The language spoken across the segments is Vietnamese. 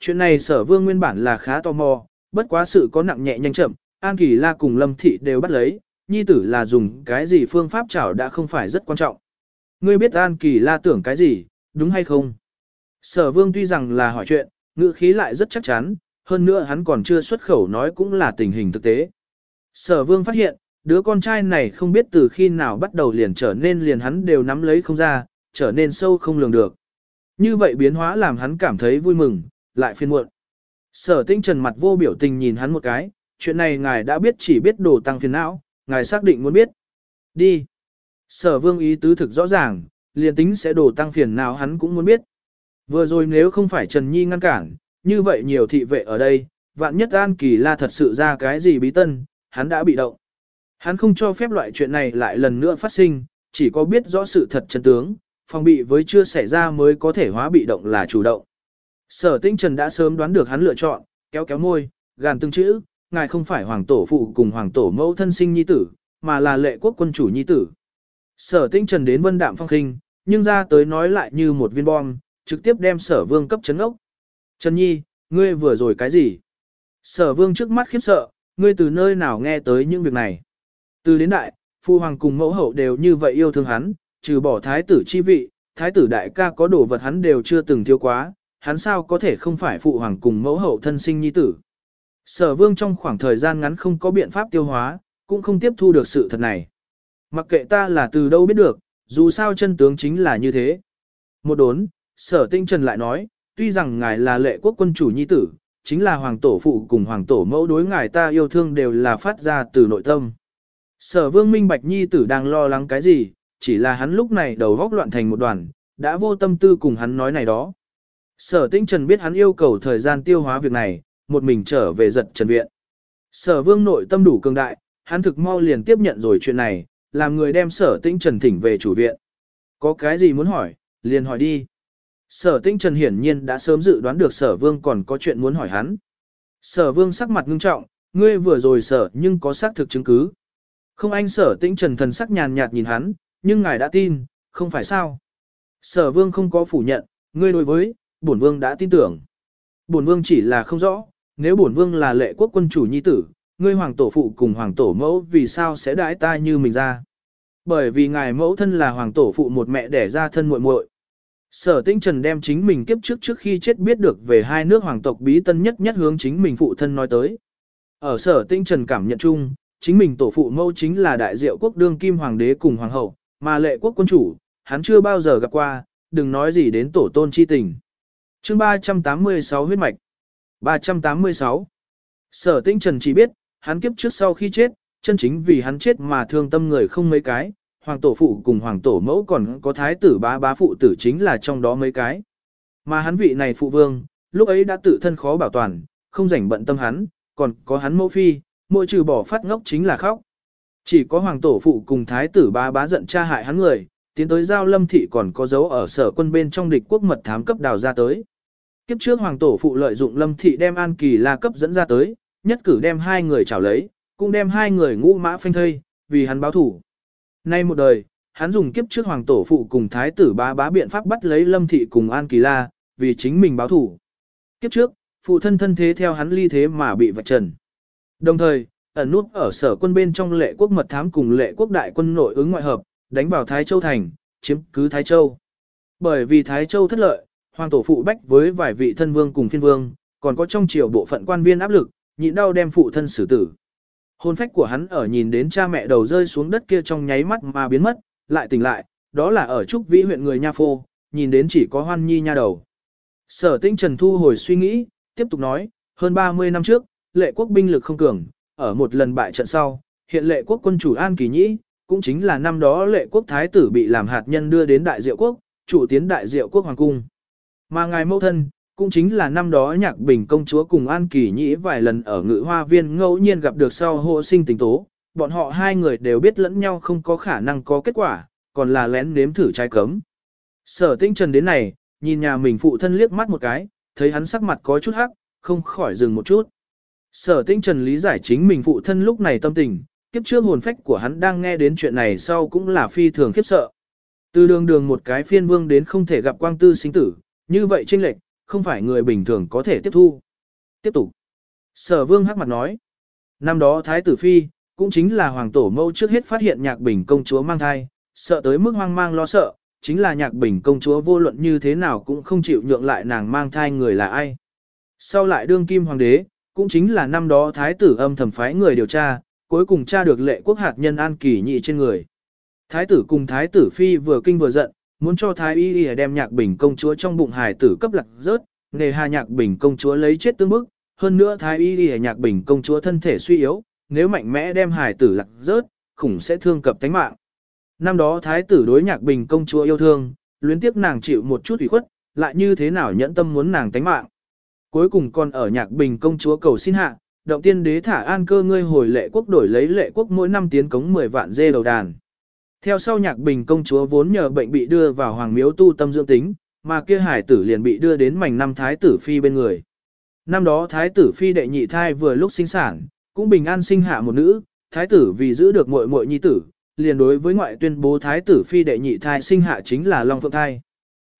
Chuyện này sở vương nguyên bản là khá tò mò, bất quá sự có nặng nhẹ nhanh chậm, An Kỳ La cùng Lâm Thị đều bắt lấy, nhi tử là dùng cái gì phương pháp chảo đã không phải rất quan trọng. Ngươi biết An Kỳ La tưởng cái gì, đúng hay không? Sở vương tuy rằng là hỏi chuyện, ngữ khí lại rất chắc chắn, hơn nữa hắn còn chưa xuất khẩu nói cũng là tình hình thực tế. Sở vương phát hiện, đứa con trai này không biết từ khi nào bắt đầu liền trở nên liền hắn đều nắm lấy không ra, trở nên sâu không lường được. Như vậy biến hóa làm hắn cảm thấy vui mừng, lại phiên muộn. Sở tinh trần mặt vô biểu tình nhìn hắn một cái, chuyện này ngài đã biết chỉ biết đồ tăng phiền não, ngài xác định muốn biết. Đi. Sở vương ý tứ thực rõ ràng, liền tính sẽ đồ tăng phiền não hắn cũng muốn biết. Vừa rồi nếu không phải Trần Nhi ngăn cản, như vậy nhiều thị vệ ở đây, vạn nhất An Kỳ La thật sự ra cái gì bí tân, hắn đã bị động. Hắn không cho phép loại chuyện này lại lần nữa phát sinh, chỉ có biết rõ sự thật chân tướng, phòng bị với chưa xảy ra mới có thể hóa bị động là chủ động. Sở tinh trần đã sớm đoán được hắn lựa chọn, kéo kéo môi, gàn từng chữ, ngài không phải hoàng tổ phụ cùng hoàng tổ mẫu thân sinh nhi tử, mà là lệ quốc quân chủ nhi tử. Sở tinh trần đến vân đạm phong khinh, nhưng ra tới nói lại như một viên bom, trực tiếp đem sở vương cấp chấn ốc. Trần Nhi, ngươi vừa rồi cái gì? Sở vương trước mắt khiếp sợ, ngươi từ nơi nào nghe tới những việc này? Từ đến đại, phu hoàng cùng mẫu hậu đều như vậy yêu thương hắn, trừ bỏ thái tử chi vị, thái tử đại ca có đồ vật hắn đều chưa từng thiếu quá, hắn sao có thể không phải phụ hoàng cùng mẫu hậu thân sinh nhi tử. Sở vương trong khoảng thời gian ngắn không có biện pháp tiêu hóa, cũng không tiếp thu được sự thật này. Mặc kệ ta là từ đâu biết được, dù sao chân tướng chính là như thế. Một đốn, sở tinh trần lại nói, tuy rằng ngài là lệ quốc quân chủ nhi tử, chính là hoàng tổ phụ cùng hoàng tổ mẫu đối ngài ta yêu thương đều là phát ra từ nội tâm. Sở vương minh bạch nhi tử đang lo lắng cái gì, chỉ là hắn lúc này đầu góc loạn thành một đoàn, đã vô tâm tư cùng hắn nói này đó. Sở tinh trần biết hắn yêu cầu thời gian tiêu hóa việc này, một mình trở về giật trần viện. Sở vương nội tâm đủ cường đại, hắn thực mau liền tiếp nhận rồi chuyện này, làm người đem sở tinh trần thỉnh về chủ viện. Có cái gì muốn hỏi, liền hỏi đi. Sở tinh trần hiển nhiên đã sớm dự đoán được sở vương còn có chuyện muốn hỏi hắn. Sở vương sắc mặt ngưng trọng, ngươi vừa rồi sở nhưng có xác thực chứng cứ. Không anh sở tinh trần thần sắc nhàn nhạt nhìn hắn, nhưng ngài đã tin, không phải sao. Sở vương không có phủ nhận, ngươi đối với, bổn vương đã tin tưởng. Bổn vương chỉ là không rõ, nếu bổn vương là lệ quốc quân chủ nhi tử, ngươi hoàng tổ phụ cùng hoàng tổ mẫu vì sao sẽ đãi ta như mình ra. Bởi vì ngài mẫu thân là hoàng tổ phụ một mẹ đẻ ra thân muội muội. Sở Tĩnh Trần đem chính mình kiếp trước trước khi chết biết được về hai nước hoàng tộc bí tân nhất nhất hướng chính mình phụ thân nói tới. Ở Sở Tĩnh Trần cảm nhận chung, chính mình tổ phụ mẫu chính là đại diệu quốc đương kim hoàng đế cùng hoàng hậu, mà lệ quốc quân chủ, hắn chưa bao giờ gặp qua, đừng nói gì đến tổ tôn chi tình. Chương 386 huyết mạch 386 Sở Tĩnh Trần chỉ biết, hắn kiếp trước sau khi chết, chân chính vì hắn chết mà thương tâm người không mấy cái, hoàng tổ phụ cùng hoàng tổ mẫu còn có thái tử bá bá phụ tử chính là trong đó mấy cái. Mà hắn vị này phụ vương, lúc ấy đã tự thân khó bảo toàn, không rảnh bận tâm hắn, còn có hắn mẫu phi, mỗi trừ bỏ phát ngốc chính là khóc. Chỉ có hoàng tổ phụ cùng thái tử bá bá giận cha hại hắn người, tiến tới giao lâm thị còn có dấu ở sở quân bên trong địch quốc mật thám cấp đào ra tới. Kiếp trước hoàng tổ phụ lợi dụng lâm thị đem an kỳ la cấp dẫn ra tới, nhất cử đem hai người trảo lấy, cũng đem hai người ngũ mã phanh thây, vì hắn báo thủ. Nay một đời, hắn dùng kiếp trước hoàng tổ phụ cùng thái tử bá bá biện pháp bắt lấy lâm thị cùng an kỳ la, vì chính mình báo thủ. Kiếp trước, phụ thân thân thế theo hắn ly thế mà bị vạch trần. Đồng thời, ẩn nút ở sở quân bên trong lệ quốc mật thám cùng lệ quốc đại quân nội ứng ngoại hợp, đánh vào Thái Châu Thành, chiếm cứ Thái Châu. Bởi vì Thái Châu thất lợi, hoàng tổ phụ bách với vài vị thân vương cùng phiên vương, còn có trong triều bộ phận quan viên áp lực, nhịn đau đem phụ thân xử tử. Hôn phách của hắn ở nhìn đến cha mẹ đầu rơi xuống đất kia trong nháy mắt mà biến mất, lại tỉnh lại, đó là ở Trúc Vĩ huyện người Nha Phô, nhìn đến chỉ có hoan nhi nha đầu. Sở tinh Trần thu hồi suy nghĩ, tiếp tục nói, hơn 30 năm trước, lệ quốc binh lực không cường, ở một lần bại trận sau, hiện lệ quốc quân chủ An Kỳ Nhĩ, cũng chính là năm đó lệ quốc thái tử bị làm hạt nhân đưa đến đại diệu quốc, chủ tiến đại diệu quốc hoàng cung. Mà ngài mẫu thân, cũng chính là năm đó nhạc bình công chúa cùng An Kỳ Nhĩ vài lần ở ngự hoa viên ngẫu nhiên gặp được sau hộ sinh tình tố, bọn họ hai người đều biết lẫn nhau không có khả năng có kết quả, còn là lén nếm thử trái cấm. Sở tinh trần đến này, nhìn nhà mình phụ thân liếc mắt một cái, thấy hắn sắc mặt có chút hắc, không khỏi dừng một chút. Sở tinh trần lý giải chính mình phụ thân lúc này tâm tình, kiếp trước hồn phách của hắn đang nghe đến chuyện này sau cũng là phi thường khiếp sợ. Từ đường đường một cái phiên vương đến không thể gặp quang tư sinh tử, như vậy chênh lệch, không phải người bình thường có thể tiếp thu. Tiếp tục. Sở vương hắc mặt nói. Năm đó Thái tử Phi, cũng chính là hoàng tổ mâu trước hết phát hiện nhạc bình công chúa mang thai, sợ tới mức hoang mang lo sợ, chính là nhạc bình công chúa vô luận như thế nào cũng không chịu nhượng lại nàng mang thai người là ai. Sau lại đương kim hoàng đế, cũng chính là năm đó thái tử âm thầm phái người điều tra, cuối cùng tra được lệ quốc hạt nhân an kỳ nhị trên người. Thái tử cùng thái tử phi vừa kinh vừa giận, muốn cho thái y y đem nhạc bình công chúa trong bụng hài tử cấp lạc rớt, nề hà nhạc bình công chúa lấy chết tương bức, hơn nữa thái y y nhạc bình công chúa thân thể suy yếu, nếu mạnh mẽ đem hài tử lạc rớt, khủng sẽ thương cập tánh mạng. Năm đó thái tử đối nhạc bình công chúa yêu thương, luyến tiếp nàng chịu một chút ủy khuất, lại như thế nào nhẫn tâm muốn nàng tánh mạng. Cuối cùng còn ở nhạc bình công chúa cầu xin hạ, động tiên đế thả an cơ ngươi hồi lệ quốc đổi lấy lệ quốc mỗi năm tiến cống 10 vạn dê đầu đàn. Theo sau nhạc bình công chúa vốn nhờ bệnh bị đưa vào hoàng miếu tu tâm dưỡng tính, mà kia hải tử liền bị đưa đến mảnh năm thái tử phi bên người. Năm đó thái tử phi đệ nhị thai vừa lúc sinh sản, cũng bình an sinh hạ một nữ, thái tử vì giữ được muội muội nhi tử, liền đối với ngoại tuyên bố thái tử phi đệ nhị thai sinh hạ chính là Long Phượng thai.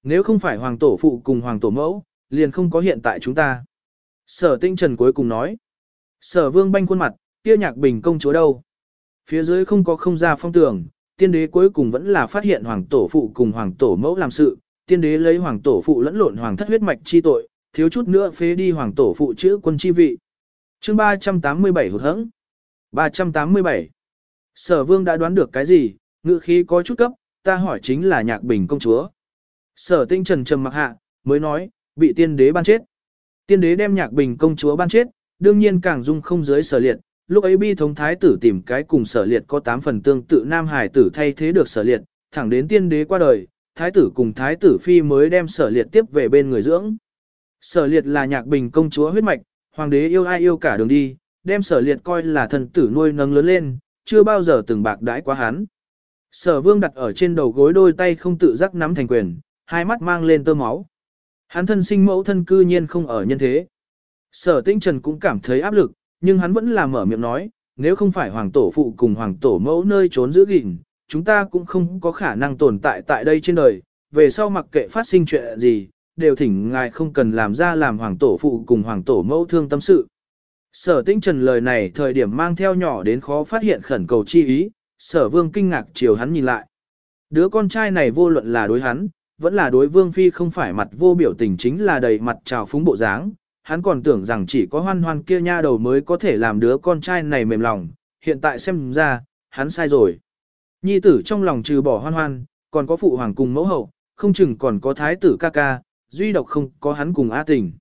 Nếu không phải hoàng tổ phụ cùng hoàng tổ mẫu, liền không có hiện tại chúng ta. Sở tinh trần cuối cùng nói. Sở vương banh khuôn mặt, kia nhạc bình công chúa đâu. Phía dưới không có không ra phong tường, tiên đế cuối cùng vẫn là phát hiện hoàng tổ phụ cùng hoàng tổ mẫu làm sự, tiên đế lấy hoàng tổ phụ lẫn lộn hoàng thất huyết mạch chi tội, thiếu chút nữa phế đi hoàng tổ phụ chữ quân chi vị. Chương 387 hụt hẫng. 387. Sở vương đã đoán được cái gì, ngữ khí có chút cấp, ta hỏi chính là nhạc bình công chúa. Sở tinh trần trầm mặc hạ, mới nói, bị tiên đế ban chết. Tiên đế đem nhạc bình công chúa ban chết, đương nhiên càng dung không dưới sở liệt, lúc ấy bi thống thái tử tìm cái cùng sở liệt có 8 phần tương tự nam hải tử thay thế được sở liệt, thẳng đến tiên đế qua đời, thái tử cùng thái tử phi mới đem sở liệt tiếp về bên người dưỡng. Sở liệt là nhạc bình công chúa huyết mạch, hoàng đế yêu ai yêu cả đường đi, đem sở liệt coi là thần tử nuôi nâng lớn lên, chưa bao giờ từng bạc đãi quá hắn. Sở vương đặt ở trên đầu gối đôi tay không tự giác nắm thành quyền, hai mắt mang lên tơ máu. Hắn thân sinh mẫu thân cư nhiên không ở nhân thế. Sở tinh trần cũng cảm thấy áp lực, nhưng hắn vẫn là mở miệng nói, nếu không phải hoàng tổ phụ cùng hoàng tổ mẫu nơi trốn giữ gìn, chúng ta cũng không có khả năng tồn tại tại đây trên đời, về sau mặc kệ phát sinh chuyện gì, đều thỉnh ngài không cần làm ra làm hoàng tổ phụ cùng hoàng tổ mẫu thương tâm sự. Sở tinh trần lời này thời điểm mang theo nhỏ đến khó phát hiện khẩn cầu chi ý, sở vương kinh ngạc chiều hắn nhìn lại. Đứa con trai này vô luận là đối hắn, vẫn là đối vương phi không phải mặt vô biểu tình chính là đầy mặt trào phúng bộ dáng, hắn còn tưởng rằng chỉ có hoan hoan kia nha đầu mới có thể làm đứa con trai này mềm lòng, hiện tại xem ra, hắn sai rồi. Nhi tử trong lòng trừ bỏ hoan hoan, còn có phụ hoàng cùng mẫu hậu, không chừng còn có thái tử ca ca, duy độc không có hắn cùng A tình.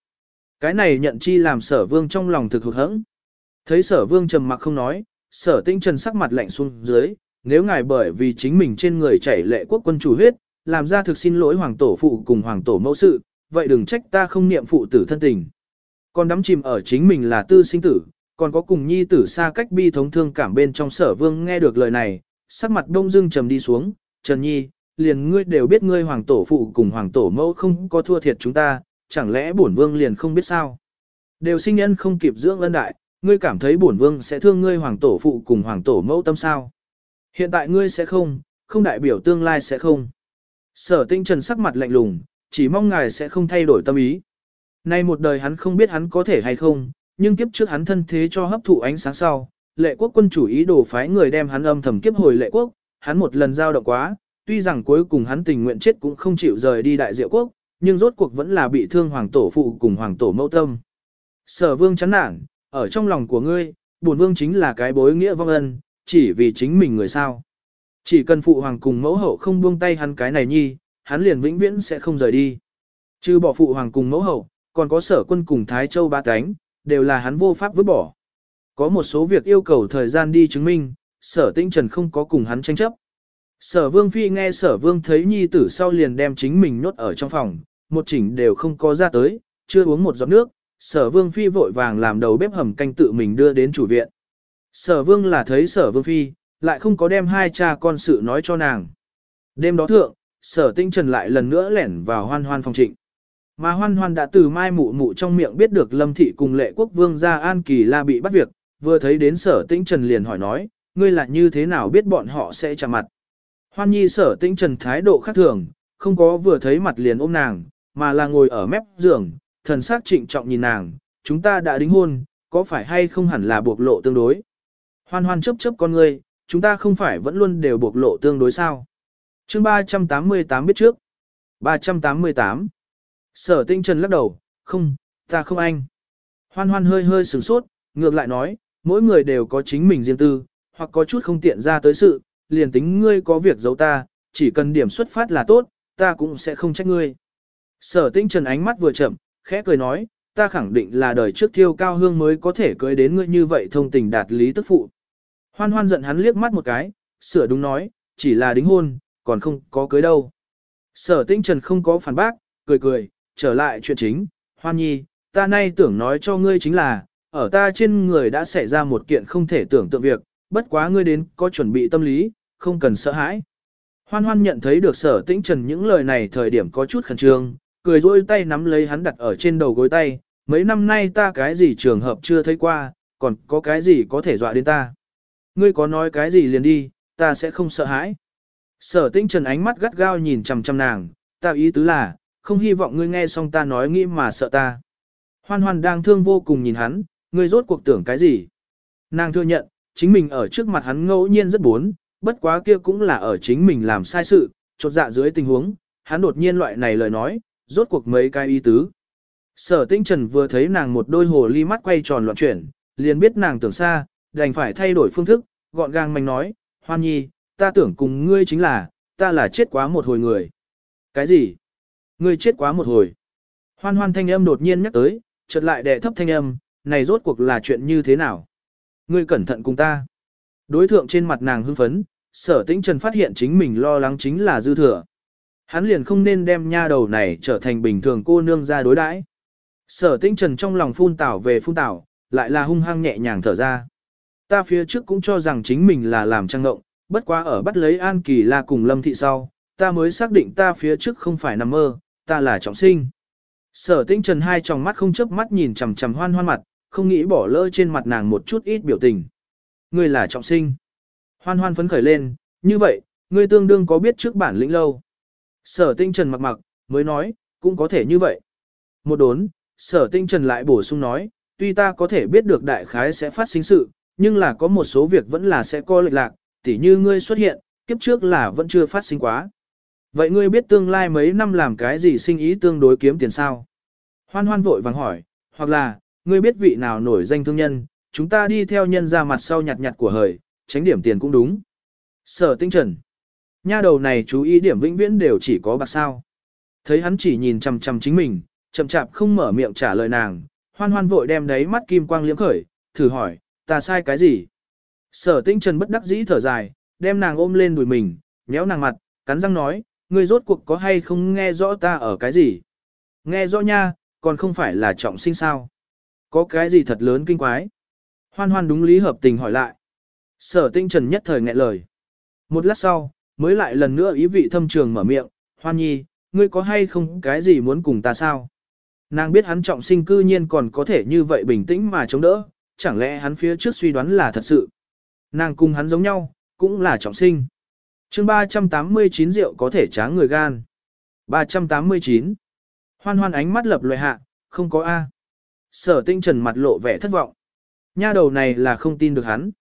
Cái này nhận chi làm sở vương trong lòng thực hụt hẫng. Thấy sở vương trầm mặc không nói, sở tinh trần sắc mặt lạnh xuống dưới, nếu ngài bởi vì chính mình trên người chảy lệ quốc quân chủ huyết, làm ra thực xin lỗi hoàng tổ phụ cùng hoàng tổ mẫu sự, vậy đừng trách ta không niệm phụ tử thân tình. Còn đắm chìm ở chính mình là tư sinh tử, còn có cùng nhi tử xa cách bi thống thương cảm bên trong sở vương nghe được lời này, sắc mặt đông dưng trầm đi xuống, Trần Nhi, liền ngươi đều biết ngươi hoàng tổ phụ cùng hoàng tổ mẫu không có thua thiệt chúng ta, chẳng lẽ bổn vương liền không biết sao? Đều sinh nhân không kịp dưỡng ân đại, ngươi cảm thấy bổn vương sẽ thương ngươi hoàng tổ phụ cùng hoàng tổ mẫu tâm sao? Hiện tại ngươi sẽ không, không đại biểu tương lai sẽ không. Sở tinh trần sắc mặt lạnh lùng, chỉ mong ngài sẽ không thay đổi tâm ý. Nay một đời hắn không biết hắn có thể hay không, nhưng kiếp trước hắn thân thế cho hấp thụ ánh sáng sau, lệ quốc quân chủ ý đồ phái người đem hắn âm thầm kiếp hồi lệ quốc, hắn một lần giao động quá, tuy rằng cuối cùng hắn tình nguyện chết cũng không chịu rời đi đại diệu quốc, nhưng rốt cuộc vẫn là bị thương hoàng tổ phụ cùng hoàng tổ mẫu tâm. Sở vương chán nản, ở trong lòng của ngươi, bổn vương chính là cái bối nghĩa vong ân, chỉ vì chính mình người sao. Chỉ cần phụ hoàng cùng mẫu hậu không buông tay hắn cái này nhi, hắn liền vĩnh viễn sẽ không rời đi. Trừ bỏ phụ hoàng cùng mẫu hậu, còn có sở quân cùng Thái Châu ba cánh, đều là hắn vô pháp vứt bỏ. Có một số việc yêu cầu thời gian đi chứng minh, sở tinh trần không có cùng hắn tranh chấp. Sở vương phi nghe sở vương thấy nhi tử sau liền đem chính mình nhốt ở trong phòng, một chỉnh đều không có ra tới, chưa uống một giọt nước, sở vương phi vội vàng làm đầu bếp hầm canh tự mình đưa đến chủ viện. Sở vương là thấy sở vương phi, lại không có đem hai cha con sự nói cho nàng. Đêm đó thượng, sở tinh trần lại lần nữa lẻn vào hoan hoan phòng trịnh. Mà hoan hoan đã từ mai mụ mụ trong miệng biết được lâm thị cùng lệ quốc vương gia an kỳ la bị bắt việc, vừa thấy đến sở tinh trần liền hỏi nói, ngươi là như thế nào biết bọn họ sẽ chạm mặt. Hoan nhi sở tinh trần thái độ khác thường, không có vừa thấy mặt liền ôm nàng, mà là ngồi ở mép giường, thần sắc trịnh trọng nhìn nàng, chúng ta đã đính hôn, có phải hay không hẳn là buộc lộ tương đối. Hoan hoan chấp chấp con ngươi, chúng ta không phải vẫn luôn đều buộc lộ tương đối sao. chương 388 biết trước. 388. Sở tinh trần lắc đầu, không, ta không anh. Hoan hoan hơi hơi sửng sốt, ngược lại nói, mỗi người đều có chính mình riêng tư, hoặc có chút không tiện ra tới sự, liền tính ngươi có việc giấu ta, chỉ cần điểm xuất phát là tốt, ta cũng sẽ không trách ngươi. Sở tinh trần ánh mắt vừa chậm, khẽ cười nói, ta khẳng định là đời trước thiêu cao hương mới có thể cưới đến ngươi như vậy thông tình đạt lý tức phụ. Hoan hoan giận hắn liếc mắt một cái, sửa đúng nói, chỉ là đính hôn, còn không có cưới đâu. Sở tinh trần không có phản bác, cười cười, trở lại chuyện chính, hoan nhi, ta nay tưởng nói cho ngươi chính là, ở ta trên người đã xảy ra một kiện không thể tưởng tượng việc, bất quá ngươi đến có chuẩn bị tâm lý, không cần sợ hãi. Hoan hoan nhận thấy được sở tĩnh trần những lời này thời điểm có chút khẩn trương, cười rôi tay nắm lấy hắn đặt ở trên đầu gối tay, mấy năm nay ta cái gì trường hợp chưa thấy qua, còn có cái gì có thể dọa đến ta. Ngươi có nói cái gì liền đi, ta sẽ không sợ hãi. Sở tĩnh trần ánh mắt gắt gao nhìn chằm chằm nàng, ta ý tứ là, không hy vọng ngươi nghe xong ta nói nghĩ mà sợ ta. Hoan hoan đang thương vô cùng nhìn hắn, ngươi rốt cuộc tưởng cái gì. Nàng thừa nhận, chính mình ở trước mặt hắn ngẫu nhiên rất buồn, bất quá kia cũng là ở chính mình làm sai sự, chột dạ dưới tình huống, hắn đột nhiên loại này lời nói, rốt cuộc mấy cái ý tứ. Sở tinh trần vừa thấy nàng một đôi hồ ly mắt quay tròn loạn chuyển, liền biết nàng tưởng xa, đành phải thay đổi phương thức, gọn gàng mạnh nói, hoan nhi, ta tưởng cùng ngươi chính là, ta là chết quá một hồi người. Cái gì? Ngươi chết quá một hồi. Hoan hoan thanh âm đột nhiên nhắc tới, chợt lại đè thấp thanh âm, này rốt cuộc là chuyện như thế nào? Ngươi cẩn thận cùng ta. Đối thượng trên mặt nàng hưng phấn, sở tĩnh trần phát hiện chính mình lo lắng chính là dư thừa. Hắn liền không nên đem nha đầu này trở thành bình thường cô nương ra đối đãi. Sở tĩnh trần trong lòng phun tảo về phun tảo, lại là hung hăng nhẹ nhàng thở ra. Ta phía trước cũng cho rằng chính mình là làm trăng ngộng, bất quá ở bắt lấy An Kỳ là cùng Lâm Thị sau, ta mới xác định ta phía trước không phải nằm mơ, ta là trọng sinh. Sở tĩnh trần hai tròng mắt không chớp mắt nhìn chằm chằm hoan hoan mặt, không nghĩ bỏ lỡ trên mặt nàng một chút ít biểu tình. Ngươi là trọng sinh. Hoan hoan phấn khởi lên, như vậy, ngươi tương đương có biết trước bản lĩnh lâu. Sở tinh trần mặc mặc, mới nói, cũng có thể như vậy. Một đốn, sở tinh trần lại bổ sung nói, tuy ta có thể biết được đại khái sẽ phát sinh sự, nhưng là có một số việc vẫn là sẽ co lệch lạc, tỉ như ngươi xuất hiện, kiếp trước là vẫn chưa phát sinh quá. Vậy ngươi biết tương lai mấy năm làm cái gì sinh ý tương đối kiếm tiền sao? Hoan hoan vội vàng hỏi, hoặc là, ngươi biết vị nào nổi danh thương nhân, chúng ta đi theo nhân ra mặt sau nhặt nhặt của hời, tránh điểm tiền cũng đúng. Sở tinh trần. Nha đầu này chú ý điểm vĩnh viễn đều chỉ có bạc sao. Thấy hắn chỉ nhìn chằm chằm chính mình, chậm chạp không mở miệng trả lời nàng, hoan hoan vội đem đấy mắt kim quang liếm khởi, thử hỏi, ta sai cái gì? Sở tinh trần bất đắc dĩ thở dài, đem nàng ôm lên đùi mình, nhéo nàng mặt, cắn răng nói, ngươi rốt cuộc có hay không nghe rõ ta ở cái gì? Nghe rõ nha, còn không phải là trọng sinh sao? Có cái gì thật lớn kinh quái? Hoan hoan đúng lý hợp tình hỏi lại. Sở tinh trần nhất thời nghẹn lời. Một lát sau, mới lại lần nữa ý vị thâm trường mở miệng, hoan nhi, ngươi có hay không cái gì muốn cùng ta sao? Nàng biết hắn trọng sinh cư nhiên còn có thể như vậy bình tĩnh mà chống đỡ, chẳng lẽ hắn phía trước suy đoán là thật sự. Nàng cùng hắn giống nhau, cũng là trọng sinh chương 389 rượu có thể tráng người gan. 389. Hoan hoan ánh mắt lập loại hạ, không có A. Sở tinh trần mặt lộ vẻ thất vọng. Nha đầu này là không tin được hắn.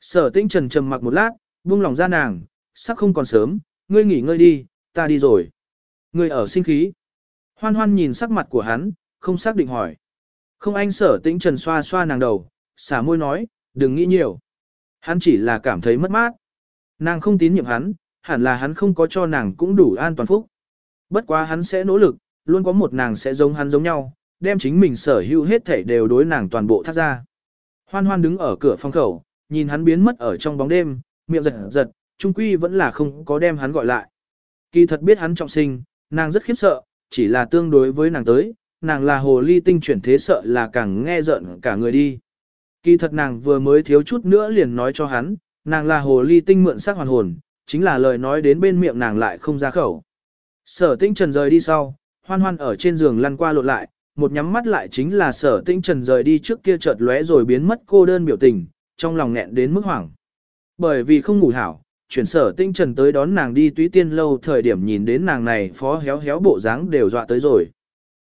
Sở tinh trần trầm mặc một lát, buông lòng ra nàng, sắc không còn sớm, ngươi nghỉ ngơi đi, ta đi rồi. Ngươi ở sinh khí. Hoan hoan nhìn sắc mặt của hắn, không xác định hỏi. Không anh sở tĩnh trần xoa xoa nàng đầu, xả môi nói, đừng nghĩ nhiều. Hắn chỉ là cảm thấy mất mát. Nàng không tín nhiệm hắn, hẳn là hắn không có cho nàng cũng đủ an toàn phúc. Bất quá hắn sẽ nỗ lực, luôn có một nàng sẽ giống hắn giống nhau, đem chính mình sở hữu hết thể đều đối nàng toàn bộ thắt ra. Hoan hoan đứng ở cửa phòng khẩu, nhìn hắn biến mất ở trong bóng đêm, miệng giật giật, trung quy vẫn là không có đem hắn gọi lại. Kỳ thật biết hắn trọng sinh, nàng rất khiếp sợ, chỉ là tương đối với nàng tới, nàng là hồ ly tinh chuyển thế sợ là càng nghe giận cả người đi. Kỳ thật nàng vừa mới thiếu chút nữa liền nói cho hắn, nàng là hồ ly tinh mượn sắc hoàn hồn, chính là lời nói đến bên miệng nàng lại không ra khẩu. Sở tinh trần rời đi sau, hoan hoan ở trên giường lăn qua lộn lại, một nhắm mắt lại chính là sở tinh trần rời đi trước kia chợt lóe rồi biến mất cô đơn biểu tình, trong lòng nghẹn đến mức hoảng. Bởi vì không ngủ hảo, chuyển sở tinh trần tới đón nàng đi túy tiên lâu thời điểm nhìn đến nàng này phó héo héo bộ dáng đều dọa tới rồi.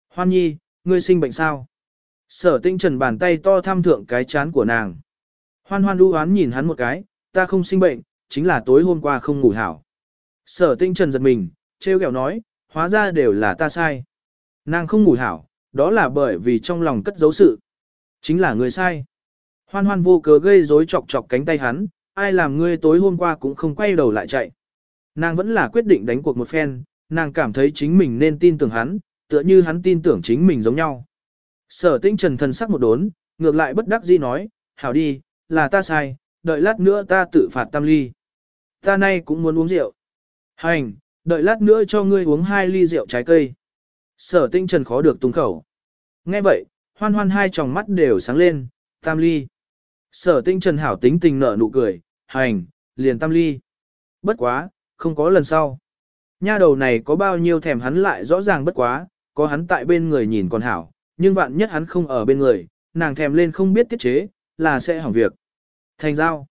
Hoan nhi, ngươi sinh bệnh sao? Sở tinh trần bàn tay to tham thượng cái chán của nàng. Hoan hoan đu hoán nhìn hắn một cái, ta không sinh bệnh, chính là tối hôm qua không ngủ hảo. Sở tinh trần giật mình, treo kẹo nói, hóa ra đều là ta sai. Nàng không ngủ hảo, đó là bởi vì trong lòng cất giấu sự. Chính là người sai. Hoan hoan vô cớ gây rối chọc chọc cánh tay hắn, ai làm ngươi tối hôm qua cũng không quay đầu lại chạy. Nàng vẫn là quyết định đánh cuộc một phen, nàng cảm thấy chính mình nên tin tưởng hắn, tựa như hắn tin tưởng chính mình giống nhau. Sở tinh trần thần sắc một đốn, ngược lại bất đắc dĩ nói, hảo đi, là ta sai, đợi lát nữa ta tự phạt tam ly. Ta nay cũng muốn uống rượu. Hành, đợi lát nữa cho ngươi uống hai ly rượu trái cây. Sở tinh trần khó được tung khẩu. Nghe vậy, hoan hoan hai tròng mắt đều sáng lên, tam ly. Sở tinh trần hảo tính tình nở nụ cười, hành, liền tam ly. Bất quá, không có lần sau. Nha đầu này có bao nhiêu thèm hắn lại rõ ràng bất quá, có hắn tại bên người nhìn còn hảo, nhưng vạn nhất hắn không ở bên người, nàng thèm lên không biết tiết chế, là sẽ hỏng việc. Thành giao.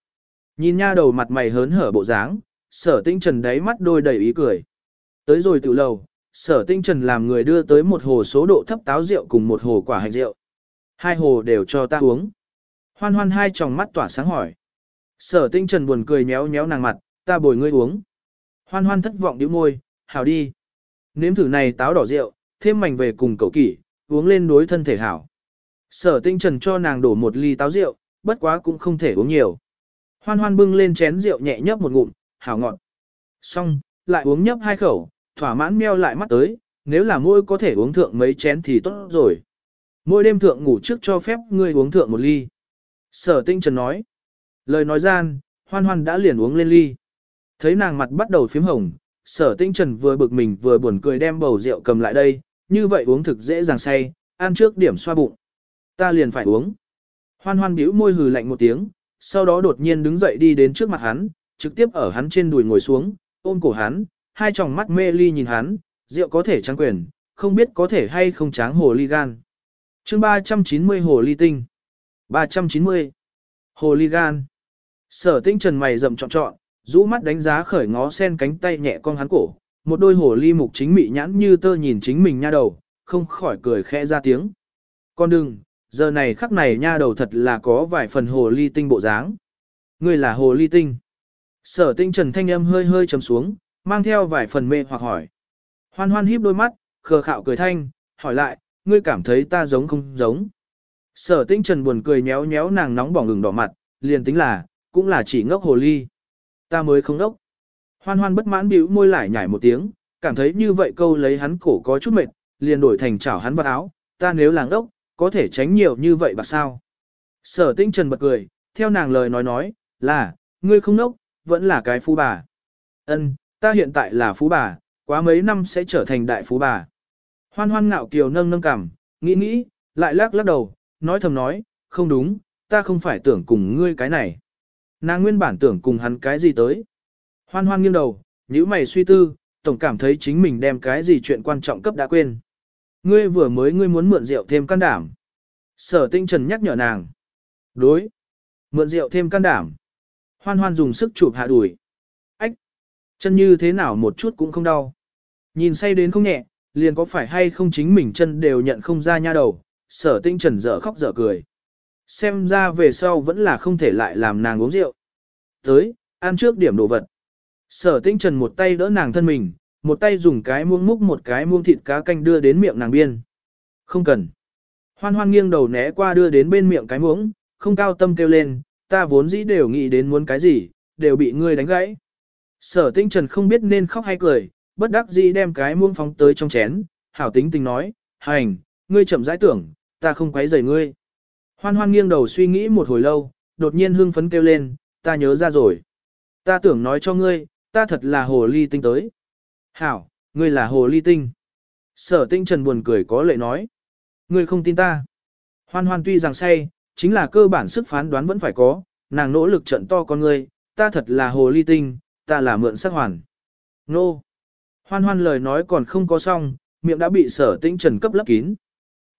Nhìn nha đầu mặt mày hớn hở bộ dáng, sở tinh trần đáy mắt đôi đầy ý cười. Tới rồi tự lầu, sở tinh trần làm người đưa tới một hồ số độ thấp táo rượu cùng một hồ quả hành rượu. Hai hồ đều cho ta uống. Hoan hoan hai tròng mắt tỏa sáng hỏi. Sở tinh trần buồn cười méo méo nàng mặt, ta bồi ngươi uống. Hoan hoan thất vọng điếu môi, hảo đi. Nếm thử này táo đỏ rượu, thêm mảnh về cùng cậu kỷ, uống lên đối thân thể hảo. Sở tinh trần cho nàng đổ một ly táo rượu, bất quá cũng không thể uống nhiều. Hoan hoan bưng lên chén rượu nhẹ nhấp một ngụm, hảo ngọt. Xong, lại uống nhấp hai khẩu, thỏa mãn meo lại mắt tới, nếu là môi có thể uống thượng mấy chén thì tốt rồi. Mỗi đêm thượng ngủ trước cho phép ngươi uống thượng một ly. Sở tinh trần nói. Lời nói gian, hoan hoan đã liền uống lên ly. Thấy nàng mặt bắt đầu phím hồng, sở tinh trần vừa bực mình vừa buồn cười đem bầu rượu cầm lại đây, như vậy uống thực dễ dàng say, ăn trước điểm xoa bụng. Ta liền phải uống. Hoan hoan bĩu môi hừ lạnh một tiếng, sau đó đột nhiên đứng dậy đi đến trước mặt hắn, trực tiếp ở hắn trên đùi ngồi xuống, ôm cổ hắn, hai tròng mắt mê ly nhìn hắn, rượu có thể trắng quyền, không biết có thể hay không tráng hồ ly gan. chương 390 hồ ly tinh. 390. Hồ ly gan. Sở tinh trần mày rậm trọn trọn, rũ mắt đánh giá khởi ngó sen cánh tay nhẹ con hắn cổ, một đôi hồ ly mục chính mị nhãn như tơ nhìn chính mình nha đầu, không khỏi cười khẽ ra tiếng. Con đừng, giờ này khắc này nha đầu thật là có vài phần hồ ly tinh bộ dáng. Ngươi là hồ ly tinh. Sở tinh trần thanh âm hơi hơi trầm xuống, mang theo vài phần mê hoặc hỏi. Hoan hoan híp đôi mắt, khờ khạo cười thanh, hỏi lại, ngươi cảm thấy ta giống không giống. Sở tinh trần buồn cười nhéo nhéo nàng nóng bỏng ngừng đỏ mặt, liền tính là, cũng là chỉ ngốc hồ ly. Ta mới không ngốc. Hoan hoan bất mãn bĩu môi lại nhảy một tiếng, cảm thấy như vậy câu lấy hắn cổ có chút mệt, liền đổi thành chảo hắn vào áo, ta nếu làng đốc, có thể tránh nhiều như vậy bạc sao. Sở tinh trần bật cười, theo nàng lời nói nói, là, ngươi không nốc, vẫn là cái phú bà. Ân, ta hiện tại là phú bà, quá mấy năm sẽ trở thành đại phú bà. Hoan hoan ngạo kiều nâng nâng cằm, nghĩ nghĩ, lại lắc lắc đầu, nói thầm nói, không đúng, ta không phải tưởng cùng ngươi cái này. Nàng nguyên bản tưởng cùng hắn cái gì tới. Hoan hoan nghiêng đầu, nhíu mày suy tư, tổng cảm thấy chính mình đem cái gì chuyện quan trọng cấp đã quên. Ngươi vừa mới ngươi muốn mượn rượu thêm can đảm. Sở tinh trần nhắc nhở nàng. Đối. Mượn rượu thêm can đảm. Hoan hoan dùng sức chụp hạ đùi. Ách. Chân như thế nào một chút cũng không đau. Nhìn say đến không nhẹ, liền có phải hay không chính mình chân đều nhận không ra nha đầu. Sở tinh trần dở khóc dở cười. Xem ra về sau vẫn là không thể lại làm nàng uống rượu. Tới, ăn trước điểm đồ vật. Sở tinh trần một tay đỡ nàng thân mình, một tay dùng cái muông múc một cái muông thịt cá canh đưa đến miệng nàng biên. Không cần. Hoan hoan nghiêng đầu né qua đưa đến bên miệng cái muỗng, không cao tâm kêu lên, ta vốn dĩ đều nghĩ đến muốn cái gì, đều bị ngươi đánh gãy. Sở tinh trần không biết nên khóc hay cười, bất đắc dĩ đem cái muông phóng tới trong chén, hảo tính tình nói, hành, ngươi chậm rãi tưởng, ta không quấy rầy ngươi. Hoan hoan nghiêng đầu suy nghĩ một hồi lâu, đột nhiên hưng phấn kêu lên, ta nhớ ra rồi. Ta tưởng nói cho ngươi, ta thật là hồ ly tinh tới. Hảo, ngươi là hồ ly tinh. Sở tinh trần buồn cười có lệ nói. Ngươi không tin ta. Hoan hoan tuy rằng say, chính là cơ bản sức phán đoán vẫn phải có, nàng nỗ lực trận to con ngươi, ta thật là hồ ly tinh, ta là mượn sắc hoàn. Nô. Hoan hoan lời nói còn không có xong, miệng đã bị sở tinh trần cấp lấp kín.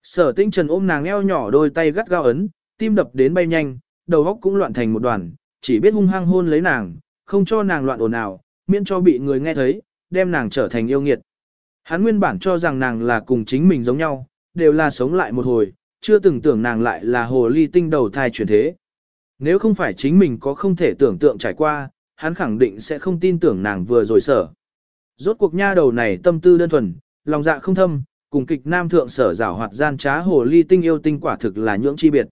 Sở tinh trần ôm nàng eo nhỏ đôi tay gắt gao ấn, tim đập đến bay nhanh, đầu óc cũng loạn thành một đoàn, chỉ biết hung hăng hôn lấy nàng, không cho nàng loạn ồn ào, miễn cho bị người nghe thấy, đem nàng trở thành yêu nghiệt. Hắn nguyên bản cho rằng nàng là cùng chính mình giống nhau, đều là sống lại một hồi, chưa từng tưởng nàng lại là hồ ly tinh đầu thai chuyển thế. Nếu không phải chính mình có không thể tưởng tượng trải qua, hắn khẳng định sẽ không tin tưởng nàng vừa rồi sở. Rốt cuộc nha đầu này tâm tư đơn thuần, lòng dạ không thâm, cùng kịch nam thượng sở giảo hoạt gian trá hồ ly tinh yêu tinh quả thực là nhưỡng chi biệt.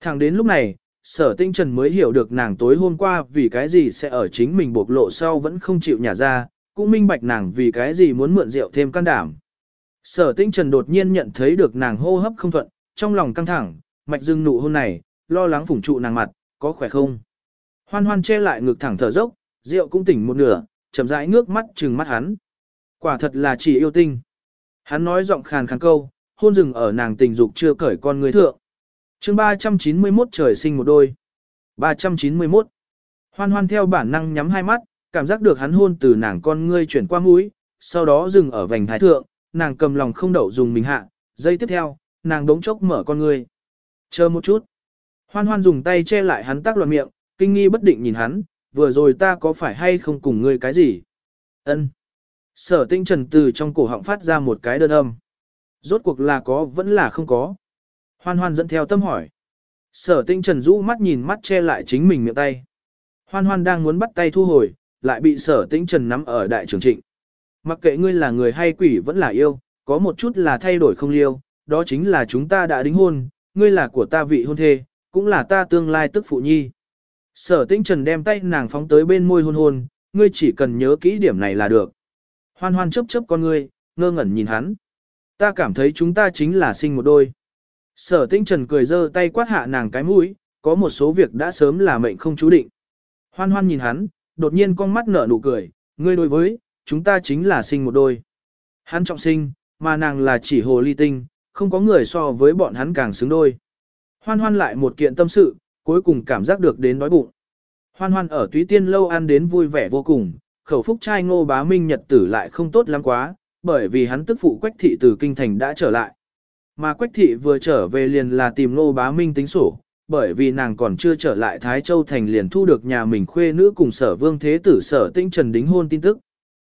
Thẳng đến lúc này, sở tinh trần mới hiểu được nàng tối hôm qua vì cái gì sẽ ở chính mình bộc lộ sau vẫn không chịu nhả ra, cũng minh bạch nàng vì cái gì muốn mượn rượu thêm can đảm. Sở tinh trần đột nhiên nhận thấy được nàng hô hấp không thuận, trong lòng căng thẳng, mạch dưng nụ hôn này, lo lắng phủng trụ nàng mặt, có khỏe không? Hoan hoan che lại ngực thẳng thở dốc, rượu cũng tỉnh một nửa, chậm rãi ngước mắt trừng mắt hắn. Quả thật là chỉ yêu tinh. Hắn nói giọng khàn khàn câu, hôn rừng ở nàng tình dục chưa cởi con người thượng. chương 391 trời sinh một đôi. 391. Hoan hoan theo bản năng nhắm hai mắt, cảm giác được hắn hôn từ nàng con ngươi chuyển qua mũi, sau đó dừng ở vành thái thượng, nàng cầm lòng không đậu dùng mình hạ, giây tiếp theo, nàng đống chốc mở con ngươi. Chờ một chút. Hoan hoan dùng tay che lại hắn tác loạn miệng, kinh nghi bất định nhìn hắn, vừa rồi ta có phải hay không cùng ngươi cái gì? Ân. Sở tinh trần từ trong cổ họng phát ra một cái đơn âm. Rốt cuộc là có vẫn là không có. Hoan hoan dẫn theo tâm hỏi. Sở tinh trần rũ mắt nhìn mắt che lại chính mình miệng tay. Hoan hoan đang muốn bắt tay thu hồi, lại bị sở tinh trần nắm ở đại trường trịnh. Mặc kệ ngươi là người hay quỷ vẫn là yêu, có một chút là thay đổi không liêu, đó chính là chúng ta đã đính hôn, ngươi là của ta vị hôn thê, cũng là ta tương lai tức phụ nhi. Sở tinh trần đem tay nàng phóng tới bên môi hôn hôn, ngươi chỉ cần nhớ kỹ điểm này là được. Hoan hoan chấp chấp con ngươi, ngơ ngẩn nhìn hắn. Ta cảm thấy chúng ta chính là sinh một đôi. Sở tinh trần cười dơ tay quát hạ nàng cái mũi, có một số việc đã sớm là mệnh không chú định. Hoan hoan nhìn hắn, đột nhiên con mắt nở nụ cười, ngươi đối với, chúng ta chính là sinh một đôi. Hắn trọng sinh, mà nàng là chỉ hồ ly tinh, không có người so với bọn hắn càng xứng đôi. Hoan hoan lại một kiện tâm sự, cuối cùng cảm giác được đến đói bụng. Hoan hoan ở túy tiên lâu ăn đến vui vẻ vô cùng, khẩu phúc trai ngô bá minh nhật tử lại không tốt lắm quá, bởi vì hắn tức phụ quách thị từ kinh thành đã trở lại. Mà quách thị vừa trở về liền là tìm ngô bá minh tính sổ, bởi vì nàng còn chưa trở lại Thái Châu thành liền thu được nhà mình khuê nữ cùng sở vương thế tử sở tinh trần đính hôn tin tức.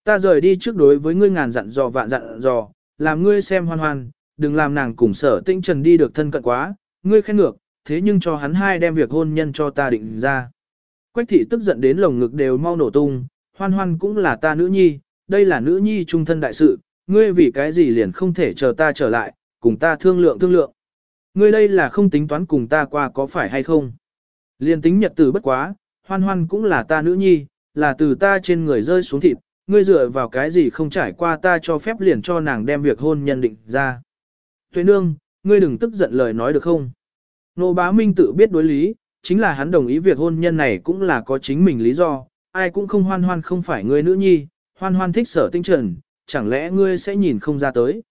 Ta rời đi trước đối với ngươi ngàn dặn dò vạn dặn dò, làm ngươi xem hoan hoan, đừng làm nàng cùng sở tinh trần đi được thân cận quá, ngươi khen ngược, thế nhưng cho hắn hai đem việc hôn nhân cho ta định ra. Quách thị tức giận đến lồng ngực đều mau nổ tung, hoan hoan cũng là ta nữ nhi, đây là nữ nhi trung thân đại sự, ngươi vì cái gì liền không thể chờ ta trở lại, cùng ta thương lượng thương lượng. Ngươi đây là không tính toán cùng ta qua có phải hay không? Liên tính nhật tử bất quá, hoan hoan cũng là ta nữ nhi, là từ ta trên người rơi xuống thịt, ngươi dựa vào cái gì không trải qua ta cho phép liền cho nàng đem việc hôn nhân định ra. Tuệ nương, ngươi đừng tức giận lời nói được không? Nô bá minh tự biết đối lý, chính là hắn đồng ý việc hôn nhân này cũng là có chính mình lý do, ai cũng không hoan hoan không phải ngươi nữ nhi, hoan hoan thích sở tinh trần, chẳng lẽ ngươi sẽ nhìn không ra tới.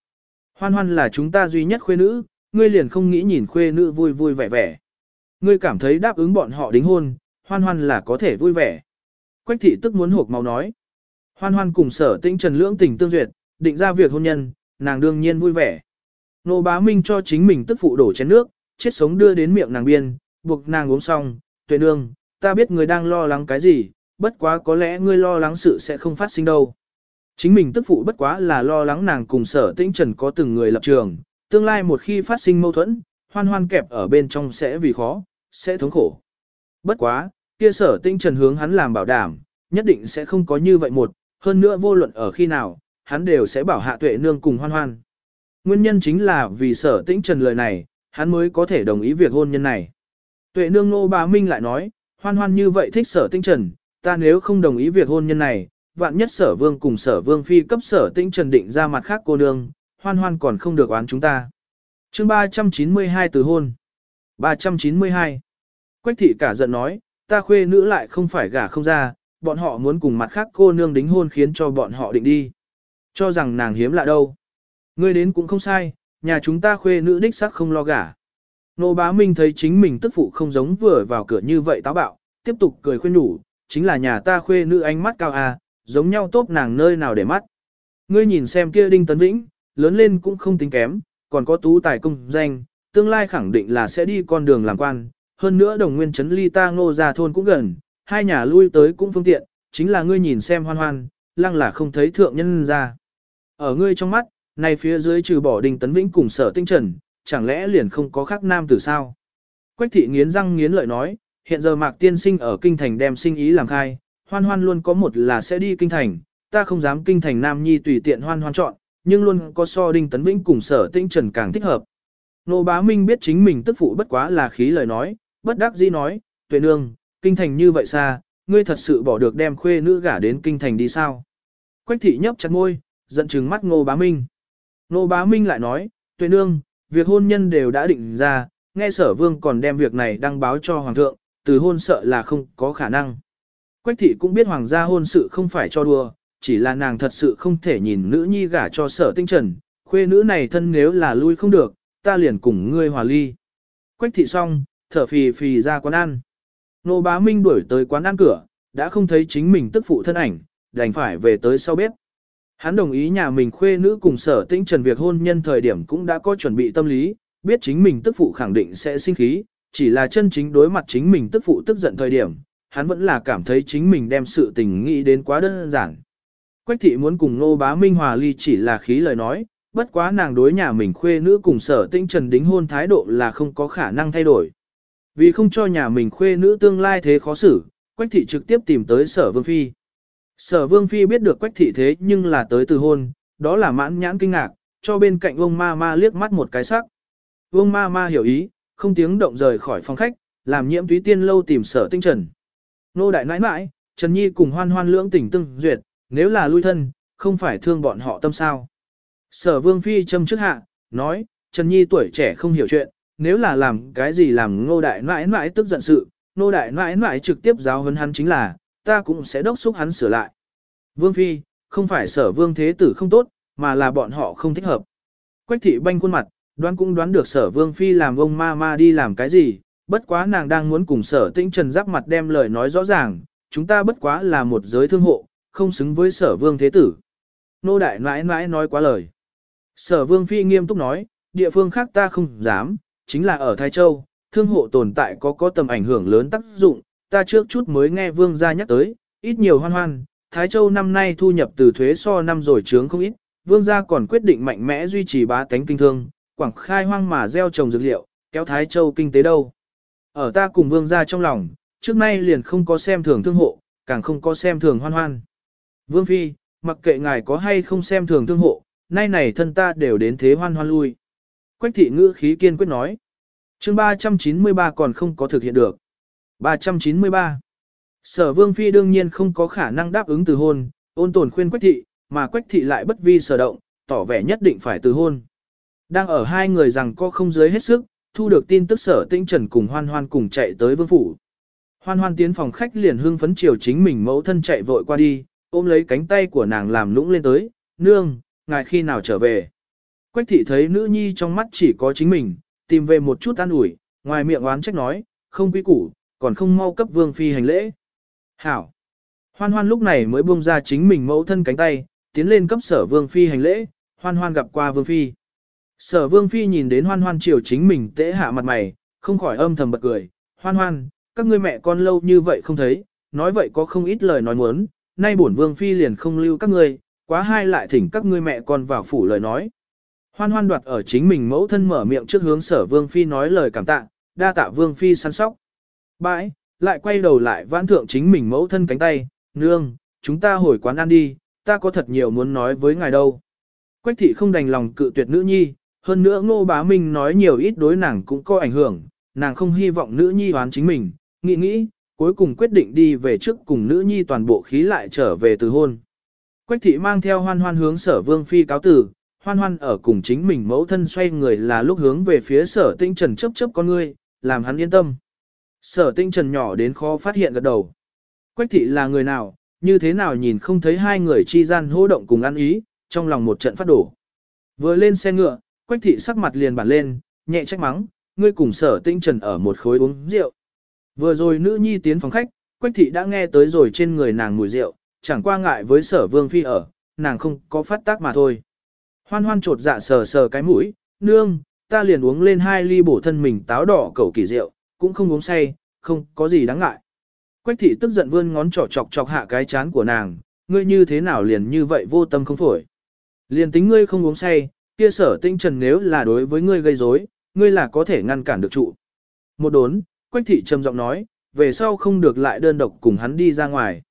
Hoan hoan là chúng ta duy nhất khuê nữ, ngươi liền không nghĩ nhìn khuê nữ vui vui vẻ vẻ. Ngươi cảm thấy đáp ứng bọn họ đính hôn, hoan hoan là có thể vui vẻ. Quách thị tức muốn hộp máu nói. Hoan hoan cùng sở tinh trần lưỡng tình tương duyệt, định ra việc hôn nhân, nàng đương nhiên vui vẻ. Nô bá minh cho chính mình tức phụ đổ chén nước, chết sống đưa đến miệng nàng biên, buộc nàng uống xong, tuệ nương, ta biết người đang lo lắng cái gì, bất quá có lẽ ngươi lo lắng sự sẽ không phát sinh đâu. Chính mình tức phụ bất quá là lo lắng nàng cùng sở tĩnh trần có từng người lập trường, tương lai một khi phát sinh mâu thuẫn, hoan hoan kẹp ở bên trong sẽ vì khó, sẽ thống khổ. Bất quá, kia sở tinh trần hướng hắn làm bảo đảm, nhất định sẽ không có như vậy một, hơn nữa vô luận ở khi nào, hắn đều sẽ bảo hạ tuệ nương cùng hoan hoan. Nguyên nhân chính là vì sở tĩnh trần lời này, hắn mới có thể đồng ý việc hôn nhân này. Tuệ nương nô bà Minh lại nói, hoan hoan như vậy thích sở tĩnh trần, ta nếu không đồng ý việc hôn nhân này, vạn nhất sở vương cùng sở vương phi cấp sở tĩnh trần định ra mặt khác cô nương, hoan hoan còn không được oán chúng ta. chương 392 từ hôn. 392. Quách thị cả giận nói, ta khuê nữ lại không phải gả không ra, bọn họ muốn cùng mặt khác cô nương đính hôn khiến cho bọn họ định đi. Cho rằng nàng hiếm lạ đâu. Ngươi đến cũng không sai, nhà chúng ta khuê nữ đích sắc không lo gả. Nô bá Minh thấy chính mình tức phụ không giống vừa vào cửa như vậy táo bạo, tiếp tục cười khuyên nhủ, chính là nhà ta khuê nữ ánh mắt cao à, giống nhau tốt nàng nơi nào để mắt. Ngươi nhìn xem kia Đinh Tấn Vĩnh, lớn lên cũng không tính kém, còn có tú tài công danh, tương lai khẳng định là sẽ đi con đường làm quan, hơn nữa đồng nguyên chấn ly ta ngô ra thôn cũng gần, hai nhà lui tới cũng phương tiện, chính là ngươi nhìn xem hoan hoan, lăng là không thấy thượng nhân ra. Ở ngươi trong mắt, này phía dưới trừ bỏ đình tấn vĩnh cùng sở tinh trần, chẳng lẽ liền không có khác nam tử sao? Quách thị nghiến răng nghiến lợi nói, hiện giờ mạc tiên sinh ở kinh thành đem sinh ý làm khai, hoan hoan luôn có một là sẽ đi kinh thành, ta không dám kinh thành nam nhi tùy tiện hoan hoan chọn, nhưng luôn có so đinh tấn vĩnh cùng sở tinh trần càng thích hợp. Nô bá minh biết chính mình tức phụ bất quá là khí lời nói, bất đắc dĩ nói, tuệ nương, kinh thành như vậy xa, ngươi thật sự bỏ được đem khuê nữ gả đến kinh thành đi sao? Quách thị nhấp chặt môi, giận trừng mắt ngô bá minh. Ngô bá minh lại nói, tuệ nương, việc hôn nhân đều đã định ra, nghe sở vương còn đem việc này đăng báo cho hoàng thượng, từ hôn sợ là không có khả năng. Quách thị cũng biết hoàng gia hôn sự không phải cho đùa, chỉ là nàng thật sự không thể nhìn nữ nhi gả cho sở tinh trần, khuê nữ này thân nếu là lui không được, ta liền cùng ngươi hòa ly. Quách thị xong, thở phì phì ra quán ăn. Nô bá minh đuổi tới quán ăn cửa, đã không thấy chính mình tức phụ thân ảnh, đành phải về tới sau bếp. Hắn đồng ý nhà mình khuê nữ cùng sở tĩnh trần việc hôn nhân thời điểm cũng đã có chuẩn bị tâm lý, biết chính mình tức phụ khẳng định sẽ sinh khí, chỉ là chân chính đối mặt chính mình tức phụ tức giận thời điểm, hắn vẫn là cảm thấy chính mình đem sự tình nghĩ đến quá đơn giản. Quách thị muốn cùng nô bá minh hòa ly chỉ là khí lời nói, bất quá nàng đối nhà mình khuê nữ cùng sở tĩnh trần đính hôn thái độ là không có khả năng thay đổi. Vì không cho nhà mình khuê nữ tương lai thế khó xử, Quách thị trực tiếp tìm tới sở vương phi. Sở vương phi biết được Quách thị thế nhưng là tới từ hôn, đó là mãn nhãn kinh ngạc, cho bên cạnh ông ma ma liếc mắt một cái sắc. Ông ma ma hiểu ý, không tiếng động rời khỏi phòng khách, làm nhiễm túy tiên lâu tìm sở tinh trần. Nô đại nãi nãi, Trần Nhi cùng hoan hoan lưỡng tỉnh tương duyệt, nếu là lui thân, không phải thương bọn họ tâm sao. Sở vương phi châm trước hạ, nói, Trần Nhi tuổi trẻ không hiểu chuyện, nếu là làm cái gì làm ngô đại nãi nãi tức giận sự, ngô đại nãi nãi trực tiếp giáo huấn hắn chính là, ta cũng sẽ đốc xúc hắn sửa lại. Vương phi, không phải sở vương thế tử không tốt, mà là bọn họ không thích hợp. Quách thị banh khuôn mặt, đoán cũng đoán được sở vương phi làm ông ma ma đi làm cái gì, bất quá nàng đang muốn cùng sở tĩnh trần giáp mặt đem lời nói rõ ràng, chúng ta bất quá là một giới thương hộ, không xứng với sở vương thế tử. Nô đại nãi nãi nói quá lời. Sở vương phi nghiêm túc nói, địa phương khác ta không dám, chính là ở Thái Châu, thương hộ tồn tại có có tầm ảnh hưởng lớn tác dụng, ta trước chút mới nghe vương gia nhắc tới, ít nhiều hoan hoan, Thái Châu năm nay thu nhập từ thuế so năm rồi trướng không ít, vương gia còn quyết định mạnh mẽ duy trì bá tánh kinh thương, quảng khai hoang mà gieo trồng dược liệu, kéo Thái Châu kinh tế đâu. Ở ta cùng vương gia trong lòng, trước nay liền không có xem thường thương hộ, càng không có xem thường hoan hoan. Vương Phi, mặc kệ ngài có hay không xem thường thương hộ, nay này thân ta đều đến thế hoan hoan lui. Quách thị ngữ khí kiên quyết nói. chương 393 còn không có thực hiện được. 393. Sở Vương Phi đương nhiên không có khả năng đáp ứng từ hôn, ôn tồn khuyên Quách thị, mà Quách thị lại bất vi sở động, tỏ vẻ nhất định phải từ hôn. Đang ở hai người rằng có không dưới hết sức, thu được tin tức sở tĩnh trần cùng hoan hoan cùng chạy tới vương phủ. Hoan hoan tiến phòng khách liền hưng phấn chiều chính mình mẫu thân chạy vội qua đi, ôm lấy cánh tay của nàng làm lũng lên tới, nương, ngài khi nào trở về. Quách thị thấy nữ nhi trong mắt chỉ có chính mình, tìm về một chút an ủi, ngoài miệng oán trách nói, không quý củ, còn không mau cấp vương phi hành lễ. Hảo! Hoan hoan lúc này mới buông ra chính mình mẫu thân cánh tay, tiến lên cấp sở vương phi hành lễ, hoan hoan gặp qua vương phi. Sở vương phi nhìn đến hoan hoan chiều chính mình tễ hạ mặt mày, không khỏi âm thầm bật cười, hoan hoan, các ngươi mẹ con lâu như vậy không thấy, nói vậy có không ít lời nói muốn, nay bổn vương phi liền không lưu các ngươi, quá hai lại thỉnh các ngươi mẹ con vào phủ lời nói. Hoan hoan đoạt ở chính mình mẫu thân mở miệng trước hướng sở vương phi nói lời cảm tạ, đa tạ vương phi săn sóc. Bãi, lại quay đầu lại vãn thượng chính mình mẫu thân cánh tay, nương, chúng ta hồi quán ăn đi, ta có thật nhiều muốn nói với ngài đâu. Quách thị không đành lòng cự tuyệt nữ nhi, hơn nữa ngô bá minh nói nhiều ít đối nàng cũng có ảnh hưởng, nàng không hy vọng nữ nhi hoán chính mình, nghĩ nghĩ, cuối cùng quyết định đi về trước cùng nữ nhi toàn bộ khí lại trở về từ hôn. Quách thị mang theo hoan hoan hướng sở vương phi cáo tử, hoan hoan ở cùng chính mình mẫu thân xoay người là lúc hướng về phía sở tinh trần chấp chấp con ngươi, làm hắn yên tâm. Sở tinh trần nhỏ đến khó phát hiện gật đầu. Quách thị là người nào, như thế nào nhìn không thấy hai người chi gian hô động cùng ăn ý, trong lòng một trận phát đổ. Vừa lên xe ngựa, quách thị sắc mặt liền bản lên, nhẹ trách mắng, ngươi cùng sở tinh trần ở một khối uống rượu. Vừa rồi nữ nhi tiến phòng khách, quách thị đã nghe tới rồi trên người nàng mùi rượu, chẳng qua ngại với sở vương phi ở, nàng không có phát tác mà thôi. Hoan hoan trột dạ sờ sờ cái mũi, nương, ta liền uống lên hai ly bổ thân mình táo đỏ cầu kỳ rượu, cũng không uống say, không có gì đáng ngại. Quách thị tức giận vươn ngón trỏ chọc chọc hạ cái chán của nàng, ngươi như thế nào liền như vậy vô tâm không phổi. Liền tính ngươi không uống say, kia sở tinh trần nếu là đối với ngươi gây rối, ngươi là có thể ngăn cản được trụ. Một đốn, Quách thị trầm giọng nói, về sau không được lại đơn độc cùng hắn đi ra ngoài.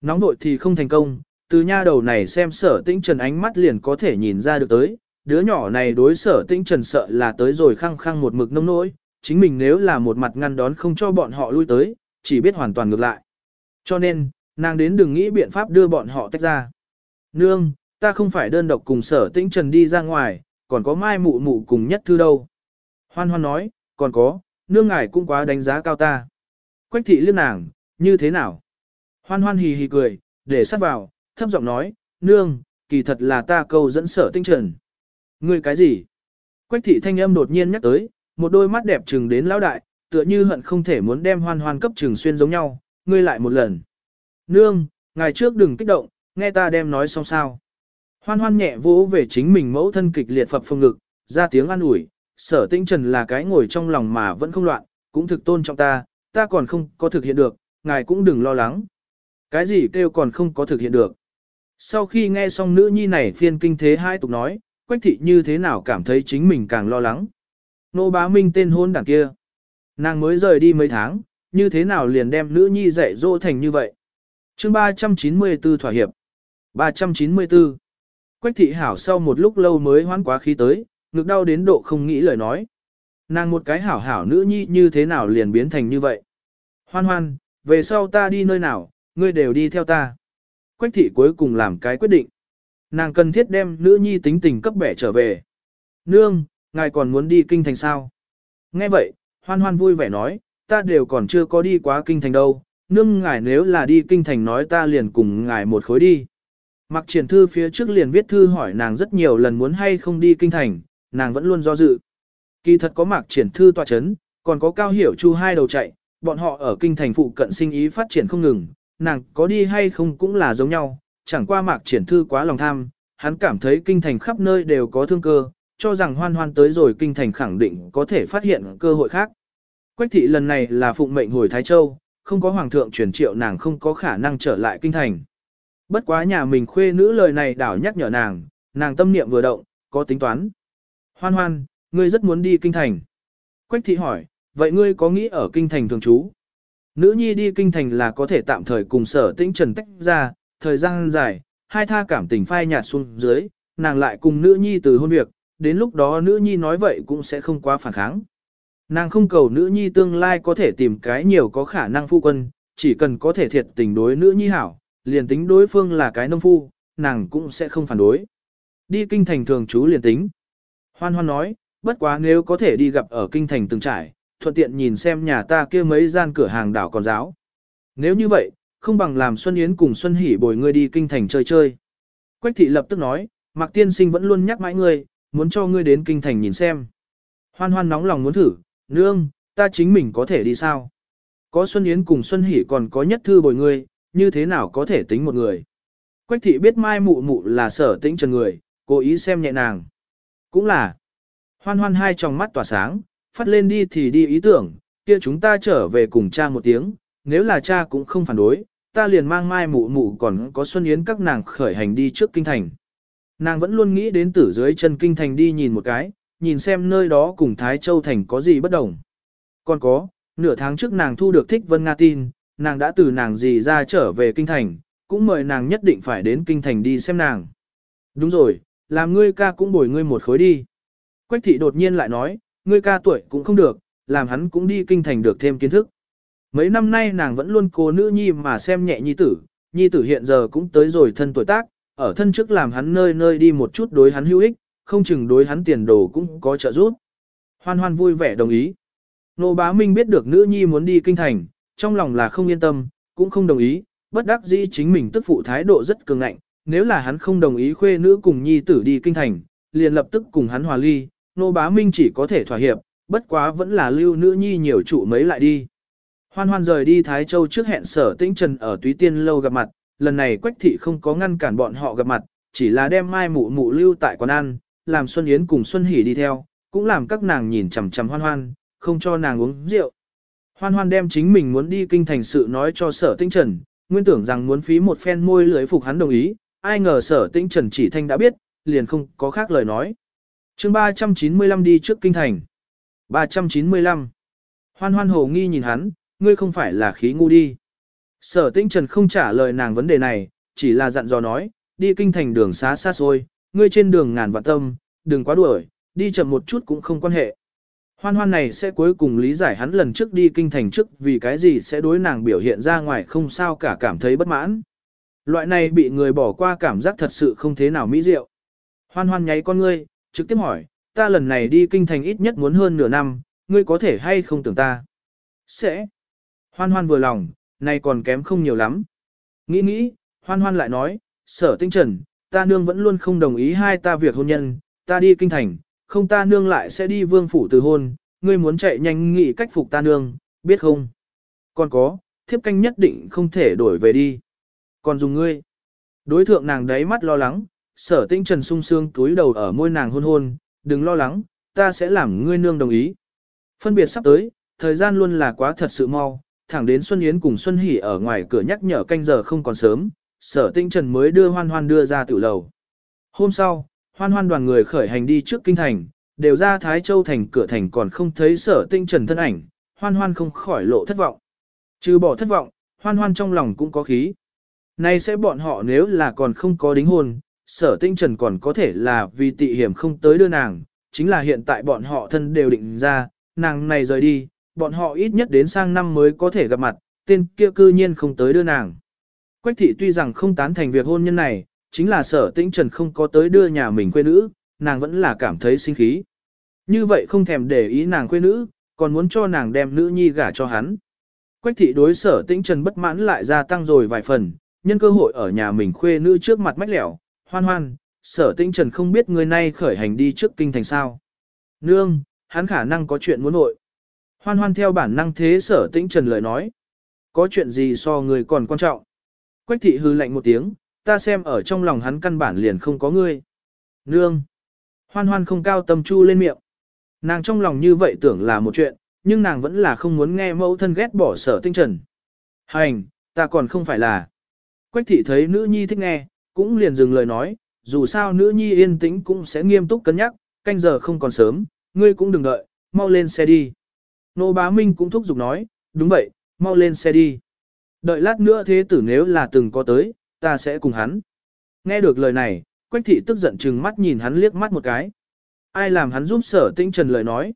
Nóng vội thì không thành công, từ nha đầu này xem sở tĩnh trần ánh mắt liền có thể nhìn ra được tới, đứa nhỏ này đối sở tĩnh trần sợ là tới rồi khăng khăng một mực nông nỗi, chính mình nếu là một mặt ngăn đón không cho bọn họ lui tới, chỉ biết hoàn toàn ngược lại. Cho nên, nàng đến đừng nghĩ biện pháp đưa bọn họ tách ra. Nương, ta không phải đơn độc cùng sở tĩnh trần đi ra ngoài, còn có mai mụ mụ cùng nhất thư đâu. Hoan hoan nói, còn có, nương ngài cũng quá đánh giá cao ta. Quách thị liếc nàng, như thế nào? Hoan hoan hì hì cười, để sát vào, thấp giọng nói, nương, kỳ thật là ta câu dẫn sở tinh trần. Ngươi cái gì? Quách thị thanh âm đột nhiên nhắc tới, một đôi mắt đẹp trừng đến lão đại, tựa như hận không thể muốn đem hoan hoan cấp trừng xuyên giống nhau, ngươi lại một lần. Nương, ngày trước đừng kích động, nghe ta đem nói xong sao. Hoan hoan nhẹ vỗ về chính mình mẫu thân kịch liệt phập phồng ngực, ra tiếng an ủi, sở tinh trần là cái ngồi trong lòng mà vẫn không loạn, cũng thực tôn trọng ta, ta còn không có thực hiện được, ngài cũng đừng lo lắng. Cái gì kêu còn không có thực hiện được. Sau khi nghe xong nữ nhi này phiên kinh thế hai tục nói, Quách thị như thế nào cảm thấy chính mình càng lo lắng. Nô bá minh tên hôn đảng kia. Nàng mới rời đi mấy tháng, như thế nào liền đem nữ nhi dạy dỗ thành như vậy. chương 394 thỏa hiệp. 394. Quách thị hảo sau một lúc lâu mới hoán quá khí tới, ngực đau đến độ không nghĩ lời nói. Nàng một cái hảo hảo nữ nhi như thế nào liền biến thành như vậy. Hoan hoan, về sau ta đi nơi nào, ngươi đều đi theo ta. Quách thị cuối cùng làm cái quyết định. Nàng cần thiết đem nữ nhi tính tình cấp bẻ trở về. Nương, ngài còn muốn đi kinh thành sao? Nghe vậy, hoan hoan vui vẻ nói, ta đều còn chưa có đi quá kinh thành đâu. Nương ngài nếu là đi kinh thành nói ta liền cùng ngài một khối đi. Mặc triển thư phía trước liền viết thư hỏi nàng rất nhiều lần muốn hay không đi kinh thành, nàng vẫn luôn do dự. Kỳ thật có mặc triển thư tòa chấn, còn có cao hiểu chu hai đầu chạy, bọn họ ở kinh thành phụ cận sinh ý phát triển không ngừng, nàng có đi hay không cũng là giống nhau, chẳng qua mạc triển thư quá lòng tham, hắn cảm thấy kinh thành khắp nơi đều có thương cơ, cho rằng hoan hoan tới rồi kinh thành khẳng định có thể phát hiện cơ hội khác. Quách thị lần này là phụng mệnh hồi Thái Châu, không có hoàng thượng truyền triệu nàng không có khả năng trở lại kinh thành. Bất quá nhà mình khuê nữ lời này đảo nhắc nhở nàng, nàng tâm niệm vừa động, có tính toán. Hoan hoan, ngươi rất muốn đi kinh thành. Quách thị hỏi, vậy ngươi có nghĩ ở kinh thành thường trú? Nữ nhi đi kinh thành là có thể tạm thời cùng sở tĩnh trần tách ra, thời gian dài, hai tha cảm tình phai nhạt xuống dưới, nàng lại cùng nữ nhi từ hôn việc, đến lúc đó nữ nhi nói vậy cũng sẽ không quá phản kháng. Nàng không cầu nữ nhi tương lai có thể tìm cái nhiều có khả năng phu quân, chỉ cần có thể thiệt tình đối nữ nhi hảo, liền tính đối phương là cái nông phu, nàng cũng sẽ không phản đối. Đi kinh thành thường trú liền tính. Hoan hoan nói, bất quá nếu có thể đi gặp ở kinh thành từng trải, thuận tiện nhìn xem nhà ta kia mấy gian cửa hàng đảo còn giáo. Nếu như vậy, không bằng làm Xuân Yến cùng Xuân Hỷ bồi ngươi đi kinh thành chơi chơi. Quách thị lập tức nói, Mạc Tiên Sinh vẫn luôn nhắc mãi ngươi, muốn cho ngươi đến kinh thành nhìn xem. Hoan hoan nóng lòng muốn thử, nương, ta chính mình có thể đi sao? Có Xuân Yến cùng Xuân Hỷ còn có nhất thư bồi ngươi, như thế nào có thể tính một người? Quách thị biết mai mụ mụ là sở tĩnh trần người, cố ý xem nhẹ nàng. Cũng là, hoan hoan hai tròng mắt tỏa sáng, phát lên đi thì đi ý tưởng, kia chúng ta trở về cùng cha một tiếng, nếu là cha cũng không phản đối, ta liền mang mai mụ mụ còn có Xuân Yến các nàng khởi hành đi trước kinh thành. Nàng vẫn luôn nghĩ đến tử dưới chân kinh thành đi nhìn một cái, nhìn xem nơi đó cùng Thái Châu Thành có gì bất đồng. Còn có, nửa tháng trước nàng thu được thích Vân Nga tin, nàng đã từ nàng gì ra trở về kinh thành, cũng mời nàng nhất định phải đến kinh thành đi xem nàng. Đúng rồi, làm ngươi ca cũng bồi ngươi một khối đi. Quách thị đột nhiên lại nói, ngươi ca tuổi cũng không được, làm hắn cũng đi kinh thành được thêm kiến thức. Mấy năm nay nàng vẫn luôn cố nữ nhi mà xem nhẹ nhi tử, nhi tử hiện giờ cũng tới rồi thân tuổi tác, ở thân trước làm hắn nơi nơi đi một chút đối hắn hữu ích, không chừng đối hắn tiền đồ cũng có trợ giúp. Hoan hoan vui vẻ đồng ý. Nô bá Minh biết được nữ nhi muốn đi kinh thành, trong lòng là không yên tâm, cũng không đồng ý, bất đắc dĩ chính mình tức phụ thái độ rất cường ngạnh, nếu là hắn không đồng ý khuê nữ cùng nhi tử đi kinh thành, liền lập tức cùng hắn hòa ly, nô bá Minh chỉ có thể thỏa hiệp, bất quá vẫn là lưu nữ nhi nhiều trụ mấy lại đi. Hoan hoan rời đi Thái Châu trước hẹn sở tĩnh trần ở Túy Tiên lâu gặp mặt, lần này Quách Thị không có ngăn cản bọn họ gặp mặt, chỉ là đem mai mụ mụ lưu tại quán ăn, làm Xuân Yến cùng Xuân Hỷ đi theo, cũng làm các nàng nhìn chằm chằm hoan hoan, không cho nàng uống rượu. Hoan hoan đem chính mình muốn đi kinh thành sự nói cho sở tinh trần, nguyên tưởng rằng muốn phí một phen môi lưới phục hắn đồng ý, ai ngờ sở Tĩnh trần chỉ thanh đã biết, liền không có khác lời nói. chương 395 đi trước kinh thành. 395. Hoan hoan hồ nghi nhìn hắn, ngươi không phải là khí ngu đi. Sở Tĩnh trần không trả lời nàng vấn đề này, chỉ là dặn dò nói, đi kinh thành đường xá xa xôi, ngươi trên đường ngàn vạn tâm, đừng quá đuổi, đi chậm một chút cũng không quan hệ. Hoan hoan này sẽ cuối cùng lý giải hắn lần trước đi kinh thành trước vì cái gì sẽ đối nàng biểu hiện ra ngoài không sao cả cảm thấy bất mãn. Loại này bị người bỏ qua cảm giác thật sự không thế nào mỹ diệu. Hoan hoan nháy con ngươi, trực tiếp hỏi, ta lần này đi kinh thành ít nhất muốn hơn nửa năm, ngươi có thể hay không tưởng ta? Sẽ. Hoan hoan vừa lòng, này còn kém không nhiều lắm. Nghĩ nghĩ, hoan hoan lại nói, sở tinh trần, ta nương vẫn luôn không đồng ý hai ta việc hôn nhân, ta đi kinh thành, không ta nương lại sẽ đi vương phủ từ hôn, ngươi muốn chạy nhanh nghĩ cách phục ta nương, biết không? Còn có, thiếp canh nhất định không thể đổi về đi. Còn dùng ngươi. Đối thượng nàng đáy mắt lo lắng, sở tinh trần sung sương túi đầu ở môi nàng hôn hôn, đừng lo lắng, ta sẽ làm ngươi nương đồng ý. Phân biệt sắp tới, thời gian luôn là quá thật sự mau, thẳng đến Xuân Yến cùng Xuân Hỷ ở ngoài cửa nhắc nhở canh giờ không còn sớm, sở tinh trần mới đưa hoan hoan đưa ra tiểu lầu. Hôm sau, hoan hoan đoàn người khởi hành đi trước kinh thành, đều ra Thái Châu thành cửa thành còn không thấy sở tinh trần thân ảnh, hoan hoan không khỏi lộ thất vọng. Trừ bỏ thất vọng, hoan hoan trong lòng cũng có khí. Nay sẽ bọn họ nếu là còn không có đính hôn, sở tinh trần còn có thể là vì tị hiểm không tới đưa nàng, chính là hiện tại bọn họ thân đều định ra, nàng này rời đi, bọn họ ít nhất đến sang năm mới có thể gặp mặt, tên kia cư nhiên không tới đưa nàng. Quách thị tuy rằng không tán thành việc hôn nhân này, chính là sở tĩnh trần không có tới đưa nhà mình quê nữ, nàng vẫn là cảm thấy sinh khí. Như vậy không thèm để ý nàng quê nữ, còn muốn cho nàng đem nữ nhi gả cho hắn. Quách thị đối sở tĩnh trần bất mãn lại gia tăng rồi vài phần, nhân cơ hội ở nhà mình khuê nữ trước mặt mách lẻo, hoan hoan, sở tĩnh trần không biết người nay khởi hành đi trước kinh thành sao. Nương, hắn khả năng có chuyện muốn nội. Hoan hoan theo bản năng thế sở tĩnh trần lời nói. Có chuyện gì so người còn quan trọng. Quách thị hư lạnh một tiếng, ta xem ở trong lòng hắn căn bản liền không có ngươi. Nương. Hoan hoan không cao tâm chu lên miệng. Nàng trong lòng như vậy tưởng là một chuyện, nhưng nàng vẫn là không muốn nghe mẫu thân ghét bỏ sở tinh trần. Hành, ta còn không phải là. Quách thị thấy nữ nhi thích nghe, cũng liền dừng lời nói, dù sao nữ nhi yên tĩnh cũng sẽ nghiêm túc cân nhắc, canh giờ không còn sớm, ngươi cũng đừng đợi, mau lên xe đi. Nô bá Minh cũng thúc giục nói, đúng vậy, mau lên xe đi. Đợi lát nữa thế tử nếu là từng có tới, ta sẽ cùng hắn. Nghe được lời này, Quách thị tức giận chừng mắt nhìn hắn liếc mắt một cái. Ai làm hắn giúp sở tinh trần lời nói.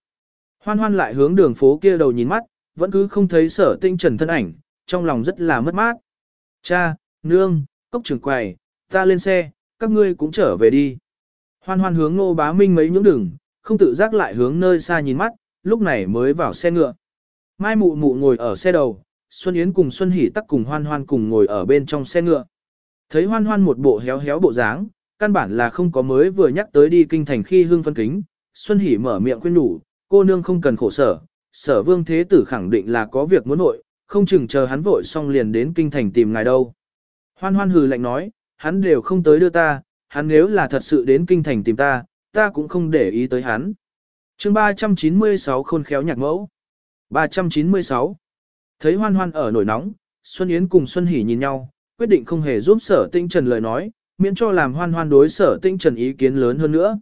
Hoan hoan lại hướng đường phố kia đầu nhìn mắt, vẫn cứ không thấy sở tinh trần thân ảnh, trong lòng rất là mất mát. Cha, nương, cốc trưởng quầy, ta lên xe, các ngươi cũng trở về đi. Hoan hoan hướng ngô bá minh mấy những đường, không tự giác lại hướng nơi xa nhìn mắt, lúc này mới vào xe ngựa. Mai mụ mụ ngồi ở xe đầu, Xuân Yến cùng Xuân Hỷ tắc cùng hoan hoan cùng ngồi ở bên trong xe ngựa. Thấy hoan hoan một bộ héo héo bộ dáng, căn bản là không có mới vừa nhắc tới đi kinh thành khi hương phân kính. Xuân Hỷ mở miệng khuyên nhủ, cô nương không cần khổ sở, sở vương thế tử khẳng định là có việc muốn nội không chừng chờ hắn vội xong liền đến kinh thành tìm ngài đâu. Hoan hoan hừ lạnh nói, hắn đều không tới đưa ta, hắn nếu là thật sự đến kinh thành tìm ta, ta cũng không để ý tới hắn. chương 396 khôn khéo nhạc mẫu. 396. Thấy hoan hoan ở nổi nóng, Xuân Yến cùng Xuân Hỷ nhìn nhau, quyết định không hề giúp sở tinh trần lời nói, miễn cho làm hoan hoan đối sở tinh trần ý kiến lớn hơn nữa.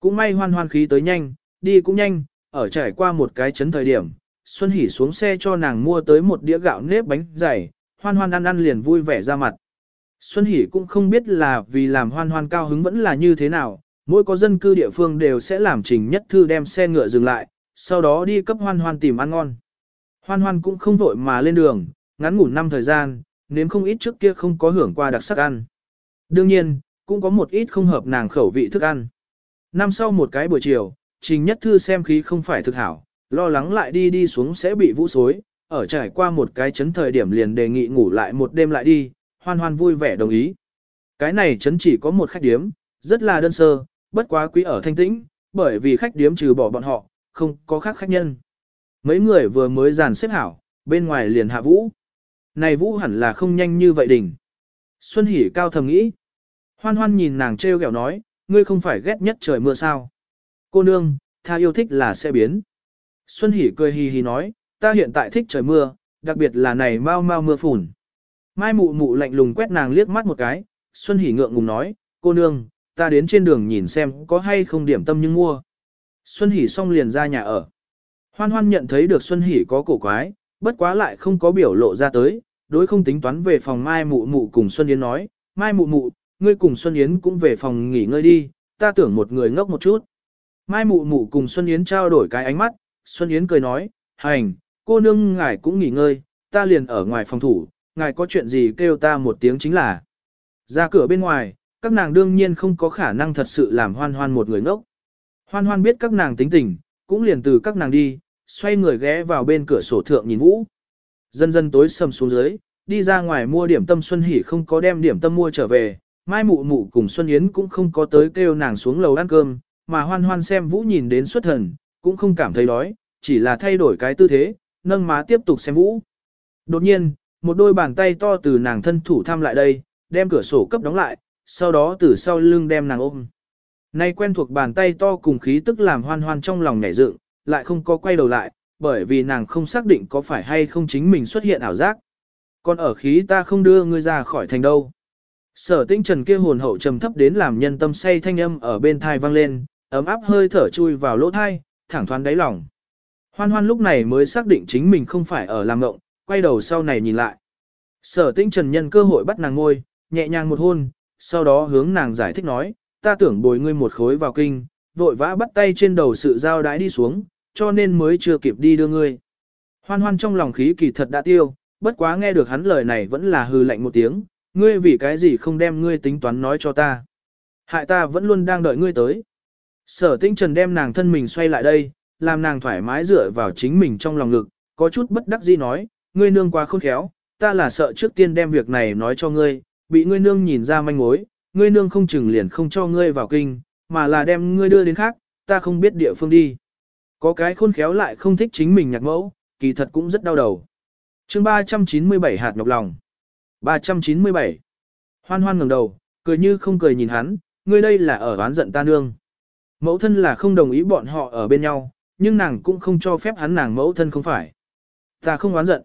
Cũng may hoan hoan khí tới nhanh, đi cũng nhanh, ở trải qua một cái chấn thời điểm, Xuân Hỷ xuống xe cho nàng mua tới một đĩa gạo nếp bánh dày, hoan hoan ăn ăn liền vui vẻ ra mặt. Xuân Hỷ cũng không biết là vì làm hoan hoan cao hứng vẫn là như thế nào, mỗi có dân cư địa phương đều sẽ làm trình nhất thư đem xe ngựa dừng lại, sau đó đi cấp hoan hoan tìm ăn ngon. Hoan hoan cũng không vội mà lên đường, ngắn ngủ năm thời gian, nếm không ít trước kia không có hưởng qua đặc sắc ăn. Đương nhiên, cũng có một ít không hợp nàng khẩu vị thức ăn. Năm sau một cái buổi chiều, Trình Nhất Thư xem khí không phải thực hảo, lo lắng lại đi đi xuống sẽ bị vũ xối, ở trải qua một cái chấn thời điểm liền đề nghị ngủ lại một đêm lại đi, hoan hoan vui vẻ đồng ý. Cái này chấn chỉ có một khách điếm, rất là đơn sơ, bất quá quý ở thanh tĩnh, bởi vì khách điếm trừ bỏ bọn họ, không có khác khách nhân. Mấy người vừa mới dàn xếp hảo, bên ngoài liền hạ vũ. Này vũ hẳn là không nhanh như vậy đỉnh. Xuân Hỷ cao thầm nghĩ. Hoan hoan nhìn nàng trêu ghẹo nói, ngươi không phải ghét nhất trời mưa sao. Cô nương, tha yêu thích là sẽ biến. Xuân Hỷ cười hì hì nói, ta hiện tại thích trời mưa, đặc biệt là này mau mau mưa phùn. Mai mụ mụ lạnh lùng quét nàng liếc mắt một cái, Xuân Hỷ ngượng ngùng nói, cô nương, ta đến trên đường nhìn xem có hay không điểm tâm nhưng mua. Xuân Hỷ xong liền ra nhà ở. Hoan hoan nhận thấy được Xuân Hỷ có cổ quái, bất quá lại không có biểu lộ ra tới, đối không tính toán về phòng Mai mụ mụ cùng Xuân Yến nói, Mai mụ mụ, ngươi cùng Xuân Yến cũng về phòng nghỉ ngơi đi, ta tưởng một người ngốc một chút. Mai mụ mụ cùng Xuân Yến trao đổi cái ánh mắt, Xuân Yến cười nói, hành, cô nương ngài cũng nghỉ ngơi, ta liền ở ngoài phòng thủ, ngài có chuyện gì kêu ta một tiếng chính là. Ra cửa bên ngoài, các nàng đương nhiên không có khả năng thật sự làm hoan hoan một người ngốc. Hoan hoan biết các nàng tính tình, cũng liền từ các nàng đi, xoay người ghé vào bên cửa sổ thượng nhìn vũ. Dần dần tối sầm xuống dưới, đi ra ngoài mua điểm tâm Xuân Hỷ không có đem điểm tâm mua trở về, Mai Mụ Mụ cùng Xuân Yến cũng không có tới kêu nàng xuống lầu ăn cơm, mà hoan hoan xem vũ nhìn đến xuất thần, cũng không cảm thấy đói, chỉ là thay đổi cái tư thế, nâng má tiếp tục xem vũ. Đột nhiên, một đôi bàn tay to từ nàng thân thủ thăm lại đây, đem cửa sổ cấp đóng lại, sau đó từ sau lưng đem nàng ôm. Nay quen thuộc bàn tay to cùng khí tức làm hoan hoan trong lòng nhảy dựng, lại không có quay đầu lại, bởi vì nàng không xác định có phải hay không chính mình xuất hiện ảo giác. Còn ở khí ta không đưa ngươi ra khỏi thành đâu. Sở tinh trần kia hồn hậu trầm thấp đến làm nhân tâm say thanh âm ở bên thai vang lên, ấm áp hơi thở chui vào lỗ thai, thẳng thoáng đáy lòng. Hoan hoan lúc này mới xác định chính mình không phải ở làm ngộng, quay đầu sau này nhìn lại. Sở tinh trần nhân cơ hội bắt nàng ngôi, nhẹ nhàng một hôn, sau đó hướng nàng giải thích nói, ta tưởng bồi ngươi một khối vào kinh, vội vã bắt tay trên đầu sự giao đái đi xuống, cho nên mới chưa kịp đi đưa ngươi. Hoan hoan trong lòng khí kỳ thật đã tiêu, bất quá nghe được hắn lời này vẫn là hư lạnh một tiếng, ngươi vì cái gì không đem ngươi tính toán nói cho ta. Hại ta vẫn luôn đang đợi ngươi tới. Sở tinh trần đem nàng thân mình xoay lại đây, làm nàng thoải mái dựa vào chính mình trong lòng lực, có chút bất đắc dĩ nói, ngươi nương quá khôn khéo, ta là sợ trước tiên đem việc này nói cho ngươi, bị ngươi nương nhìn ra manh mối, ngươi nương không chừng liền không cho ngươi vào kinh, mà là đem ngươi đưa đến khác, ta không biết địa phương đi. Có cái khôn khéo lại không thích chính mình nhạc mẫu, kỳ thật cũng rất đau đầu. chương 397 hạt nhọc lòng. 397. Hoan hoan ngẩng đầu, cười như không cười nhìn hắn, ngươi đây là ở oán giận ta nương. Mẫu thân là không đồng ý bọn họ ở bên nhau, nhưng nàng cũng không cho phép hắn nàng mẫu thân không phải. Ta không oán giận.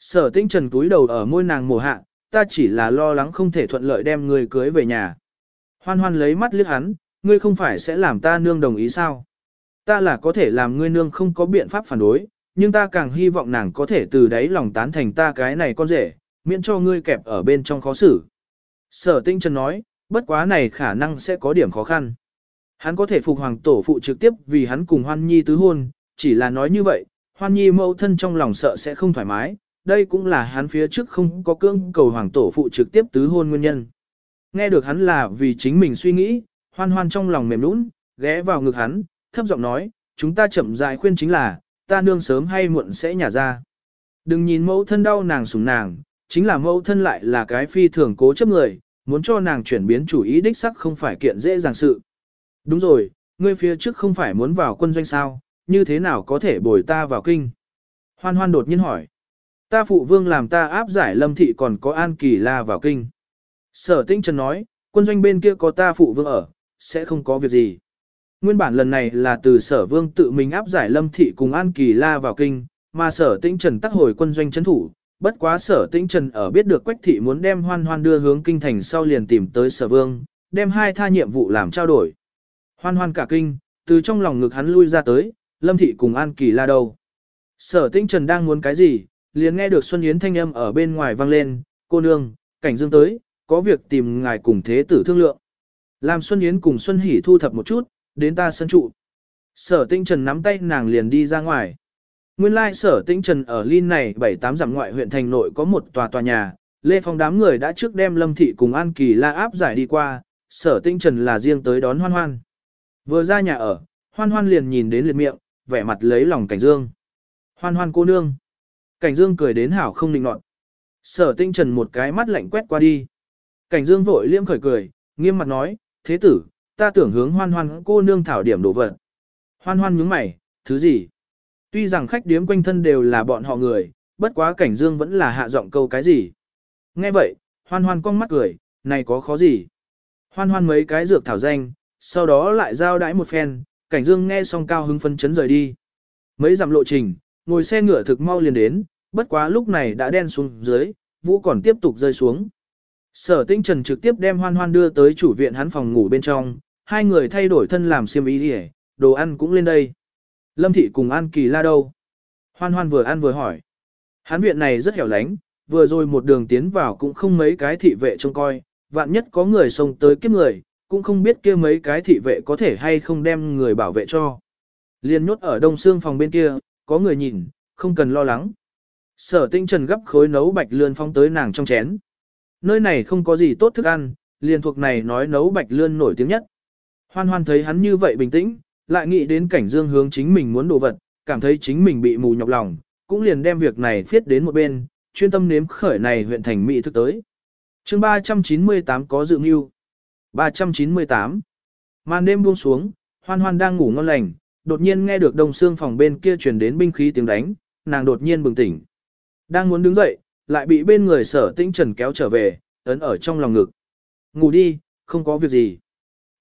Sở tinh trần túi đầu ở môi nàng mồ hạ, ta chỉ là lo lắng không thể thuận lợi đem người cưới về nhà. Hoan hoan lấy mắt liếc hắn, ngươi không phải sẽ làm ta nương đồng ý sao? Ta là có thể làm ngươi nương không có biện pháp phản đối, nhưng ta càng hy vọng nàng có thể từ đấy lòng tán thành ta cái này con rể, miễn cho ngươi kẹp ở bên trong khó xử. Sở tinh trần nói, bất quá này khả năng sẽ có điểm khó khăn. Hắn có thể phục hoàng tổ phụ trực tiếp vì hắn cùng hoan nhi tứ hôn, chỉ là nói như vậy, hoan nhi mẫu thân trong lòng sợ sẽ không thoải mái, đây cũng là hắn phía trước không có cưỡng cầu hoàng tổ phụ trực tiếp tứ hôn nguyên nhân. Nghe được hắn là vì chính mình suy nghĩ, hoan hoan trong lòng mềm nũng, ghé vào ngực hắn, thấp giọng nói, chúng ta chậm rãi khuyên chính là, ta nương sớm hay muộn sẽ nhả ra. Đừng nhìn mẫu thân đau nàng sủng nàng, chính là mẫu thân lại là cái phi thường cố chấp người, muốn cho nàng chuyển biến chủ ý đích sắc không phải kiện dễ dàng sự. Đúng rồi, ngươi phía trước không phải muốn vào quân doanh sao, như thế nào có thể bồi ta vào kinh? Hoan hoan đột nhiên hỏi. Ta phụ vương làm ta áp giải lâm thị còn có an kỳ la vào kinh. Sở tinh trần nói, quân doanh bên kia có ta phụ vương ở, sẽ không có việc gì. Nguyên bản lần này là từ sở vương tự mình áp giải lâm thị cùng an kỳ la vào kinh, mà sở tinh trần tắc hồi quân doanh chấn thủ. Bất quá sở tinh trần ở biết được quách thị muốn đem hoan hoan đưa hướng kinh thành sau liền tìm tới sở vương, đem hai tha nhiệm vụ làm trao đổi. Hoan hoan cả kinh, từ trong lòng ngực hắn lui ra tới, lâm thị cùng an kỳ la đâu. Sở tinh trần đang muốn cái gì, liền nghe được Xuân Yến thanh âm ở bên ngoài vang lên, cô nương, cảnh dương tới, có việc tìm ngài cùng thế tử thương lượng. Làm Xuân Yến cùng Xuân Hỷ thu thập một chút, đến ta sân trụ. Sở tinh trần nắm tay nàng liền đi ra ngoài. Nguyên lai sở tinh trần ở Linh này 7-8 dặm ngoại huyện thành nội có một tòa tòa nhà, Lê Phong đám người đã trước đem Lâm Thị cùng An Kỳ La áp giải đi qua, sở tinh trần là riêng tới đón hoan hoan. Vừa ra nhà ở, hoan hoan liền nhìn đến liệt miệng, vẻ mặt lấy lòng cảnh dương. Hoan hoan cô nương. Cảnh dương cười đến hảo không định nọt. Sở tinh trần một cái mắt lạnh quét qua đi. Cảnh dương vội liêm khởi cười, nghiêm mặt nói, thế tử, ta tưởng hướng hoan hoan cô nương thảo điểm đổ vật. Hoan hoan nhướng mày, thứ gì? Tuy rằng khách điếm quanh thân đều là bọn họ người, bất quá cảnh dương vẫn là hạ giọng câu cái gì. Nghe vậy, hoan hoan cong mắt cười, này có khó gì? Hoan hoan mấy cái dược thảo danh, sau đó lại giao đãi một phen, cảnh dương nghe xong cao hứng phân chấn rời đi. Mấy dặm lộ trình, ngồi xe ngựa thực mau liền đến, bất quá lúc này đã đen xuống dưới, vũ còn tiếp tục rơi xuống. Sở tinh trần trực tiếp đem hoan hoan đưa tới chủ viện hắn phòng ngủ bên trong, hai người thay đổi thân làm xiêm ý đi đồ ăn cũng lên đây. Lâm thị cùng An Kỳ la đâu? Hoan hoan vừa ăn vừa hỏi. Hắn viện này rất hẻo lánh, vừa rồi một đường tiến vào cũng không mấy cái thị vệ trông coi, vạn nhất có người xông tới kiếp người, cũng không biết kia mấy cái thị vệ có thể hay không đem người bảo vệ cho. Liên nhốt ở đông xương phòng bên kia, có người nhìn, không cần lo lắng. Sở tinh trần gấp khối nấu bạch lươn phong tới nàng trong chén. Nơi này không có gì tốt thức ăn, liền thuộc này nói nấu bạch lươn nổi tiếng nhất. Hoan hoan thấy hắn như vậy bình tĩnh, lại nghĩ đến cảnh dương hướng chính mình muốn đồ vật, cảm thấy chính mình bị mù nhọc lòng, cũng liền đem việc này viết đến một bên, chuyên tâm nếm khởi này huyện thành mỹ thức tới. chương 398 có dự mưu. 398. Màn đêm buông xuống, hoan hoan đang ngủ ngon lành, đột nhiên nghe được đông xương phòng bên kia truyền đến binh khí tiếng đánh, nàng đột nhiên bừng tỉnh. Đang muốn đứng dậy, lại bị bên người sở tĩnh trần kéo trở về, ấn ở trong lòng ngực. Ngủ đi, không có việc gì.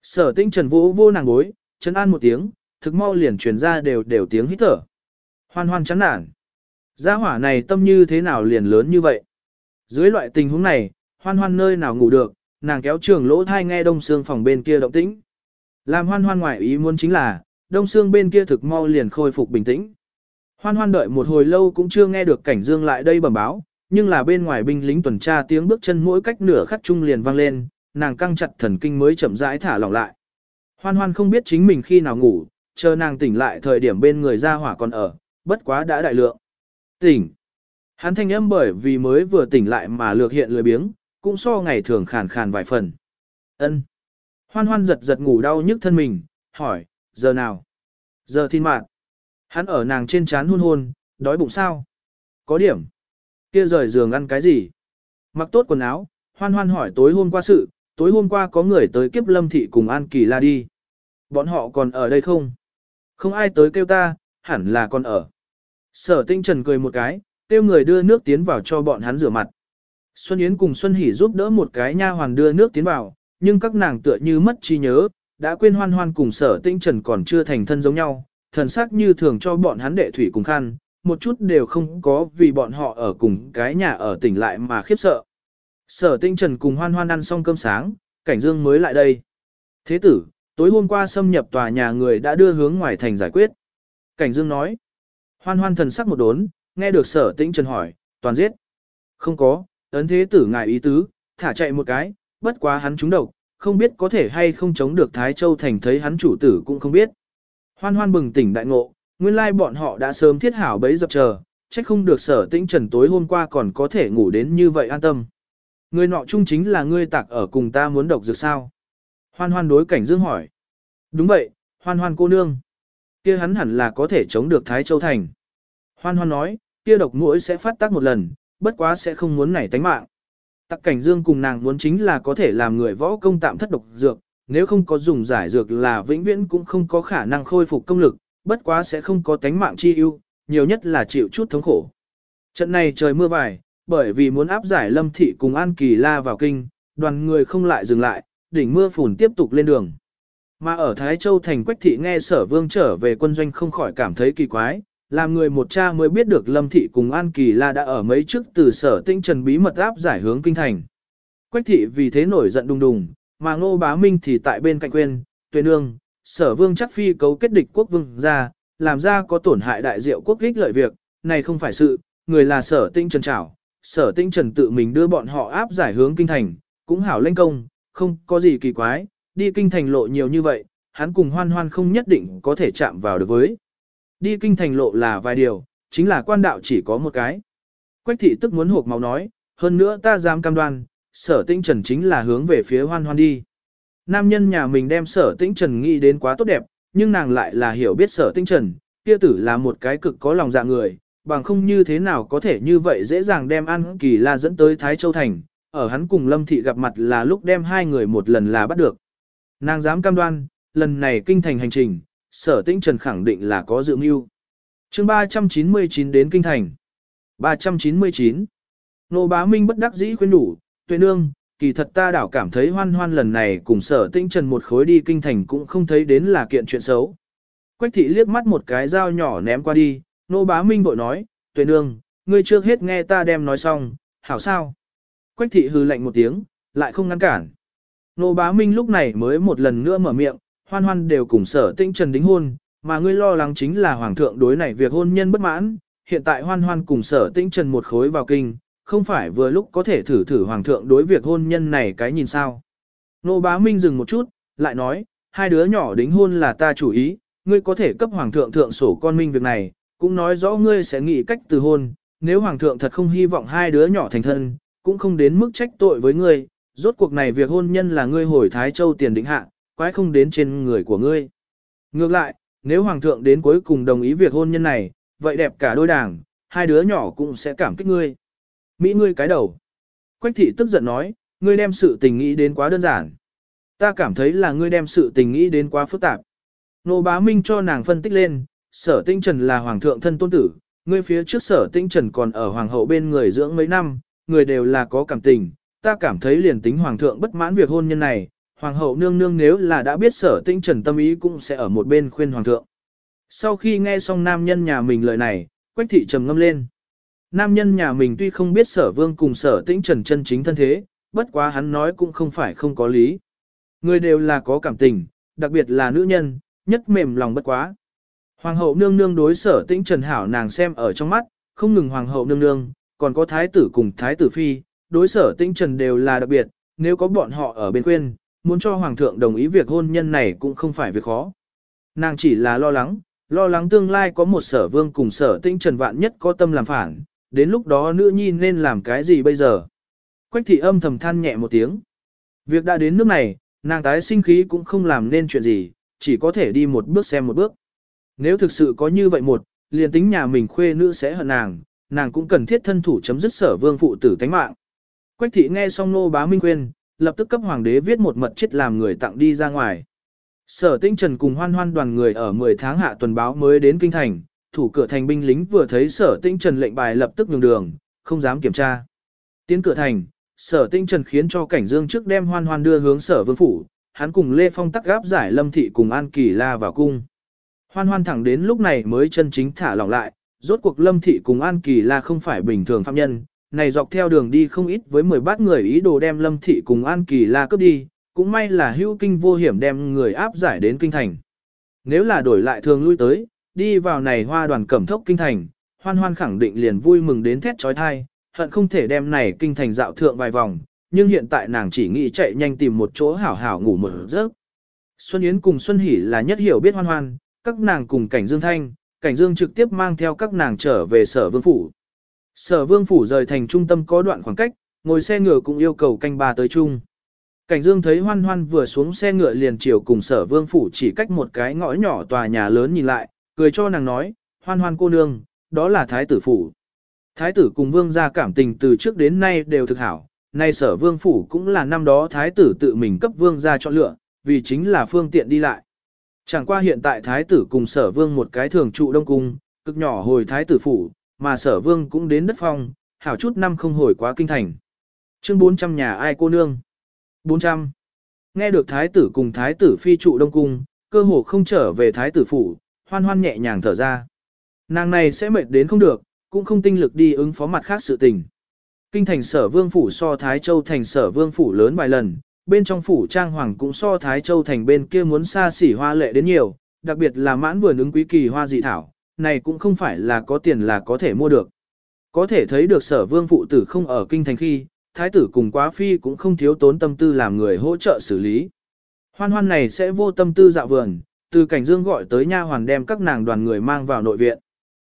Sở tĩnh trần vỗ vô nàng gối, chân an một tiếng, thực mau liền truyền ra đều đều tiếng hít thở. Hoan hoan chán nản. Gia hỏa này tâm như thế nào liền lớn như vậy? Dưới loại tình huống này, hoan hoan nơi nào ngủ được, nàng kéo trường lỗ thai nghe đông xương phòng bên kia động tĩnh. Làm hoan hoan ngoại ý muốn chính là, đông xương bên kia thực mau liền khôi phục bình tĩnh. Hoan hoan đợi một hồi lâu cũng chưa nghe được cảnh dương lại đây bẩm báo, nhưng là bên ngoài binh lính tuần tra tiếng bước chân mỗi cách nửa khắc chung liền vang lên, nàng căng chặt thần kinh mới chậm rãi thả lỏng lại. Hoan hoan không biết chính mình khi nào ngủ, chờ nàng tỉnh lại thời điểm bên người ra hỏa còn ở, bất quá đã đại lượng. Tỉnh. Hắn thanh âm bởi vì mới vừa tỉnh lại mà lược hiện lười biếng, cũng so ngày thường khàn khàn vài phần. Ân. Hoan hoan giật giật ngủ đau nhức thân mình, hỏi, giờ nào? Giờ thiên mạng. Hắn ở nàng trên chán hôn hôn, đói bụng sao? Có điểm. Kia rời giường ăn cái gì? Mặc tốt quần áo, hoan hoan hỏi tối hôm qua sự, tối hôm qua có người tới kiếp lâm thị cùng An Kỳ La đi. Bọn họ còn ở đây không? Không ai tới kêu ta, hẳn là còn ở. Sở tinh trần cười một cái, kêu người đưa nước tiến vào cho bọn hắn rửa mặt. Xuân Yến cùng Xuân Hỷ giúp đỡ một cái nha hoàn đưa nước tiến vào, nhưng các nàng tựa như mất trí nhớ, đã quên hoan hoan cùng sở tinh trần còn chưa thành thân giống nhau, thần sắc như thường cho bọn hắn đệ thủy cùng khăn, một chút đều không có vì bọn họ ở cùng cái nhà ở tỉnh lại mà khiếp sợ. Sở tinh trần cùng hoan hoan ăn xong cơm sáng, cảnh dương mới lại đây. Thế tử, tối hôm qua xâm nhập tòa nhà người đã đưa hướng ngoài thành giải quyết. Cảnh dương nói. Hoan hoan thần sắc một đốn, nghe được sở tinh trần hỏi, toàn giết. Không có, ấn thế tử ngài ý tứ, thả chạy một cái, bất quá hắn trúng độc, không biết có thể hay không chống được Thái Châu thành thấy hắn chủ tử cũng không biết. Hoan hoan bừng tỉnh đại ngộ, nguyên lai bọn họ đã sớm thiết hảo bấy dập chờ, trách không được sở tĩnh trần tối hôm qua còn có thể ngủ đến như vậy an tâm. Người nọ chung chính là ngươi tạc ở cùng ta muốn độc dược sao? Hoan hoan đối cảnh dương hỏi. Đúng vậy, hoan hoan cô nương. kia hắn hẳn là có thể chống được Thái Châu Thành. Hoan hoan nói, kia độc mũi sẽ phát tác một lần, bất quá sẽ không muốn nảy tánh mạng. Tặc cảnh dương cùng nàng muốn chính là có thể làm người võ công tạm thất độc dược, nếu không có dùng giải dược là vĩnh viễn cũng không có khả năng khôi phục công lực, bất quá sẽ không có tánh mạng chi ưu, nhiều nhất là chịu chút thống khổ. Trận này trời mưa vài, bởi vì muốn áp giải lâm thị cùng An Kỳ La vào kinh, đoàn người không lại dừng lại, đỉnh mưa phùn tiếp tục lên đường. Mà ở Thái Châu thành Quách thị nghe sở vương trở về quân doanh không khỏi cảm thấy kỳ quái, làm người một cha mới biết được Lâm Thị cùng An Kỳ La đã ở mấy trước từ sở tinh trần bí mật áp giải hướng kinh thành. Quách thị vì thế nổi giận đùng đùng, mà ngô bá minh thì tại bên cạnh quên, tuệ nương, sở vương chắc phi cấu kết địch quốc vương ra, làm ra có tổn hại đại diệu quốc ích lợi việc, này không phải sự, người là sở tinh trần trảo, sở tinh trần tự mình đưa bọn họ áp giải hướng kinh thành, cũng hảo lên công, không có gì kỳ quái, đi kinh thành lộ nhiều như vậy, hắn cùng hoan hoan không nhất định có thể chạm vào được với. Đi kinh thành lộ là vài điều, chính là quan đạo chỉ có một cái. Quách thị tức muốn hộp máu nói, hơn nữa ta dám cam đoan, sở tinh trần chính là hướng về phía hoan hoan đi. Nam nhân nhà mình đem sở tinh trần nghĩ đến quá tốt đẹp, nhưng nàng lại là hiểu biết sở tinh trần, kia tử là một cái cực có lòng dạ người, bằng không như thế nào có thể như vậy dễ dàng đem ăn kỳ la dẫn tới Thái Châu Thành, ở hắn cùng Lâm Thị gặp mặt là lúc đem hai người một lần là bắt được. Nàng dám cam đoan, lần này kinh thành hành trình, sở tĩnh trần khẳng định là có dự mưu. chương 399 đến kinh thành. 399. Nô bá minh bất đắc dĩ khuyên đủ, tuệ nương, kỳ thật ta đảo cảm thấy hoan hoan lần này cùng sở tĩnh trần một khối đi kinh thành cũng không thấy đến là kiện chuyện xấu. Quách thị liếc mắt một cái dao nhỏ ném qua đi, nô bá minh bội nói, tuệ nương, ngươi trước hết nghe ta đem nói xong, hảo sao. Quách thị hư lạnh một tiếng, lại không ngăn cản. Nô bá minh lúc này mới một lần nữa mở miệng, hoan hoan đều cùng sở tinh trần đính hôn, mà ngươi lo lắng chính là hoàng thượng đối này việc hôn nhân bất mãn, hiện tại hoan hoan cùng sở tinh trần một khối vào kinh, không phải vừa lúc có thể thử thử hoàng thượng đối việc hôn nhân này cái nhìn sao. Nô bá minh dừng một chút, lại nói, hai đứa nhỏ đính hôn là ta chủ ý, ngươi có thể cấp hoàng thượng thượng sổ con minh việc này, cũng nói rõ ngươi sẽ nghĩ cách từ hôn, nếu hoàng thượng thật không hy vọng hai đứa nhỏ thành thân, cũng không đến mức trách tội với ngươi, rốt cuộc này việc hôn nhân là ngươi hồi Thái Châu tiền định hạ, quái không đến trên người của ngươi. Ngược lại, nếu hoàng thượng đến cuối cùng đồng ý việc hôn nhân này, vậy đẹp cả đôi đảng, hai đứa nhỏ cũng sẽ cảm kích ngươi. Mỹ ngươi cái đầu. Quách thị tức giận nói, ngươi đem sự tình nghĩ đến quá đơn giản. Ta cảm thấy là ngươi đem sự tình nghĩ đến quá phức tạp. Nô bá minh cho nàng phân tích lên, sở tinh trần là hoàng thượng thân tôn tử, ngươi phía trước sở tinh trần còn ở hoàng hậu bên người dưỡng mấy năm, người đều là có cảm tình, ta cảm thấy liền tính hoàng thượng bất mãn việc hôn nhân này, hoàng hậu nương nương nếu là đã biết sở tinh trần tâm ý cũng sẽ ở một bên khuyên hoàng thượng. Sau khi nghe xong nam nhân nhà mình lời này, quách thị trầm ngâm lên. Nam nhân nhà mình tuy không biết sở vương cùng sở tĩnh trần chân chính thân thế, bất quá hắn nói cũng không phải không có lý. Người đều là có cảm tình, đặc biệt là nữ nhân, nhất mềm lòng bất quá. Hoàng hậu nương nương đối sở tĩnh trần hảo nàng xem ở trong mắt, không ngừng hoàng hậu nương nương, còn có thái tử cùng thái tử phi, đối sở tĩnh trần đều là đặc biệt, nếu có bọn họ ở bên quên, muốn cho hoàng thượng đồng ý việc hôn nhân này cũng không phải việc khó. Nàng chỉ là lo lắng, lo lắng tương lai có một sở vương cùng sở tĩnh trần vạn nhất có tâm làm phản, đến lúc đó nữ nhi nên làm cái gì bây giờ. Quách thị âm thầm than nhẹ một tiếng. Việc đã đến nước này, nàng tái sinh khí cũng không làm nên chuyện gì, chỉ có thể đi một bước xem một bước. Nếu thực sự có như vậy một, liền tính nhà mình khuê nữ sẽ hận nàng, nàng cũng cần thiết thân thủ chấm dứt sở vương phụ tử tánh mạng. Quách thị nghe xong nô bá minh khuyên, lập tức cấp hoàng đế viết một mật chết làm người tặng đi ra ngoài. Sở tinh trần cùng hoan hoan đoàn người ở 10 tháng hạ tuần báo mới đến kinh thành, thủ cửa thành binh lính vừa thấy sở tinh trần lệnh bài lập tức nhường đường, không dám kiểm tra. Tiến cửa thành, sở tinh trần khiến cho cảnh dương trước đem hoan hoan đưa hướng sở vương phủ, hắn cùng Lê Phong tắc gáp giải lâm thị cùng An Kỳ La vào cung. Hoan hoan thẳng đến lúc này mới chân chính thả lỏng lại, rốt cuộc lâm thị cùng An Kỳ La không phải bình thường phạm nhân, này dọc theo đường đi không ít với 10 bát người ý đồ đem lâm thị cùng An Kỳ La cướp đi, cũng may là hữu kinh vô hiểm đem người áp giải đến kinh thành. Nếu là đổi lại thường lui tới, đi vào này hoa đoàn cẩm thốc kinh thành, hoan hoan khẳng định liền vui mừng đến thét trói thai, hận không thể đem này kinh thành dạo thượng vài vòng, nhưng hiện tại nàng chỉ nghĩ chạy nhanh tìm một chỗ hảo hảo ngủ một giấc. Xuân Yến cùng Xuân Hỷ là nhất hiểu biết hoan hoan, các nàng cùng cảnh Dương Thanh, cảnh Dương trực tiếp mang theo các nàng trở về sở vương phủ. Sở vương phủ rời thành trung tâm có đoạn khoảng cách, ngồi xe ngựa cũng yêu cầu canh ba tới chung. Cảnh Dương thấy hoan hoan vừa xuống xe ngựa liền chiều cùng sở vương phủ chỉ cách một cái ngõ nhỏ tòa nhà lớn nhìn lại, cười cho nàng nói, hoan hoan cô nương, đó là thái tử phủ. Thái tử cùng vương gia cảm tình từ trước đến nay đều thực hảo, nay sở vương phủ cũng là năm đó thái tử tự mình cấp vương gia chọn lựa, vì chính là phương tiện đi lại. Chẳng qua hiện tại thái tử cùng sở vương một cái thường trụ đông cung, cực nhỏ hồi thái tử phủ, mà sở vương cũng đến đất phong, hảo chút năm không hồi quá kinh thành. Chương 400 nhà ai cô nương? 400. Nghe được thái tử cùng thái tử phi trụ đông cung, cơ hồ không trở về thái tử phủ, hoan hoan nhẹ nhàng thở ra. Nàng này sẽ mệt đến không được, cũng không tinh lực đi ứng phó mặt khác sự tình. Kinh thành sở vương phủ so Thái Châu thành sở vương phủ lớn vài lần, bên trong phủ trang hoàng cũng so Thái Châu thành bên kia muốn xa xỉ hoa lệ đến nhiều, đặc biệt là mãn vườn ứng quý kỳ hoa dị thảo, này cũng không phải là có tiền là có thể mua được. Có thể thấy được sở vương phụ tử không ở kinh thành khi, thái tử cùng quá phi cũng không thiếu tốn tâm tư làm người hỗ trợ xử lý. Hoan hoan này sẽ vô tâm tư dạo vườn, từ cảnh dương gọi tới nha hoàn đem các nàng đoàn người mang vào nội viện.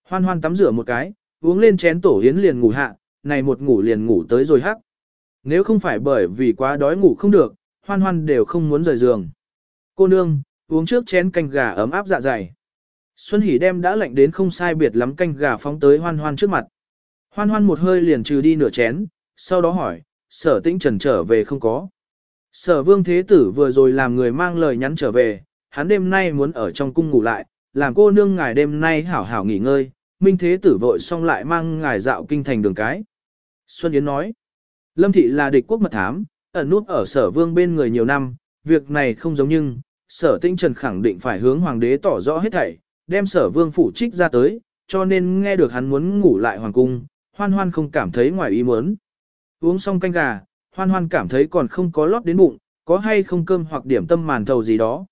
Hoan hoan tắm rửa một cái, uống lên chén tổ yến liền ngủ hạ, này một ngủ liền ngủ tới rồi hắc. Nếu không phải bởi vì quá đói ngủ không được, hoan hoan đều không muốn rời giường. Cô nương, uống trước chén canh gà ấm áp dạ dày. Xuân Hỷ đem đã lạnh đến không sai biệt lắm canh gà phóng tới hoan hoan trước mặt. Hoan hoan một hơi liền trừ đi nửa chén, sau đó hỏi, sở tĩnh trần trở về không có. Sở vương thế tử vừa rồi làm người mang lời nhắn trở về, hắn đêm nay muốn ở trong cung ngủ lại, làm cô nương ngài đêm nay hảo hảo nghỉ ngơi, minh thế tử vội xong lại mang ngài dạo kinh thành đường cái. Xuân Yến nói, Lâm Thị là địch quốc mật thám, ẩn nút ở sở vương bên người nhiều năm, việc này không giống nhưng, sở tinh trần khẳng định phải hướng hoàng đế tỏ rõ hết thảy, đem sở vương phủ trích ra tới, cho nên nghe được hắn muốn ngủ lại hoàng cung, hoan hoan không cảm thấy ngoài ý muốn. Uống xong canh gà, hoan hoan cảm thấy còn không có lót đến bụng, có hay không cơm hoặc điểm tâm màn thầu gì đó.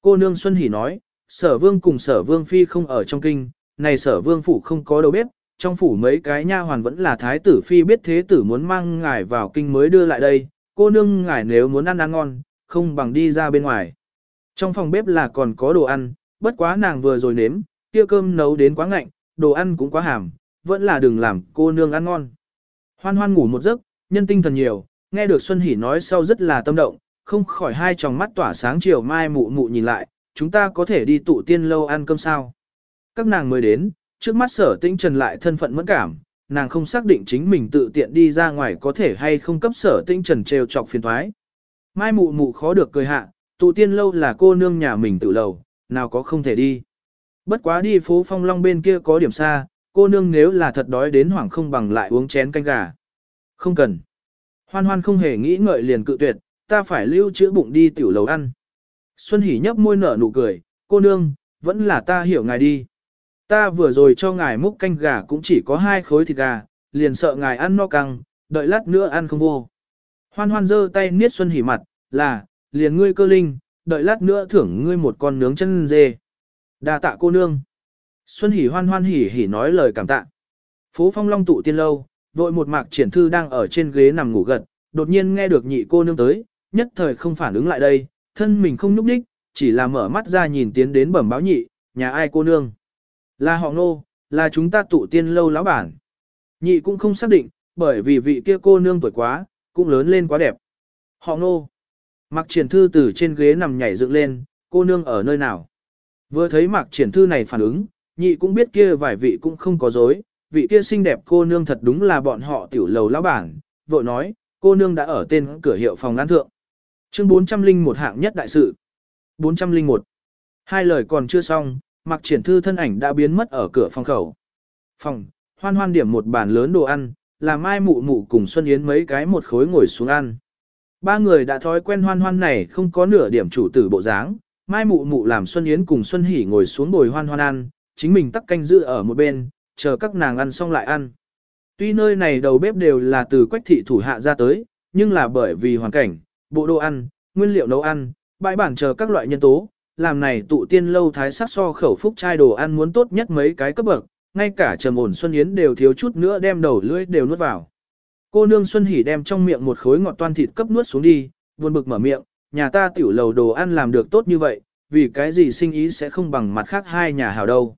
Cô nương Xuân Hỷ nói, sở vương cùng sở vương phi không ở trong kinh, này sở vương phủ không có đầu bếp, trong phủ mấy cái nha hoàn vẫn là thái tử phi biết thế tử muốn mang ngài vào kinh mới đưa lại đây, cô nương ngài nếu muốn ăn ăn ngon, không bằng đi ra bên ngoài. Trong phòng bếp là còn có đồ ăn, bất quá nàng vừa rồi nếm, kia cơm nấu đến quá ngạnh, đồ ăn cũng quá hàm, vẫn là đừng làm cô nương ăn ngon. Hoan hoan ngủ một giấc, nhân tinh thần nhiều, nghe được Xuân Hỷ nói sau rất là tâm động, không khỏi hai tròng mắt tỏa sáng chiều mai mụ mụ nhìn lại, chúng ta có thể đi tụ tiên lâu ăn cơm sao. Các nàng mới đến, trước mắt sở tĩnh trần lại thân phận mẫn cảm, nàng không xác định chính mình tự tiện đi ra ngoài có thể hay không cấp sở tĩnh trần trêu chọc phiền thoái. Mai mụ mụ khó được cười hạ, tụ tiên lâu là cô nương nhà mình tự lầu, nào có không thể đi. Bất quá đi phố phong long bên kia có điểm xa, cô nương nếu là thật đói đến hoảng không bằng lại uống chén canh gà. Không cần. Hoan hoan không hề nghĩ ngợi liền cự tuyệt, ta phải lưu trữ bụng đi tiểu lầu ăn. Xuân Hỷ nhấp môi nở nụ cười, cô nương, vẫn là ta hiểu ngài đi. Ta vừa rồi cho ngài múc canh gà cũng chỉ có hai khối thịt gà, liền sợ ngài ăn no căng, đợi lát nữa ăn không vô. Hoan hoan giơ tay niết Xuân Hỷ mặt, là, liền ngươi cơ linh, đợi lát nữa thưởng ngươi một con nướng chân dê. đa tạ cô nương. Xuân Hỷ hoan hoan hỉ hỉ nói lời cảm tạ. Phố phong long tụ tiên lâu, vội một mạc triển thư đang ở trên ghế nằm ngủ gật, đột nhiên nghe được nhị cô nương tới, nhất thời không phản ứng lại đây, thân mình không nhúc đích, chỉ là mở mắt ra nhìn tiến đến bẩm báo nhị, nhà ai cô nương. Là họ nô, là chúng ta tụ tiên lâu lão bản. Nhị cũng không xác định, bởi vì vị kia cô nương tuổi quá, cũng lớn lên quá đẹp. Họ nô. Mạc triển thư từ trên ghế nằm nhảy dựng lên, cô nương ở nơi nào. Vừa thấy Mạc triển thư này phản ứng, nhị cũng biết kia vài vị cũng không có dối, vị kia xinh đẹp cô nương thật đúng là bọn họ tiểu lầu lão bản, vội nói, cô nương đã ở tên cửa hiệu phòng ngăn thượng. Chương 401 hạng nhất đại sự. 401. Hai lời còn chưa xong, mặc triển thư thân ảnh đã biến mất ở cửa phòng khẩu. Phòng, hoan hoan điểm một bàn lớn đồ ăn, làm mai mụ mụ cùng Xuân Yến mấy cái một khối ngồi xuống ăn. Ba người đã thói quen hoan hoan này không có nửa điểm chủ tử bộ dáng, mai mụ mụ làm Xuân Yến cùng Xuân Hỷ ngồi xuống bồi hoan hoan ăn, chính mình tắc canh giữ ở một bên, chờ các nàng ăn xong lại ăn. Tuy nơi này đầu bếp đều là từ quách thị thủ hạ ra tới, nhưng là bởi vì hoàn cảnh, bộ đồ ăn, nguyên liệu nấu ăn, bãi bản chờ các loại nhân tố, làm này tụ tiên lâu thái sắc so khẩu phúc chai đồ ăn muốn tốt nhất mấy cái cấp bậc, ngay cả trầm ổn Xuân Yến đều thiếu chút nữa đem đầu lưỡi đều nuốt vào. Cô nương Xuân Hỉ đem trong miệng một khối ngọt toan thịt cấp nuốt xuống đi, buồn bực mở miệng, nhà ta tiểu lầu đồ ăn làm được tốt như vậy, vì cái gì sinh ý sẽ không bằng mặt khác hai nhà hảo đâu.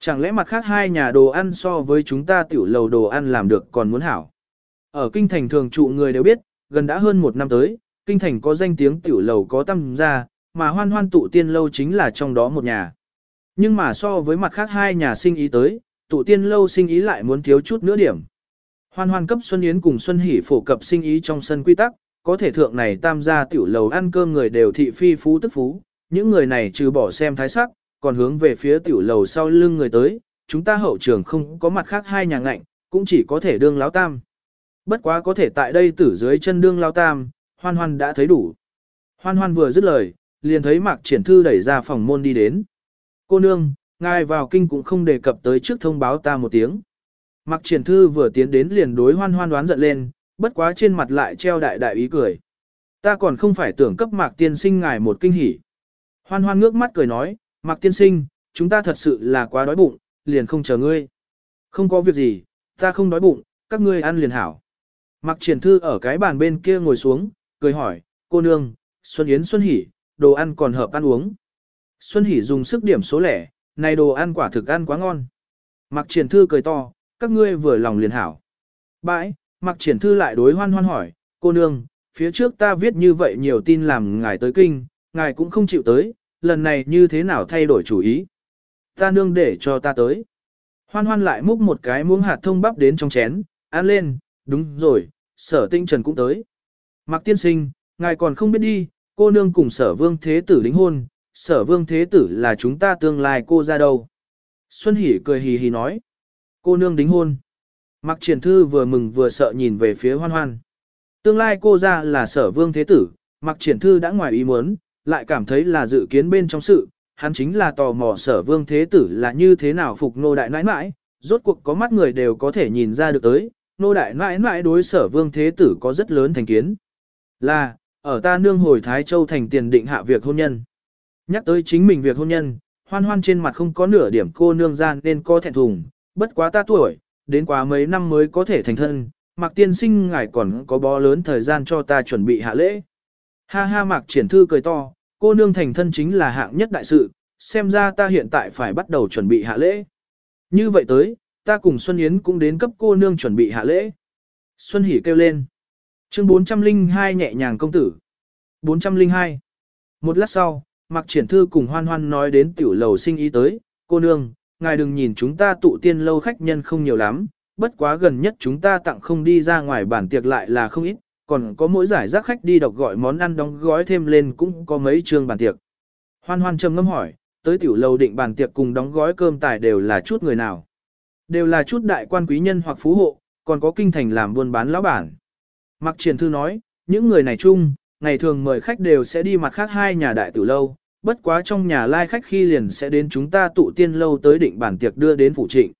Chẳng lẽ mặt khác hai nhà đồ ăn so với chúng ta tiểu lầu đồ ăn làm được còn muốn hảo. Ở kinh thành thường trụ người đều biết, gần đã hơn một năm tới, kinh thành có danh tiếng tiểu lầu có tâm ra, mà hoan hoan tụ tiên lâu chính là trong đó một nhà. Nhưng mà so với mặt khác hai nhà sinh ý tới, tụ tiên lâu sinh ý lại muốn thiếu chút nữa điểm. Hoan hoan cấp Xuân Yến cùng Xuân Hỷ phổ cập sinh ý trong sân quy tắc, có thể thượng này tam gia tiểu lầu ăn cơm người đều thị phi phú tức phú, những người này trừ bỏ xem thái sắc, còn hướng về phía tiểu lầu sau lưng người tới, chúng ta hậu trường không có mặt khác hai nhà ngạnh, cũng chỉ có thể đương láo tam. Bất quá có thể tại đây tử dưới chân đương lao tam, hoan hoan đã thấy đủ. Hoan hoan vừa dứt lời, liền thấy mạc triển thư đẩy ra phòng môn đi đến. Cô nương, ngài vào kinh cũng không đề cập tới trước thông báo ta một tiếng. Mạc triển thư vừa tiến đến liền đối hoan hoan đoán giận lên, bất quá trên mặt lại treo đại đại ý cười. Ta còn không phải tưởng cấp mạc tiên sinh ngài một kinh hỉ. Hoan hoan ngước mắt cười nói, mạc tiên sinh, chúng ta thật sự là quá đói bụng, liền không chờ ngươi. Không có việc gì, ta không đói bụng, các ngươi ăn liền hảo. Mạc triển thư ở cái bàn bên kia ngồi xuống, cười hỏi, cô nương, Xuân Yến Xuân Hỷ, đồ ăn còn hợp ăn uống. Xuân Hỷ dùng sức điểm số lẻ, này đồ ăn quả thực ăn quá ngon. Mạc triển thư cười to, các ngươi vừa lòng liền hảo. Bãi, Mạc triển thư lại đối hoan hoan hỏi, cô nương, phía trước ta viết như vậy nhiều tin làm ngài tới kinh, ngài cũng không chịu tới, lần này như thế nào thay đổi chủ ý. Ta nương để cho ta tới. Hoan hoan lại múc một cái muỗng hạt thông bắp đến trong chén, ăn lên, đúng rồi, sở tinh trần cũng tới. Mạc tiên sinh, ngài còn không biết đi, cô nương cùng sở vương thế tử đính hôn, sở vương thế tử là chúng ta tương lai cô ra đâu. Xuân Hỷ cười hì hì nói, cô nương đính hôn. Mặc triển thư vừa mừng vừa sợ nhìn về phía hoan hoan. Tương lai cô ra là sở vương thế tử, Mặc triển thư đã ngoài ý muốn, lại cảm thấy là dự kiến bên trong sự, hắn chính là tò mò sở vương thế tử là như thế nào phục nô đại nãi nãi, rốt cuộc có mắt người đều có thể nhìn ra được tới, nô đại nãi nãi đối sở vương thế tử có rất lớn thành kiến. Là, ở ta nương hồi Thái Châu thành tiền định hạ việc hôn nhân. Nhắc tới chính mình việc hôn nhân, hoan hoan trên mặt không có nửa điểm cô nương gian nên có thẹn thùng, bất quá ta tuổi, đến quá mấy năm mới có thể thành thân, Mạc tiên sinh ngài còn có bó lớn thời gian cho ta chuẩn bị hạ lễ. Ha ha Mạc triển thư cười to, cô nương thành thân chính là hạng nhất đại sự, xem ra ta hiện tại phải bắt đầu chuẩn bị hạ lễ. Như vậy tới, ta cùng Xuân Yến cũng đến cấp cô nương chuẩn bị hạ lễ. Xuân Hỷ kêu lên. Chương 402 nhẹ nhàng công tử. 402. Một lát sau, Mạc Triển Thư cùng Hoan Hoan nói đến tiểu lầu sinh ý tới, cô nương, ngài đừng nhìn chúng ta tụ tiên lâu khách nhân không nhiều lắm, bất quá gần nhất chúng ta tặng không đi ra ngoài bản tiệc lại là không ít, còn có mỗi giải rác khách đi đọc gọi món ăn đóng gói thêm lên cũng có mấy chương bản tiệc. Hoan Hoan trầm ngâm hỏi, tới tiểu lâu định bàn tiệc cùng đóng gói cơm tài đều là chút người nào? Đều là chút đại quan quý nhân hoặc phú hộ, còn có kinh thành làm buôn bán lão bản. Mặc Triển Thư nói, những người này chung, ngày thường mời khách đều sẽ đi mặt khác hai nhà đại tiểu lâu, bất quá trong nhà lai khách khi liền sẽ đến chúng ta tụ tiên lâu tới định bản tiệc đưa đến phủ trịnh.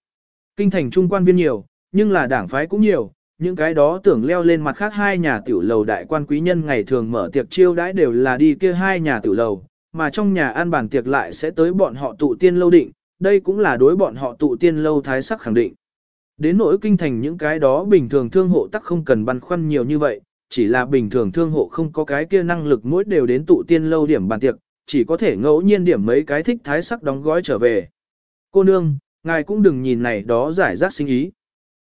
Kinh thành trung quan viên nhiều, nhưng là đảng phái cũng nhiều, những cái đó tưởng leo lên mặt khác hai nhà tiểu lầu đại quan quý nhân ngày thường mở tiệc chiêu đãi đều là đi kia hai nhà tiểu lầu, mà trong nhà ăn bản tiệc lại sẽ tới bọn họ tụ tiên lâu định, đây cũng là đối bọn họ tụ tiên lâu thái sắc khẳng định. Đến nỗi kinh thành những cái đó bình thường thương hộ tắc không cần băn khoăn nhiều như vậy, chỉ là bình thường thương hộ không có cái kia năng lực mỗi đều đến tụ tiên lâu điểm bàn tiệc, chỉ có thể ngẫu nhiên điểm mấy cái thích thái sắc đóng gói trở về. Cô nương, ngài cũng đừng nhìn này đó giải rác sinh ý.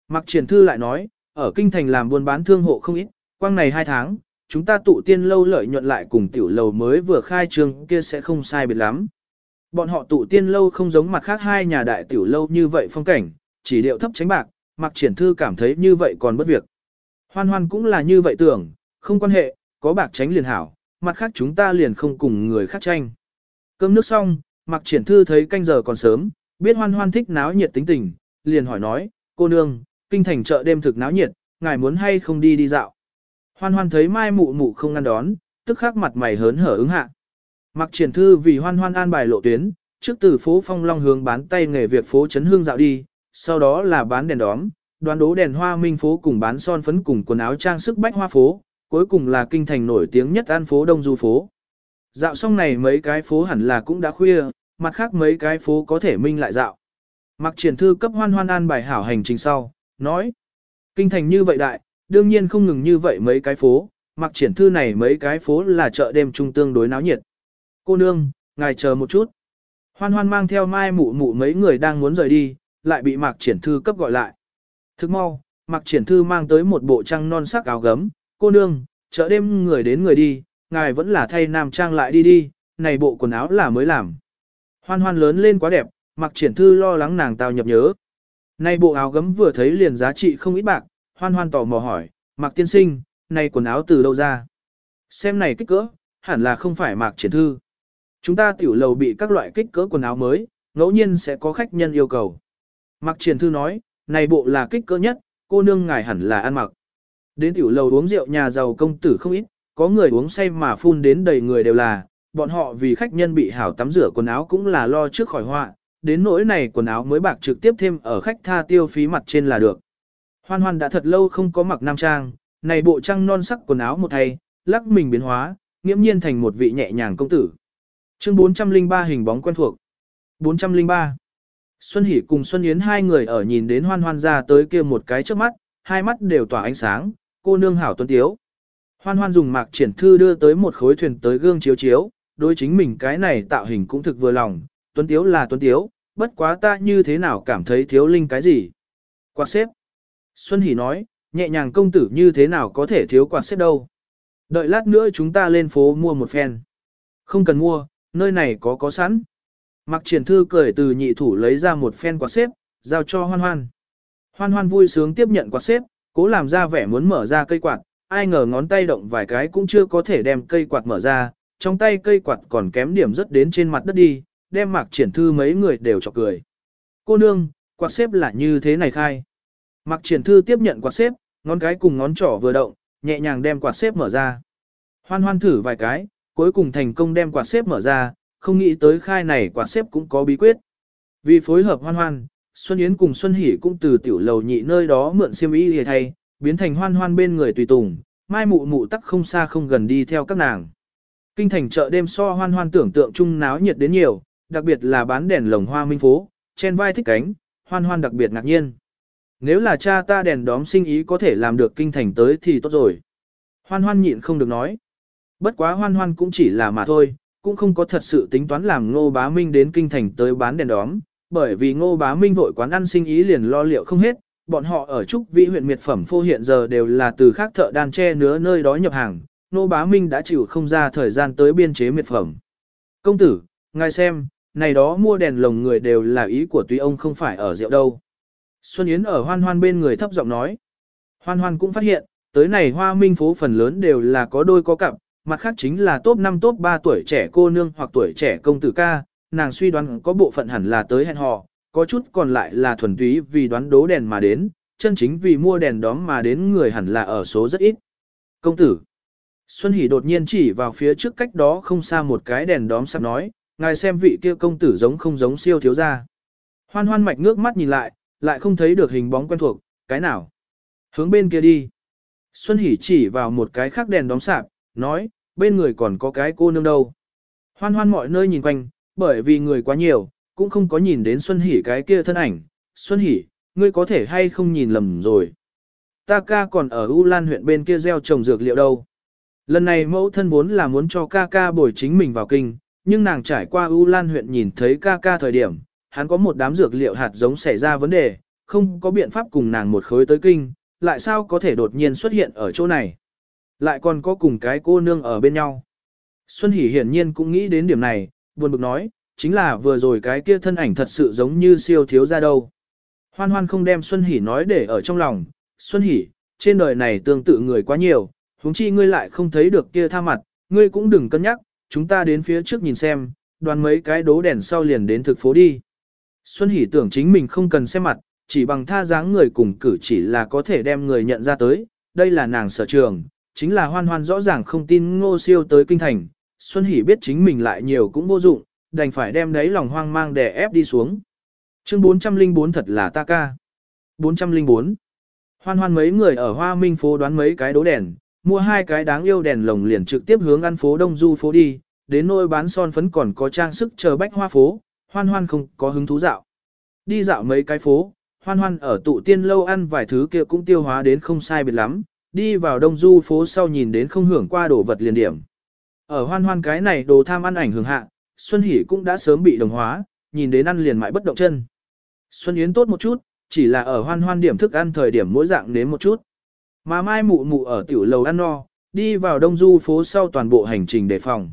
Mặc triển thư lại nói, ở kinh thành làm buôn bán thương hộ không ít, quang này hai tháng, chúng ta tụ tiên lâu lợi nhuận lại cùng tiểu lầu mới vừa khai trương kia sẽ không sai biệt lắm. Bọn họ tụ tiên lâu không giống mặt khác hai nhà đại tiểu lâu như vậy phong cảnh, chỉ điệu thấp tránh bạc, mặc triển thư cảm thấy như vậy còn bất việc. Hoan hoan cũng là như vậy tưởng, không quan hệ, có bạc tránh liền hảo, mặt khác chúng ta liền không cùng người khác tranh. Cơm nước xong, mặc triển thư thấy canh giờ còn sớm, biết hoan hoan thích náo nhiệt tính tình, liền hỏi nói, cô nương, kinh thành chợ đêm thực náo nhiệt, ngài muốn hay không đi đi dạo. Hoan hoan thấy mai mụ mụ không ngăn đón, tức khắc mặt mày hớn hở ứng hạ. Mặc triển thư vì hoan hoan an bài lộ tuyến, trước từ phố phong long hướng bán tay nghề việc phố chấn hương dạo đi, sau đó là bán đèn đóm, đoán đố đèn hoa minh phố cùng bán son phấn cùng quần áo trang sức bách hoa phố, cuối cùng là kinh thành nổi tiếng nhất an phố đông du phố. Dạo xong này mấy cái phố hẳn là cũng đã khuya, mặt khác mấy cái phố có thể minh lại dạo. Mặc triển thư cấp hoan hoan an bài hảo hành trình sau, nói. Kinh thành như vậy đại, đương nhiên không ngừng như vậy mấy cái phố, mặc triển thư này mấy cái phố là chợ đêm trung tương đối náo nhiệt. Cô nương, ngài chờ một chút. Hoan hoan mang theo mai mụ mụ mấy người đang muốn rời đi, lại bị mạc triển thư cấp gọi lại. Thức mau, mạc triển thư mang tới một bộ trăng non sắc áo gấm, cô nương, chợ đêm người đến người đi, ngài vẫn là thay nam trang lại đi đi, này bộ quần áo là mới làm. Hoan hoan lớn lên quá đẹp, Mặc triển thư lo lắng nàng tao nhập nhớ. Này bộ áo gấm vừa thấy liền giá trị không ít bạc, hoan hoan tò mò hỏi, Mặc tiên sinh, này quần áo từ đâu ra? Xem này kích cỡ, hẳn là không phải Mặc triển thư. Chúng ta tiểu lầu bị các loại kích cỡ quần áo mới, ngẫu nhiên sẽ có khách nhân yêu cầu. Mặc triển thư nói, này bộ là kích cỡ nhất, cô nương ngài hẳn là ăn mặc. Đến tiểu lầu uống rượu nhà giàu công tử không ít, có người uống say mà phun đến đầy người đều là, bọn họ vì khách nhân bị hảo tắm rửa quần áo cũng là lo trước khỏi họa, đến nỗi này quần áo mới bạc trực tiếp thêm ở khách tha tiêu phí mặt trên là được. Hoan hoan đã thật lâu không có mặc nam trang, này bộ trang non sắc quần áo một thay, lắc mình biến hóa, nghiễm nhiên thành một vị nhẹ nhàng công tử. Chương 403 hình bóng quen thuộc. 403. Xuân Hỷ cùng Xuân Yến hai người ở nhìn đến hoan hoan ra tới kia một cái trước mắt, hai mắt đều tỏa ánh sáng, cô nương hảo tuấn tiếu. Hoan hoan dùng mạc triển thư đưa tới một khối thuyền tới gương chiếu chiếu, đối chính mình cái này tạo hình cũng thực vừa lòng, tuấn tiếu là tuấn tiếu, bất quá ta như thế nào cảm thấy thiếu linh cái gì. Quạt xếp. Xuân Hỷ nói, nhẹ nhàng công tử như thế nào có thể thiếu quạt xếp đâu. Đợi lát nữa chúng ta lên phố mua một phen. Không cần mua, nơi này có có sẵn. Mặc triển thư cười từ nhị thủ lấy ra một phen quạt xếp, giao cho hoan hoan. Hoan hoan vui sướng tiếp nhận quạt xếp, cố làm ra vẻ muốn mở ra cây quạt, ai ngờ ngón tay động vài cái cũng chưa có thể đem cây quạt mở ra, trong tay cây quạt còn kém điểm rất đến trên mặt đất đi, đem mạc triển thư mấy người đều chọc cười. Cô nương, quạt xếp là như thế này khai. Mạc triển thư tiếp nhận quạt xếp, ngón cái cùng ngón trỏ vừa động, nhẹ nhàng đem quạt xếp mở ra. Hoan hoan thử vài cái, cuối cùng thành công đem quạt xếp mở ra, không nghĩ tới khai này quạt xếp cũng có bí quyết. Vì phối hợp hoan hoan, Xuân Yến cùng Xuân Hỷ cũng từ tiểu lầu nhị nơi đó mượn xiêm y để thay, biến thành hoan hoan bên người tùy tùng, mai mụ mụ tắc không xa không gần đi theo các nàng. Kinh thành chợ đêm so hoan hoan tưởng tượng chung náo nhiệt đến nhiều, đặc biệt là bán đèn lồng hoa minh phố, trên vai thích cánh, hoan hoan đặc biệt ngạc nhiên. Nếu là cha ta đèn đóm sinh ý có thể làm được kinh thành tới thì tốt rồi. Hoan hoan nhịn không được nói. Bất quá hoan hoan cũng chỉ là mà thôi, cũng không có thật sự tính toán làm ngô bá minh đến kinh thành tới bán đèn đóm, bởi vì ngô bá minh vội quán ăn sinh ý liền lo liệu không hết, bọn họ ở Trúc Vĩ huyện miệt phẩm phô hiện giờ đều là từ khác thợ đan tre nứa nơi đó nhập hàng, ngô bá minh đã chịu không ra thời gian tới biên chế miệt phẩm. Công tử, ngài xem, này đó mua đèn lồng người đều là ý của tuy ông không phải ở rượu đâu. Xuân Yến ở hoan hoan bên người thấp giọng nói. Hoan hoan cũng phát hiện, tới này hoa minh phố phần lớn đều là có đôi có cặp, mặt khác chính là top 5 top 3 tuổi trẻ cô nương hoặc tuổi trẻ công tử ca, nàng suy đoán có bộ phận hẳn là tới hẹn hò, có chút còn lại là thuần túy vì đoán đố đèn mà đến, chân chính vì mua đèn đóm mà đến người hẳn là ở số rất ít. Công tử Xuân Hỷ đột nhiên chỉ vào phía trước cách đó không xa một cái đèn đóm sắp nói, ngài xem vị kia công tử giống không giống siêu thiếu gia. Hoan hoan mạch ngước mắt nhìn lại, lại không thấy được hình bóng quen thuộc, cái nào. Hướng bên kia đi. Xuân Hỷ chỉ vào một cái khác đèn đóm sạp, nói, bên người còn có cái cô nương đâu. Hoan hoan mọi nơi nhìn quanh, bởi vì người quá nhiều, cũng không có nhìn đến Xuân Hỷ cái kia thân ảnh. Xuân Hỷ, ngươi có thể hay không nhìn lầm rồi. Ta ca còn ở U Lan huyện bên kia gieo trồng dược liệu đâu. Lần này mẫu thân vốn là muốn cho ca ca bồi chính mình vào kinh, nhưng nàng trải qua U Lan huyện nhìn thấy ca ca thời điểm, hắn có một đám dược liệu hạt giống xảy ra vấn đề, không có biện pháp cùng nàng một khối tới kinh, lại sao có thể đột nhiên xuất hiện ở chỗ này. Lại còn có cùng cái cô nương ở bên nhau. Xuân Hỷ hiển nhiên cũng nghĩ đến điểm này, buồn bực nói, chính là vừa rồi cái kia thân ảnh thật sự giống như siêu thiếu ra đâu. Hoan hoan không đem Xuân Hỷ nói để ở trong lòng, Xuân Hỷ, trên đời này tương tự người quá nhiều, huống chi ngươi lại không thấy được kia tha mặt, ngươi cũng đừng cân nhắc, chúng ta đến phía trước nhìn xem, đoàn mấy cái đố đèn sau liền đến thực phố đi. Xuân Hỷ tưởng chính mình không cần xem mặt, chỉ bằng tha dáng người cùng cử chỉ là có thể đem người nhận ra tới, đây là nàng sở trường, chính là hoan hoan rõ ràng không tin ngô siêu tới kinh thành, Xuân Hỷ biết chính mình lại nhiều cũng vô dụng, đành phải đem đấy lòng hoang mang đè ép đi xuống. Chương 404 thật là ta ca. 404. Hoan hoan mấy người ở Hoa Minh phố đoán mấy cái đố đèn, mua hai cái đáng yêu đèn lồng liền trực tiếp hướng ăn phố Đông Du phố đi, đến nơi bán son phấn còn có trang sức chờ bách hoa phố, hoan hoan không có hứng thú dạo. Đi dạo mấy cái phố, hoan hoan ở tụ tiên lâu ăn vài thứ kia cũng tiêu hóa đến không sai biệt lắm, đi vào đông du phố sau nhìn đến không hưởng qua đồ vật liền điểm. Ở hoan hoan cái này đồ tham ăn ảnh hưởng hạ, Xuân Hỷ cũng đã sớm bị đồng hóa, nhìn đến ăn liền mãi bất động chân. Xuân Yến tốt một chút, chỉ là ở hoan hoan điểm thức ăn thời điểm mỗi dạng nếm một chút. Mà mai mụ mụ ở tiểu lầu ăn no, đi vào đông du phố sau toàn bộ hành trình đề phòng.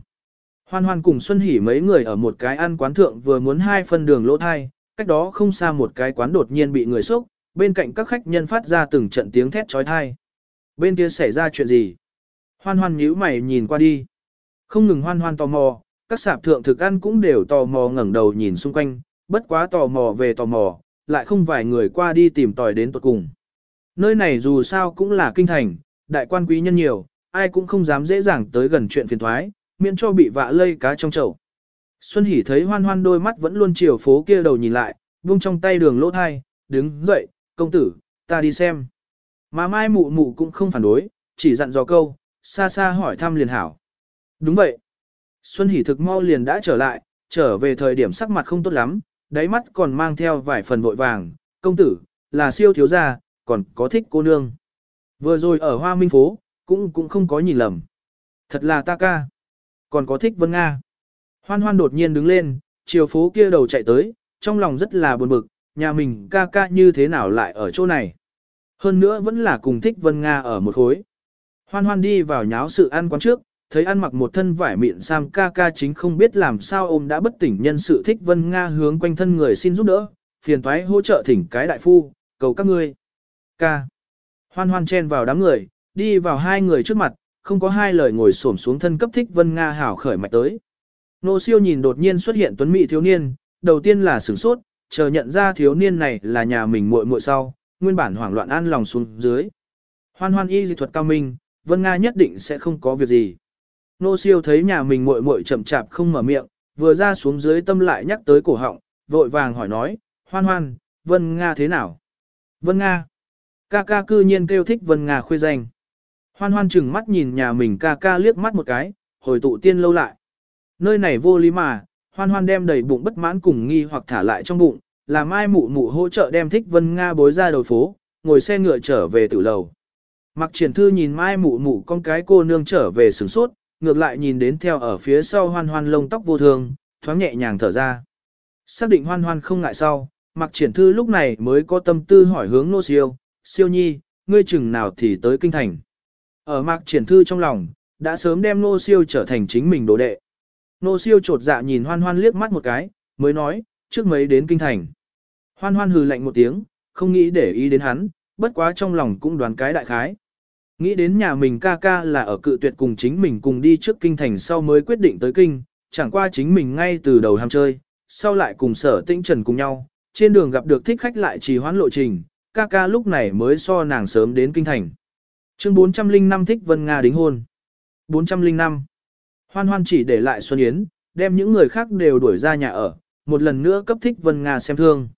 Hoan hoan cùng Xuân Hỷ mấy người ở một cái ăn quán thượng vừa muốn hai phân đường lỗ thai, cách đó không xa một cái quán đột nhiên bị người xúc, bên cạnh các khách nhân phát ra từng trận tiếng thét trói thai. Bên kia xảy ra chuyện gì? Hoan hoan nhíu mày nhìn qua đi. Không ngừng hoan hoan tò mò, các sạp thượng thực ăn cũng đều tò mò ngẩng đầu nhìn xung quanh, bất quá tò mò về tò mò, lại không vài người qua đi tìm tòi đến tuật cùng. Nơi này dù sao cũng là kinh thành, đại quan quý nhân nhiều, ai cũng không dám dễ dàng tới gần chuyện phiền thoái, miễn cho bị vạ lây cá trong chậu. Xuân Hỷ thấy hoan hoan đôi mắt vẫn luôn chiều phố kia đầu nhìn lại, vung trong tay đường lỗ thai, đứng dậy, công tử, ta đi xem. Mà mai mụ mụ cũng không phản đối, chỉ dặn dò câu, xa xa hỏi thăm liền hảo. Đúng vậy. Xuân Hỷ thực mau liền đã trở lại, trở về thời điểm sắc mặt không tốt lắm, đáy mắt còn mang theo vài phần vội vàng, công tử, là siêu thiếu gia, còn có thích cô nương. Vừa rồi ở Hoa Minh Phố, cũng cũng không có nhìn lầm. Thật là ta ca. Còn có thích Vân Nga. Hoan hoan đột nhiên đứng lên, chiều phố kia đầu chạy tới, trong lòng rất là buồn bực, nhà mình ca ca như thế nào lại ở chỗ này. Hơn nữa vẫn là cùng thích Vân Nga ở một khối. Hoan hoan đi vào nháo sự ăn quán trước, thấy ăn mặc một thân vải mịn sam ca ca chính không biết làm sao ôm đã bất tỉnh nhân sự thích Vân Nga hướng quanh thân người xin giúp đỡ, phiền toái hỗ trợ thỉnh cái đại phu, cầu các ngươi. Ca. Hoan hoan chen vào đám người, đi vào hai người trước mặt, không có hai lời ngồi xổm xuống thân cấp thích Vân Nga hảo khởi mạch tới. Nô siêu nhìn đột nhiên xuất hiện tuấn mỹ thiếu niên, đầu tiên là sửng sốt, chờ nhận ra thiếu niên này là nhà mình muội muội sau, nguyên bản hoảng loạn an lòng xuống dưới. Hoan hoan y dị thuật cao minh, Vân Nga nhất định sẽ không có việc gì. Nô siêu thấy nhà mình muội muội chậm chạp không mở miệng, vừa ra xuống dưới tâm lại nhắc tới cổ họng, vội vàng hỏi nói, hoan hoan, Vân Nga thế nào? Vân Nga. Ca ca cư nhiên kêu thích Vân Nga khuê danh. Hoan hoan chừng mắt nhìn nhà mình ca ca liếc mắt một cái, hồi tụ tiên lâu lại. Nơi này vô lý mà, hoan hoan đem đầy bụng bất mãn cùng nghi hoặc thả lại trong bụng, làm ai mụ mụ hỗ trợ đem thích Vân Nga bối ra đầu phố, ngồi xe ngựa trở về tử lầu. Mặc triển thư nhìn mai mụ mụ con cái cô nương trở về sửng sốt, ngược lại nhìn đến theo ở phía sau hoan hoan lông tóc vô thường, thoáng nhẹ nhàng thở ra. Xác định hoan hoan không ngại sau, mặc triển thư lúc này mới có tâm tư hỏi hướng nô siêu, siêu nhi, ngươi chừng nào thì tới kinh thành. Ở mặc triển thư trong lòng, đã sớm đem nô siêu trở thành chính mình đồ đệ. Nô siêu trột dạ nhìn hoan hoan liếc mắt một cái, mới nói, trước mấy đến kinh thành. Hoan hoan hừ lạnh một tiếng, không nghĩ để ý đến hắn, bất quá trong lòng cũng đoán cái đại khái. Nghĩ đến nhà mình ca ca là ở cự tuyệt cùng chính mình cùng đi trước kinh thành sau mới quyết định tới kinh, chẳng qua chính mình ngay từ đầu ham chơi, sau lại cùng sở tĩnh trần cùng nhau, trên đường gặp được thích khách lại trì hoãn lộ trình, ca ca lúc này mới so nàng sớm đến kinh thành. Chương 405 thích Vân Nga đính hôn. 405. Hoan hoan chỉ để lại Xuân Yến, đem những người khác đều đuổi ra nhà ở, một lần nữa cấp thích Vân Nga xem thương.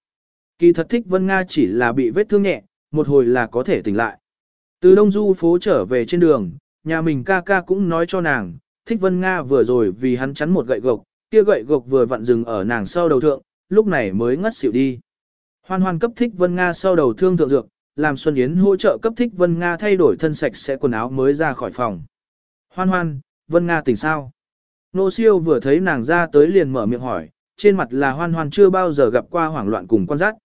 Kỳ thật thích Vân Nga chỉ là bị vết thương nhẹ, một hồi là có thể tỉnh lại. Từ Đông Du phố trở về trên đường, nhà mình ca ca cũng nói cho nàng, thích Vân Nga vừa rồi vì hắn chắn một gậy gộc, kia gậy gộc vừa vặn dừng ở nàng sau đầu thượng, lúc này mới ngất xỉu đi. Hoan hoan cấp thích Vân Nga sau đầu thương thượng dược, làm Xuân Yến hỗ trợ cấp thích Vân Nga thay đổi thân sạch sẽ quần áo mới ra khỏi phòng. Hoan hoan, Vân Nga tỉnh sao? Nô siêu vừa thấy nàng ra tới liền mở miệng hỏi, trên mặt là hoan hoan chưa bao giờ gặp qua hoảng loạn cùng quan giác.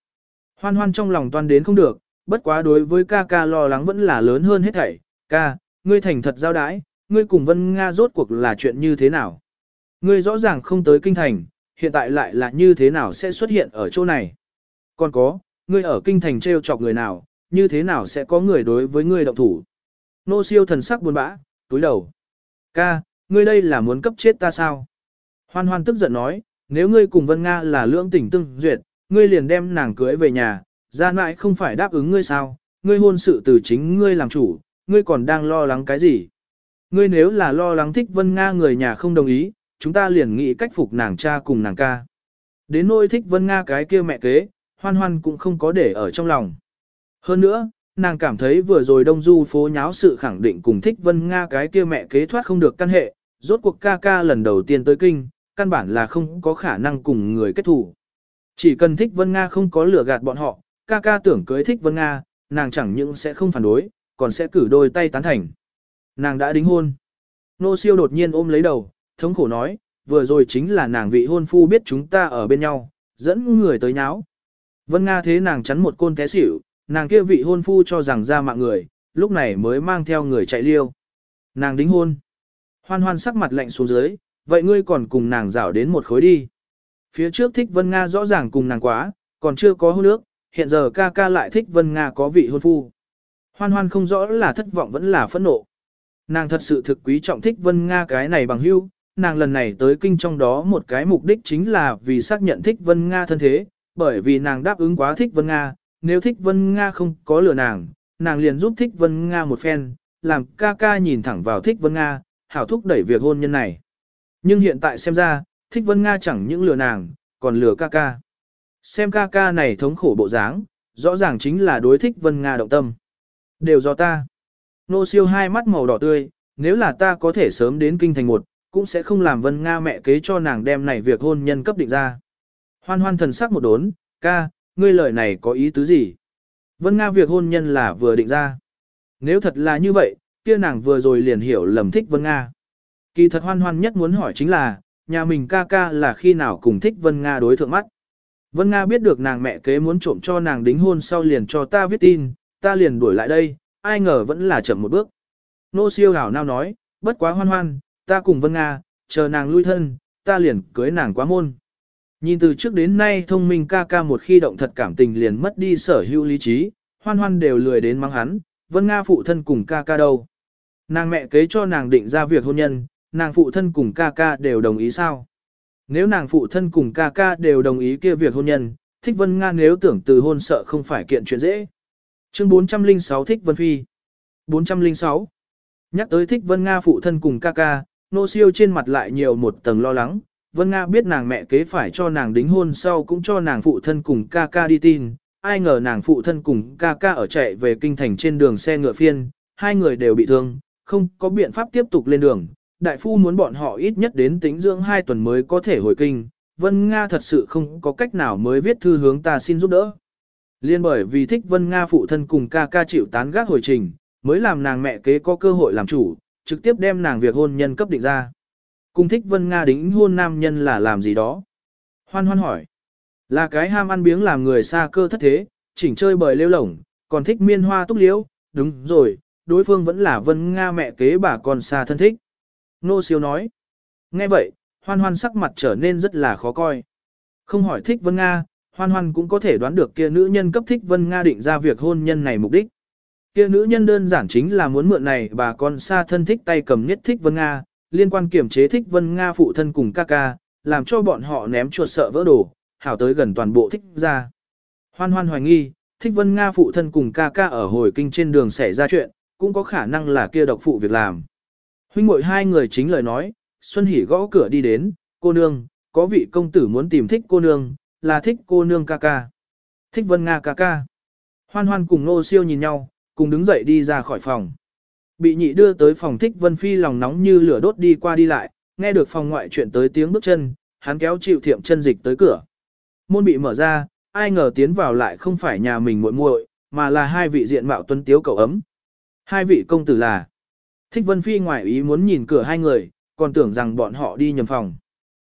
Hoan hoan trong lòng toan đến không được, bất quá đối với ca ca lo lắng vẫn là lớn hơn hết thảy. Ca, ngươi thành thật giao đái, ngươi cùng Vân Nga rốt cuộc là chuyện như thế nào? Ngươi rõ ràng không tới kinh thành, hiện tại lại là như thế nào sẽ xuất hiện ở chỗ này? Còn có, ngươi ở kinh thành treo chọc người nào, như thế nào sẽ có người đối với ngươi động thủ? Nô siêu thần sắc buồn bã, túi đầu. Ca, ngươi đây là muốn cấp chết ta sao? Hoan hoan tức giận nói, nếu ngươi cùng Vân Nga là lưỡng tình tương duyệt, ngươi liền đem nàng cưới về nhà, ra mãi không phải đáp ứng ngươi sao, ngươi hôn sự từ chính ngươi làm chủ, ngươi còn đang lo lắng cái gì? Ngươi nếu là lo lắng thích Vân Nga người nhà không đồng ý, chúng ta liền nghĩ cách phục nàng cha cùng nàng ca. Đến nỗi thích Vân Nga cái kia mẹ kế, hoan hoan cũng không có để ở trong lòng. Hơn nữa, nàng cảm thấy vừa rồi đông du phố nháo sự khẳng định cùng thích Vân Nga cái kia mẹ kế thoát không được căn hệ, rốt cuộc ca ca lần đầu tiên tới kinh, căn bản là không có khả năng cùng người kết thủ. Chỉ cần thích Vân Nga không có lừa gạt bọn họ, ca ca tưởng cưới thích Vân Nga, nàng chẳng những sẽ không phản đối, còn sẽ cử đôi tay tán thành. Nàng đã đính hôn. Nô siêu đột nhiên ôm lấy đầu, thống khổ nói, vừa rồi chính là nàng vị hôn phu biết chúng ta ở bên nhau, dẫn người tới nháo. Vân Nga thế nàng chắn một côn té xỉu, nàng kia vị hôn phu cho rằng ra mạng người, lúc này mới mang theo người chạy liêu. Nàng đính hôn. Hoan hoan sắc mặt lạnh xuống dưới, vậy ngươi còn cùng nàng rảo đến một khối đi. Phía trước thích Vân Nga rõ ràng cùng nàng quá, còn chưa có hôn nước, hiện giờ ca ca lại thích Vân Nga có vị hôn phu. Hoan hoan không rõ là thất vọng vẫn là phẫn nộ. Nàng thật sự thực quý trọng thích Vân Nga cái này bằng hưu, nàng lần này tới kinh trong đó một cái mục đích chính là vì xác nhận thích Vân Nga thân thế, bởi vì nàng đáp ứng quá thích Vân Nga, nếu thích Vân Nga không có lừa nàng, nàng liền giúp thích Vân Nga một phen, làm ca ca nhìn thẳng vào thích Vân Nga, hảo thúc đẩy việc hôn nhân này. Nhưng hiện tại xem ra, thích Vân Nga chẳng những lừa nàng, còn lừa ca ca. Xem ca ca này thống khổ bộ dáng, rõ ràng chính là đối thích Vân Nga động tâm. Đều do ta. Nô siêu hai mắt màu đỏ tươi, nếu là ta có thể sớm đến kinh thành một, cũng sẽ không làm Vân Nga mẹ kế cho nàng đem này việc hôn nhân cấp định ra. Hoan hoan thần sắc một đốn, ca, ngươi lời này có ý tứ gì? Vân Nga việc hôn nhân là vừa định ra. Nếu thật là như vậy, kia nàng vừa rồi liền hiểu lầm thích Vân Nga. Kỳ thật hoan hoan nhất muốn hỏi chính là, nhà mình ca ca là khi nào cùng thích Vân Nga đối thượng mắt. Vân Nga biết được nàng mẹ kế muốn trộm cho nàng đính hôn sau liền cho ta viết tin, ta liền đuổi lại đây, ai ngờ vẫn là chậm một bước. Nô siêu hảo nào nói, bất quá hoan hoan, ta cùng Vân Nga, chờ nàng lui thân, ta liền cưới nàng quá môn. Nhìn từ trước đến nay thông minh ca ca một khi động thật cảm tình liền mất đi sở hữu lý trí, hoan hoan đều lười đến mắng hắn, Vân Nga phụ thân cùng ca ca đâu. Nàng mẹ kế cho nàng định ra việc hôn nhân, nàng phụ thân cùng ca ca đều đồng ý sao? Nếu nàng phụ thân cùng ca ca đều đồng ý kia việc hôn nhân, Thích Vân Nga nếu tưởng từ hôn sợ không phải kiện chuyện dễ. Chương 406 Thích Vân Phi 406 Nhắc tới Thích Vân Nga phụ thân cùng ca ca, nô siêu trên mặt lại nhiều một tầng lo lắng, Vân Nga biết nàng mẹ kế phải cho nàng đính hôn sau cũng cho nàng phụ thân cùng ca ca đi tin, ai ngờ nàng phụ thân cùng ca ca ở chạy về kinh thành trên đường xe ngựa phiên, hai người đều bị thương, không có biện pháp tiếp tục lên đường. Đại phu muốn bọn họ ít nhất đến tính dưỡng hai tuần mới có thể hồi kinh, Vân Nga thật sự không có cách nào mới viết thư hướng ta xin giúp đỡ. Liên bởi vì thích Vân Nga phụ thân cùng ca ca chịu tán gác hồi trình, mới làm nàng mẹ kế có cơ hội làm chủ, trực tiếp đem nàng việc hôn nhân cấp định ra. Cùng thích Vân Nga đính hôn nam nhân là làm gì đó? Hoan hoan hỏi. Là cái ham ăn biếng làm người xa cơ thất thế, chỉnh chơi bời lêu lổng, còn thích miên hoa túc liễu, đúng rồi, đối phương vẫn là Vân Nga mẹ kế bà con xa thân thích. Nô siêu nói. Nghe vậy, hoan hoan sắc mặt trở nên rất là khó coi. Không hỏi thích Vân Nga, hoan hoan cũng có thể đoán được kia nữ nhân cấp thích Vân Nga định ra việc hôn nhân này mục đích. Kia nữ nhân đơn giản chính là muốn mượn này bà con xa thân thích tay cầm nhất thích Vân Nga, liên quan kiểm chế thích Vân Nga phụ thân cùng ca ca, làm cho bọn họ ném chuột sợ vỡ đồ, hảo tới gần toàn bộ thích ra. Hoan hoan hoài nghi, thích Vân Nga phụ thân cùng ca ca ở hồi kinh trên đường xảy ra chuyện, cũng có khả năng là kia độc phụ việc làm. Huynh muội hai người chính lời nói, Xuân Hỷ gõ cửa đi đến, cô nương, có vị công tử muốn tìm thích cô nương, là thích cô nương ca ca. Thích Vân Nga ca ca. Hoan hoan cùng nô siêu nhìn nhau, cùng đứng dậy đi ra khỏi phòng. Bị nhị đưa tới phòng thích Vân Phi lòng nóng như lửa đốt đi qua đi lại, nghe được phòng ngoại chuyện tới tiếng bước chân, hắn kéo chịu thiệm chân dịch tới cửa. Môn bị mở ra, ai ngờ tiến vào lại không phải nhà mình muội muội, mà là hai vị diện mạo tuấn tiếu cầu ấm. Hai vị công tử là Thích Vân Phi ngoài ý muốn nhìn cửa hai người, còn tưởng rằng bọn họ đi nhầm phòng.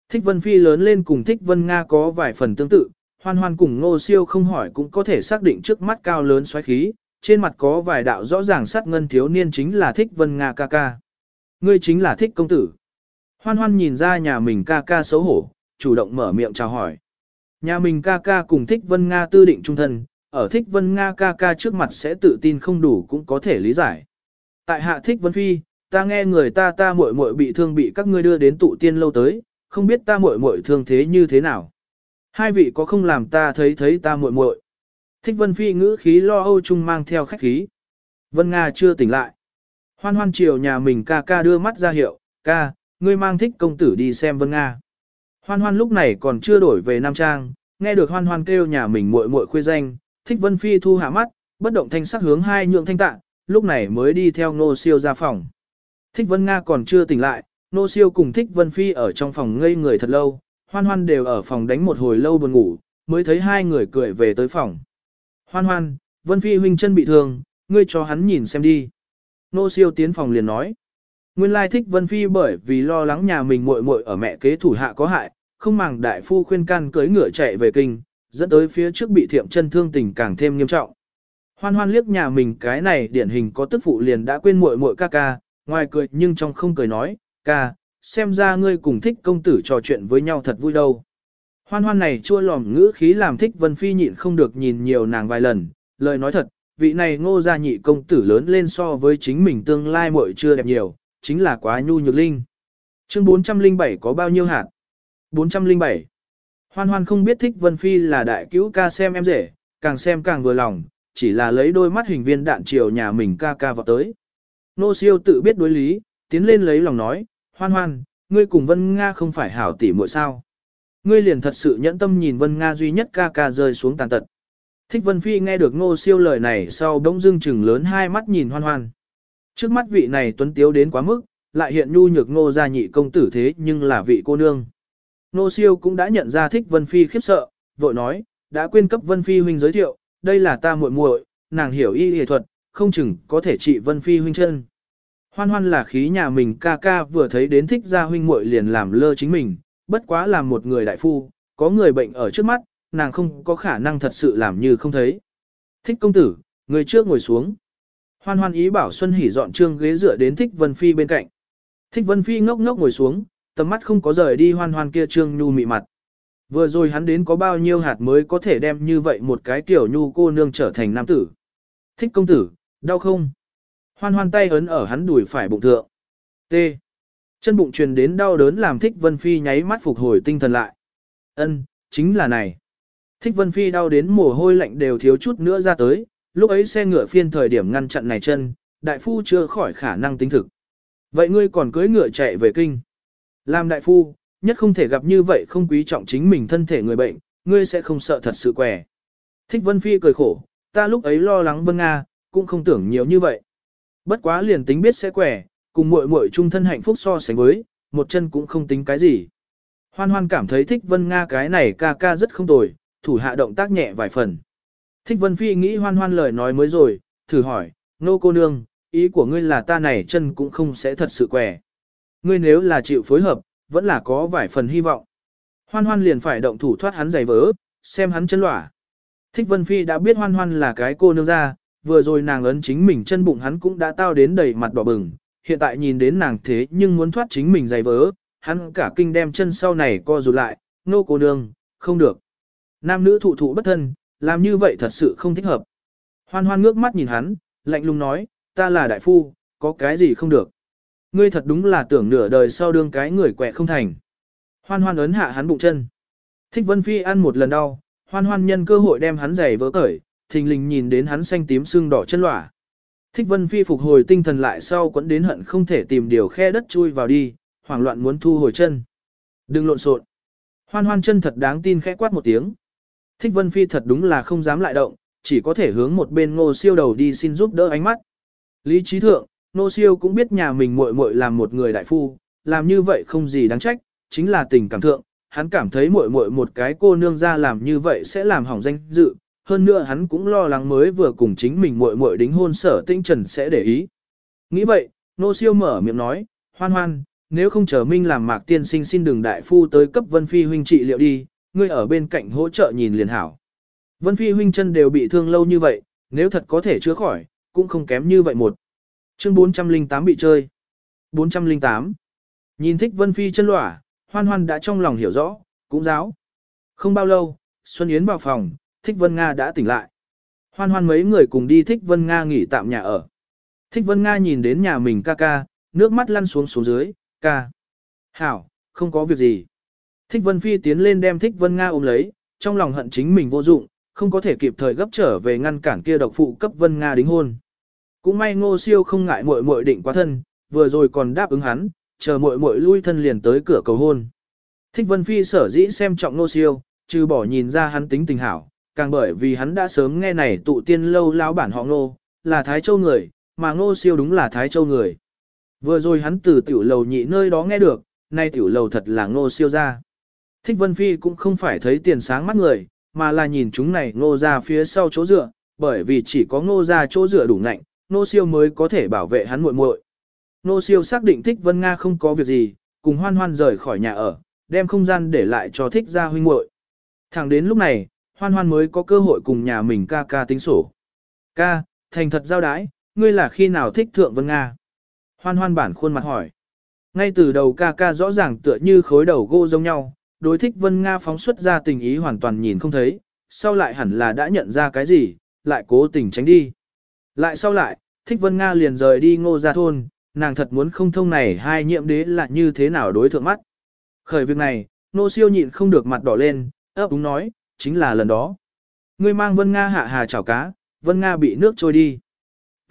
Thích Vân Phi lớn lên cùng Thích Vân Nga có vài phần tương tự, hoan hoan cùng ngô siêu không hỏi cũng có thể xác định trước mắt cao lớn xoáy khí, trên mặt có vài đạo rõ ràng sát ngân thiếu niên chính là Thích Vân Nga ca ca. Ngươi chính là Thích công tử. Hoan hoan nhìn ra nhà mình ca ca xấu hổ, chủ động mở miệng chào hỏi. Nhà mình ca ca cùng Thích Vân Nga tư định trung thân, ở Thích Vân Nga ca ca trước mặt sẽ tự tin không đủ cũng có thể lý giải. Tại hạ Thích Vân Phi, ta nghe người ta ta muội muội bị thương bị các ngươi đưa đến tụ tiên lâu tới, không biết ta muội muội thương thế như thế nào. Hai vị có không làm ta thấy thấy ta muội muội. Thích Vân Phi ngữ khí lo âu chung mang theo khách khí. Vân Nga chưa tỉnh lại. Hoan hoan chiều nhà mình ca ca đưa mắt ra hiệu, ca, ngươi mang thích công tử đi xem Vân Nga. Hoan hoan lúc này còn chưa đổi về Nam Trang, nghe được hoan hoan kêu nhà mình muội muội khuê danh, thích Vân Phi thu hạ mắt, bất động thanh sắc hướng hai nhượng thanh tạ, lúc này mới đi theo nô siêu ra phòng. Thích Vân Nga còn chưa tỉnh lại, nô siêu cùng Thích Vân Phi ở trong phòng ngây người thật lâu, hoan hoan đều ở phòng đánh một hồi lâu buồn ngủ, mới thấy hai người cười về tới phòng. Hoan hoan, Vân Phi huynh chân bị thương, ngươi cho hắn nhìn xem đi. Nô siêu tiến phòng liền nói. Nguyên lai thích Vân Phi bởi vì lo lắng nhà mình muội muội ở mẹ kế thủ hạ có hại, không màng đại phu khuyên can cưới ngựa chạy về kinh, dẫn tới phía trước bị thiệm chân thương tình càng thêm nghiêm trọng. Hoan hoan liếc nhà mình cái này điển hình có tức phụ liền đã quên muội muội ca ca, ngoài cười nhưng trong không cười nói, ca, xem ra ngươi cùng thích công tử trò chuyện với nhau thật vui đâu. Hoan hoan này chua lòm ngữ khí làm thích Vân Phi nhịn không được nhìn nhiều nàng vài lần, lời nói thật, vị này ngô gia nhị công tử lớn lên so với chính mình tương lai muội chưa đẹp nhiều, chính là quá nhu nhược linh. Chương 407 có bao nhiêu hạt? 407. Hoan hoan không biết thích Vân Phi là đại cứu ca xem em rể, càng xem càng vừa lòng, chỉ là lấy đôi mắt hình viên đạn chiều nhà mình ca ca vào tới. Nô siêu tự biết đối lý, tiến lên lấy lòng nói, hoan hoan, ngươi cùng Vân Nga không phải hảo tỷ muội sao. Ngươi liền thật sự nhẫn tâm nhìn Vân Nga duy nhất ca ca rơi xuống tàn tật. Thích Vân Phi nghe được ngô siêu lời này sau bỗng dưng chừng lớn hai mắt nhìn hoan hoan. Trước mắt vị này tuấn tiếu đến quá mức, lại hiện nhu nhược ngô gia nhị công tử thế nhưng là vị cô nương. Ngô siêu cũng đã nhận ra thích Vân Phi khiếp sợ, vội nói, đã quên cấp Vân Phi huynh giới thiệu, đây là ta muội muội, nàng hiểu y y thuật, không chừng có thể trị Vân Phi huynh chân. Hoan hoan là khí nhà mình ca ca vừa thấy đến thích gia huynh muội liền làm lơ chính mình, bất quá là một người đại phu, có người bệnh ở trước mắt, nàng không có khả năng thật sự làm như không thấy. Thích công tử, người trước ngồi xuống. Hoan hoan ý bảo Xuân Hỷ dọn trương ghế dựa đến Thích Vân Phi bên cạnh. Thích Vân Phi ngốc ngốc ngồi xuống, tầm mắt không có rời đi hoan hoan kia trương nhu mị mặt. Vừa rồi hắn đến có bao nhiêu hạt mới có thể đem như vậy một cái kiểu nhu cô nương trở thành nam tử. Thích công tử, đau không? Hoan hoan tay ấn ở hắn đùi phải bụng thượng. T. Chân bụng truyền đến đau đớn làm Thích Vân Phi nháy mắt phục hồi tinh thần lại. Ân, chính là này. Thích Vân Phi đau đến mồ hôi lạnh đều thiếu chút nữa ra tới, lúc ấy xe ngựa phiên thời điểm ngăn chặn này chân, đại phu chưa khỏi khả năng tính thực. Vậy ngươi còn cưới ngựa chạy về kinh. Làm đại phu, nhất không thể gặp như vậy không quý trọng chính mình thân thể người bệnh, ngươi sẽ không sợ thật sự quẻ. Thích Vân Phi cười khổ, ta lúc ấy lo lắng Vân Nga, cũng không tưởng nhiều như vậy. Bất quá liền tính biết sẽ quẻ, cùng muội muội chung thân hạnh phúc so sánh với, một chân cũng không tính cái gì. Hoan hoan cảm thấy thích Vân Nga cái này ca ca rất không tồi, thủ hạ động tác nhẹ vài phần. Thích Vân Phi nghĩ hoan hoan lời nói mới rồi, thử hỏi, nô cô nương, ý của ngươi là ta này chân cũng không sẽ thật sự quẻ. Ngươi nếu là chịu phối hợp, vẫn là có vài phần hy vọng. Hoan hoan liền phải động thủ thoát hắn giày vỡ, xem hắn chân lỏa. Thích Vân Phi đã biết hoan hoan là cái cô nương ra, vừa rồi nàng ấn chính mình chân bụng hắn cũng đã tao đến đầy mặt đỏ bừng, hiện tại nhìn đến nàng thế nhưng muốn thoát chính mình giày vỡ, hắn cả kinh đem chân sau này co rụt lại, nô cô nương, không được. Nam nữ thụ thụ bất thân, làm như vậy thật sự không thích hợp. Hoan hoan ngước mắt nhìn hắn, lạnh lùng nói, ta là đại phu, có cái gì không được. Ngươi thật đúng là tưởng nửa đời sau đương cái người quẹ không thành. Hoan hoan ấn hạ hắn bụng chân. Thích Vân Phi ăn một lần đau, hoan hoan nhân cơ hội đem hắn giày vỡ cởi, thình lình nhìn đến hắn xanh tím sưng đỏ chân lỏa. Thích Vân Phi phục hồi tinh thần lại sau quẫn đến hận không thể tìm điều khe đất chui vào đi, hoảng loạn muốn thu hồi chân. Đừng lộn xộn. Hoan hoan chân thật đáng tin khẽ quát một tiếng. Thích Vân Phi thật đúng là không dám lại động, chỉ có thể hướng một bên ngô siêu đầu đi xin giúp đỡ ánh mắt. Lý trí thượng, Nô siêu cũng biết nhà mình muội muội làm một người đại phu, làm như vậy không gì đáng trách, chính là tình cảm thượng, hắn cảm thấy muội muội một cái cô nương ra làm như vậy sẽ làm hỏng danh dự, hơn nữa hắn cũng lo lắng mới vừa cùng chính mình muội muội đính hôn sở tinh trần sẽ để ý. Nghĩ vậy, nô siêu mở miệng nói, hoan hoan, nếu không chờ minh làm mạc tiên sinh xin đường đại phu tới cấp vân phi huynh trị liệu đi, ngươi ở bên cạnh hỗ trợ nhìn liền hảo. Vân phi huynh chân đều bị thương lâu như vậy, nếu thật có thể chữa khỏi, cũng không kém như vậy một. Chương 408 bị chơi. 408. Nhìn thích vân phi chân lỏa, hoan hoan đã trong lòng hiểu rõ, cũng giáo. Không bao lâu, Xuân Yến vào phòng, Thích Vân Nga đã tỉnh lại. Hoan hoan mấy người cùng đi Thích Vân Nga nghỉ tạm nhà ở. Thích Vân Nga nhìn đến nhà mình ca ca, nước mắt lăn xuống xuống dưới, ca. Hảo, không có việc gì. Thích Vân Phi tiến lên đem Thích Vân Nga ôm lấy, trong lòng hận chính mình vô dụng, không có thể kịp thời gấp trở về ngăn cản kia độc phụ cấp Vân Nga đính hôn. Cũng may ngô siêu không ngại muội muội định quá thân, vừa rồi còn đáp ứng hắn, chờ muội muội lui thân liền tới cửa cầu hôn. Thích Vân Phi sở dĩ xem trọng ngô siêu, trừ bỏ nhìn ra hắn tính tình hảo, càng bởi vì hắn đã sớm nghe này tụ tiên lâu lão bản họ ngô, là Thái Châu người, mà ngô siêu đúng là Thái Châu người. Vừa rồi hắn từ tiểu lầu nhị nơi đó nghe được, nay tiểu lầu thật là ngô siêu ra. Thích Vân Phi cũng không phải thấy tiền sáng mắt người, mà là nhìn chúng này ngô ra phía sau chỗ dựa, bởi vì chỉ có ngô ra chỗ dựa đủ nạnh, nô siêu mới có thể bảo vệ hắn muội muội. Nô siêu xác định thích Vân Nga không có việc gì, cùng hoan hoan rời khỏi nhà ở, đem không gian để lại cho thích gia huynh muội. Thẳng đến lúc này, hoan hoan mới có cơ hội cùng nhà mình ca ca tính sổ. Ca, thành thật giao đái, ngươi là khi nào thích thượng Vân Nga? Hoan hoan bản khuôn mặt hỏi. Ngay từ đầu ca ca rõ ràng tựa như khối đầu gỗ giống nhau, đối thích Vân Nga phóng xuất ra tình ý hoàn toàn nhìn không thấy, sau lại hẳn là đã nhận ra cái gì, lại cố tình tránh đi. Lại sau lại, thích Vân Nga liền rời đi ngô Gia thôn, nàng thật muốn không thông này hai nhiệm đế là như thế nào đối thượng mắt. Khởi việc này, nô siêu nhịn không được mặt đỏ lên, ấp đúng nói, chính là lần đó. Ngươi mang Vân Nga hạ hà chảo cá, Vân Nga bị nước trôi đi.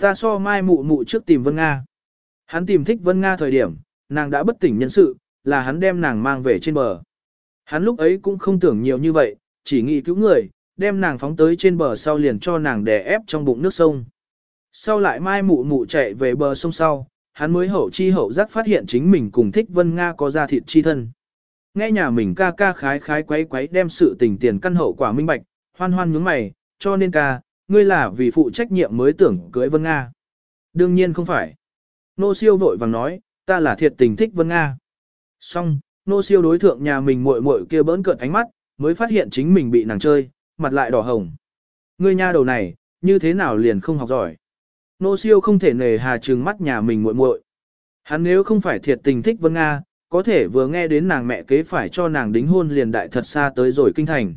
Ta so mai mụ mụ trước tìm Vân Nga. Hắn tìm thích Vân Nga thời điểm, nàng đã bất tỉnh nhân sự, là hắn đem nàng mang về trên bờ. Hắn lúc ấy cũng không tưởng nhiều như vậy, chỉ nghĩ cứu người, đem nàng phóng tới trên bờ sau liền cho nàng đè ép trong bụng nước sông. Sau lại mai mụ mụ chạy về bờ sông sau, hắn mới hậu chi hậu giác phát hiện chính mình cùng thích Vân Nga có ra thịt chi thân. Nghe nhà mình ca ca khái khái quấy quấy đem sự tình tiền căn hậu quả minh bạch, hoan hoan nhướng mày, cho nên ca, ngươi là vì phụ trách nhiệm mới tưởng cưới Vân Nga. Đương nhiên không phải. Nô siêu vội vàng nói, ta là thiệt tình thích Vân Nga. Xong, nô siêu đối thượng nhà mình muội muội kia bỡn cợt ánh mắt, mới phát hiện chính mình bị nàng chơi, mặt lại đỏ hồng. Ngươi nha đầu này, như thế nào liền không học giỏi. Nô siêu không thể nề hà trừng mắt nhà mình muội muội. Hắn nếu không phải thiệt tình thích Vân Nga, có thể vừa nghe đến nàng mẹ kế phải cho nàng đính hôn liền đại thật xa tới rồi kinh thành.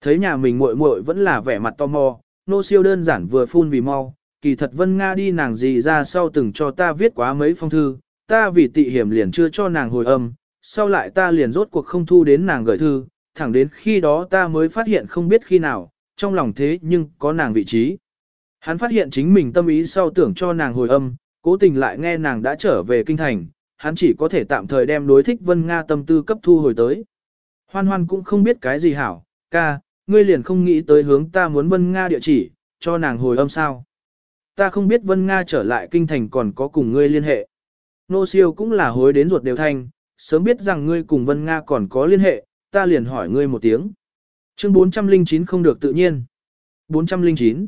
Thấy nhà mình muội muội vẫn là vẻ mặt tò mò, nô siêu đơn giản vừa phun vì mau, kỳ thật Vân Nga đi nàng gì ra sau từng cho ta viết quá mấy phong thư, ta vì tị hiểm liền chưa cho nàng hồi âm, sau lại ta liền rốt cuộc không thu đến nàng gửi thư, thẳng đến khi đó ta mới phát hiện không biết khi nào, trong lòng thế nhưng có nàng vị trí. Hắn phát hiện chính mình tâm ý sau tưởng cho nàng hồi âm, cố tình lại nghe nàng đã trở về kinh thành, hắn chỉ có thể tạm thời đem đối thích Vân Nga tâm tư cấp thu hồi tới. Hoan hoan cũng không biết cái gì hảo, ca, ngươi liền không nghĩ tới hướng ta muốn Vân Nga địa chỉ, cho nàng hồi âm sao. Ta không biết Vân Nga trở lại kinh thành còn có cùng ngươi liên hệ. Nô siêu cũng là hối đến ruột đều thanh, sớm biết rằng ngươi cùng Vân Nga còn có liên hệ, ta liền hỏi ngươi một tiếng. Chương 409 không được tự nhiên. 409.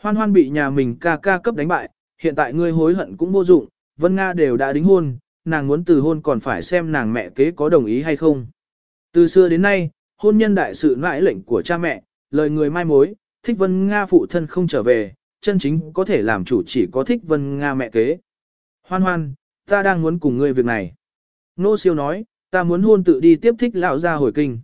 Hoan hoan bị nhà mình ca ca cấp đánh bại, hiện tại ngươi hối hận cũng vô dụng, Vân Nga đều đã đính hôn, nàng muốn từ hôn còn phải xem nàng mẹ kế có đồng ý hay không. Từ xưa đến nay, hôn nhân đại sự nãi lệnh của cha mẹ, lời người mai mối, thích Vân Nga phụ thân không trở về, chân chính có thể làm chủ chỉ có thích Vân Nga mẹ kế. Hoan hoan, ta đang muốn cùng ngươi việc này. Nô siêu nói, ta muốn hôn tự đi tiếp thích lão ra hồi kinh.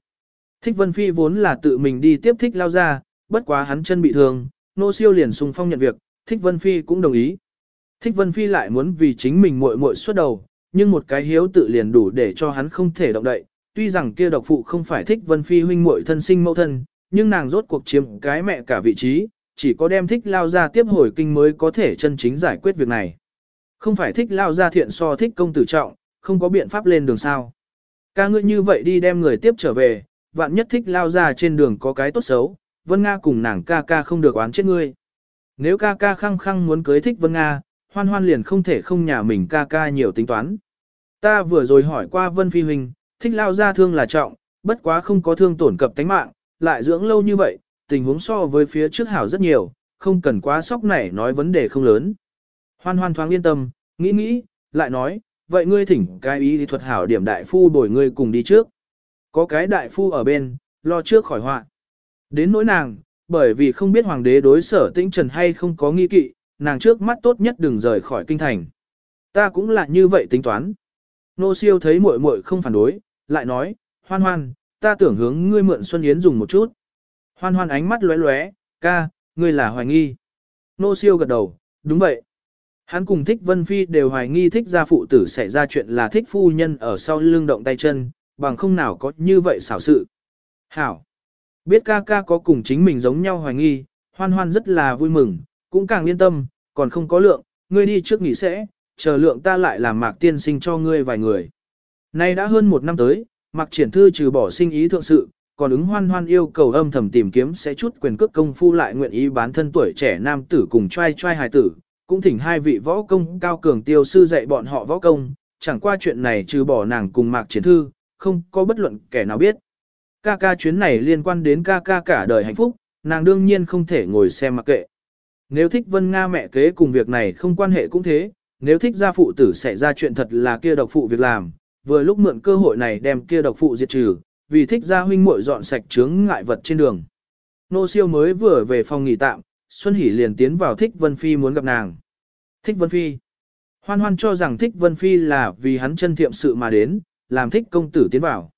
Thích Vân Phi vốn là tự mình đi tiếp thích lao ra, bất quá hắn chân bị thương, nô siêu liền sung phong nhận việc, Thích Vân Phi cũng đồng ý. Thích Vân Phi lại muốn vì chính mình muội muội xuất đầu, nhưng một cái hiếu tự liền đủ để cho hắn không thể động đậy. Tuy rằng kia độc phụ không phải Thích Vân Phi huynh muội thân sinh mẫu thân, nhưng nàng rốt cuộc chiếm cái mẹ cả vị trí, chỉ có đem thích lao ra tiếp hồi kinh mới có thể chân chính giải quyết việc này. Không phải thích lao ra thiện so thích công tử trọng, không có biện pháp lên đường sao. Ca ngươi như vậy đi đem người tiếp trở về, vạn nhất thích lao ra trên đường có cái tốt xấu, Vân Nga cùng nàng ca ca không được oán chết ngươi. Nếu ca ca khăng khăng muốn cưới thích Vân Nga, hoan hoan liền không thể không nhà mình ca ca nhiều tính toán. Ta vừa rồi hỏi qua Vân Phi Huynh, thích lao ra thương là trọng, bất quá không có thương tổn cập tánh mạng, lại dưỡng lâu như vậy, tình huống so với phía trước hảo rất nhiều, không cần quá sốc nảy nói vấn đề không lớn. Hoan hoan thoáng yên tâm, nghĩ nghĩ, lại nói, vậy ngươi thỉnh cái ý thuật hảo điểm đại phu đổi ngươi cùng đi trước. Có cái đại phu ở bên, lo trước khỏi họa. Đến nỗi nàng, bởi vì không biết hoàng đế đối sở tĩnh trần hay không có nghi kỵ, nàng trước mắt tốt nhất đừng rời khỏi kinh thành. Ta cũng là như vậy tính toán. Nô siêu thấy muội muội không phản đối, lại nói, hoan hoan, ta tưởng hướng ngươi mượn Xuân Yến dùng một chút. Hoan hoan ánh mắt lóe lóe, ca, ngươi là hoài nghi. Nô siêu gật đầu, đúng vậy. Hắn cùng thích Vân Phi đều hoài nghi thích gia phụ tử xảy ra chuyện là thích phu nhân ở sau lưng động tay chân, bằng không nào có như vậy xảo sự. Hảo. Biết ca ca có cùng chính mình giống nhau hoài nghi, hoan hoan rất là vui mừng, cũng càng yên tâm, còn không có lượng, ngươi đi trước nghỉ sẽ, chờ lượng ta lại làm mạc tiên sinh cho ngươi vài người. Nay đã hơn một năm tới, mạc triển thư trừ bỏ sinh ý thượng sự, còn ứng hoan hoan yêu cầu âm thầm tìm kiếm sẽ chút quyền cước công phu lại nguyện ý bán thân tuổi trẻ nam tử cùng trai trai hài tử, cũng thỉnh hai vị võ công cao cường tiêu sư dạy bọn họ võ công, chẳng qua chuyện này trừ bỏ nàng cùng mạc triển thư, không có bất luận kẻ nào biết. Ca ca chuyến này liên quan đến ca ca cả đời hạnh phúc, nàng đương nhiên không thể ngồi xem mặc kệ. Nếu thích Vân Nga mẹ kế cùng việc này không quan hệ cũng thế, nếu thích gia phụ tử sẽ ra chuyện thật là kia độc phụ việc làm, vừa lúc mượn cơ hội này đem kia độc phụ diệt trừ, vì thích gia huynh muội dọn sạch chướng ngại vật trên đường. Nô siêu mới vừa về phòng nghỉ tạm, Xuân Hỷ liền tiến vào thích Vân Phi muốn gặp nàng. Thích Vân Phi. Hoan hoan cho rằng thích Vân Phi là vì hắn chân thiệm sự mà đến, làm thích công tử tiến vào.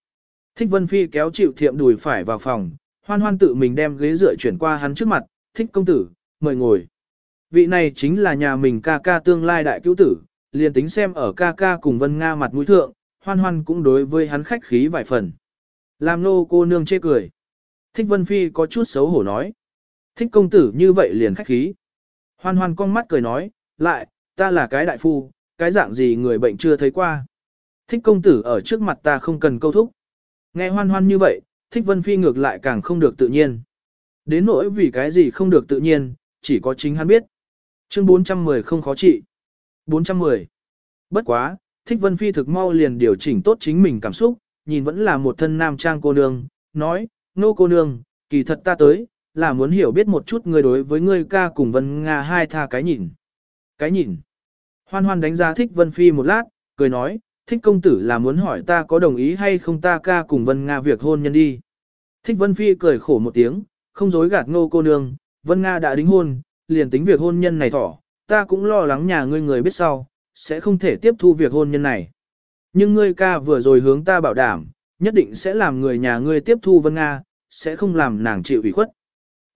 Thích Vân Phi kéo chịu thiệm đùi phải vào phòng, hoan hoan tự mình đem ghế dựa chuyển qua hắn trước mặt, thích công tử, mời ngồi. Vị này chính là nhà mình ca ca tương lai đại cứu tử, liền tính xem ở ca ca cùng Vân Nga mặt mũi thượng, hoan hoan cũng đối với hắn khách khí vài phần. Làm nô cô nương chê cười. Thích Vân Phi có chút xấu hổ nói. Thích công tử như vậy liền khách khí. Hoan hoan con mắt cười nói, lại, ta là cái đại phu, cái dạng gì người bệnh chưa thấy qua. Thích công tử ở trước mặt ta không cần câu thúc. Nghe hoan hoan như vậy, thích vân phi ngược lại càng không được tự nhiên. Đến nỗi vì cái gì không được tự nhiên, chỉ có chính hắn biết. Chương 410 không khó trị. 410. Bất quá, thích vân phi thực mau liền điều chỉnh tốt chính mình cảm xúc, nhìn vẫn là một thân nam trang cô nương, nói, nô cô nương, kỳ thật ta tới, là muốn hiểu biết một chút người đối với ngươi ca cùng Vân Nga hai tha cái nhìn. Cái nhìn. Hoan hoan đánh giá thích Vân Phi một lát, cười nói, thích công tử là muốn hỏi ta có đồng ý hay không ta ca cùng Vân Nga việc hôn nhân đi. Thích Vân Phi cười khổ một tiếng, không dối gạt ngô cô nương, Vân Nga đã đính hôn, liền tính việc hôn nhân này thỏ, ta cũng lo lắng nhà ngươi người biết sau, sẽ không thể tiếp thu việc hôn nhân này. Nhưng ngươi ca vừa rồi hướng ta bảo đảm, nhất định sẽ làm người nhà ngươi tiếp thu Vân Nga, sẽ không làm nàng chịu ủy khuất.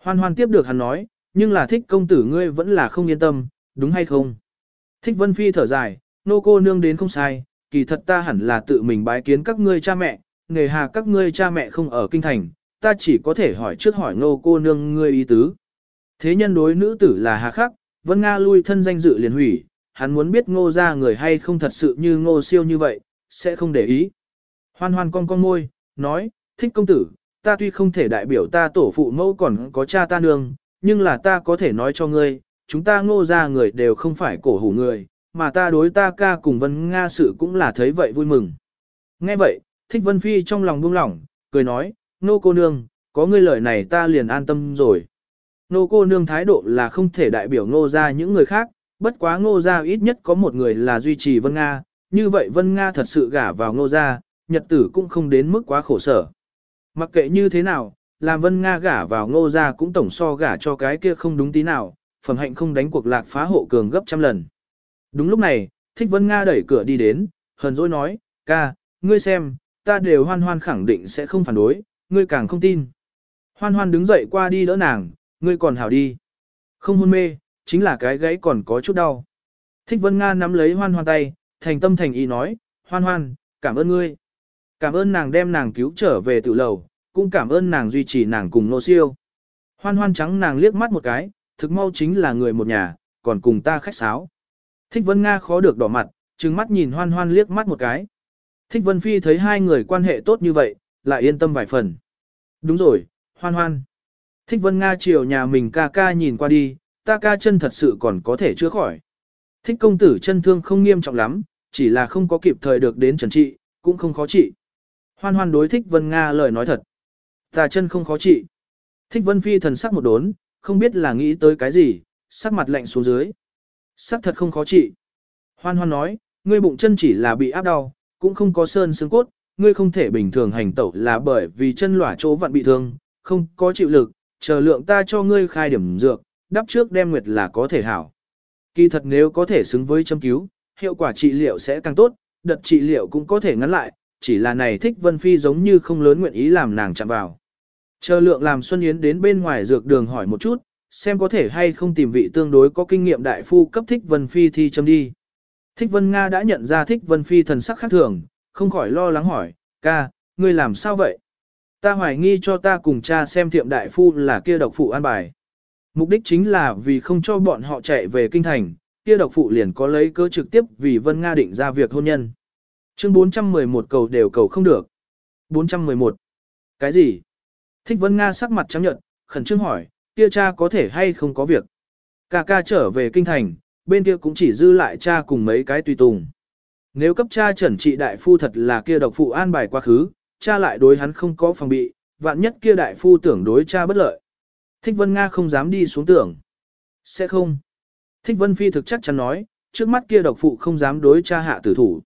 Hoan hoan tiếp được hắn nói, nhưng là thích công tử ngươi vẫn là không yên tâm, đúng hay không? Thích Vân Phi thở dài, nô cô nương đến không sai, kỳ thật ta hẳn là tự mình bái kiến các ngươi cha mẹ, nghề hà các ngươi cha mẹ không ở kinh thành, ta chỉ có thể hỏi trước hỏi nô cô nương ngươi ý tứ. Thế nhân đối nữ tử là hà khắc, Vân Nga lui thân danh dự liền hủy, hắn muốn biết ngô ra người hay không thật sự như ngô siêu như vậy, sẽ không để ý. Hoan hoan con con môi, nói, thích công tử, ta tuy không thể đại biểu ta tổ phụ mẫu còn có cha ta nương, nhưng là ta có thể nói cho ngươi, chúng ta ngô ra người đều không phải cổ hủ người, mà ta đối ta ca cùng Vân Nga sự cũng là thấy vậy vui mừng. Nghe vậy, thích Vân Phi trong lòng buông lỏng, cười nói, nô cô nương, có ngươi lời này ta liền an tâm rồi. Nô cô nương thái độ là không thể đại biểu ngô ra những người khác, bất quá ngô ra ít nhất có một người là duy trì Vân Nga, như vậy Vân Nga thật sự gả vào ngô ra, nhật tử cũng không đến mức quá khổ sở. Mặc kệ như thế nào, làm Vân Nga gả vào ngô ra cũng tổng so gả cho cái kia không đúng tí nào, phẩm hạnh không đánh cuộc lạc phá hộ cường gấp trăm lần. Đúng lúc này, Thích Vân Nga đẩy cửa đi đến, hờn dỗi nói, ca, ngươi xem, ta đều hoan hoan khẳng định sẽ không phản đối, ngươi càng không tin. Hoan hoan đứng dậy qua đi đỡ nàng, ngươi còn hảo đi. Không hôn mê, chính là cái gãy còn có chút đau. Thích Vân Nga nắm lấy hoan hoan tay, thành tâm thành ý nói, hoan hoan, cảm ơn ngươi. Cảm ơn nàng đem nàng cứu trở về tự lầu, cũng cảm ơn nàng duy trì nàng cùng nô siêu. Hoan hoan trắng nàng liếc mắt một cái, thực mau chính là người một nhà, còn cùng ta khách sáo. Thích Vân Nga khó được đỏ mặt, trừng mắt nhìn hoan hoan liếc mắt một cái. Thích Vân Phi thấy hai người quan hệ tốt như vậy, lại yên tâm vài phần. Đúng rồi, hoan hoan. Thích Vân Nga chiều nhà mình ca ca nhìn qua đi, ta ca chân thật sự còn có thể chữa khỏi. Thích công tử chân thương không nghiêm trọng lắm, chỉ là không có kịp thời được đến trần trị, cũng không khó trị. Hoan hoan đối thích Vân Nga lời nói thật. Ta chân không khó trị. Thích Vân Phi thần sắc một đốn, không biết là nghĩ tới cái gì, sắc mặt lạnh xuống dưới. Sắc thật không khó trị. Hoan hoan nói, ngươi bụng chân chỉ là bị áp đau, cũng không có sơn xương cốt, ngươi không thể bình thường hành tẩu là bởi vì chân lỏa chỗ vặn bị thương, không có chịu lực, chờ lượng ta cho ngươi khai điểm dược, đắp trước đem nguyệt là có thể hảo. Kỳ thật nếu có thể xứng với châm cứu, hiệu quả trị liệu sẽ càng tốt, đợt trị liệu cũng có thể ngắn lại, chỉ là này thích Vân Phi giống như không lớn nguyện ý làm nàng chạm vào. Chờ lượng làm Xuân Yến đến bên ngoài dược đường hỏi một chút, xem có thể hay không tìm vị tương đối có kinh nghiệm đại phu cấp thích Vân Phi thi châm đi. Thích Vân Nga đã nhận ra thích Vân Phi thần sắc khác thường, không khỏi lo lắng hỏi, ca, ngươi làm sao vậy? Ta hoài nghi cho ta cùng cha xem thiệm đại phu là kia độc phụ an bài. Mục đích chính là vì không cho bọn họ chạy về kinh thành, kia độc phụ liền có lấy cơ trực tiếp vì Vân Nga định ra việc hôn nhân. Chương 411 cầu đều cầu không được. 411. Cái gì? Thích Vân Nga sắc mặt trắng nhợt, khẩn trương hỏi, kia cha có thể hay không có việc? Ca ca trở về kinh thành, bên kia cũng chỉ dư lại cha cùng mấy cái tùy tùng. Nếu cấp cha trần trị đại phu thật là kia độc phụ an bài quá khứ, cha lại đối hắn không có phòng bị, vạn nhất kia đại phu tưởng đối cha bất lợi. Thích Vân Nga không dám đi xuống tưởng. Sẽ không. Thích Vân Phi thực chắc chắn nói, trước mắt kia độc phụ không dám đối cha hạ tử thủ.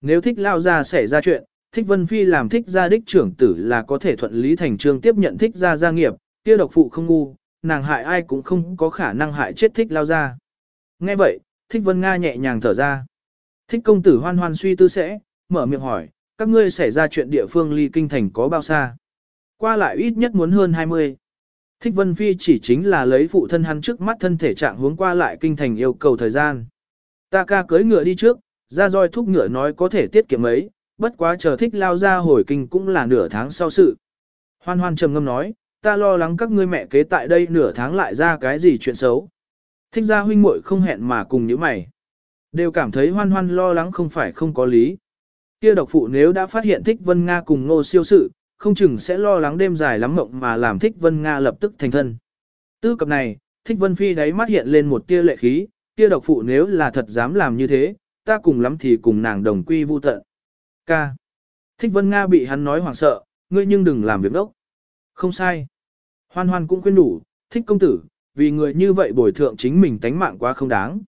Nếu thích lao ra xảy ra chuyện, thích Vân Phi làm thích gia đích trưởng tử là có thể thuận lý thành trương tiếp nhận thích gia gia nghiệp, kia độc phụ không ngu, nàng hại ai cũng không có khả năng hại chết thích lao ra. Nghe vậy, thích Vân Nga nhẹ nhàng thở ra. Thích công tử hoan hoan suy tư sẽ, mở miệng hỏi, các ngươi xảy ra chuyện địa phương ly kinh thành có bao xa? Qua lại ít nhất muốn hơn 20. Thích Vân Phi chỉ chính là lấy phụ thân hắn trước mắt thân thể trạng hướng qua lại kinh thành yêu cầu thời gian. Ta ca cưới ngựa đi trước, ra roi thúc ngựa nói có thể tiết kiệm ấy, bất quá chờ thích lao ra hồi kinh cũng là nửa tháng sau sự. Hoan hoan trầm ngâm nói, ta lo lắng các ngươi mẹ kế tại đây nửa tháng lại ra cái gì chuyện xấu. Thích ra huynh muội không hẹn mà cùng những mày. Đều cảm thấy hoan hoan lo lắng không phải không có lý. Kia độc phụ nếu đã phát hiện thích Vân Nga cùng ngô siêu sự, không chừng sẽ lo lắng đêm dài lắm mộng mà làm thích Vân Nga lập tức thành thân. Tư cập này, thích Vân Phi đáy mắt hiện lên một tia lệ khí, kia độc phụ nếu là thật dám làm như thế, ta cùng lắm thì cùng nàng đồng quy vu tận. Ca. Thích Vân Nga bị hắn nói hoảng sợ, ngươi nhưng đừng làm việc đốc. Không sai. Hoan hoan cũng khuyên đủ, thích công tử, vì người như vậy bồi thượng chính mình tánh mạng quá không đáng.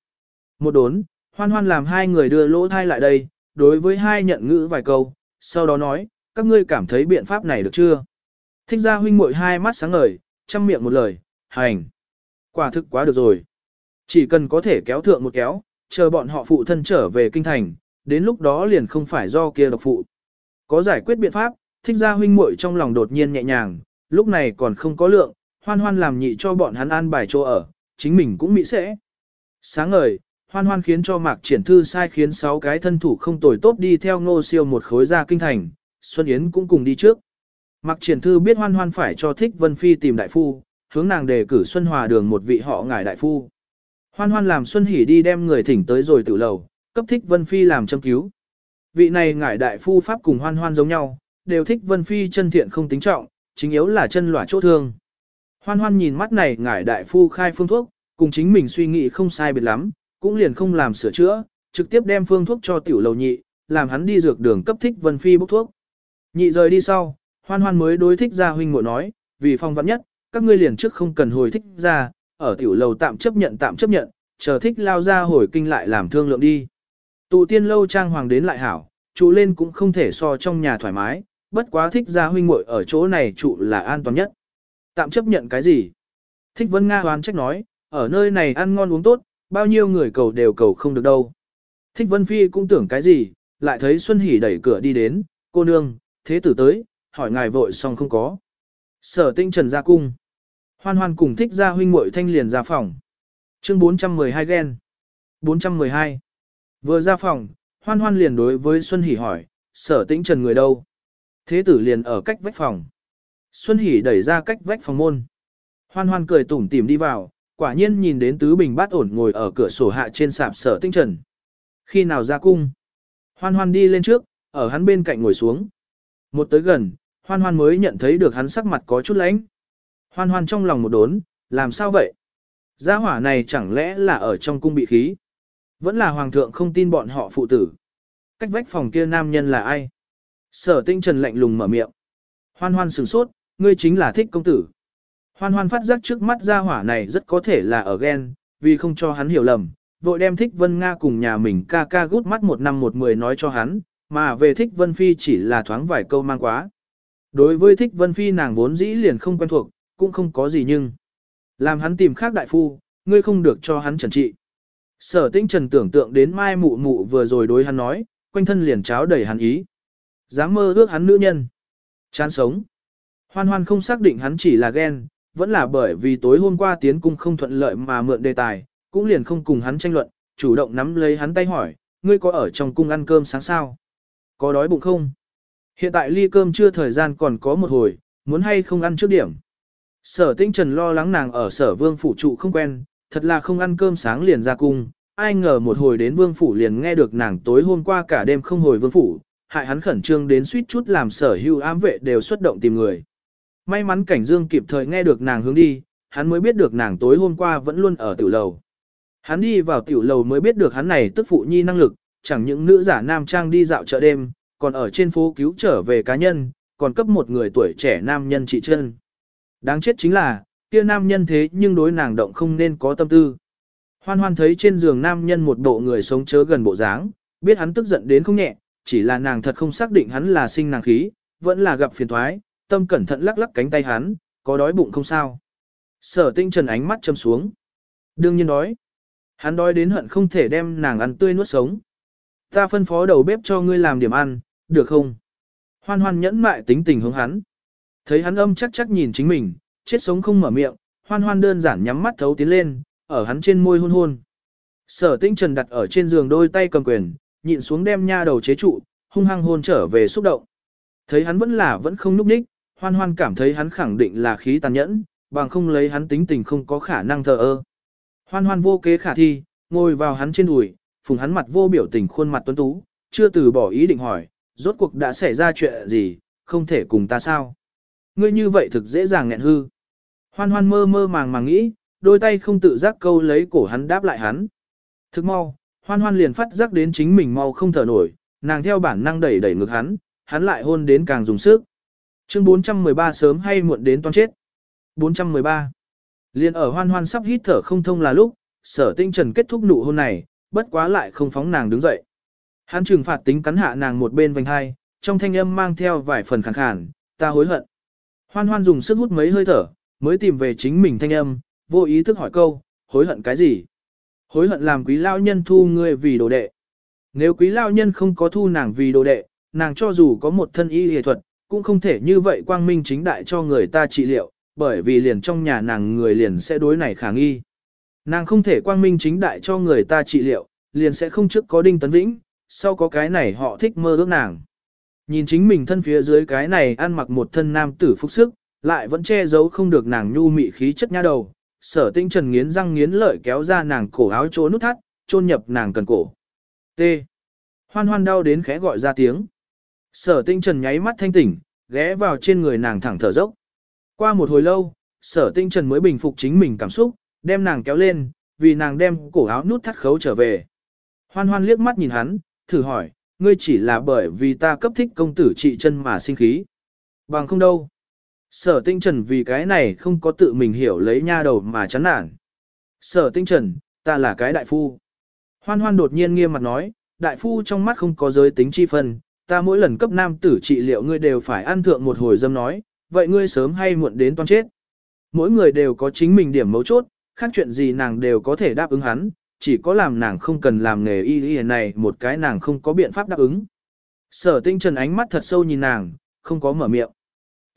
Một đốn, hoan hoan làm hai người đưa lỗ thai lại đây, đối với hai nhận ngữ vài câu, sau đó nói, các ngươi cảm thấy biện pháp này được chưa? Thích ra huynh muội hai mắt sáng ngời, chăm miệng một lời, hành. Quả thực quá được rồi. Chỉ cần có thể kéo thượng một kéo, chờ bọn họ phụ thân trở về kinh thành, đến lúc đó liền không phải do kia độc phụ. Có giải quyết biện pháp, thích ra huynh muội trong lòng đột nhiên nhẹ nhàng, lúc này còn không có lượng, hoan hoan làm nhị cho bọn hắn an bài chỗ ở, chính mình cũng mỹ sẽ. Sáng ngời, hoan hoan khiến cho mạc triển thư sai khiến 6 cái thân thủ không tồi tốt đi theo ngô siêu một khối ra kinh thành, Xuân Yến cũng cùng đi trước. Mạc triển thư biết hoan hoan phải cho thích Vân Phi tìm đại phu, hướng nàng đề cử Xuân Hòa đường một vị họ ngài đại phu. Hoan hoan làm Xuân Hỷ đi đem người thỉnh tới rồi tự lầu, cấp thích Vân Phi làm châm cứu. Vị này ngải đại phu pháp cùng hoan hoan giống nhau, đều thích Vân Phi chân thiện không tính trọng, chính yếu là chân lỏa chỗ thương. Hoan hoan nhìn mắt này ngải đại phu khai phương thuốc, cùng chính mình suy nghĩ không sai biệt lắm, cũng liền không làm sửa chữa, trực tiếp đem phương thuốc cho tiểu lầu nhị, làm hắn đi dược đường cấp thích Vân Phi bốc thuốc. Nhị rời đi sau, hoan hoan mới đối thích ra huynh muội nói, vì phong vắn nhất, các ngươi liền trước không cần hồi thích ra, ở tiểu lầu tạm chấp nhận tạm chấp nhận, chờ thích lao ra hồi kinh lại làm thương lượng đi. Tụ tiên lâu trang hoàng đến lại hảo, trụ lên cũng không thể so trong nhà thoải mái, bất quá thích gia huynh muội ở chỗ này trụ là an toàn nhất. Tạm chấp nhận cái gì? Thích Vân Nga hoán trách nói, ở nơi này ăn ngon uống tốt, bao nhiêu người cầu đều cầu không được đâu. Thích Vân Phi cũng tưởng cái gì, lại thấy Xuân Hỷ đẩy cửa đi đến, cô nương, thế tử tới, hỏi ngài vội xong không có. Sở tinh trần ra cung. Hoan hoan cùng thích ra huynh muội thanh liền ra phòng. Chương 412 ghen. 412. Vừa ra phòng, hoan hoan liền đối với Xuân Hỷ hỏi, sở tĩnh trần người đâu? Thế tử liền ở cách vách phòng. Xuân Hỷ đẩy ra cách vách phòng môn. Hoan hoan cười tủm tỉm đi vào, quả nhiên nhìn đến tứ bình bát ổn ngồi ở cửa sổ hạ trên sạp sở tinh trần. Khi nào ra cung? Hoan hoan đi lên trước, ở hắn bên cạnh ngồi xuống. Một tới gần, hoan hoan mới nhận thấy được hắn sắc mặt có chút lánh. Hoan hoan trong lòng một đốn, làm sao vậy? Gia hỏa này chẳng lẽ là ở trong cung bị khí? Vẫn là hoàng thượng không tin bọn họ phụ tử. Cách vách phòng kia nam nhân là ai? Sở tinh trần lạnh lùng mở miệng. Hoan hoan sửng sốt, ngươi chính là thích công tử. Hoan hoan phát giác trước mắt gia hỏa này rất có thể là ở ghen, vì không cho hắn hiểu lầm, vội đem thích Vân Nga cùng nhà mình ca ca gút mắt một năm một mười nói cho hắn, mà về thích Vân Phi chỉ là thoáng vài câu mang quá. Đối với thích Vân Phi nàng vốn dĩ liền không quen thuộc, cũng không có gì nhưng. Làm hắn tìm khác đại phu, ngươi không được cho hắn trần trị. Sở tinh trần tưởng tượng đến mai mụ mụ vừa rồi đối hắn nói, quanh thân liền cháo đầy hắn ý. Dám mơ ước hắn nữ nhân. Chán sống. Hoan hoan không xác định hắn chỉ là ghen, vẫn là bởi vì tối hôm qua tiến cung không thuận lợi mà mượn đề tài, cũng liền không cùng hắn tranh luận, chủ động nắm lấy hắn tay hỏi, ngươi có ở trong cung ăn cơm sáng sao? Có đói bụng không? Hiện tại ly cơm chưa thời gian còn có một hồi, muốn hay không ăn trước điểm. Sở tinh trần lo lắng nàng ở sở vương phủ trụ không quen, thật là không ăn cơm sáng liền ra cung, ai ngờ một hồi đến vương phủ liền nghe được nàng tối hôm qua cả đêm không hồi vương phủ, hại hắn khẩn trương đến suýt chút làm sở hưu ám vệ đều xuất động tìm người. May mắn cảnh dương kịp thời nghe được nàng hướng đi, hắn mới biết được nàng tối hôm qua vẫn luôn ở tiểu lầu. Hắn đi vào tiểu lầu mới biết được hắn này tức phụ nhi năng lực, chẳng những nữ giả nam trang đi dạo chợ đêm, còn ở trên phố cứu trở về cá nhân, còn cấp một người tuổi trẻ nam nhân trị chân. Đáng chết chính là, kia nam nhân thế nhưng đối nàng động không nên có tâm tư. Hoan hoan thấy trên giường nam nhân một bộ người sống chớ gần bộ dáng, biết hắn tức giận đến không nhẹ, chỉ là nàng thật không xác định hắn là sinh nàng khí, vẫn là gặp phiền thoái, tâm cẩn thận lắc lắc cánh tay hắn, có đói bụng không sao. Sở tinh trần ánh mắt châm xuống. Đương nhiên đói. Hắn đói đến hận không thể đem nàng ăn tươi nuốt sống. Ta phân phó đầu bếp cho ngươi làm điểm ăn, được không? Hoan hoan nhẫn mại tính tình hướng hắn. Thấy hắn âm chắc chắc nhìn chính mình, chết sống không mở miệng, hoan hoan đơn giản nhắm mắt thấu tiến lên, ở hắn trên môi hôn hôn. Sở tinh trần đặt ở trên giường đôi tay cầm quyền, nhịn xuống đem nha đầu chế trụ, hung hăng hôn trở về xúc động. Thấy hắn vẫn là vẫn không núp ních, hoan hoan cảm thấy hắn khẳng định là khí tàn nhẫn, bằng không lấy hắn tính tình không có khả năng thờ ơ. Hoan hoan vô kế khả thi, ngồi vào hắn trên đùi, phùng hắn mặt vô biểu tình khuôn mặt tuấn tú, chưa từ bỏ ý định hỏi, rốt cuộc đã xảy ra chuyện gì, không thể cùng ta sao. Ngươi như vậy thực dễ dàng nghẹn hư. Hoan hoan mơ mơ màng màng nghĩ, đôi tay không tự giác câu lấy cổ hắn đáp lại hắn. Thức mau, hoan hoan liền phát giác đến chính mình mau không thở nổi, nàng theo bản năng đẩy đẩy ngực hắn, hắn lại hôn đến càng dùng sức. Chương 413 sớm hay muộn đến toan chết. 413. Liên ở hoan hoan sắp hít thở không thông là lúc, sở tinh trần kết thúc nụ hôn này, bất quá lại không phóng nàng đứng dậy. Hắn trừng phạt tính cắn hạ nàng một bên vành hai, trong thanh âm mang theo vài phần khàn khàn, ta hối hận. Hoan hoan dùng sức hút mấy hơi thở, mới tìm về chính mình thanh âm, vô ý thức hỏi câu, hối hận cái gì? Hối hận làm quý lao nhân thu ngươi vì đồ đệ. Nếu quý lao nhân không có thu nàng vì đồ đệ, nàng cho dù có một thân y y thuật, cũng không thể như vậy quang minh chính đại cho người ta trị liệu, bởi vì liền trong nhà nàng người liền sẽ đối này khả nghi. Nàng không thể quang minh chính đại cho người ta trị liệu, liền sẽ không trước có đinh tấn vĩnh, sau có cái này họ thích mơ ước nàng. Nhìn chính mình thân phía dưới cái này ăn mặc một thân nam tử phúc sức, lại vẫn che giấu không được nàng nhu mị khí chất nha đầu, sở tinh trần nghiến răng nghiến lợi kéo ra nàng cổ áo chỗ nút thắt, chôn nhập nàng cần cổ. T. Hoan hoan đau đến khẽ gọi ra tiếng. Sở tinh trần nháy mắt thanh tỉnh, ghé vào trên người nàng thẳng thở dốc. Qua một hồi lâu, sở tinh trần mới bình phục chính mình cảm xúc, đem nàng kéo lên, vì nàng đem cổ áo nút thắt khấu trở về. Hoan hoan liếc mắt nhìn hắn, thử hỏi, ngươi chỉ là bởi vì ta cấp thích công tử trị chân mà sinh khí. Bằng không đâu. Sở tinh trần vì cái này không có tự mình hiểu lấy nha đầu mà chán nản. Sở tinh trần, ta là cái đại phu. Hoan hoan đột nhiên nghiêm mặt nói, đại phu trong mắt không có giới tính chi phân, ta mỗi lần cấp nam tử trị liệu ngươi đều phải ăn thượng một hồi dâm nói, vậy ngươi sớm hay muộn đến toan chết. Mỗi người đều có chính mình điểm mấu chốt, khác chuyện gì nàng đều có thể đáp ứng hắn, chỉ có làm nàng không cần làm nghề y y này một cái nàng không có biện pháp đáp ứng. Sở tinh trần ánh mắt thật sâu nhìn nàng, không có mở miệng.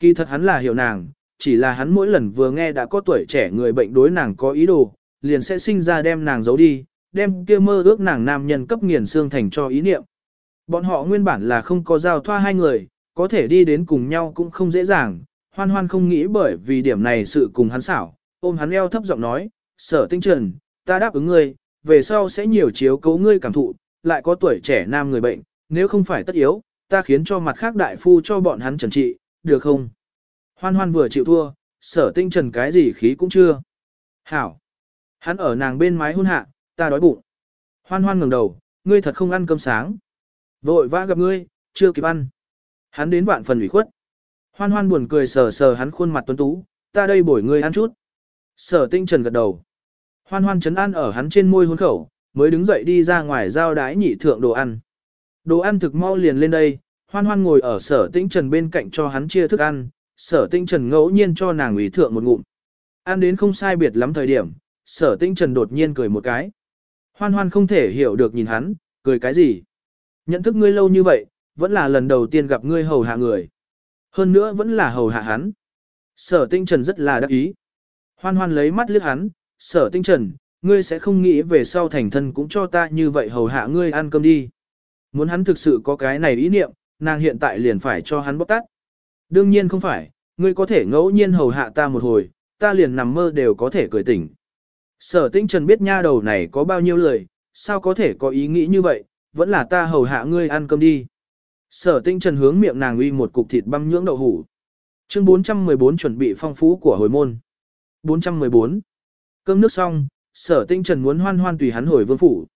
Kỳ thật hắn là hiểu nàng, chỉ là hắn mỗi lần vừa nghe đã có tuổi trẻ người bệnh đối nàng có ý đồ, liền sẽ sinh ra đem nàng giấu đi, đem kia mơ ước nàng nam nhân cấp nghiền xương thành cho ý niệm. Bọn họ nguyên bản là không có giao thoa hai người, có thể đi đến cùng nhau cũng không dễ dàng, hoan hoan không nghĩ bởi vì điểm này sự cùng hắn xảo, ôm hắn eo thấp giọng nói, sở tinh trần, ta đáp ứng ngươi, về sau sẽ nhiều chiếu cố ngươi cảm thụ, lại có tuổi trẻ nam người bệnh, nếu không phải tất yếu, ta khiến cho mặt khác đại phu cho bọn hắn trần trị, được không? Hoan hoan vừa chịu thua, sở tinh trần cái gì khí cũng chưa. Hảo! Hắn ở nàng bên mái hôn hạ, ta đói bụng. Hoan hoan ngẩng đầu, ngươi thật không ăn cơm sáng. Vội vã gặp ngươi, chưa kịp ăn. Hắn đến vạn phần ủy khuất. Hoan hoan buồn cười sờ sờ hắn khuôn mặt tuấn tú, ta đây bổi ngươi ăn chút. Sở tinh trần gật đầu. Hoan hoan chấn ăn ở hắn trên môi hôn khẩu, mới đứng dậy đi ra ngoài giao đái nhị thượng đồ ăn. Đồ ăn thực mau liền lên đây, hoan hoan ngồi ở sở tinh trần bên cạnh cho hắn chia thức ăn, sở tinh trần ngẫu nhiên cho nàng ủy thượng một ngụm. Ăn đến không sai biệt lắm thời điểm, sở tinh trần đột nhiên cười một cái. Hoan hoan không thể hiểu được nhìn hắn, cười cái gì. Nhận thức ngươi lâu như vậy, vẫn là lần đầu tiên gặp ngươi hầu hạ người. Hơn nữa vẫn là hầu hạ hắn. Sở tinh trần rất là đắc ý. Hoan hoan lấy mắt liếc hắn, sở tinh trần, ngươi sẽ không nghĩ về sau thành thân cũng cho ta như vậy hầu hạ ngươi ăn cơm đi. Muốn hắn thực sự có cái này ý niệm, nàng hiện tại liền phải cho hắn bóc tát. Đương nhiên không phải, ngươi có thể ngẫu nhiên hầu hạ ta một hồi, ta liền nằm mơ đều có thể cười tỉnh. Sở tinh trần biết nha đầu này có bao nhiêu lời, sao có thể có ý nghĩ như vậy, vẫn là ta hầu hạ ngươi ăn cơm đi. Sở tinh trần hướng miệng nàng uy một cục thịt băm nhưỡng đậu hủ. Chương 414 chuẩn bị phong phú của hồi môn. 414. Cơm nước xong, sở tinh trần muốn hoan hoan tùy hắn hồi vương phủ.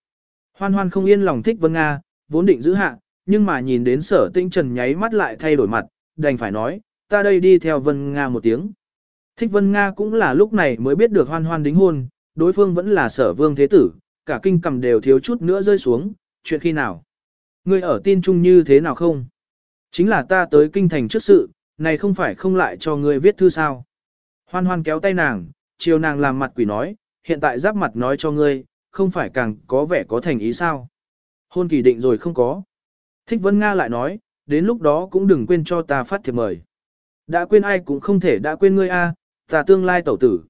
Hoan hoan không yên lòng thích Vân Nga, vốn định giữ hạ, nhưng mà nhìn đến sở tinh trần nháy mắt lại thay đổi mặt, đành phải nói, ta đây đi theo Vân Nga một tiếng. Thích Vân Nga cũng là lúc này mới biết được hoan hoan đính hôn, đối phương vẫn là sở vương thế tử, cả kinh cầm đều thiếu chút nữa rơi xuống, chuyện khi nào. Ngươi ở tin chung như thế nào không? Chính là ta tới kinh thành trước sự, này không phải không lại cho ngươi viết thư sao. Hoan hoan kéo tay nàng, chiều nàng làm mặt quỷ nói, hiện tại giáp mặt nói cho ngươi, không phải càng có vẻ có thành ý sao. Hôn kỳ định rồi không có. Thích Vân Nga lại nói, đến lúc đó cũng đừng quên cho ta phát thiệp mời. Đã quên ai cũng không thể đã quên ngươi a, ta tương lai tẩu tử.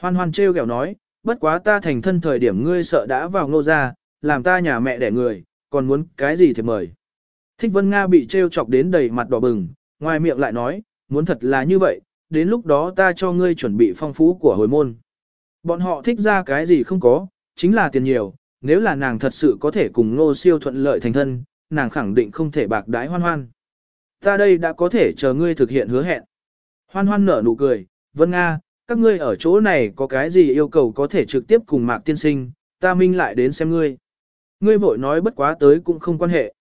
Hoan hoan trêu ghẹo nói, bất quá ta thành thân thời điểm ngươi sợ đã vào ngô ra, làm ta nhà mẹ đẻ người, còn muốn cái gì thì mời. Thích Vân Nga bị trêu chọc đến đầy mặt đỏ bừng, ngoài miệng lại nói, muốn thật là như vậy, đến lúc đó ta cho ngươi chuẩn bị phong phú của hồi môn. Bọn họ thích ra cái gì không có, chính là tiền nhiều, nếu là nàng thật sự có thể cùng ngô siêu thuận lợi thành thân, nàng khẳng định không thể bạc đái hoan hoan. Ta đây đã có thể chờ ngươi thực hiện hứa hẹn. Hoan hoan nở nụ cười, Vân Nga, các ngươi ở chỗ này có cái gì yêu cầu có thể trực tiếp cùng mạc tiên sinh, ta minh lại đến xem ngươi. Ngươi vội nói bất quá tới cũng không quan hệ.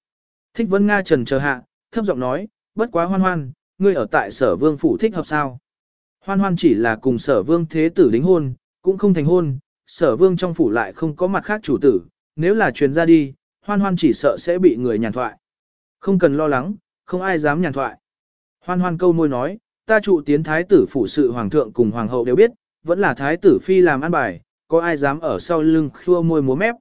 Thích Vân Nga trần chờ hạ, thấp giọng nói, bất quá hoan hoan, ngươi ở tại sở vương phủ thích hợp sao. Hoan hoan chỉ là cùng sở vương thế tử đính hôn, cũng không thành hôn, sở vương trong phủ lại không có mặt khác chủ tử, nếu là truyền ra đi, hoan hoan chỉ sợ sẽ bị người nhàn thoại. Không cần lo lắng, không ai dám nhàn thoại. Hoan hoan câu môi nói, ta trụ tiến thái tử phủ sự hoàng thượng cùng hoàng hậu đều biết, vẫn là thái tử phi làm ăn bài, có ai dám ở sau lưng khua môi múa mép.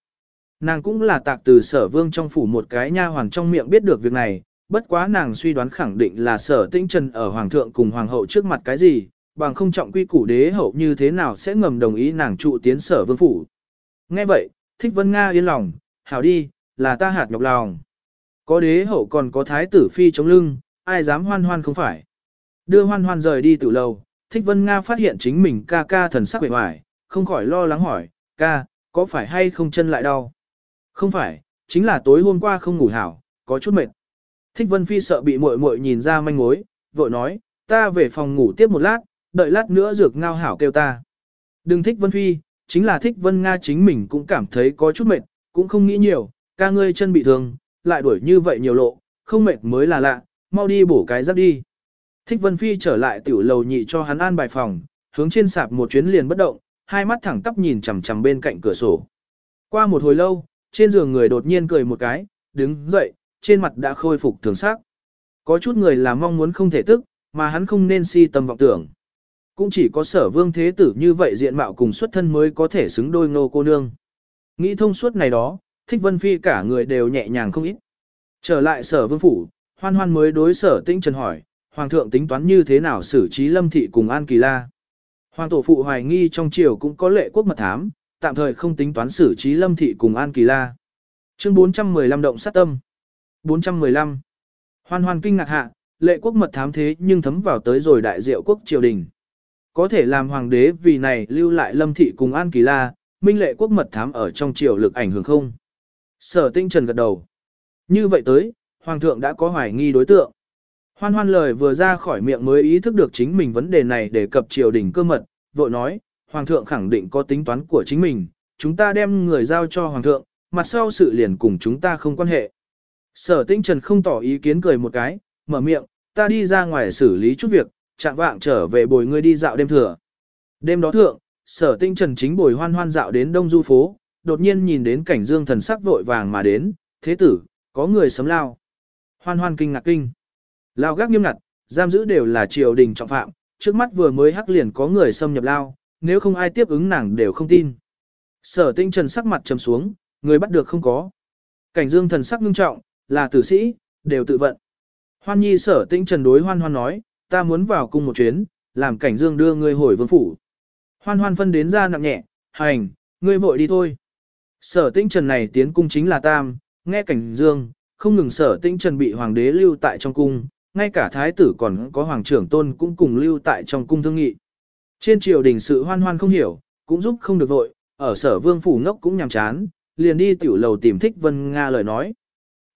Nàng cũng là tạc từ sở vương trong phủ một cái nha hoàng trong miệng biết được việc này, bất quá nàng suy đoán khẳng định là sở tĩnh trần ở hoàng thượng cùng hoàng hậu trước mặt cái gì, bằng không trọng quy củ đế hậu như thế nào sẽ ngầm đồng ý nàng trụ tiến sở vương phủ. Nghe vậy, thích vân Nga yên lòng, hảo đi, là ta hạt nhọc lòng. Có đế hậu còn có thái tử phi chống lưng, ai dám hoan hoan không phải. Đưa hoan hoan rời đi từ lầu, Thích Vân Nga phát hiện chính mình ca ca thần sắc vẻ hoài, không khỏi lo lắng hỏi, ca, có phải hay không chân lại đau? Không phải, chính là tối hôm qua không ngủ hảo, có chút mệt. Thích Vân Phi sợ bị muội muội nhìn ra manh mối, vội nói, ta về phòng ngủ tiếp một lát, đợi lát nữa dược ngao hảo kêu ta. Đừng thích Vân Phi, chính là thích Vân Nga chính mình cũng cảm thấy có chút mệt, cũng không nghĩ nhiều, ca ngươi chân bị thương, lại đuổi như vậy nhiều lộ, không mệt mới là lạ, mau đi bổ cái giáp đi. Thích Vân Phi trở lại tiểu lầu nhị cho hắn an bài phòng, hướng trên sạp một chuyến liền bất động, hai mắt thẳng tắp nhìn chằm chằm bên cạnh cửa sổ. Qua một hồi lâu, trên giường người đột nhiên cười một cái, đứng dậy, trên mặt đã khôi phục thường sắc. Có chút người là mong muốn không thể tức, mà hắn không nên si tâm vọng tưởng. Cũng chỉ có sở vương thế tử như vậy diện mạo cùng xuất thân mới có thể xứng đôi ngô cô nương. Nghĩ thông suốt này đó, thích vân phi cả người đều nhẹ nhàng không ít. Trở lại sở vương phủ, hoan hoan mới đối sở Tĩnh trần hỏi, hoàng thượng tính toán như thế nào xử trí lâm thị cùng an kỳ la. Hoàng tổ phụ hoài nghi trong triều cũng có lệ quốc mật thám, tạm thời không tính toán xử trí lâm thị cùng an kỳ la. Chương 415 động sát tâm. 415. Hoan hoan kinh ngạc hạ, lệ quốc mật thám thế nhưng thấm vào tới rồi đại diệu quốc triều đình. Có thể làm hoàng đế vì này lưu lại lâm thị cùng an kỳ la, minh lệ quốc mật thám ở trong triều lực ảnh hưởng không? Sở tinh trần gật đầu. Như vậy tới, hoàng thượng đã có hoài nghi đối tượng. Hoan hoan lời vừa ra khỏi miệng mới ý thức được chính mình vấn đề này để cập triều đình cơ mật, vội nói, hoàng thượng khẳng định có tính toán của chính mình, chúng ta đem người giao cho hoàng thượng, mặt sau sự liền cùng chúng ta không quan hệ. Sở tinh trần không tỏ ý kiến cười một cái, mở miệng, ta đi ra ngoài xử lý chút việc, chạm vạng trở về bồi ngươi đi dạo đêm thừa. Đêm đó thượng, sở tinh trần chính bồi hoan hoan dạo đến đông du phố, đột nhiên nhìn đến cảnh dương thần sắc vội vàng mà đến, thế tử, có người sấm lao. Hoan hoan kinh ngạc kinh. Lao gác nghiêm ngặt, giam giữ đều là triều đình trọng phạm, trước mắt vừa mới hắc liền có người xâm nhập lao, nếu không ai tiếp ứng nàng đều không tin. Sở tinh trần sắc mặt trầm xuống, người bắt được không có. Cảnh dương thần sắc ngưng trọng, là tử sĩ, đều tự vận. Hoan nhi sở tinh trần đối hoan hoan nói, ta muốn vào cung một chuyến, làm cảnh dương đưa ngươi hồi vương phủ. Hoan hoan phân đến ra nặng nhẹ, hành, ngươi vội đi thôi. Sở tinh trần này tiến cung chính là tam, nghe cảnh dương, không ngừng sở tinh trần bị hoàng đế lưu tại trong cung, ngay cả thái tử còn có hoàng trưởng tôn cũng cùng lưu tại trong cung thương nghị. Trên triều đình sự hoan hoan không hiểu, cũng giúp không được vội, ở sở vương phủ ngốc cũng nhàm chán, liền đi tiểu lầu tìm Thích Vân Nga lời nói.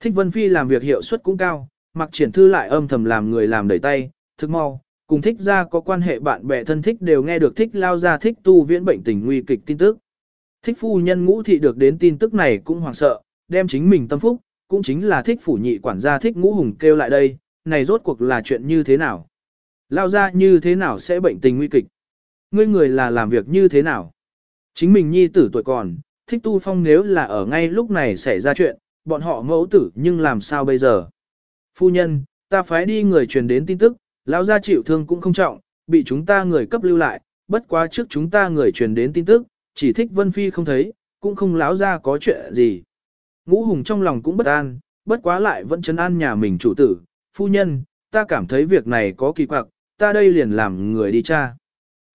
Thích Vân Phi làm việc hiệu suất cũng cao, mặc triển thư lại âm thầm làm người làm đẩy tay, thức mau, cùng thích ra có quan hệ bạn bè thân thích đều nghe được thích lao ra thích tu viễn bệnh tình nguy kịch tin tức. Thích phu nhân ngũ thị được đến tin tức này cũng hoảng sợ, đem chính mình tâm phúc, cũng chính là thích phủ nhị quản gia thích ngũ hùng kêu lại đây, này rốt cuộc là chuyện như thế nào? Lao ra như thế nào sẽ bệnh tình nguy kịch? Ngươi người là làm việc như thế nào? Chính mình nhi tử tuổi còn, thích tu phong nếu là ở ngay lúc này xảy ra chuyện, bọn họ mẫu tử nhưng làm sao bây giờ? Phu nhân, ta phái đi người truyền đến tin tức, lão gia chịu thương cũng không trọng, bị chúng ta người cấp lưu lại, bất quá trước chúng ta người truyền đến tin tức, chỉ thích Vân Phi không thấy, cũng không láo ra có chuyện gì. Ngũ Hùng trong lòng cũng bất an, bất quá lại vẫn chấn an nhà mình chủ tử, phu nhân, ta cảm thấy việc này có kỳ quặc, ta đây liền làm người đi cha.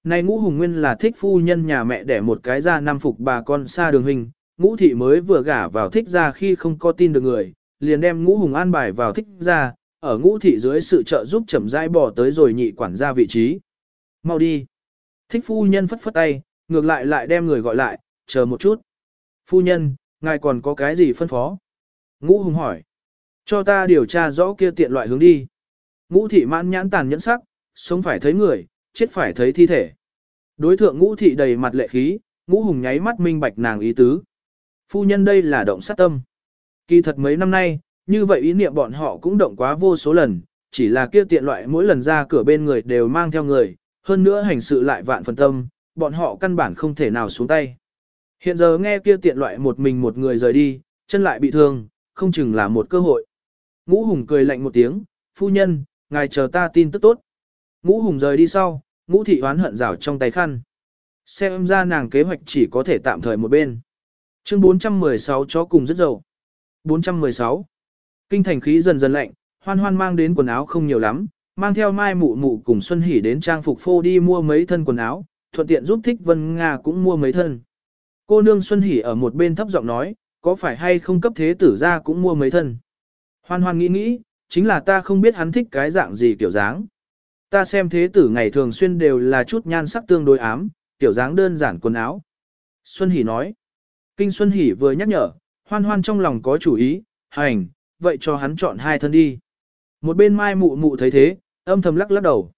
Này ngũ hùng nguyên là thích phu nhân nhà mẹ để một cái ra nam phục bà con xa đường hình, ngũ thị mới vừa gả vào thích ra khi không có tin được người, liền đem ngũ hùng an bài vào thích ra, ở ngũ thị dưới sự trợ giúp chậm rãi bỏ tới rồi nhị quản gia vị trí. Mau đi. Thích phu nhân phất phất tay, ngược lại lại đem người gọi lại, chờ một chút. Phu nhân, ngài còn có cái gì phân phó? Ngũ hùng hỏi. Cho ta điều tra rõ kia tiện loại hướng đi. Ngũ thị mãn nhãn tàn nhẫn sắc, sống phải thấy người, chết phải thấy thi thể. Đối thượng ngũ thị đầy mặt lệ khí, ngũ hùng nháy mắt minh bạch nàng ý tứ. Phu nhân đây là động sát tâm. Kỳ thật mấy năm nay, như vậy ý niệm bọn họ cũng động quá vô số lần, chỉ là kia tiện loại mỗi lần ra cửa bên người đều mang theo người, hơn nữa hành sự lại vạn phần tâm, bọn họ căn bản không thể nào xuống tay. Hiện giờ nghe kia tiện loại một mình một người rời đi, chân lại bị thương, không chừng là một cơ hội. Ngũ Hùng cười lạnh một tiếng, phu nhân, ngài chờ ta tin tức tốt. Ngũ Hùng rời đi sau, ngũ thị oán hận rảo trong tay khăn. Xem ra nàng kế hoạch chỉ có thể tạm thời một bên. Chương 416 chó cùng rất dầu. 416. Kinh thành khí dần dần lạnh, hoan hoan mang đến quần áo không nhiều lắm, mang theo mai mụ mụ cùng Xuân Hỷ đến trang phục phô đi mua mấy thân quần áo, thuận tiện giúp thích Vân Nga cũng mua mấy thân. Cô nương Xuân Hỷ ở một bên thấp giọng nói, có phải hay không cấp thế tử ra cũng mua mấy thân. Hoan hoan nghĩ nghĩ, chính là ta không biết hắn thích cái dạng gì kiểu dáng. Ta xem thế tử ngày thường xuyên đều là chút nhan sắc tương đối ám, tiểu dáng đơn giản quần áo. Xuân Hỷ nói. Kinh Xuân Hỷ vừa nhắc nhở, hoan hoan trong lòng có chủ ý, hành, vậy cho hắn chọn hai thân đi. Một bên mai mụ mụ thấy thế, âm thầm lắc lắc đầu.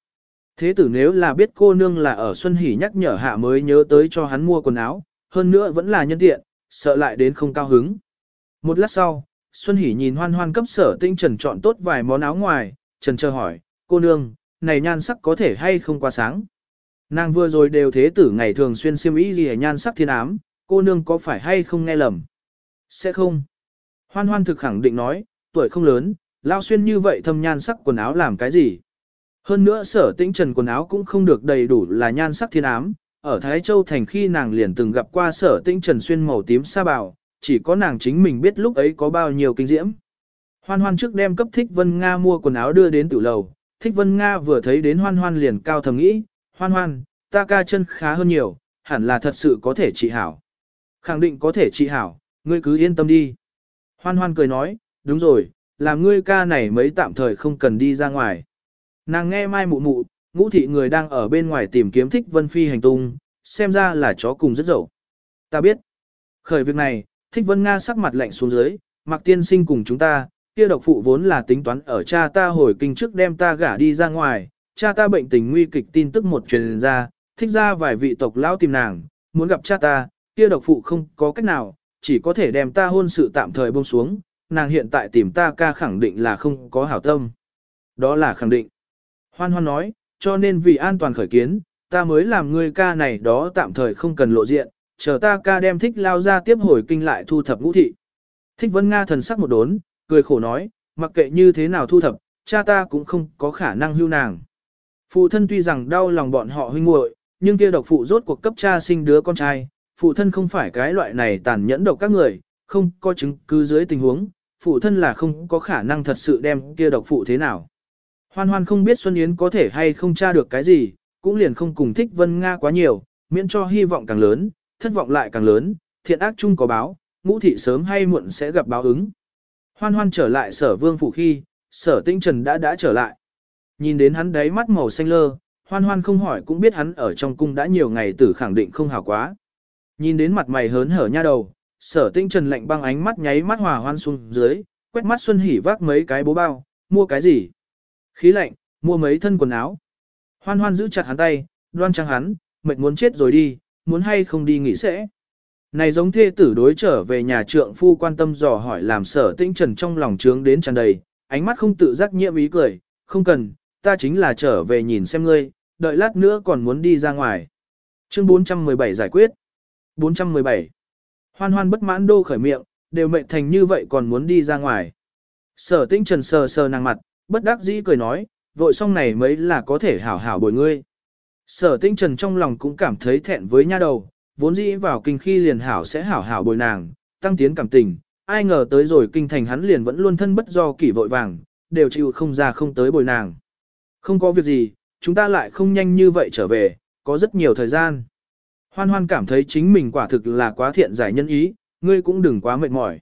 Thế tử nếu là biết cô nương là ở Xuân Hỷ nhắc nhở hạ mới nhớ tới cho hắn mua quần áo, hơn nữa vẫn là nhân tiện, sợ lại đến không cao hứng. Một lát sau, Xuân Hỷ nhìn hoan hoan cấp sở tinh trần chọn tốt vài món áo ngoài, trần chờ hỏi, cô nương, này nhan sắc có thể hay không quá sáng. Nàng vừa rồi đều thế tử ngày thường xuyên siêm ý gì nhan sắc thiên ám, cô nương có phải hay không nghe lầm? Sẽ không. Hoan hoan thực khẳng định nói, tuổi không lớn, lao xuyên như vậy thâm nhan sắc quần áo làm cái gì? Hơn nữa sở tĩnh trần quần áo cũng không được đầy đủ là nhan sắc thiên ám, ở Thái Châu thành khi nàng liền từng gặp qua sở tĩnh trần xuyên màu tím sa bào, chỉ có nàng chính mình biết lúc ấy có bao nhiêu kinh diễm. Hoan hoan trước đem cấp thích Vân Nga mua quần áo đưa đến tử lầu, thích Vân Nga vừa thấy đến hoan hoan liền cao thầm nghĩ, hoan hoan, ta ca chân khá hơn nhiều, hẳn là thật sự có thể trị hảo. Khẳng định có thể trị hảo, ngươi cứ yên tâm đi. Hoan hoan cười nói, đúng rồi, làm ngươi ca này mấy tạm thời không cần đi ra ngoài. Nàng nghe mai mụ mụ, ngũ thị người đang ở bên ngoài tìm kiếm thích vân phi hành tung, xem ra là chó cùng rất dậu. Ta biết. Khởi việc này, thích vân Nga sắc mặt lạnh xuống dưới, mặc tiên sinh cùng chúng ta, kia độc phụ vốn là tính toán ở cha ta hồi kinh trước đem ta gả đi ra ngoài, cha ta bệnh tình nguy kịch tin tức một truyền ra, thích ra vài vị tộc lão tìm nàng, muốn gặp cha ta, kia độc phụ không có cách nào, chỉ có thể đem ta hôn sự tạm thời buông xuống, nàng hiện tại tìm ta ca khẳng định là không có hảo tâm. Đó là khẳng định. Hoan hoan nói, cho nên vì an toàn khởi kiến, ta mới làm ngươi ca này đó tạm thời không cần lộ diện, chờ ta ca đem thích lao ra tiếp hồi kinh lại thu thập ngũ thị. Thích Vân Nga thần sắc một đốn, cười khổ nói, mặc kệ như thế nào thu thập, cha ta cũng không có khả năng hưu nàng. Phụ thân tuy rằng đau lòng bọn họ huynh muội, nhưng kia độc phụ rốt cuộc cấp cha sinh đứa con trai, phụ thân không phải cái loại này tàn nhẫn độc các người, không có chứng cứ dưới tình huống, phụ thân là không có khả năng thật sự đem kia độc phụ thế nào. Hoan hoan không biết Xuân Yến có thể hay không tra được cái gì, cũng liền không cùng thích Vân Nga quá nhiều, miễn cho hy vọng càng lớn, thất vọng lại càng lớn, thiện ác chung có báo, ngũ thị sớm hay muộn sẽ gặp báo ứng. Hoan hoan trở lại sở vương phủ khi, sở tinh trần đã đã trở lại. Nhìn đến hắn đáy mắt màu xanh lơ, hoan hoan không hỏi cũng biết hắn ở trong cung đã nhiều ngày tử khẳng định không hào quá. Nhìn đến mặt mày hớn hở nha đầu, sở tinh trần lạnh băng ánh mắt nháy mắt hòa hoan xuống dưới, quét mắt Xuân Hỉ vác mấy cái bố bao, mua cái gì? Khí lạnh, mua mấy thân quần áo. Hoan hoan giữ chặt hắn tay, đoan trang hắn, mệt muốn chết rồi đi, muốn hay không đi nghỉ sẽ. Này giống thê tử đối trở về nhà trượng phu quan tâm dò hỏi làm sở tinh trần trong lòng trướng đến tràn đầy, ánh mắt không tự giác nhiễm ý cười, không cần, ta chính là trở về nhìn xem ngươi, đợi lát nữa còn muốn đi ra ngoài. Chương 417 giải quyết. 417. Hoan hoan bất mãn đô khởi miệng, đều mệnh thành như vậy còn muốn đi ra ngoài. Sở tinh trần sờ sờ nàng mặt, bất đắc dĩ cười nói, vội xong này mấy là có thể hảo hảo bồi ngươi. Sở tinh trần trong lòng cũng cảm thấy thẹn với nha đầu, vốn dĩ vào kinh khi liền hảo sẽ hảo hảo bồi nàng, tăng tiến cảm tình, ai ngờ tới rồi kinh thành hắn liền vẫn luôn thân bất do kỷ vội vàng, đều chịu không ra không tới bồi nàng. Không có việc gì, chúng ta lại không nhanh như vậy trở về, có rất nhiều thời gian. Hoan hoan cảm thấy chính mình quả thực là quá thiện giải nhân ý, ngươi cũng đừng quá mệt mỏi.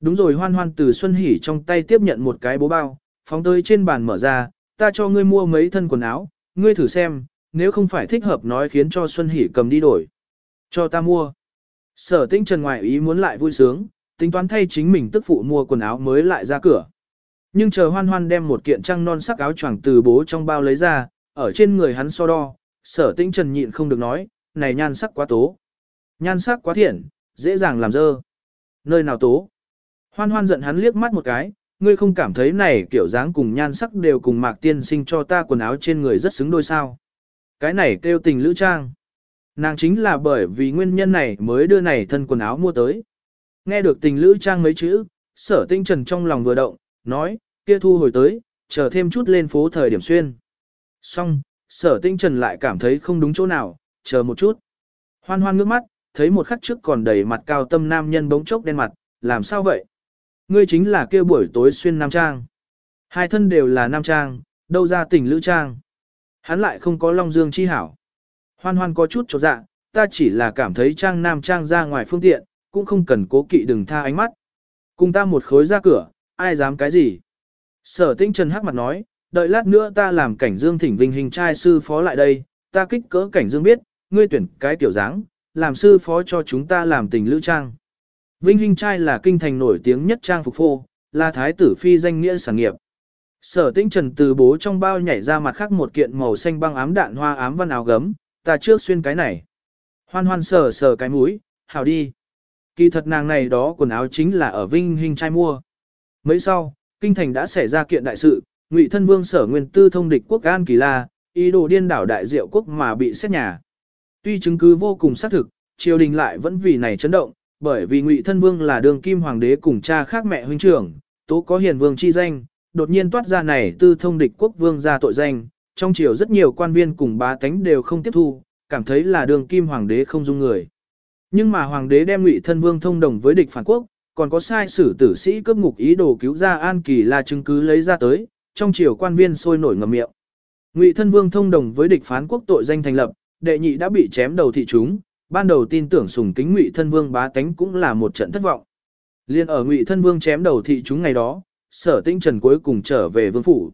Đúng rồi hoan hoan từ Xuân Hỷ trong tay tiếp nhận một cái bố bao, phóng tới trên bàn mở ra, ta cho ngươi mua mấy thân quần áo, ngươi thử xem, nếu không phải thích hợp nói khiến cho Xuân Hỷ cầm đi đổi. Cho ta mua. Sở tinh trần ngoại ý muốn lại vui sướng, tính toán thay chính mình tức phụ mua quần áo mới lại ra cửa. Nhưng chờ hoan hoan đem một kiện trăng non sắc áo choàng từ bố trong bao lấy ra, ở trên người hắn so đo, sở tinh trần nhịn không được nói, này nhan sắc quá tố. Nhan sắc quá thiện, dễ dàng làm dơ. Nơi nào tố? Hoan hoan giận hắn liếc mắt một cái, ngươi không cảm thấy này kiểu dáng cùng nhan sắc đều cùng mạc tiên sinh cho ta quần áo trên người rất xứng đôi sao. Cái này kêu tình lữ trang. Nàng chính là bởi vì nguyên nhân này mới đưa này thân quần áo mua tới. Nghe được tình lữ trang mấy chữ, sở tinh trần trong lòng vừa động, nói, kia thu hồi tới, chờ thêm chút lên phố thời điểm xuyên. Xong, sở tinh trần lại cảm thấy không đúng chỗ nào, chờ một chút. Hoan hoan ngước mắt, thấy một khắc trước còn đầy mặt cao tâm nam nhân bỗng chốc đen mặt, làm sao vậy? Ngươi chính là kia buổi tối xuyên nam trang. Hai thân đều là nam trang, đâu ra tình lữ trang. Hắn lại không có long dương chi hảo. Hoan hoan có chút chột dạ, ta chỉ là cảm thấy trang nam trang ra ngoài phương tiện, cũng không cần cố kỵ đừng tha ánh mắt. Cùng ta một khối ra cửa, ai dám cái gì? Sở tinh trần hắc mặt nói, đợi lát nữa ta làm cảnh dương thỉnh vinh hình trai sư phó lại đây, ta kích cỡ cảnh dương biết, ngươi tuyển cái tiểu dáng, làm sư phó cho chúng ta làm tình lữ trang. Vinh Hinh trai là kinh thành nổi tiếng nhất trang phục phô, là thái tử phi danh nghĩa sản nghiệp. Sở tĩnh trần từ bố trong bao nhảy ra mặt khác một kiện màu xanh băng ám đạn hoa ám văn áo gấm, ta trước xuyên cái này. Hoan hoan sờ sờ cái mũi, hào đi. Kỳ thật nàng này đó quần áo chính là ở Vinh Hinh trai mua. Mấy sau, kinh thành đã xảy ra kiện đại sự, Ngụy thân vương sở nguyên tư thông địch quốc An Kỳ La, ý đồ điên đảo đại diệu quốc mà bị xét nhà. Tuy chứng cứ vô cùng xác thực, triều đình lại vẫn vì này chấn động, bởi vì Ngụy thân vương là đường kim hoàng đế cùng cha khác mẹ huynh trưởng, tố có hiền vương chi danh, đột nhiên toát ra này tư thông địch quốc vương ra tội danh, trong triều rất nhiều quan viên cùng bá tánh đều không tiếp thu, cảm thấy là đường kim hoàng đế không dung người. Nhưng mà hoàng đế đem ngụy thân vương thông đồng với địch phản quốc, còn có sai sử tử sĩ cướp ngục ý đồ cứu ra An Kỳ là chứng cứ lấy ra tới, trong triều quan viên sôi nổi ngầm miệng. Ngụy thân vương thông đồng với địch phán quốc tội danh thành lập, đệ nhị đã bị chém đầu thị chúng, ban đầu tin tưởng sùng kính Ngụy thân vương bá tánh cũng là một trận thất vọng. Liên ở Ngụy thân vương chém đầu thị chúng ngày đó, sở tinh trần cuối cùng trở về vương phủ.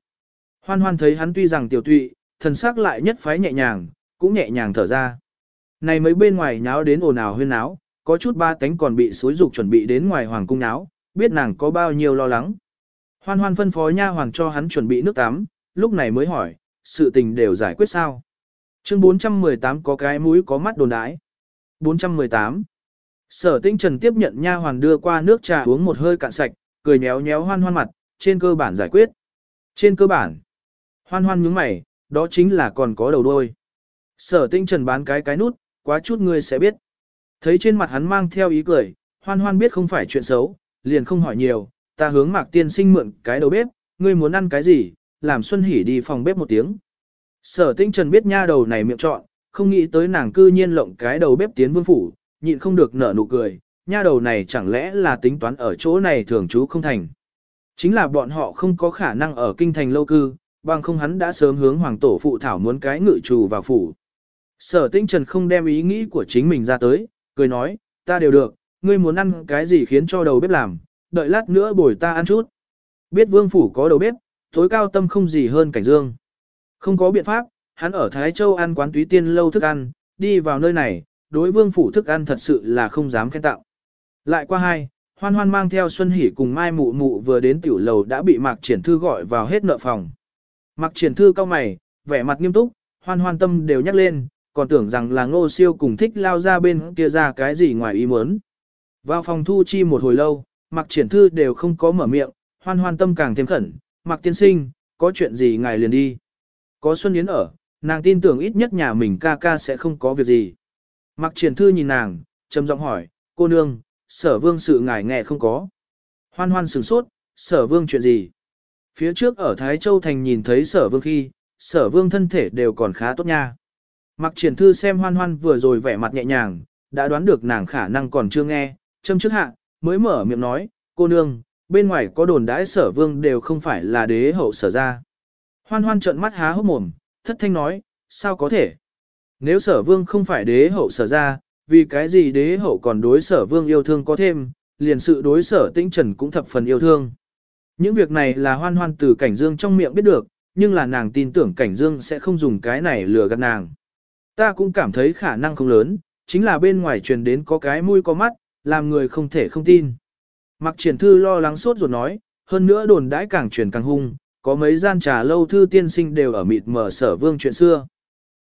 Hoan hoan thấy hắn tuy rằng tiểu tụy, thần sắc lại nhất phái nhẹ nhàng, cũng nhẹ nhàng thở ra. Này mấy bên ngoài nháo đến ồn ào huyên náo, có chút ba tánh còn bị xối dục chuẩn bị đến ngoài hoàng cung náo, biết nàng có bao nhiêu lo lắng. Hoan hoan phân phó nha hoàng cho hắn chuẩn bị nước tắm, lúc này mới hỏi, sự tình đều giải quyết sao. Chương 418 có cái mũi có mắt đồn đái. 418 Sở tinh trần tiếp nhận nha hoàn đưa qua nước trà uống một hơi cạn sạch, cười nhéo nhéo hoan hoan mặt, trên cơ bản giải quyết. Trên cơ bản, hoan hoan nhướng mày, đó chính là còn có đầu đôi. Sở tinh trần bán cái cái nút, quá chút ngươi sẽ biết. Thấy trên mặt hắn mang theo ý cười, hoan hoan biết không phải chuyện xấu, liền không hỏi nhiều, ta hướng mạc tiên sinh mượn cái đầu bếp, ngươi muốn ăn cái gì, làm Xuân hỉ đi phòng bếp một tiếng. Sở tinh trần biết nha đầu này miệng chọn, không nghĩ tới nàng cư nhiên lộng cái đầu bếp tiến vương phủ, nhịn không được nở nụ cười, nha đầu này chẳng lẽ là tính toán ở chỗ này thường trú không thành. Chính là bọn họ không có khả năng ở kinh thành lâu cư, bằng không hắn đã sớm hướng hoàng tổ phụ thảo muốn cái ngự trù vào phủ. Sở tinh trần không đem ý nghĩ của chính mình ra tới, cười nói, ta đều được, ngươi muốn ăn cái gì khiến cho đầu bếp làm, đợi lát nữa bồi ta ăn chút. Biết vương phủ có đầu bếp, tối cao tâm không gì hơn cảnh dương. Không có biện pháp, hắn ở Thái Châu ăn quán túy tiên lâu thức ăn, đi vào nơi này, đối vương phủ thức ăn thật sự là không dám khen tạo. Lại qua hai, hoan hoan mang theo Xuân Hỷ cùng Mai Mụ Mụ vừa đến tiểu lầu đã bị Mạc Triển Thư gọi vào hết nợ phòng. Mạc Triển Thư cao mày, vẻ mặt nghiêm túc, hoan hoan tâm đều nhắc lên, còn tưởng rằng là ngô siêu cùng thích lao ra bên kia ra cái gì ngoài ý muốn. Vào phòng thu chi một hồi lâu, Mạc Triển Thư đều không có mở miệng, hoan hoan tâm càng thêm khẩn, Mạc Tiên Sinh, có chuyện gì ngài liền đi. Có Xuân Yến ở, nàng tin tưởng ít nhất nhà mình ca ca sẽ không có việc gì. Mặc Triển Thư nhìn nàng, trầm giọng hỏi, cô nương, sở vương sự ngài nghe không có. Hoan hoan sửng sốt, sở vương chuyện gì? Phía trước ở Thái Châu Thành nhìn thấy sở vương khi, sở vương thân thể đều còn khá tốt nha. Mặc triển thư xem hoan hoan vừa rồi vẻ mặt nhẹ nhàng, đã đoán được nàng khả năng còn chưa nghe, châm trước hạ, mới mở miệng nói, cô nương, bên ngoài có đồn đãi sở vương đều không phải là đế hậu sở ra. Hoan hoan trợn mắt há hốc mồm, thất thanh nói, sao có thể? Nếu sở vương không phải đế hậu sở ra, vì cái gì đế hậu còn đối sở vương yêu thương có thêm, liền sự đối sở tĩnh trần cũng thập phần yêu thương. Những việc này là hoan hoan từ cảnh dương trong miệng biết được, nhưng là nàng tin tưởng cảnh dương sẽ không dùng cái này lừa gạt nàng. Ta cũng cảm thấy khả năng không lớn, chính là bên ngoài truyền đến có cái mũi có mắt, làm người không thể không tin. Mặc triển thư lo lắng sốt ruột nói, hơn nữa đồn đãi càng truyền càng hung, có mấy gian trà lâu thư tiên sinh đều ở mịt mờ sở vương chuyện xưa.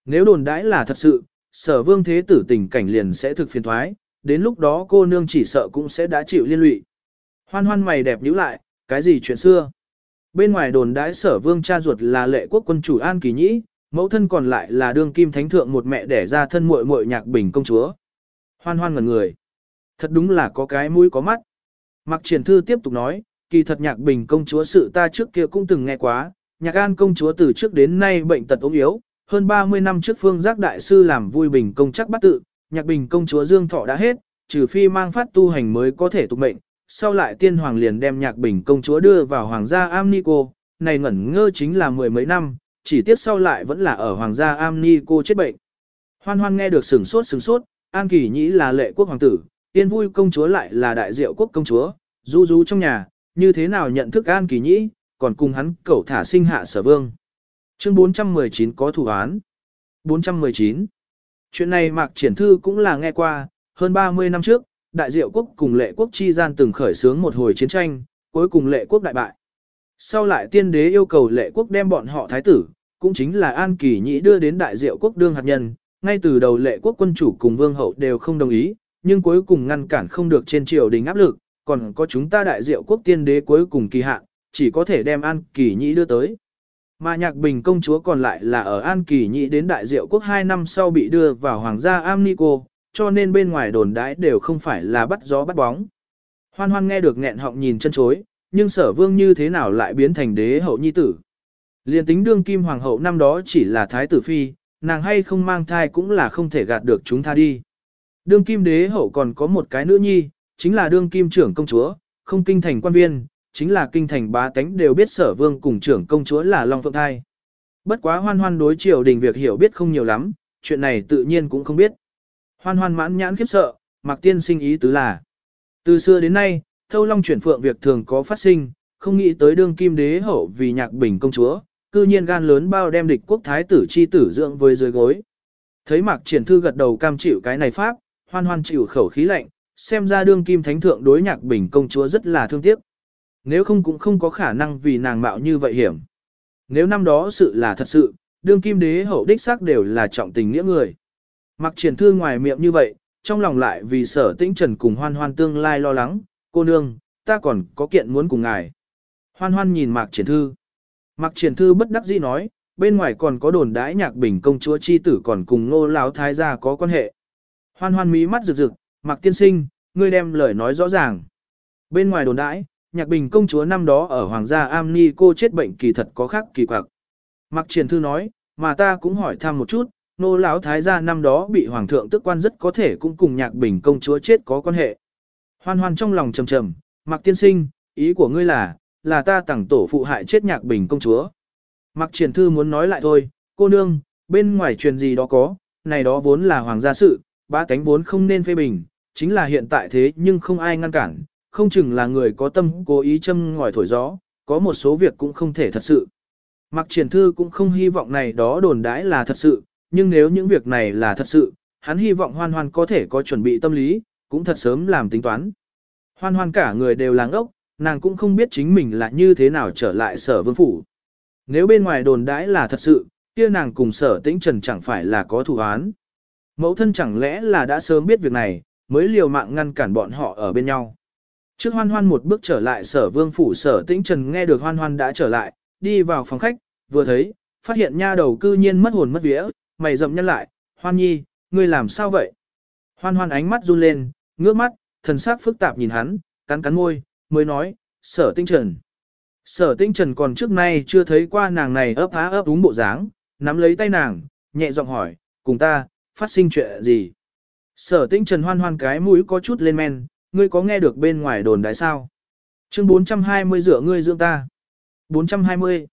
Nếu đồn đãi là thật sự, sở vương thế tử tình cảnh liền sẽ thực phiền thoái, đến lúc đó cô nương chỉ sợ cũng sẽ đã chịu liên lụy. Hoan hoan mày đẹp nhíu lại, cái gì chuyện xưa? Bên ngoài đồn đãi sở vương cha ruột là lệ quốc quân chủ An Kỳ Nhĩ, mẫu thân còn lại là đương kim thánh thượng một mẹ đẻ ra thân muội muội nhạc bình công chúa. Hoan hoan ngần người. Thật đúng là có cái mũi có mắt. Mặc triển thư tiếp tục nói, kỳ thật nhạc bình công chúa sự ta trước kia cũng từng nghe quá, nhạc an công chúa từ trước đến nay bệnh tật ốm yếu, hơn 30 năm trước phương giác đại sư làm vui bình công chắc bắt tự, nhạc bình công chúa dương thọ đã hết, trừ phi mang phát tu hành mới có thể tục mệnh, sau lại tiên hoàng liền đem nhạc bình công chúa đưa vào hoàng gia Amnico, này ngẩn ngơ chính là mười mấy năm, chỉ tiếc sau lại vẫn là ở hoàng gia Amnico chết bệnh. Hoan hoan nghe được sừng sốt sừng sốt, An Kỳ Nhĩ là lệ quốc hoàng tử, tiên vui công chúa lại là đại diệu quốc công chúa, du du trong nhà, như thế nào nhận thức An Kỳ Nhĩ, còn cùng hắn cẩu thả sinh hạ sở vương. Chương 419 có thủ án. 419. Chuyện này Mạc Triển Thư cũng là nghe qua, hơn 30 năm trước, đại diệu quốc cùng lệ quốc chi gian từng khởi xướng một hồi chiến tranh, cuối cùng lệ quốc đại bại. Sau lại tiên đế yêu cầu lệ quốc đem bọn họ thái tử, cũng chính là An Kỳ Nhĩ đưa đến đại diệu quốc đương hạt nhân, ngay từ đầu lệ quốc quân chủ cùng vương hậu đều không đồng ý, nhưng cuối cùng ngăn cản không được trên triều đình áp lực, còn có chúng ta đại diệu quốc tiên đế cuối cùng kỳ hạn, chỉ có thể đem An Kỳ Nhĩ đưa tới. Mà nhạc bình công chúa còn lại là ở An Kỳ Nhĩ đến đại diệu quốc 2 năm sau bị đưa vào hoàng gia Amnico, cho nên bên ngoài đồn đãi đều không phải là bắt gió bắt bóng. Hoan hoan nghe được nghẹn họng nhìn chân chối, nhưng sở vương như thế nào lại biến thành đế hậu nhi tử. Liên tính đương kim hoàng hậu năm đó chỉ là thái tử phi, nàng hay không mang thai cũng là không thể gạt được chúng ta đi. Đương kim đế hậu còn có một cái nữ nhi, chính là đương kim trưởng công chúa, không kinh thành quan viên, chính là kinh thành bá tánh đều biết sở vương cùng trưởng công chúa là Long Phượng Thai. Bất quá hoan hoan đối triều đình việc hiểu biết không nhiều lắm, chuyện này tự nhiên cũng không biết. Hoan hoan mãn nhãn khiếp sợ, mặc tiên sinh ý tứ là. Từ xưa đến nay, thâu long chuyển phượng việc thường có phát sinh, không nghĩ tới đương kim đế hậu vì nhạc bình công chúa, cư nhiên gan lớn bao đem địch quốc thái tử chi tử dưỡng với dưới gối. Thấy mạc triển thư gật đầu cam chịu cái này pháp, hoan hoan chịu khẩu khí lạnh, xem ra đương kim thánh thượng đối nhạc bình công chúa rất là thương tiếc. Nếu không cũng không có khả năng vì nàng mạo như vậy hiểm. Nếu năm đó sự là thật sự, đương kim đế hậu đích xác đều là trọng tình nghĩa người. Mặc triển thư ngoài miệng như vậy, trong lòng lại vì sở tĩnh trần cùng hoan hoan tương lai lo lắng, cô nương, ta còn có kiện muốn cùng ngài. Hoan hoan nhìn mạc triển thư. Mạc triển thư bất đắc dĩ nói, bên ngoài còn có đồn đãi nhạc bình công chúa chi tử còn cùng nô lão thái gia có quan hệ. Hoan hoan mí mắt rực rực, mạc tiên sinh, ngươi đem lời nói rõ ràng. Bên ngoài đồn đãi, nhạc bình công chúa năm đó ở hoàng gia Amni cô chết bệnh kỳ thật có khác kỳ quặc. Mặc triển thư nói, mà ta cũng hỏi thăm một chút, nô lão thái gia năm đó bị hoàng thượng tức quan rất có thể cũng cùng nhạc bình công chúa chết có quan hệ. Hoan hoan trong lòng trầm trầm, Mặc tiên sinh, ý của ngươi là, là ta tặng tổ phụ hại chết nhạc bình công chúa. Mặc triển thư muốn nói lại thôi, cô nương, bên ngoài truyền gì đó có, này đó vốn là hoàng gia sự, ba cánh vốn không nên phê bình, chính là hiện tại thế nhưng không ai ngăn cản, không chừng là người có tâm cố ý châm ngòi thổi gió, có một số việc cũng không thể thật sự. mặc triển thư cũng không hy vọng này đó đồn đãi là thật sự, nhưng nếu những việc này là thật sự, hắn hy vọng hoan hoan có thể có chuẩn bị tâm lý, cũng thật sớm làm tính toán. Hoan hoan cả người đều làng ốc, nàng cũng không biết chính mình là như thế nào trở lại sở vương phủ. Nếu bên ngoài đồn đãi là thật sự, kia nàng cùng sở tĩnh trần chẳng phải là có thủ án. Mẫu thân chẳng lẽ là đã sớm biết việc này, mới liều mạng ngăn cản bọn họ ở bên nhau. Trước hoan hoan một bước trở lại sở vương phủ sở tĩnh trần nghe được hoan hoan đã trở lại, đi vào phòng khách, vừa thấy, phát hiện nha đầu cư nhiên mất hồn mất vía, mày rậm nhân lại, hoan nhi, ngươi làm sao vậy? Hoan hoan ánh mắt run lên, ngước mắt, thần sắc phức tạp nhìn hắn, cắn cắn môi, mới nói, sở tinh trần. Sở tinh trần còn trước nay chưa thấy qua nàng này ấp há ấp đúng bộ dáng, nắm lấy tay nàng, nhẹ giọng hỏi, cùng ta, phát sinh chuyện gì? Sở tinh trần hoan hoan cái mũi có chút lên men, ngươi có nghe được bên ngoài đồn đại sao? Chương 420 dựa ngươi dưỡng ta. 420.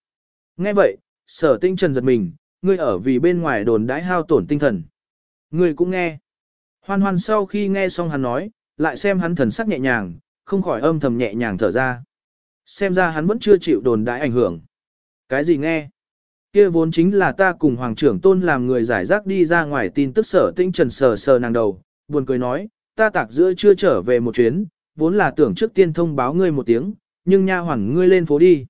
Nghe vậy, sở tinh trần giật mình, ngươi ở vì bên ngoài đồn đãi hao tổn tinh thần. Ngươi cũng nghe. Hoan hoan sau khi nghe xong hắn nói, lại xem hắn thần sắc nhẹ nhàng, không khỏi âm thầm nhẹ nhàng thở ra. Xem ra hắn vẫn chưa chịu đồn đãi ảnh hưởng. Cái gì nghe? Kia vốn chính là ta cùng Hoàng trưởng tôn làm người giải rác đi ra ngoài tin tức sở tinh trần sờ sờ nàng đầu, buồn cười nói, ta tạc giữa chưa trở về một chuyến, vốn là tưởng trước tiên thông báo ngươi một tiếng, nhưng nha hoàn ngươi lên phố đi.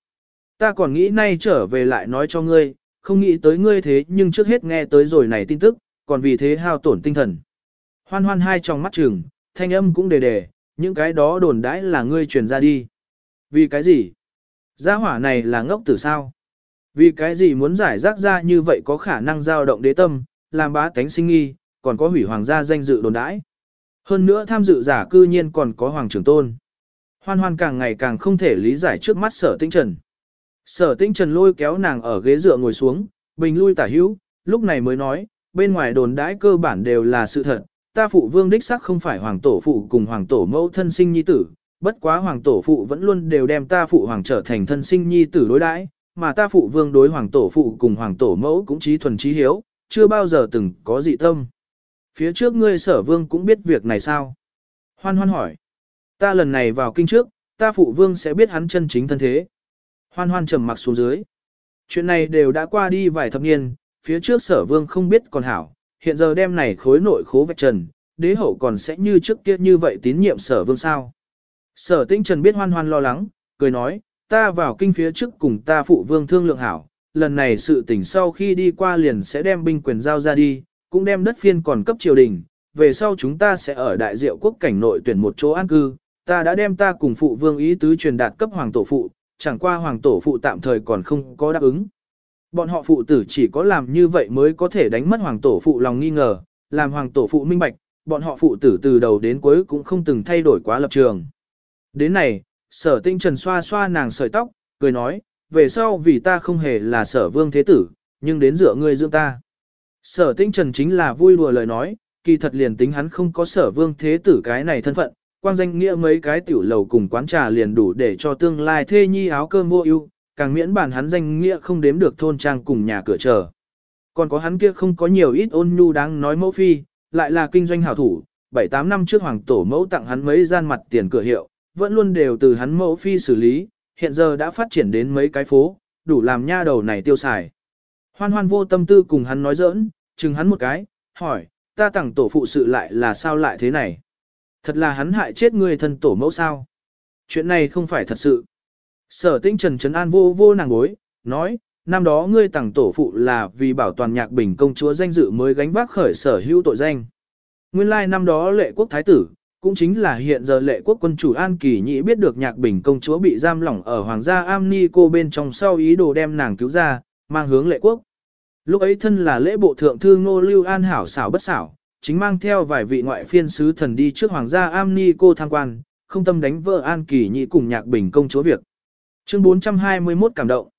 Ta còn nghĩ nay trở về lại nói cho ngươi, không nghĩ tới ngươi thế nhưng trước hết nghe tới rồi này tin tức, còn vì thế hao tổn tinh thần. Hoan hoan hai trong mắt trường, thanh âm cũng đề đề, những cái đó đồn đãi là ngươi truyền ra đi. Vì cái gì? Gia hỏa này là ngốc tử sao? Vì cái gì muốn giải rác ra như vậy có khả năng giao động đế tâm, làm bá tánh sinh nghi, còn có hủy hoàng gia danh dự đồn đãi. Hơn nữa tham dự giả cư nhiên còn có hoàng trưởng tôn. Hoan hoan càng ngày càng không thể lý giải trước mắt sở tinh trần. Sở tinh trần lôi kéo nàng ở ghế dựa ngồi xuống, bình lui tả hữu, lúc này mới nói, bên ngoài đồn đãi cơ bản đều là sự thật, ta phụ vương đích sắc không phải hoàng tổ phụ cùng hoàng tổ mẫu thân sinh nhi tử, bất quá hoàng tổ phụ vẫn luôn đều đem ta phụ hoàng trở thành thân sinh nhi tử đối đãi, mà ta phụ vương đối hoàng tổ phụ cùng hoàng tổ mẫu cũng trí thuần trí hiếu, chưa bao giờ từng có dị tâm. Phía trước ngươi sở vương cũng biết việc này sao? Hoan hoan hỏi. Ta lần này vào kinh trước, ta phụ vương sẽ biết hắn chân chính thân thế. Hoan hoan trầm mặc xuống dưới. Chuyện này đều đã qua đi vài thập niên, phía trước sở vương không biết còn hảo, hiện giờ đem này khối nội khố vạch trần, đế hậu còn sẽ như trước kia như vậy tín nhiệm sở vương sao. Sở tinh trần biết hoan hoan lo lắng, cười nói, ta vào kinh phía trước cùng ta phụ vương thương lượng hảo, lần này sự tình sau khi đi qua liền sẽ đem binh quyền giao ra đi, cũng đem đất phiên còn cấp triều đình, về sau chúng ta sẽ ở đại diệu quốc cảnh nội tuyển một chỗ an cư, ta đã đem ta cùng phụ vương ý tứ truyền đạt cấp hoàng tổ phụ, chẳng qua hoàng tổ phụ tạm thời còn không có đáp ứng. Bọn họ phụ tử chỉ có làm như vậy mới có thể đánh mất hoàng tổ phụ lòng nghi ngờ, làm hoàng tổ phụ minh bạch, bọn họ phụ tử từ đầu đến cuối cũng không từng thay đổi quá lập trường. Đến này, sở tinh trần xoa xoa nàng sợi tóc, cười nói, về sau vì ta không hề là sở vương thế tử, nhưng đến dựa ngươi dưỡng ta. Sở tinh trần chính là vui đùa lời nói, kỳ thật liền tính hắn không có sở vương thế tử cái này thân phận, quang danh nghĩa mấy cái tiểu lầu cùng quán trà liền đủ để cho tương lai thê nhi áo cơm mua ưu, càng miễn bản hắn danh nghĩa không đếm được thôn trang cùng nhà cửa chờ. Còn có hắn kia không có nhiều ít ôn nhu đáng nói mẫu phi, lại là kinh doanh hảo thủ, 7-8 năm trước hoàng tổ mẫu tặng hắn mấy gian mặt tiền cửa hiệu, vẫn luôn đều từ hắn mẫu phi xử lý, hiện giờ đã phát triển đến mấy cái phố, đủ làm nha đầu này tiêu xài. Hoan hoan vô tâm tư cùng hắn nói giỡn, chừng hắn một cái, hỏi, ta tặng tổ phụ sự lại là sao lại thế này? Thật là hắn hại chết người thân tổ mẫu sao? Chuyện này không phải thật sự. Sở tinh trần trấn an vô vô nàng bối, nói, năm đó ngươi tặng tổ phụ là vì bảo toàn nhạc bình công chúa danh dự mới gánh vác khởi sở hữu tội danh. Nguyên lai năm đó lệ quốc thái tử, cũng chính là hiện giờ lệ quốc quân chủ An Kỳ Nhĩ biết được nhạc bình công chúa bị giam lỏng ở hoàng gia amni cô bên trong sau ý đồ đem nàng cứu ra, mang hướng lệ quốc. Lúc ấy thân là lễ bộ thượng thư ngô lưu an hảo xảo bất xảo, chính mang theo vài vị ngoại phiên sứ thần đi trước hoàng gia amni cô tham quan, không tâm đánh vợ An Kỳ Nhĩ cùng nhạc bình công chúa việc. Chương 421 cảm động.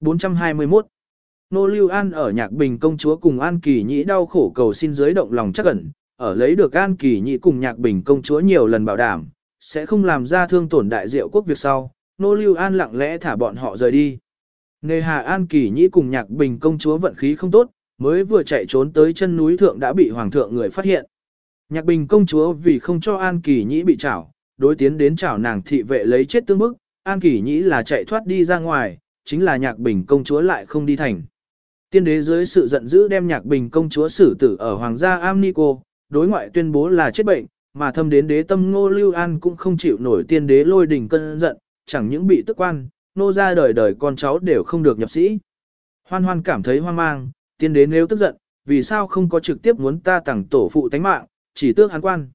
421. Nô Lưu An ở Nhạc Bình công chúa cùng An Kỳ Nhĩ đau khổ cầu xin dưới động lòng chắc ẩn, ở lấy được An Kỳ Nhị cùng Nhạc Bình công chúa nhiều lần bảo đảm, sẽ không làm ra thương tổn đại diệu quốc việc sau. Nô Lưu An lặng lẽ thả bọn họ rời đi. Nề hà An Kỳ Nhị cùng Nhạc Bình công chúa vận khí không tốt, mới vừa chạy trốn tới chân núi thượng đã bị hoàng thượng người phát hiện. Nhạc Bình công chúa vì không cho An Kỳ Nhĩ bị trảo, đối tiến đến trảo nàng thị vệ lấy chết tương bức, An Kỳ Nhĩ là chạy thoát đi ra ngoài, chính là nhạc bình công chúa lại không đi thành. Tiên đế dưới sự giận dữ đem nhạc bình công chúa xử tử ở hoàng gia Amnico, đối ngoại tuyên bố là chết bệnh, mà thâm đến đế tâm ngô lưu an cũng không chịu nổi tiên đế lôi đình cơn giận, chẳng những bị tức quan, nô ra đời đời con cháu đều không được nhập sĩ. Hoan hoan cảm thấy hoang mang, tiên đế nếu tức giận, vì sao không có trực tiếp muốn ta tặng tổ phụ tánh mạng, chỉ tước hắn quan.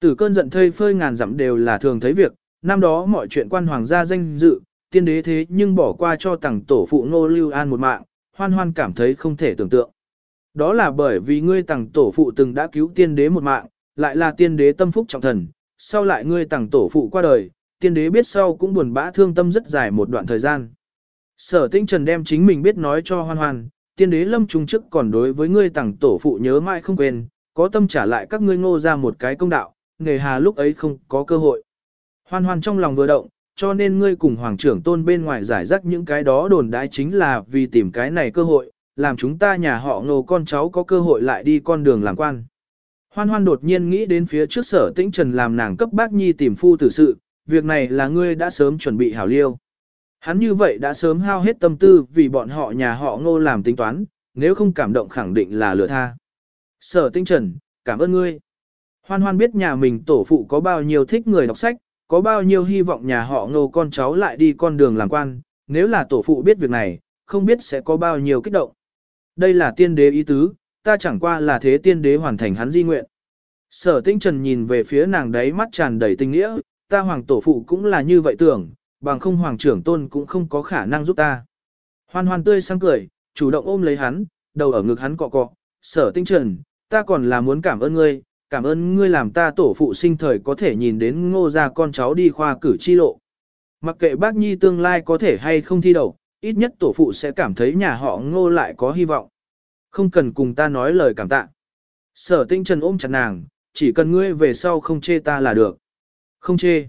Từ cơn giận thây phơi ngàn dặm đều là thường thấy việc, năm đó mọi chuyện quan hoàng gia danh dự, tiên đế thế nhưng bỏ qua cho tặng tổ phụ Ngô Lưu An một mạng, hoan hoan cảm thấy không thể tưởng tượng. Đó là bởi vì ngươi tàng tổ phụ từng đã cứu tiên đế một mạng, lại là tiên đế tâm phúc trọng thần, sau lại ngươi tàng tổ phụ qua đời, tiên đế biết sau cũng buồn bã thương tâm rất dài một đoạn thời gian. Sở tinh trần đem chính mình biết nói cho hoan hoan, tiên đế lâm trung chức còn đối với ngươi tàng tổ phụ nhớ mãi không quên, có tâm trả lại các ngươi ngô ra một cái công đạo, nghề hà lúc ấy không có cơ hội. Hoan hoan trong lòng vừa động, cho nên ngươi cùng hoàng trưởng tôn bên ngoài giải rắc những cái đó đồn đãi chính là vì tìm cái này cơ hội, làm chúng ta nhà họ ngô con cháu có cơ hội lại đi con đường làm quan. Hoan hoan đột nhiên nghĩ đến phía trước sở tĩnh trần làm nàng cấp bác nhi tìm phu tử sự, việc này là ngươi đã sớm chuẩn bị hảo liêu. Hắn như vậy đã sớm hao hết tâm tư vì bọn họ nhà họ ngô làm tính toán, nếu không cảm động khẳng định là lừa tha. Sở tĩnh trần, cảm ơn ngươi. Hoan hoan biết nhà mình tổ phụ có bao nhiêu thích người đọc sách, có bao nhiêu hy vọng nhà họ ngô con cháu lại đi con đường làm quan, nếu là tổ phụ biết việc này, không biết sẽ có bao nhiêu kích động. Đây là tiên đế ý tứ, ta chẳng qua là thế tiên đế hoàn thành hắn di nguyện. Sở tinh trần nhìn về phía nàng đấy mắt tràn đầy tình nghĩa, ta hoàng tổ phụ cũng là như vậy tưởng, bằng không hoàng trưởng tôn cũng không có khả năng giúp ta. Hoan hoan tươi sang cười, chủ động ôm lấy hắn, đầu ở ngực hắn cọ cọ, sở tinh trần, ta còn là muốn cảm ơn ngươi, cảm ơn ngươi làm ta tổ phụ sinh thời có thể nhìn đến ngô gia con cháu đi khoa cử chi lộ. Mặc kệ bác nhi tương lai có thể hay không thi đậu, ít nhất tổ phụ sẽ cảm thấy nhà họ ngô lại có hy vọng. Không cần cùng ta nói lời cảm tạ. Sở tinh trần ôm chặt nàng, chỉ cần ngươi về sau không chê ta là được. Không chê.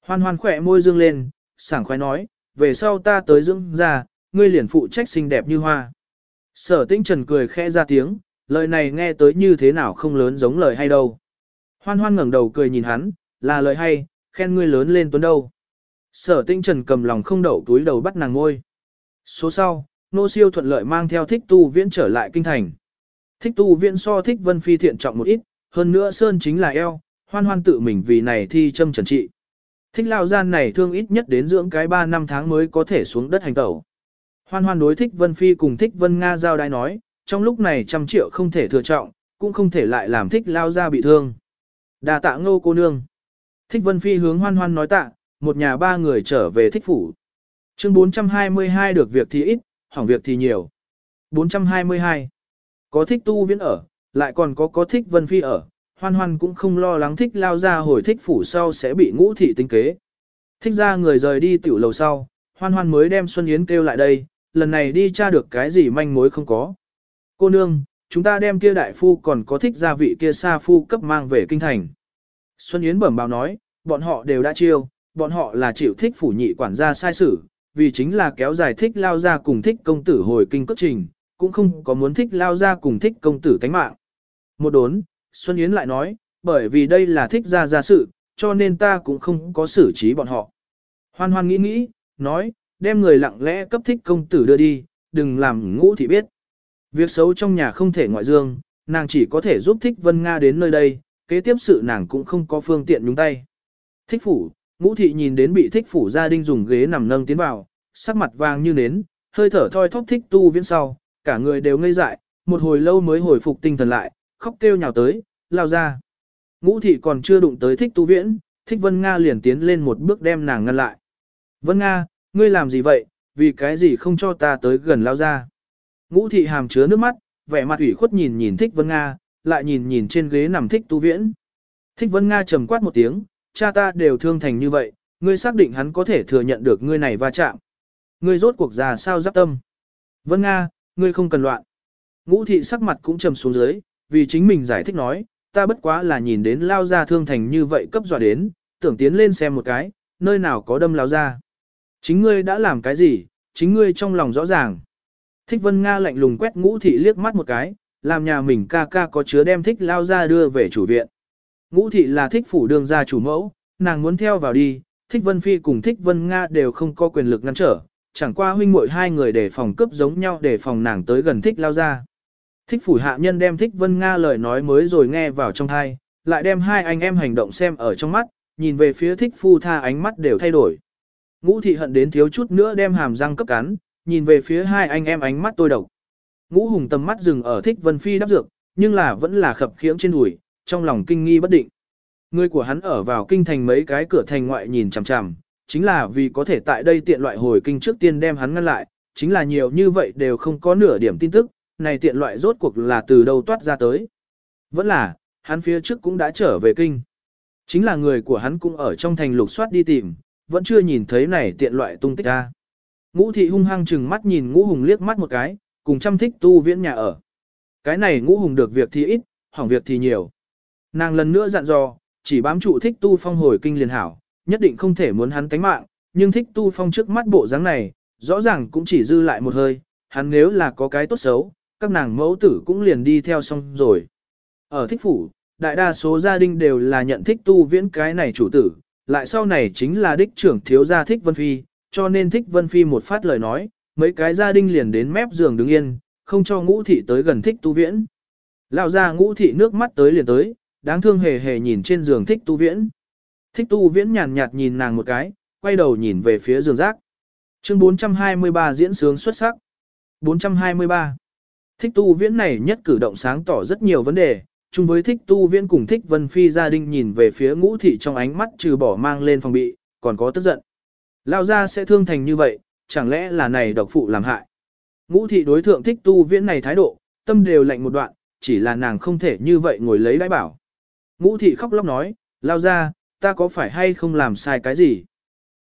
Hoan hoan khỏe môi dương lên, sảng khoái nói, về sau ta tới dưỡng ra, ngươi liền phụ trách xinh đẹp như hoa. Sở tinh trần cười khẽ ra tiếng, lời này nghe tới như thế nào không lớn giống lời hay đâu. Hoan hoan ngẩng đầu cười nhìn hắn, là lời hay, khen ngươi lớn lên tuấn đâu. Sở tinh trần cầm lòng không đậu túi đầu bắt nàng ngôi. Số sau, nô siêu thuận lợi mang theo thích tu viễn trở lại kinh thành. Thích tu viễn so thích vân phi thiện trọng một ít, hơn nữa sơn chính là eo, hoan hoan tự mình vì này thi châm trần trị. Thích lao gian này thương ít nhất đến dưỡng cái 3 năm tháng mới có thể xuống đất hành tẩu. Hoan hoan đối thích vân phi cùng thích vân Nga giao đai nói, trong lúc này trăm triệu không thể thừa trọng, cũng không thể lại làm thích lao ra bị thương. Đà tạ ngô cô nương. Thích vân phi hướng hoan hoan nói tạ, một nhà ba người trở về thích phủ. Chương 422 được việc thì ít, hỏng việc thì nhiều. 422. Có thích tu viễn ở, lại còn có có thích vân phi ở, hoan hoan cũng không lo lắng thích lao ra hồi thích phủ sau sẽ bị ngũ thị tính kế. Thích ra người rời đi tiểu lầu sau, hoan hoan mới đem Xuân Yến kêu lại đây, lần này đi tra được cái gì manh mối không có. Cô nương, chúng ta đem kia đại phu còn có thích gia vị kia xa phu cấp mang về kinh thành. Xuân Yến bẩm báo nói, bọn họ đều đã chiêu, bọn họ là chịu thích phủ nhị quản gia sai sử, vì chính là kéo dài thích lao ra cùng thích công tử hồi kinh cất trình, cũng không có muốn thích lao ra cùng thích công tử tánh mạng. Một đốn, Xuân Yến lại nói, bởi vì đây là thích ra ra sự, cho nên ta cũng không có xử trí bọn họ. Hoan hoan nghĩ nghĩ, nói, đem người lặng lẽ cấp thích công tử đưa đi, đừng làm ngũ thì biết. Việc xấu trong nhà không thể ngoại dương, nàng chỉ có thể giúp thích Vân Nga đến nơi đây, kế tiếp sự nàng cũng không có phương tiện nhúng tay. Thích phủ, ngũ thị nhìn đến bị thích phủ gia đình dùng ghế nằm nâng tiến vào, sắc mặt vàng như nến, hơi thở thoi thóp thích tu viễn sau, cả người đều ngây dại, một hồi lâu mới hồi phục tinh thần lại, khóc kêu nhào tới, lao ra. Ngũ thị còn chưa đụng tới thích tu viễn, thích Vân Nga liền tiến lên một bước đem nàng ngăn lại. Vân Nga, ngươi làm gì vậy, vì cái gì không cho ta tới gần lao ra. Ngũ thị hàm chứa nước mắt, vẻ mặt ủy khuất nhìn nhìn thích Vân Nga, lại nhìn nhìn trên ghế nằm thích tu viễn. Thích Vân Nga trầm quát một tiếng, cha ta đều thương thành như vậy, ngươi xác định hắn có thể thừa nhận được ngươi này va chạm. Ngươi rốt cuộc già sao giáp tâm. Vân Nga, ngươi không cần loạn. Ngũ thị sắc mặt cũng trầm xuống dưới, vì chính mình giải thích nói, ta bất quá là nhìn đến lao ra thương thành như vậy cấp dọa đến, tưởng tiến lên xem một cái, nơi nào có đâm lao ra. Chính ngươi đã làm cái gì, chính ngươi trong lòng rõ ràng. Thích Vân Nga lạnh lùng quét ngũ thị liếc mắt một cái, làm nhà mình ca ca có chứa đem thích lao ra đưa về chủ viện. Ngũ thị là thích phủ đường gia chủ mẫu, nàng muốn theo vào đi, thích Vân Phi cùng thích Vân Nga đều không có quyền lực ngăn trở, chẳng qua huynh muội hai người để phòng cấp giống nhau để phòng nàng tới gần thích lao ra. Thích phủ hạ nhân đem thích Vân Nga lời nói mới rồi nghe vào trong thai, lại đem hai anh em hành động xem ở trong mắt, nhìn về phía thích phu tha ánh mắt đều thay đổi. Ngũ thị hận đến thiếu chút nữa đem hàm răng cấp cắn, nhìn về phía hai anh em ánh mắt tôi độc. Ngũ hùng tầm mắt dừng ở thích Vân Phi đắp dược, nhưng là vẫn là khập khiễng trên đùi, trong lòng kinh nghi bất định. Người của hắn ở vào kinh thành mấy cái cửa thành ngoại nhìn chằm chằm, chính là vì có thể tại đây tiện loại hồi kinh trước tiên đem hắn ngăn lại, chính là nhiều như vậy đều không có nửa điểm tin tức, này tiện loại rốt cuộc là từ đâu toát ra tới. Vẫn là, hắn phía trước cũng đã trở về kinh. Chính là người của hắn cũng ở trong thành lục soát đi tìm, vẫn chưa nhìn thấy này tiện loại tung tích ra. Ngũ thị hung hăng chừng mắt nhìn ngũ hùng liếc mắt một cái, cùng chăm thích tu viễn nhà ở. Cái này ngũ hùng được việc thì ít, hỏng việc thì nhiều. Nàng lần nữa dặn dò, chỉ bám trụ thích tu phong hồi kinh liền hảo, nhất định không thể muốn hắn tánh mạng, nhưng thích tu phong trước mắt bộ dáng này, rõ ràng cũng chỉ dư lại một hơi, hắn nếu là có cái tốt xấu, các nàng mẫu tử cũng liền đi theo xong rồi. Ở thích phủ, đại đa số gia đình đều là nhận thích tu viễn cái này chủ tử, lại sau này chính là đích trưởng thiếu gia thích Vân Phi, cho nên thích Vân Phi một phát lời nói, mấy cái gia đình liền đến mép giường đứng yên, không cho ngũ thị tới gần thích tu viễn. Lão ra ngũ thị nước mắt tới liền tới, đáng thương hề hề nhìn trên giường thích tu viễn. Thích tu viễn nhàn nhạt nhìn nàng một cái, quay đầu nhìn về phía giường rác. Chương 423 diễn sướng xuất sắc. 423. Thích tu viễn này nhất cử động sáng tỏ rất nhiều vấn đề, chung với thích tu viễn cùng thích vân phi gia đình nhìn về phía ngũ thị trong ánh mắt trừ bỏ mang lên phòng bị, còn có tức giận. Lao ra sẽ thương thành như vậy, chẳng lẽ là này độc phụ làm hại. Ngũ thị đối thượng thích tu viễn này thái độ, tâm đều lạnh một đoạn, chỉ là nàng không thể như vậy ngồi lấy đãi bảo. Ngũ thị khóc lóc nói, lao ra, ta có phải hay không làm sai cái gì?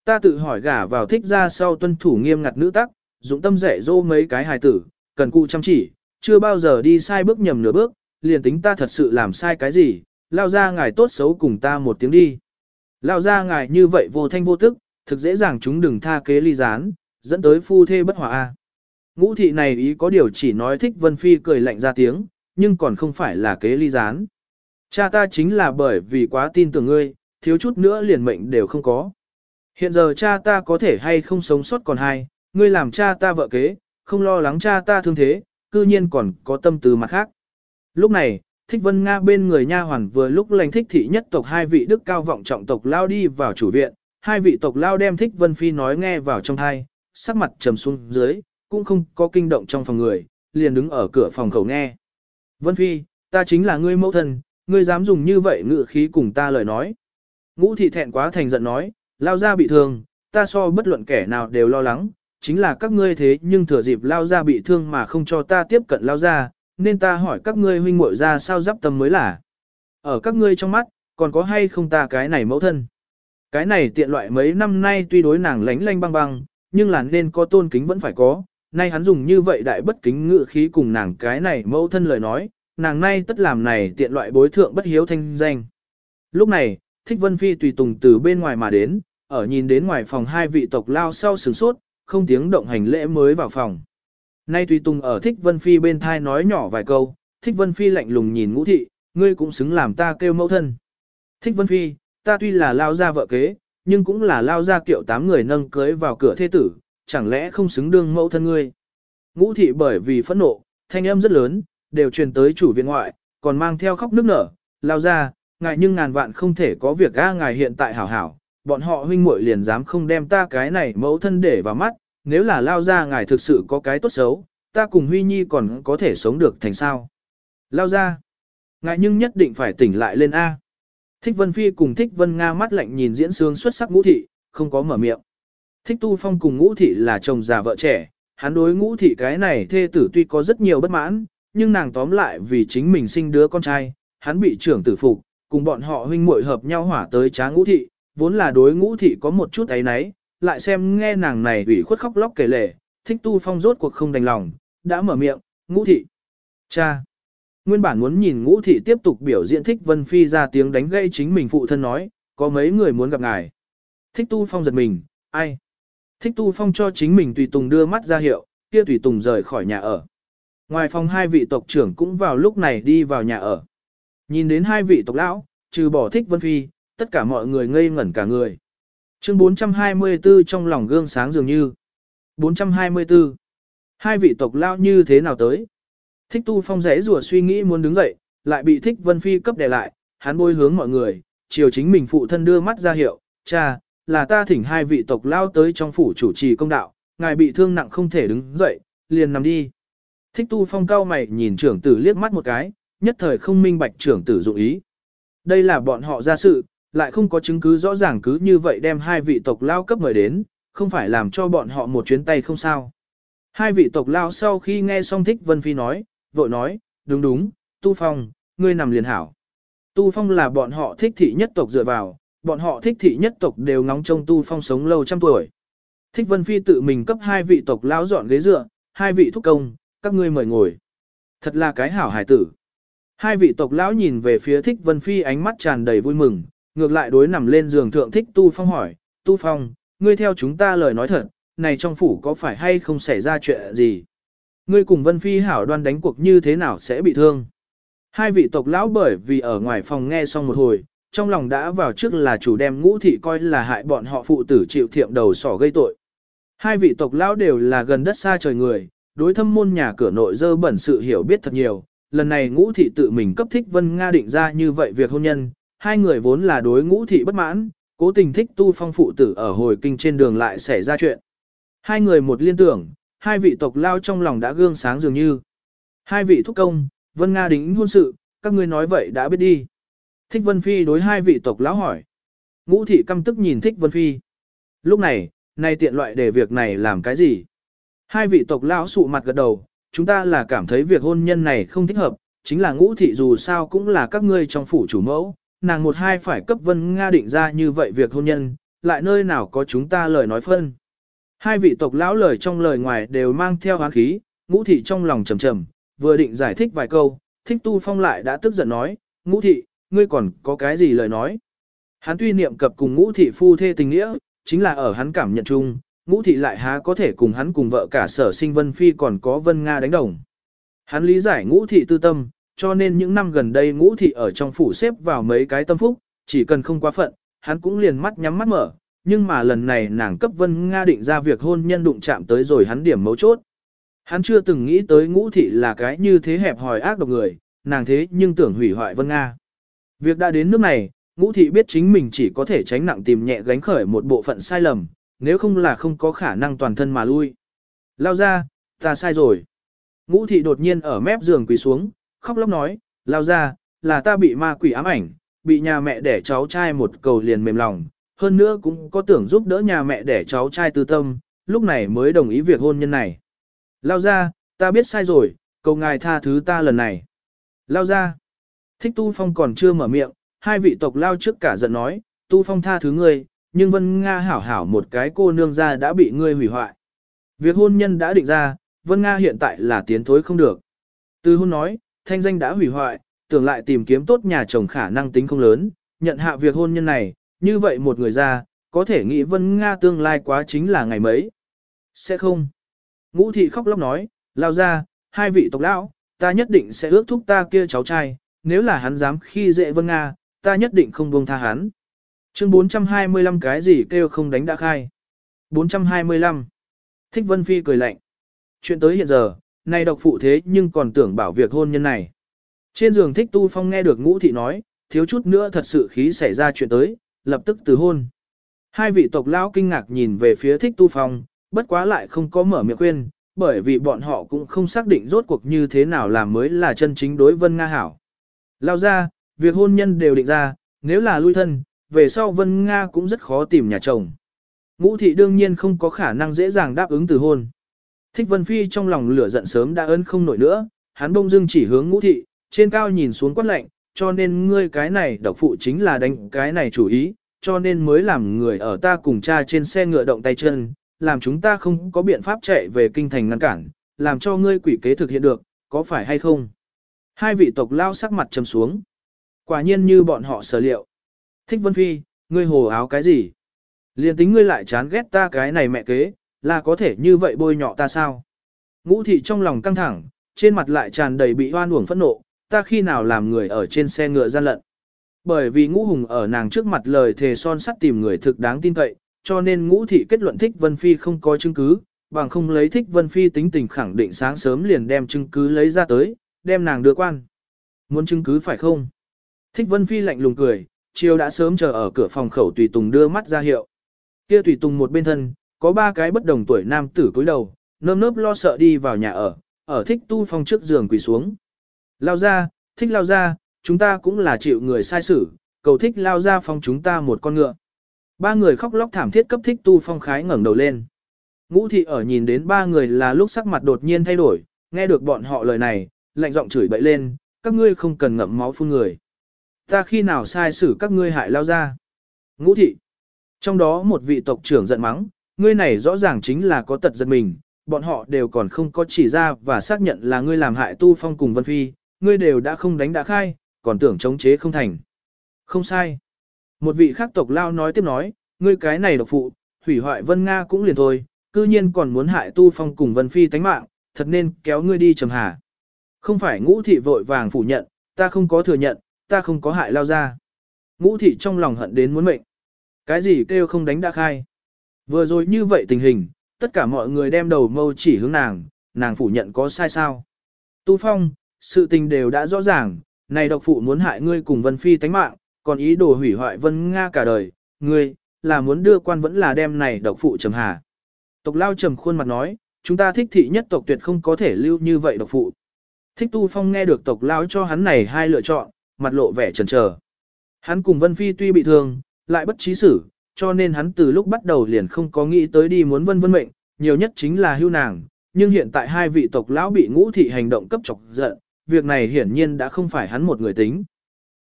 Ta tự hỏi gả vào thích ra sau tuân thủ nghiêm ngặt nữ tắc, dụng tâm dạy dỗ mấy cái hài tử, cần cụ chăm chỉ, chưa bao giờ đi sai bước nhầm nửa bước, liền tính ta thật sự làm sai cái gì, lao ra ngài tốt xấu cùng ta một tiếng đi. Lao ra ngài như vậy vô thanh vô tức, thực dễ dàng chúng đừng tha kế ly gián, dẫn tới phu thê bất hòa a. Ngũ thị này ý có điều chỉ nói thích Vân Phi cười lạnh ra tiếng, nhưng còn không phải là kế ly gián. Cha ta chính là bởi vì quá tin tưởng ngươi, thiếu chút nữa liền mệnh đều không có. Hiện giờ cha ta có thể hay không sống sót còn hai, ngươi làm cha ta vợ kế, không lo lắng cha ta thương thế, cư nhiên còn có tâm tư mặt khác. Lúc này, Thích Vân Nga bên người nha hoàn vừa lúc lành thích thị nhất tộc hai vị đức cao vọng trọng tộc lao đi vào chủ viện, hai vị tộc lao đem Thích Vân Phi nói nghe vào trong thai, sắc mặt trầm xuống dưới, cũng không có kinh động trong phòng người, liền đứng ở cửa phòng khẩu nghe. Vân Phi, ta chính là ngươi mẫu thân, ngươi dám dùng như vậy ngự khí cùng ta lời nói. Ngũ thị thẹn quá thành giận nói, lao ra bị thương, ta so bất luận kẻ nào đều lo lắng, chính là các ngươi thế nhưng thừa dịp lao ra bị thương mà không cho ta tiếp cận lao ra, nên ta hỏi các ngươi huynh muội ra sao giáp tâm mới là. Ở các ngươi trong mắt, còn có hay không ta cái này mẫu thân. Cái này tiện loại mấy năm nay tuy đối nàng lánh lanh băng băng, nhưng là nên có tôn kính vẫn phải có. Nay hắn dùng như vậy đại bất kính ngự khí cùng nàng cái này mẫu thân lời nói, nàng nay tất làm này tiện loại bối thượng bất hiếu thanh danh. Lúc này, Thích Vân Phi tùy tùng từ bên ngoài mà đến, ở nhìn đến ngoài phòng hai vị tộc lao sau sửng sốt, không tiếng động hành lễ mới vào phòng. Nay tùy tùng ở Thích Vân Phi bên thai nói nhỏ vài câu, Thích Vân Phi lạnh lùng nhìn ngũ thị, ngươi cũng xứng làm ta kêu mẫu thân. Thích Vân Phi, ta tuy là lao gia vợ kế, nhưng cũng là lao gia kiệu tám người nâng cưới vào cửa thế tử, chẳng lẽ không xứng đương mẫu thân ngươi. Ngũ thị bởi vì phẫn nộ, thanh âm rất lớn, đều truyền tới chủ viện ngoại, còn mang theo khóc nước nở, lao ra, ngài nhưng ngàn vạn không thể có việc ga ngài hiện tại hảo hảo, bọn họ huynh muội liền dám không đem ta cái này mẫu thân để vào mắt, nếu là lao ra ngài thực sự có cái tốt xấu, ta cùng Huy Nhi còn có thể sống được thành sao. Lao ra, ngài nhưng nhất định phải tỉnh lại lên A. Thích Vân Phi cùng Thích Vân Nga mắt lạnh nhìn diễn sướng xuất sắc ngũ thị, không có mở miệng. Thích Tu Phong cùng ngũ thị là chồng già vợ trẻ, hắn đối ngũ thị cái này thê tử tuy có rất nhiều bất mãn, nhưng nàng tóm lại vì chính mình sinh đứa con trai, hắn bị trưởng tử phục, cùng bọn họ huynh muội hợp nhau hỏa tới trá ngũ thị, vốn là đối ngũ thị có một chút ấy nấy, lại xem nghe nàng này ủy khuất khóc lóc kể lể, thích tu phong rốt cuộc không đành lòng, đã mở miệng, ngũ thị. Cha! Nguyên bản muốn nhìn ngũ thị tiếp tục biểu diễn thích vân phi ra tiếng đánh gây chính mình phụ thân nói, có mấy người muốn gặp ngài. Thích tu phong giật mình, ai? Thích tu phong cho chính mình tùy tùng đưa mắt ra hiệu, kia tùy tùng rời khỏi nhà ở. Ngoài phòng hai vị tộc trưởng cũng vào lúc này đi vào nhà ở. Nhìn đến hai vị tộc lão, trừ bỏ thích vân phi, tất cả mọi người ngây ngẩn cả người. Chương 424 trong lòng gương sáng dường như. 424. Hai vị tộc lão như thế nào tới? Thích tu phong rẽ rùa suy nghĩ muốn đứng dậy, lại bị thích vân phi cấp đè lại, hắn bôi hướng mọi người, chiều chính mình phụ thân đưa mắt ra hiệu, cha, là ta thỉnh hai vị tộc lao tới trong phủ chủ trì công đạo, ngài bị thương nặng không thể đứng dậy, liền nằm đi. Thích tu phong cao mày nhìn trưởng tử liếc mắt một cái, nhất thời không minh bạch trưởng tử dụng ý. Đây là bọn họ ra sự, lại không có chứng cứ rõ ràng cứ như vậy đem hai vị tộc lao cấp mời đến, không phải làm cho bọn họ một chuyến tay không sao. Hai vị tộc lao sau khi nghe xong thích Vân Phi nói, vội nói, đúng đúng, Tu Phong, ngươi nằm liền hảo. Tu Phong là bọn họ thích thị nhất tộc dựa vào, bọn họ thích thị nhất tộc đều ngóng trông Tu Phong sống lâu trăm tuổi. Thích Vân Phi tự mình cấp hai vị tộc lao dọn ghế dựa, hai vị thúc công, các ngươi mời ngồi. Thật là cái hảo hải tử. Hai vị tộc lão nhìn về phía thích Vân Phi ánh mắt tràn đầy vui mừng, ngược lại đối nằm lên giường thượng thích Tu Phong hỏi, Tu Phong, ngươi theo chúng ta lời nói thật, này trong phủ có phải hay không xảy ra chuyện gì? Ngươi cùng Vân Phi hảo đoan đánh cuộc như thế nào sẽ bị thương? Hai vị tộc lão bởi vì ở ngoài phòng nghe xong một hồi, trong lòng đã vào trước là chủ đem ngũ thị coi là hại bọn họ phụ tử chịu thiệm đầu sỏ gây tội. Hai vị tộc lão đều là gần đất xa trời người, đối thâm môn nhà cửa nội dơ bẩn sự hiểu biết thật nhiều. Lần này ngũ thị tự mình cấp thích Vân Nga định ra như vậy việc hôn nhân, hai người vốn là đối ngũ thị bất mãn, cố tình thích tu phong phụ tử ở hồi kinh trên đường lại xảy ra chuyện. Hai người một liên tưởng, hai vị tộc lao trong lòng đã gương sáng dường như. Hai vị thúc công, Vân Nga đính hôn sự, các ngươi nói vậy đã biết đi. Thích Vân Phi đối hai vị tộc lão hỏi. Ngũ thị căm tức nhìn Thích Vân Phi. Lúc này, nay tiện loại để việc này làm cái gì? Hai vị tộc lão sụ mặt gật đầu, chúng ta là cảm thấy việc hôn nhân này không thích hợp, chính là ngũ thị dù sao cũng là các ngươi trong phủ chủ mẫu, nàng một hai phải cấp Vân Nga định ra như vậy việc hôn nhân, lại nơi nào có chúng ta lời nói phân. Hai vị tộc lão lời trong lời ngoài đều mang theo hán khí, ngũ thị trong lòng trầm trầm, vừa định giải thích vài câu, thích tu phong lại đã tức giận nói, ngũ thị, ngươi còn có cái gì lời nói. Hắn tuy niệm cập cùng ngũ thị phu thê tình nghĩa, chính là ở hắn cảm nhận chung, ngũ thị lại há có thể cùng hắn cùng vợ cả sở sinh vân phi còn có vân Nga đánh đồng. Hắn lý giải ngũ thị tư tâm, cho nên những năm gần đây ngũ thị ở trong phủ xếp vào mấy cái tâm phúc, chỉ cần không quá phận, hắn cũng liền mắt nhắm mắt mở, nhưng mà lần này nàng cấp Vân Nga định ra việc hôn nhân đụng chạm tới rồi hắn điểm mấu chốt. Hắn chưa từng nghĩ tới ngũ thị là cái như thế hẹp hòi ác độc người, nàng thế nhưng tưởng hủy hoại Vân Nga. Việc đã đến nước này, ngũ thị biết chính mình chỉ có thể tránh nặng tìm nhẹ gánh khởi một bộ phận sai lầm, nếu không là không có khả năng toàn thân mà lui. Lao ra, ta sai rồi. Ngũ thị đột nhiên ở mép giường quỳ xuống, khóc lóc nói, lao ra, là ta bị ma quỷ ám ảnh, bị nhà mẹ đẻ cháu trai một cầu liền mềm lòng, hơn nữa cũng có tưởng giúp đỡ nhà mẹ đẻ cháu trai tư tâm, lúc này mới đồng ý việc hôn nhân này. Lao ra, ta biết sai rồi, cầu ngài tha thứ ta lần này. Lao ra, thích tu phong còn chưa mở miệng, hai vị tộc lao trước cả giận nói, tu phong tha thứ ngươi, nhưng Vân Nga hảo hảo một cái cô nương ra đã bị ngươi hủy hoại. Việc hôn nhân đã định ra, Vân Nga hiện tại là tiến thối không được. Từ hôn nói, thanh danh đã hủy hoại, tưởng lại tìm kiếm tốt nhà chồng khả năng tính không lớn, nhận hạ việc hôn nhân này, như vậy một người ra, có thể nghĩ Vân Nga tương lai quá chính là ngày mấy. Sẽ không. Ngũ thị khóc lóc nói, lao ra, hai vị tộc lão, ta nhất định sẽ ước thúc ta kia cháu trai, nếu là hắn dám khi dễ Vân Nga, ta nhất định không buông tha hắn. Chương 425 cái gì kêu không đánh đã khai. 425. Thích Vân Phi cười lạnh. Chuyện tới hiện giờ, nay độc phụ thế nhưng còn tưởng bảo việc hôn nhân này. Trên giường Thích Tu Phong nghe được ngũ thị nói, thiếu chút nữa thật sự khí xảy ra chuyện tới, lập tức từ hôn. Hai vị tộc lão kinh ngạc nhìn về phía Thích Tu Phong, bất quá lại không có mở miệng khuyên, bởi vì bọn họ cũng không xác định rốt cuộc như thế nào làm mới là chân chính đối Vân Nga hảo. Lao ra, việc hôn nhân đều định ra, nếu là lui thân, về sau Vân Nga cũng rất khó tìm nhà chồng. Ngũ thị đương nhiên không có khả năng dễ dàng đáp ứng từ hôn. Thích Vân Phi trong lòng lửa giận sớm đã ấn không nổi nữa, hắn bông dưng chỉ hướng ngũ thị, trên cao nhìn xuống quát lạnh, cho nên ngươi cái này độc phụ chính là đánh cái này chủ ý, cho nên mới làm người ở ta cùng cha trên xe ngựa động tay chân, làm chúng ta không có biện pháp chạy về kinh thành ngăn cản, làm cho ngươi quỷ kế thực hiện được, có phải hay không? Hai vị tộc lao sắc mặt trầm xuống. Quả nhiên như bọn họ sở liệu. Thích Vân Phi, ngươi hồ áo cái gì? Liên tính ngươi lại chán ghét ta cái này mẹ kế, là có thể như vậy bôi nhọ ta sao? Ngũ thị trong lòng căng thẳng, trên mặt lại tràn đầy bị hoan uổng phẫn nộ, ta khi nào làm người ở trên xe ngựa gian lận. Bởi vì ngũ hùng ở nàng trước mặt lời thề son sắt tìm người thực đáng tin cậy, cho nên ngũ thị kết luận thích Vân Phi không có chứng cứ, bằng không lấy thích Vân Phi tính tình khẳng định sáng sớm liền đem chứng cứ lấy ra tới, đem nàng đưa quan. Muốn chứng cứ phải không? Thích Vân Phi lạnh lùng cười, chiều đã sớm chờ ở cửa phòng khẩu tùy tùng đưa mắt ra hiệu. Kia tùy tùng một bên thân, có ba cái bất đồng tuổi nam tử cúi đầu, nơm nớp lo sợ đi vào nhà ở, ở thích tu phong trước giường quỳ xuống. Lao ra, thích lao ra, chúng ta cũng là chịu người sai xử, cầu thích lao ra phong chúng ta một con ngựa. Ba người khóc lóc thảm thiết cấp thích tu phong khái ngẩng đầu lên. Ngũ thị ở nhìn đến ba người là lúc sắc mặt đột nhiên thay đổi, nghe được bọn họ lời này, lạnh giọng chửi bậy lên, các ngươi không cần ngậm máu phun người. Ta khi nào sai xử các ngươi hại lao ra. Ngũ thị. Trong đó một vị tộc trưởng giận mắng, ngươi này rõ ràng chính là có tật giật mình, bọn họ đều còn không có chỉ ra và xác nhận là ngươi làm hại tu phong cùng Vân Phi, ngươi đều đã không đánh đã khai, còn tưởng chống chế không thành. Không sai. Một vị khác tộc lao nói tiếp nói, ngươi cái này độc phụ, hủy hoại Vân Nga cũng liền thôi, cư nhiên còn muốn hại tu phong cùng Vân Phi tánh mạng, thật nên kéo ngươi đi trầm hà. Không phải ngũ thị vội vàng phủ nhận, ta không có thừa nhận, ta không có hại lao ra. Ngũ thị trong lòng hận đến muốn mệnh. Cái gì kêu không đánh đã khai. Vừa rồi như vậy tình hình, tất cả mọi người đem đầu mâu chỉ hướng nàng, nàng phủ nhận có sai sao. Tu Phong, sự tình đều đã rõ ràng, này độc phụ muốn hại ngươi cùng Vân Phi tánh mạng, còn ý đồ hủy hoại Vân Nga cả đời, ngươi, là muốn đưa quan vẫn là đem này độc phụ trầm hà. Tộc lao trầm khuôn mặt nói, chúng ta thích thị nhất tộc tuyệt không có thể lưu như vậy độc phụ. Thích Tu Phong nghe được tộc lao cho hắn này hai lựa chọn, mặt lộ vẻ chần chờ. Hắn cùng Vân Phi tuy bị thương, lại bất trí xử, cho nên hắn từ lúc bắt đầu liền không có nghĩ tới đi muốn vân vân mệnh, nhiều nhất chính là hưu nàng, nhưng hiện tại hai vị tộc lão bị ngũ thị hành động cấp chọc giận, việc này hiển nhiên đã không phải hắn một người tính.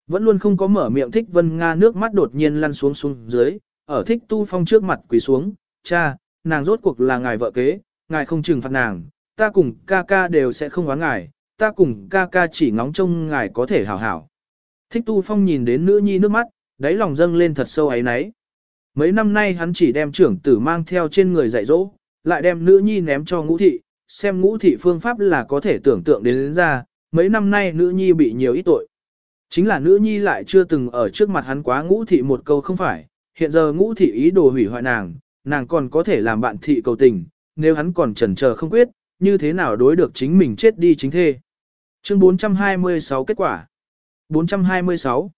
Vẫn luôn không có mở miệng thích vân Nga nước mắt đột nhiên lăn xuống xuống dưới, ở thích tu phong trước mặt quỳ xuống, cha, nàng rốt cuộc là ngài vợ kế, ngài không trừng phạt nàng, ta cùng ca ca đều sẽ không oán ngài, ta cùng ca ca chỉ ngóng trông ngài có thể hảo hảo. Thích tu phong nhìn đến nữ nhi nước mắt, đáy lòng dâng lên thật sâu ấy náy. Mấy năm nay hắn chỉ đem trưởng tử mang theo trên người dạy dỗ, lại đem nữ nhi ném cho ngũ thị, xem ngũ thị phương pháp là có thể tưởng tượng đến, đến ra, mấy năm nay nữ nhi bị nhiều ít tội. Chính là nữ nhi lại chưa từng ở trước mặt hắn quá ngũ thị một câu không phải, hiện giờ ngũ thị ý đồ hủy hoại nàng, nàng còn có thể làm bạn thị cầu tình, nếu hắn còn chần chờ không quyết, như thế nào đối được chính mình chết đi chính thê. Chương 426 kết quả 426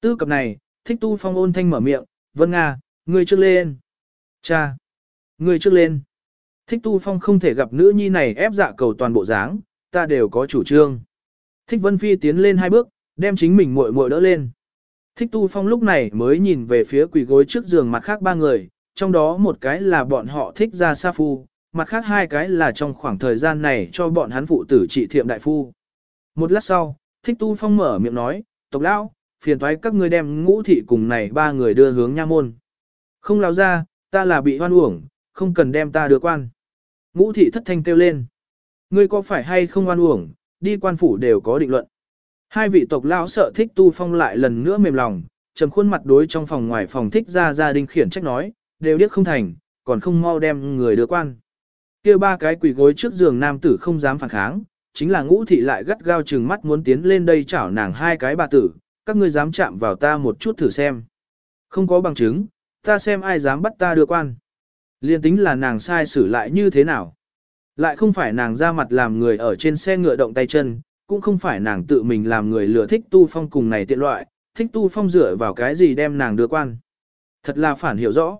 Tư cập này, thích tu phong ôn thanh mở miệng, vân Nga, ngươi trước lên. Cha, ngươi trước lên. Thích tu phong không thể gặp nữ nhi này ép dạ cầu toàn bộ dáng, ta đều có chủ trương. Thích vân phi tiến lên hai bước, đem chính mình muội muội đỡ lên. Thích tu phong lúc này mới nhìn về phía quỷ gối trước giường mặt khác ba người, trong đó một cái là bọn họ thích ra sa phu, mặt khác hai cái là trong khoảng thời gian này cho bọn hắn phụ tử trị thiệm đại phu. Một lát sau, thích tu phong mở miệng nói, tộc lão, phiền thoái các ngươi đem ngũ thị cùng này ba người đưa hướng nha môn. Không lao ra, ta là bị hoan uổng, không cần đem ta đưa quan. Ngũ thị thất thanh kêu lên. Ngươi có phải hay không hoan uổng, đi quan phủ đều có định luận. Hai vị tộc lão sợ thích tu phong lại lần nữa mềm lòng, trầm khuôn mặt đối trong phòng ngoài phòng thích ra gia đình khiển trách nói, đều điếc không thành, còn không mau đem người đưa quan. kia ba cái quỷ gối trước giường nam tử không dám phản kháng, chính là ngũ thị lại gắt gao chừng mắt muốn tiến lên đây chảo nàng hai cái bà tử, các ngươi dám chạm vào ta một chút thử xem. Không có bằng chứng, ta xem ai dám bắt ta đưa quan. Liên tính là nàng sai xử lại như thế nào. Lại không phải nàng ra mặt làm người ở trên xe ngựa động tay chân, cũng không phải nàng tự mình làm người lừa thích tu phong cùng này tiện loại, thích tu phong dựa vào cái gì đem nàng đưa quan. Thật là phản hiểu rõ.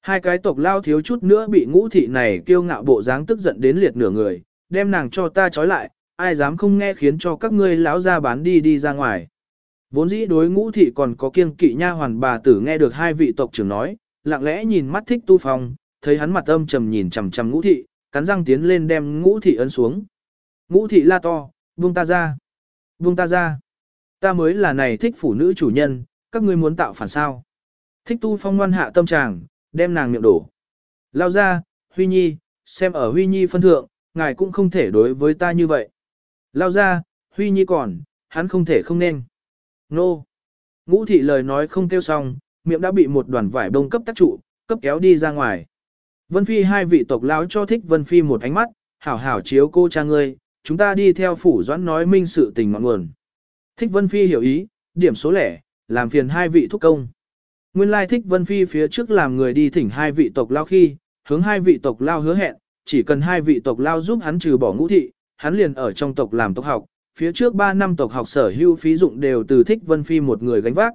Hai cái tộc lao thiếu chút nữa bị ngũ thị này kiêu ngạo bộ dáng tức giận đến liệt nửa người, đem nàng cho ta trói lại, ai dám không nghe khiến cho các ngươi lão ra bán đi đi ra ngoài. Vốn dĩ đối ngũ thị còn có kiêng kỵ nha hoàn bà tử nghe được hai vị tộc trưởng nói, lặng lẽ nhìn mắt thích tu phong, thấy hắn mặt âm trầm nhìn chằm chằm ngũ thị, cắn răng tiến lên đem ngũ thị ấn xuống. Ngũ thị la to, buông ta ra, buông ta ra. Ta mới là này thích phụ nữ chủ nhân, các ngươi muốn tạo phản sao. Thích tu phong ngoan hạ tâm tràng, đem nàng miệng đổ. Lao ra, Huy Nhi, xem ở Huy Nhi phân thượng, ngài cũng không thể đối với ta như vậy. Lao ra, Huy Nhi còn, hắn không thể không nên. Nô. Ngũ thị lời nói không kêu xong, miệng đã bị một đoàn vải đông cấp tác trụ, cấp kéo đi ra ngoài. Vân Phi hai vị tộc lão cho thích Vân Phi một ánh mắt, hảo hảo chiếu cô cha ngươi, chúng ta đi theo phủ doãn nói minh sự tình ngọn nguồn. Thích Vân Phi hiểu ý, điểm số lẻ, làm phiền hai vị thúc công. Nguyên lai thích Vân Phi phía trước làm người đi thỉnh hai vị tộc lao khi, hướng hai vị tộc lao hứa hẹn, chỉ cần hai vị tộc lao giúp hắn trừ bỏ ngũ thị, hắn liền ở trong tộc làm tộc học, phía trước 3 năm tộc học sở hưu phí dụng đều từ Thích Vân Phi một người gánh vác.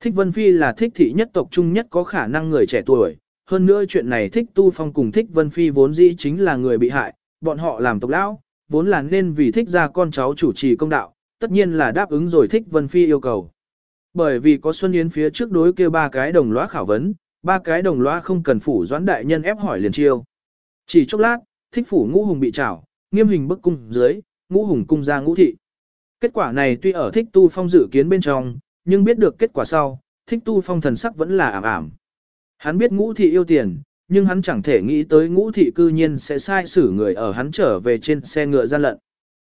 Thích Vân Phi là thích thị nhất tộc trung nhất có khả năng người trẻ tuổi, hơn nữa chuyện này Thích Tu Phong cùng Thích Vân Phi vốn dĩ chính là người bị hại, bọn họ làm tộc lão, vốn là nên vì thích ra con cháu chủ trì công đạo, tất nhiên là đáp ứng rồi Thích Vân Phi yêu cầu. Bởi vì có Xuân Yến phía trước đối kêu ba cái đồng lõa khảo vấn, ba cái đồng lõa không cần phủ doãn đại nhân ép hỏi liền chiêu. Chỉ chốc lát, thích phủ ngũ hùng bị trảo, nghiêm hình bức cung dưới, ngũ hùng cung ra ngũ thị. Kết quả này tuy ở thích tu phong dự kiến bên trong, nhưng biết được kết quả sau, thích tu phong thần sắc vẫn là ảm ảm. Hắn biết ngũ thị yêu tiền, nhưng hắn chẳng thể nghĩ tới ngũ thị cư nhiên sẽ sai xử người ở hắn trở về trên xe ngựa gian lận.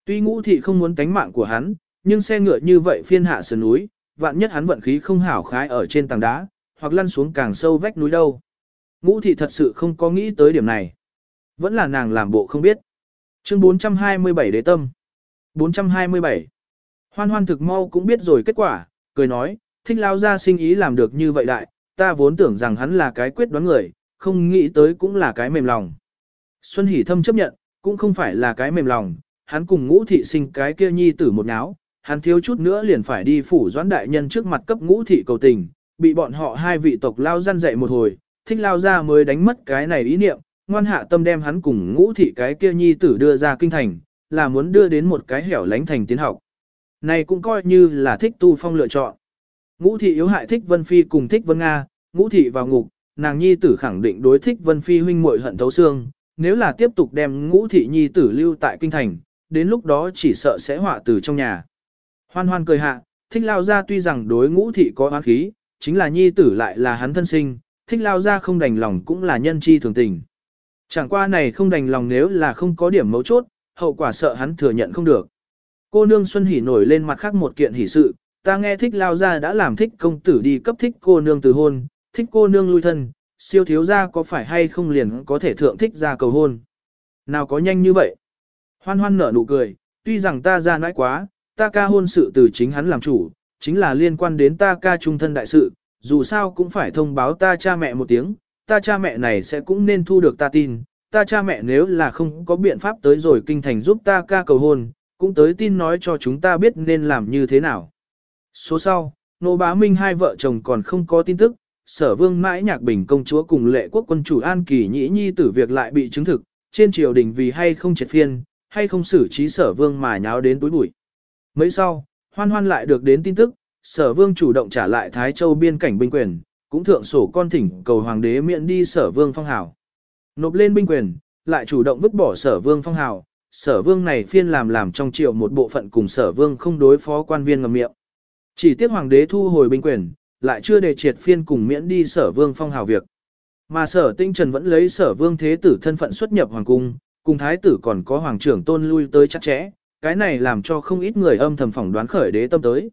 Tuy ngũ thị không muốn tánh mạng của hắn, nhưng xe ngựa như vậy phiên hạ sườn núi, vạn nhất hắn vận khí không hảo khái ở trên tầng đá, hoặc lăn xuống càng sâu vách núi đâu. Ngũ thị thật sự không có nghĩ tới điểm này. Vẫn là nàng làm bộ không biết. Chương 427 đế tâm. 427. Hoan hoan thực mau cũng biết rồi kết quả, cười nói, thích lao ra sinh ý làm được như vậy đại, ta vốn tưởng rằng hắn là cái quyết đoán người, không nghĩ tới cũng là cái mềm lòng. Xuân Hỷ Thâm chấp nhận, cũng không phải là cái mềm lòng, hắn cùng ngũ thị sinh cái kia nhi tử một náo, hắn thiếu chút nữa liền phải đi phủ doãn đại nhân trước mặt cấp ngũ thị cầu tình, bị bọn họ hai vị tộc lao gian dạy một hồi, thích lao ra mới đánh mất cái này ý niệm, ngoan hạ tâm đem hắn cùng ngũ thị cái kia nhi tử đưa ra kinh thành, là muốn đưa đến một cái hẻo lánh thành tiến học. Này cũng coi như là thích tu phong lựa chọn. Ngũ thị yếu hại thích Vân Phi cùng thích Vân Nga, ngũ thị vào ngục, nàng nhi tử khẳng định đối thích Vân Phi huynh muội hận thấu xương, nếu là tiếp tục đem ngũ thị nhi tử lưu tại kinh thành, đến lúc đó chỉ sợ sẽ họa từ trong nhà. Hoan hoan cười hạ, thích lao ra tuy rằng đối ngũ thị có oán khí, chính là nhi tử lại là hắn thân sinh, thích lao ra không đành lòng cũng là nhân chi thường tình. Chẳng qua này không đành lòng nếu là không có điểm mấu chốt, hậu quả sợ hắn thừa nhận không được. Cô nương Xuân Hỉ nổi lên mặt khác một kiện hỷ sự, ta nghe thích lao ra đã làm thích công tử đi cấp thích cô nương từ hôn, thích cô nương lui thân, siêu thiếu ra có phải hay không liền có thể thượng thích ra cầu hôn. Nào có nhanh như vậy? Hoan hoan nở nụ cười, tuy rằng ta ra nãi quá, ta ca hôn sự từ chính hắn làm chủ, chính là liên quan đến ta ca trung thân đại sự, dù sao cũng phải thông báo ta cha mẹ một tiếng, ta cha mẹ này sẽ cũng nên thu được ta tin, ta cha mẹ nếu là không có biện pháp tới rồi kinh thành giúp ta ca cầu hôn, cũng tới tin nói cho chúng ta biết nên làm như thế nào. Số sau, nô bá minh hai vợ chồng còn không có tin tức, sở vương mãi nhạc bình công chúa cùng lệ quốc quân chủ an kỳ nhĩ nhi tử việc lại bị chứng thực, trên triều đình vì hay không triệt phiên, hay không xử trí sở vương mà nháo đến túi bụi. Mấy sau, hoan hoan lại được đến tin tức, sở vương chủ động trả lại Thái Châu biên cảnh binh quyền, cũng thượng sổ con thỉnh cầu hoàng đế miễn đi sở vương phong hào. Nộp lên binh quyền, lại chủ động vứt bỏ sở vương phong hào, sở vương này phiên làm làm trong triệu một bộ phận cùng sở vương không đối phó quan viên ngầm miệng. Chỉ tiếc hoàng đế thu hồi binh quyền, lại chưa đề triệt phiên cùng miễn đi sở vương phong hào việc. Mà sở tinh trần vẫn lấy sở vương thế tử thân phận xuất nhập hoàng cung, cùng thái tử còn có hoàng trưởng tôn lui tới chắc chẽ, cái này làm cho không ít người âm thầm phỏng đoán khởi đế tâm tới.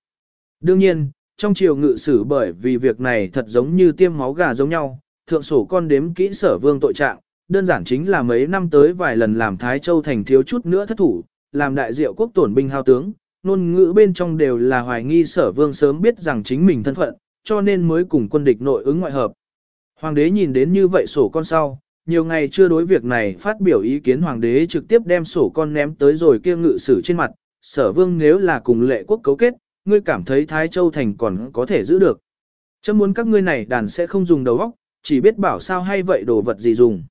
Đương nhiên, trong triều ngự sử bởi vì việc này thật giống như tiêm máu gà giống nhau, thượng sổ con đếm kỹ sở vương tội trạng, đơn giản chính là mấy năm tới vài lần làm Thái Châu thành thiếu chút nữa thất thủ, làm đại diệu quốc tổn binh hao tướng, ngôn ngữ bên trong đều là hoài nghi sở vương sớm biết rằng chính mình thân phận, cho nên mới cùng quân địch nội ứng ngoại hợp. Hoàng đế nhìn đến như vậy sổ con sau, nhiều ngày chưa đối việc này phát biểu ý kiến hoàng đế trực tiếp đem sổ con ném tới rồi kia ngự sử trên mặt, sở vương nếu là cùng lệ quốc cấu kết, ngươi cảm thấy Thái Châu Thành còn có thể giữ được. Chấm muốn các ngươi này đàn sẽ không dùng đầu óc, chỉ biết bảo sao hay vậy đồ vật gì dùng.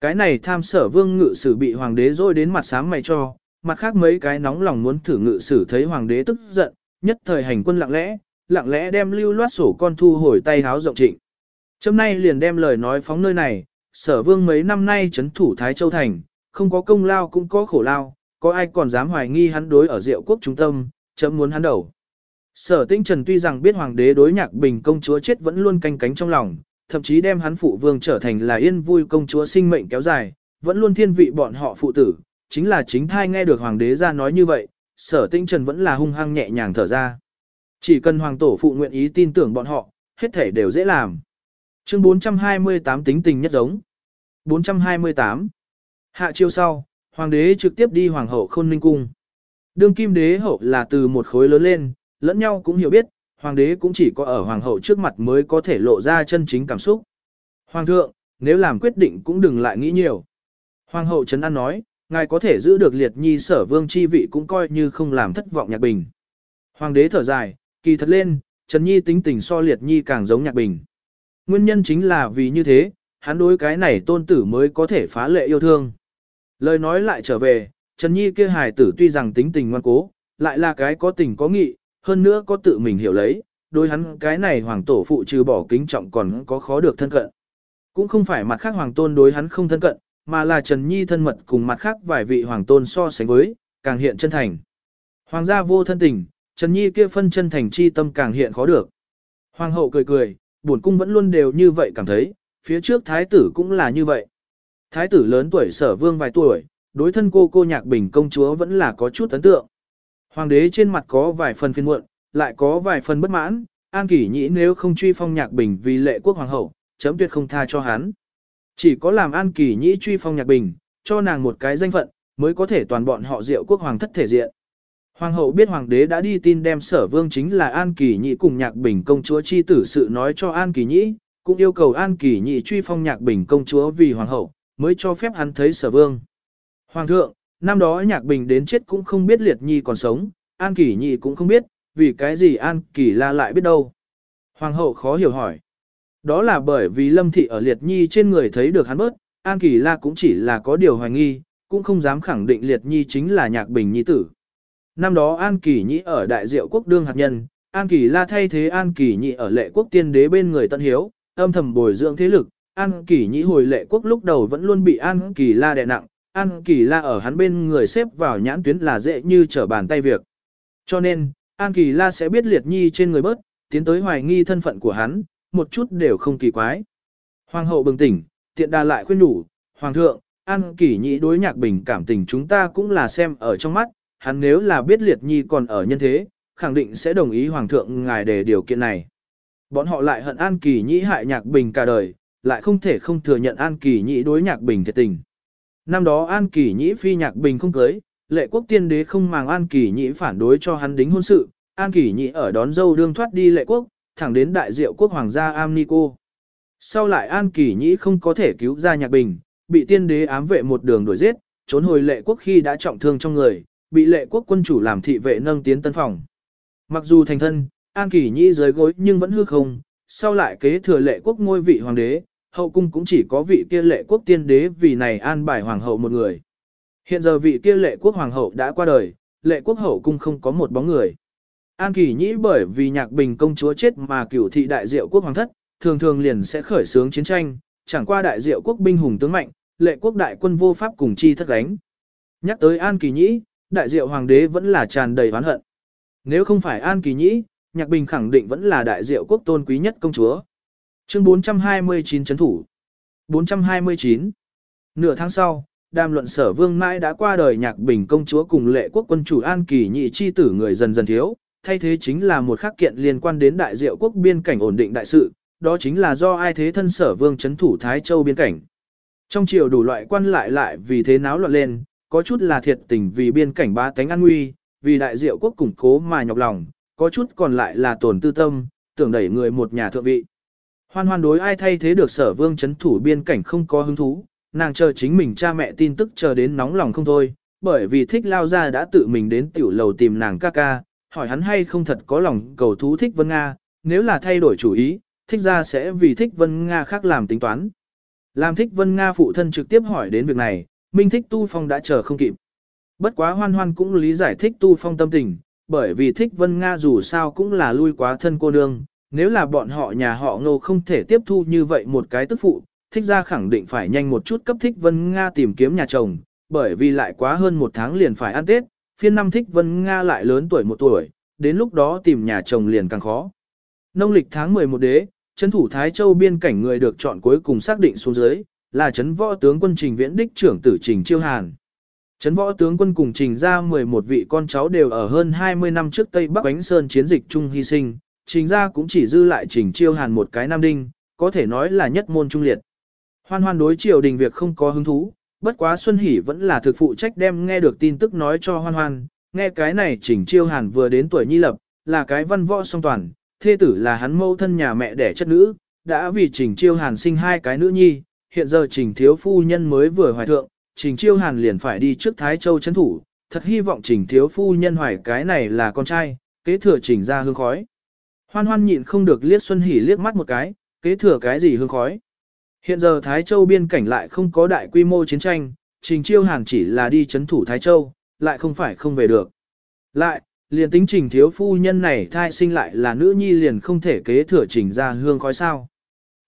Cái này tham sở vương ngự sử bị hoàng đế rồi đến mặt sáng mày cho, mặt khác mấy cái nóng lòng muốn thử ngự sử thấy hoàng đế tức giận, nhất thời hành quân lặng lẽ, lặng lẽ đem lưu loát sổ con thu hồi tay háo rộng trịnh. Chấm nay liền đem lời nói phóng nơi này, sở vương mấy năm nay chấn thủ Thái Châu Thành, không có công lao cũng có khổ lao, có ai còn dám hoài nghi hắn đối ở diệu quốc trung tâm, chấm muốn hắn đầu. Sở tinh trần tuy rằng biết hoàng đế đối nhạc bình công chúa chết vẫn luôn canh cánh trong lòng, thậm chí đem hắn phụ vương trở thành là yên vui công chúa sinh mệnh kéo dài, vẫn luôn thiên vị bọn họ phụ tử, chính là chính thai nghe được hoàng đế ra nói như vậy, sở tinh trần vẫn là hung hăng nhẹ nhàng thở ra. Chỉ cần hoàng tổ phụ nguyện ý tin tưởng bọn họ, hết thể đều dễ làm. Chương 428 tính tình nhất giống. 428. Hạ chiêu sau, hoàng đế trực tiếp đi hoàng hậu khôn ninh cung. Đương kim đế hậu là từ một khối lớn lên, lẫn nhau cũng hiểu biết, hoàng đế cũng chỉ có ở hoàng hậu trước mặt mới có thể lộ ra chân chính cảm xúc. Hoàng thượng, nếu làm quyết định cũng đừng lại nghĩ nhiều. Hoàng hậu Trấn An nói, ngài có thể giữ được liệt nhi sở vương chi vị cũng coi như không làm thất vọng nhạc bình. Hoàng đế thở dài, kỳ thật lên, Trần Nhi tính tình so liệt nhi càng giống nhạc bình. Nguyên nhân chính là vì như thế, hắn đối cái này tôn tử mới có thể phá lệ yêu thương. Lời nói lại trở về, Trần Nhi kia hài tử tuy rằng tính tình ngoan cố, lại là cái có tình có nghị, hơn nữa có tự mình hiểu lấy, đối hắn cái này hoàng tổ phụ trừ bỏ kính trọng còn có khó được thân cận. Cũng không phải mặt khác hoàng tôn đối hắn không thân cận, mà là Trần Nhi thân mật cùng mặt khác vài vị hoàng tôn so sánh với, càng hiện chân thành. Hoàng gia vô thân tình, Trần Nhi kia phân chân thành chi tâm càng hiện khó được. Hoàng hậu cười cười, buồn cung vẫn luôn đều như vậy cảm thấy, phía trước thái tử cũng là như vậy. Thái tử lớn tuổi sở vương vài tuổi, đối thân cô cô nhạc bình công chúa vẫn là có chút ấn tượng. Hoàng đế trên mặt có vài phần phiền muộn, lại có vài phần bất mãn, An Kỳ Nhĩ nếu không truy phong Nhạc Bình vì lệ quốc hoàng hậu, chấm tuyệt không tha cho hắn. Chỉ có làm An Kỳ Nhĩ truy phong Nhạc Bình, cho nàng một cái danh phận, mới có thể toàn bọn họ diệu quốc hoàng thất thể diện. Hoàng hậu biết hoàng đế đã đi tin đem sở vương chính là An Kỳ Nhĩ cùng Nhạc Bình công chúa chi tử sự nói cho An Kỳ Nhĩ, cũng yêu cầu An Kỳ Nhĩ truy phong Nhạc Bình công chúa vì hoàng hậu, mới cho phép hắn thấy sở vương. Hoàng thượng, năm đó Nhạc Bình đến chết cũng không biết Liệt Nhi còn sống, An Kỳ Nhi cũng không biết, vì cái gì An Kỳ La lại biết đâu. Hoàng hậu khó hiểu hỏi. Đó là bởi vì Lâm Thị ở Liệt Nhi trên người thấy được hắn bớt, An Kỳ La cũng chỉ là có điều hoài nghi, cũng không dám khẳng định Liệt Nhi chính là Nhạc Bình Nhi tử. Năm đó An Kỳ Nhi ở Đại Diệu Quốc đương hạt nhân, An Kỳ La thay thế An Kỳ Nhi ở lệ quốc tiên đế bên người tân hiếu, âm thầm bồi dưỡng thế lực. An Kỳ Nhĩ hồi lệ quốc lúc đầu vẫn luôn bị An Kỳ La đè nặng, An Kỳ La ở hắn bên người xếp vào nhãn tuyến là dễ như trở bàn tay việc. Cho nên, An Kỳ La sẽ biết liệt nhi trên người bớt, tiến tới hoài nghi thân phận của hắn, một chút đều không kỳ quái. Hoàng hậu bừng tỉnh, tiện đà lại khuyên đủ, Hoàng thượng, An Kỳ Nhĩ đối nhạc bình cảm tình chúng ta cũng là xem ở trong mắt, hắn nếu là biết liệt nhi còn ở nhân thế, khẳng định sẽ đồng ý hoàng thượng ngài để điều kiện này. Bọn họ lại hận An Kỳ Nhĩ hại nhạc bình cả đời, lại không thể không thừa nhận An Kỳ Nhĩ đối nhạc bình thiệt tình. Năm đó An Kỳ Nhĩ phi nhạc bình không cưới, lệ quốc tiên đế không màng An Kỳ Nhĩ phản đối cho hắn đính hôn sự, An Kỳ Nhĩ ở đón dâu đương thoát đi lệ quốc, thẳng đến đại diệu quốc hoàng gia Amnico. Sau lại An Kỳ Nhĩ không có thể cứu ra Nhạc Bình, bị tiên đế ám vệ một đường đuổi giết, trốn hồi lệ quốc khi đã trọng thương trong người, bị lệ quốc quân chủ làm thị vệ nâng tiến tân phòng. Mặc dù thành thân, An Kỳ Nhĩ dưới gối nhưng vẫn hư không, sau lại kế thừa lệ quốc ngôi vị hoàng đế, hậu cung cũng chỉ có vị kia lệ quốc tiên đế vì này an bài hoàng hậu một người. Hiện giờ vị kia lệ quốc hoàng hậu đã qua đời, lệ quốc hậu cung không có một bóng người. An Kỳ Nhĩ bởi vì nhạc bình công chúa chết mà cửu thị đại diệu quốc hoàng thất, thường thường liền sẽ khởi xướng chiến tranh, chẳng qua đại diệu quốc binh hùng tướng mạnh, lệ quốc đại quân vô pháp cùng chi thất gánh. Nhắc tới An Kỳ Nhĩ, đại diệu hoàng đế vẫn là tràn đầy oán hận. Nếu không phải An Kỳ Nhĩ, Nhạc Bình khẳng định vẫn là đại diệu quốc tôn quý nhất công chúa. Chương 429 chấn thủ. 429. Nửa tháng sau, đàm luận sở vương mãi đã qua đời Nhạc Bình công chúa cùng lệ quốc quân chủ An Kỳ nhị chi tử người dần dần thiếu, thay thế chính là một khắc kiện liên quan đến đại diệu quốc biên cảnh ổn định đại sự, đó chính là do ai thế thân sở vương chấn thủ Thái Châu biên cảnh. Trong triều đủ loại quan lại lại vì thế náo loạn lên, có chút là thiệt tình vì biên cảnh ba tánh an nguy, vì đại diệu quốc củng cố mà nhọc lòng, có chút còn lại là tổn tư tâm, tưởng đẩy người một nhà thượng vị. Hoan hoan đối ai thay thế được sở vương chấn thủ biên cảnh không có hứng thú, nàng chờ chính mình cha mẹ tin tức chờ đến nóng lòng không thôi, bởi vì thích lao ra đã tự mình đến tiểu lầu tìm nàng ca ca, hỏi hắn hay không thật có lòng cầu thú thích Vân Nga, nếu là thay đổi chủ ý, thích ra sẽ vì thích Vân Nga khác làm tính toán. Làm thích Vân Nga phụ thân trực tiếp hỏi đến việc này, Minh thích Tu Phong đã chờ không kịp. Bất quá hoan hoan cũng lý giải thích Tu Phong tâm tình, bởi vì thích Vân Nga dù sao cũng là lui quá thân cô nương, nếu là bọn họ nhà họ ngô không thể tiếp thu như vậy một cái tức phụ, thích ra khẳng định phải nhanh một chút cấp thích Vân Nga tìm kiếm nhà chồng, bởi vì lại quá hơn một tháng liền phải ăn Tết, phiên năm thích Vân Nga lại lớn tuổi một tuổi, đến lúc đó tìm nhà chồng liền càng khó. Nông lịch tháng 11 đế, chấn thủ Thái Châu biên cảnh người được chọn cuối cùng xác định xuống dưới, là chấn võ tướng quân Trình Viễn Đích trưởng tử Trình Chiêu Hàn. Chấn võ tướng quân cùng Trình ra 11 vị con cháu đều ở hơn 20 năm trước Tây Bắc Bánh Sơn chiến dịch chung hy sinh, Trình ra cũng chỉ dư lại Trình Chiêu Hàn một cái nam đinh, có thể nói là nhất môn trung liệt. Hoan hoan đối triều đình việc không có hứng thú, bất quá Xuân Hỷ vẫn là thực phụ trách đem nghe được tin tức nói cho hoan hoan, nghe cái này Trình Chiêu Hàn vừa đến tuổi nhi lập, là cái văn võ song toàn, thê tử là hắn mâu thân nhà mẹ đẻ chất nữ, đã vì Trình Chiêu Hàn sinh hai cái nữ nhi, hiện giờ Trình Thiếu Phu Nhân mới vừa hoài thượng, Trình Chiêu Hàn liền phải đi trước Thái Châu chấn thủ, thật hy vọng Trình Thiếu Phu Nhân hoài cái này là con trai, kế thừa Trình ra hương khói. Hoan hoan nhịn không được liếc Xuân Hỷ liếc mắt một cái, kế thừa cái gì hương khói. Hiện giờ Thái Châu biên cảnh lại không có đại quy mô chiến tranh, Trình Chiêu Hàn chỉ là đi chấn thủ Thái Châu, lại không phải không về được. Lại, liền tính trình thiếu phu nhân này thai sinh lại là nữ nhi liền không thể kế thừa trình ra hương khói sao.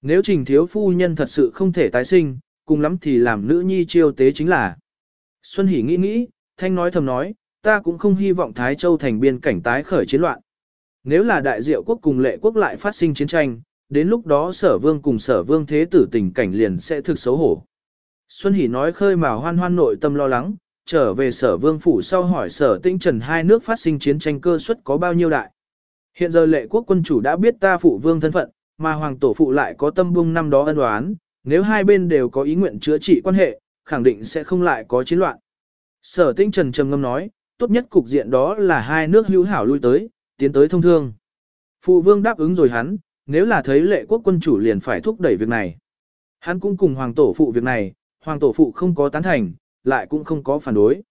Nếu trình thiếu phu nhân thật sự không thể tái sinh, cùng lắm thì làm nữ nhi chiêu tế chính là. Xuân Hỷ nghĩ nghĩ, thanh nói thầm nói, ta cũng không hy vọng Thái Châu thành biên cảnh tái khởi chiến loạn. Nếu là đại diệu quốc cùng lệ quốc lại phát sinh chiến tranh, đến lúc đó sở vương cùng sở vương thế tử tình cảnh liền sẽ thực xấu hổ. Xuân Hỷ nói khơi mà hoan hoan nội tâm lo lắng, trở về sở vương phủ sau hỏi sở tĩnh trần hai nước phát sinh chiến tranh cơ suất có bao nhiêu đại. Hiện giờ lệ quốc quân chủ đã biết ta phụ vương thân phận, mà hoàng tổ phụ lại có tâm bung năm đó ân oán, nếu hai bên đều có ý nguyện chữa trị quan hệ, khẳng định sẽ không lại có chiến loạn. Sở tĩnh trần trầm ngâm nói, tốt nhất cục diện đó là hai nước hữu hảo lui tới, tiến tới thông thương. Phụ vương đáp ứng rồi hắn, nếu là thấy lệ quốc quân chủ liền phải thúc đẩy việc này. Hắn cũng cùng hoàng tổ phụ việc này, hoàng tổ phụ không có tán thành, lại cũng không có phản đối.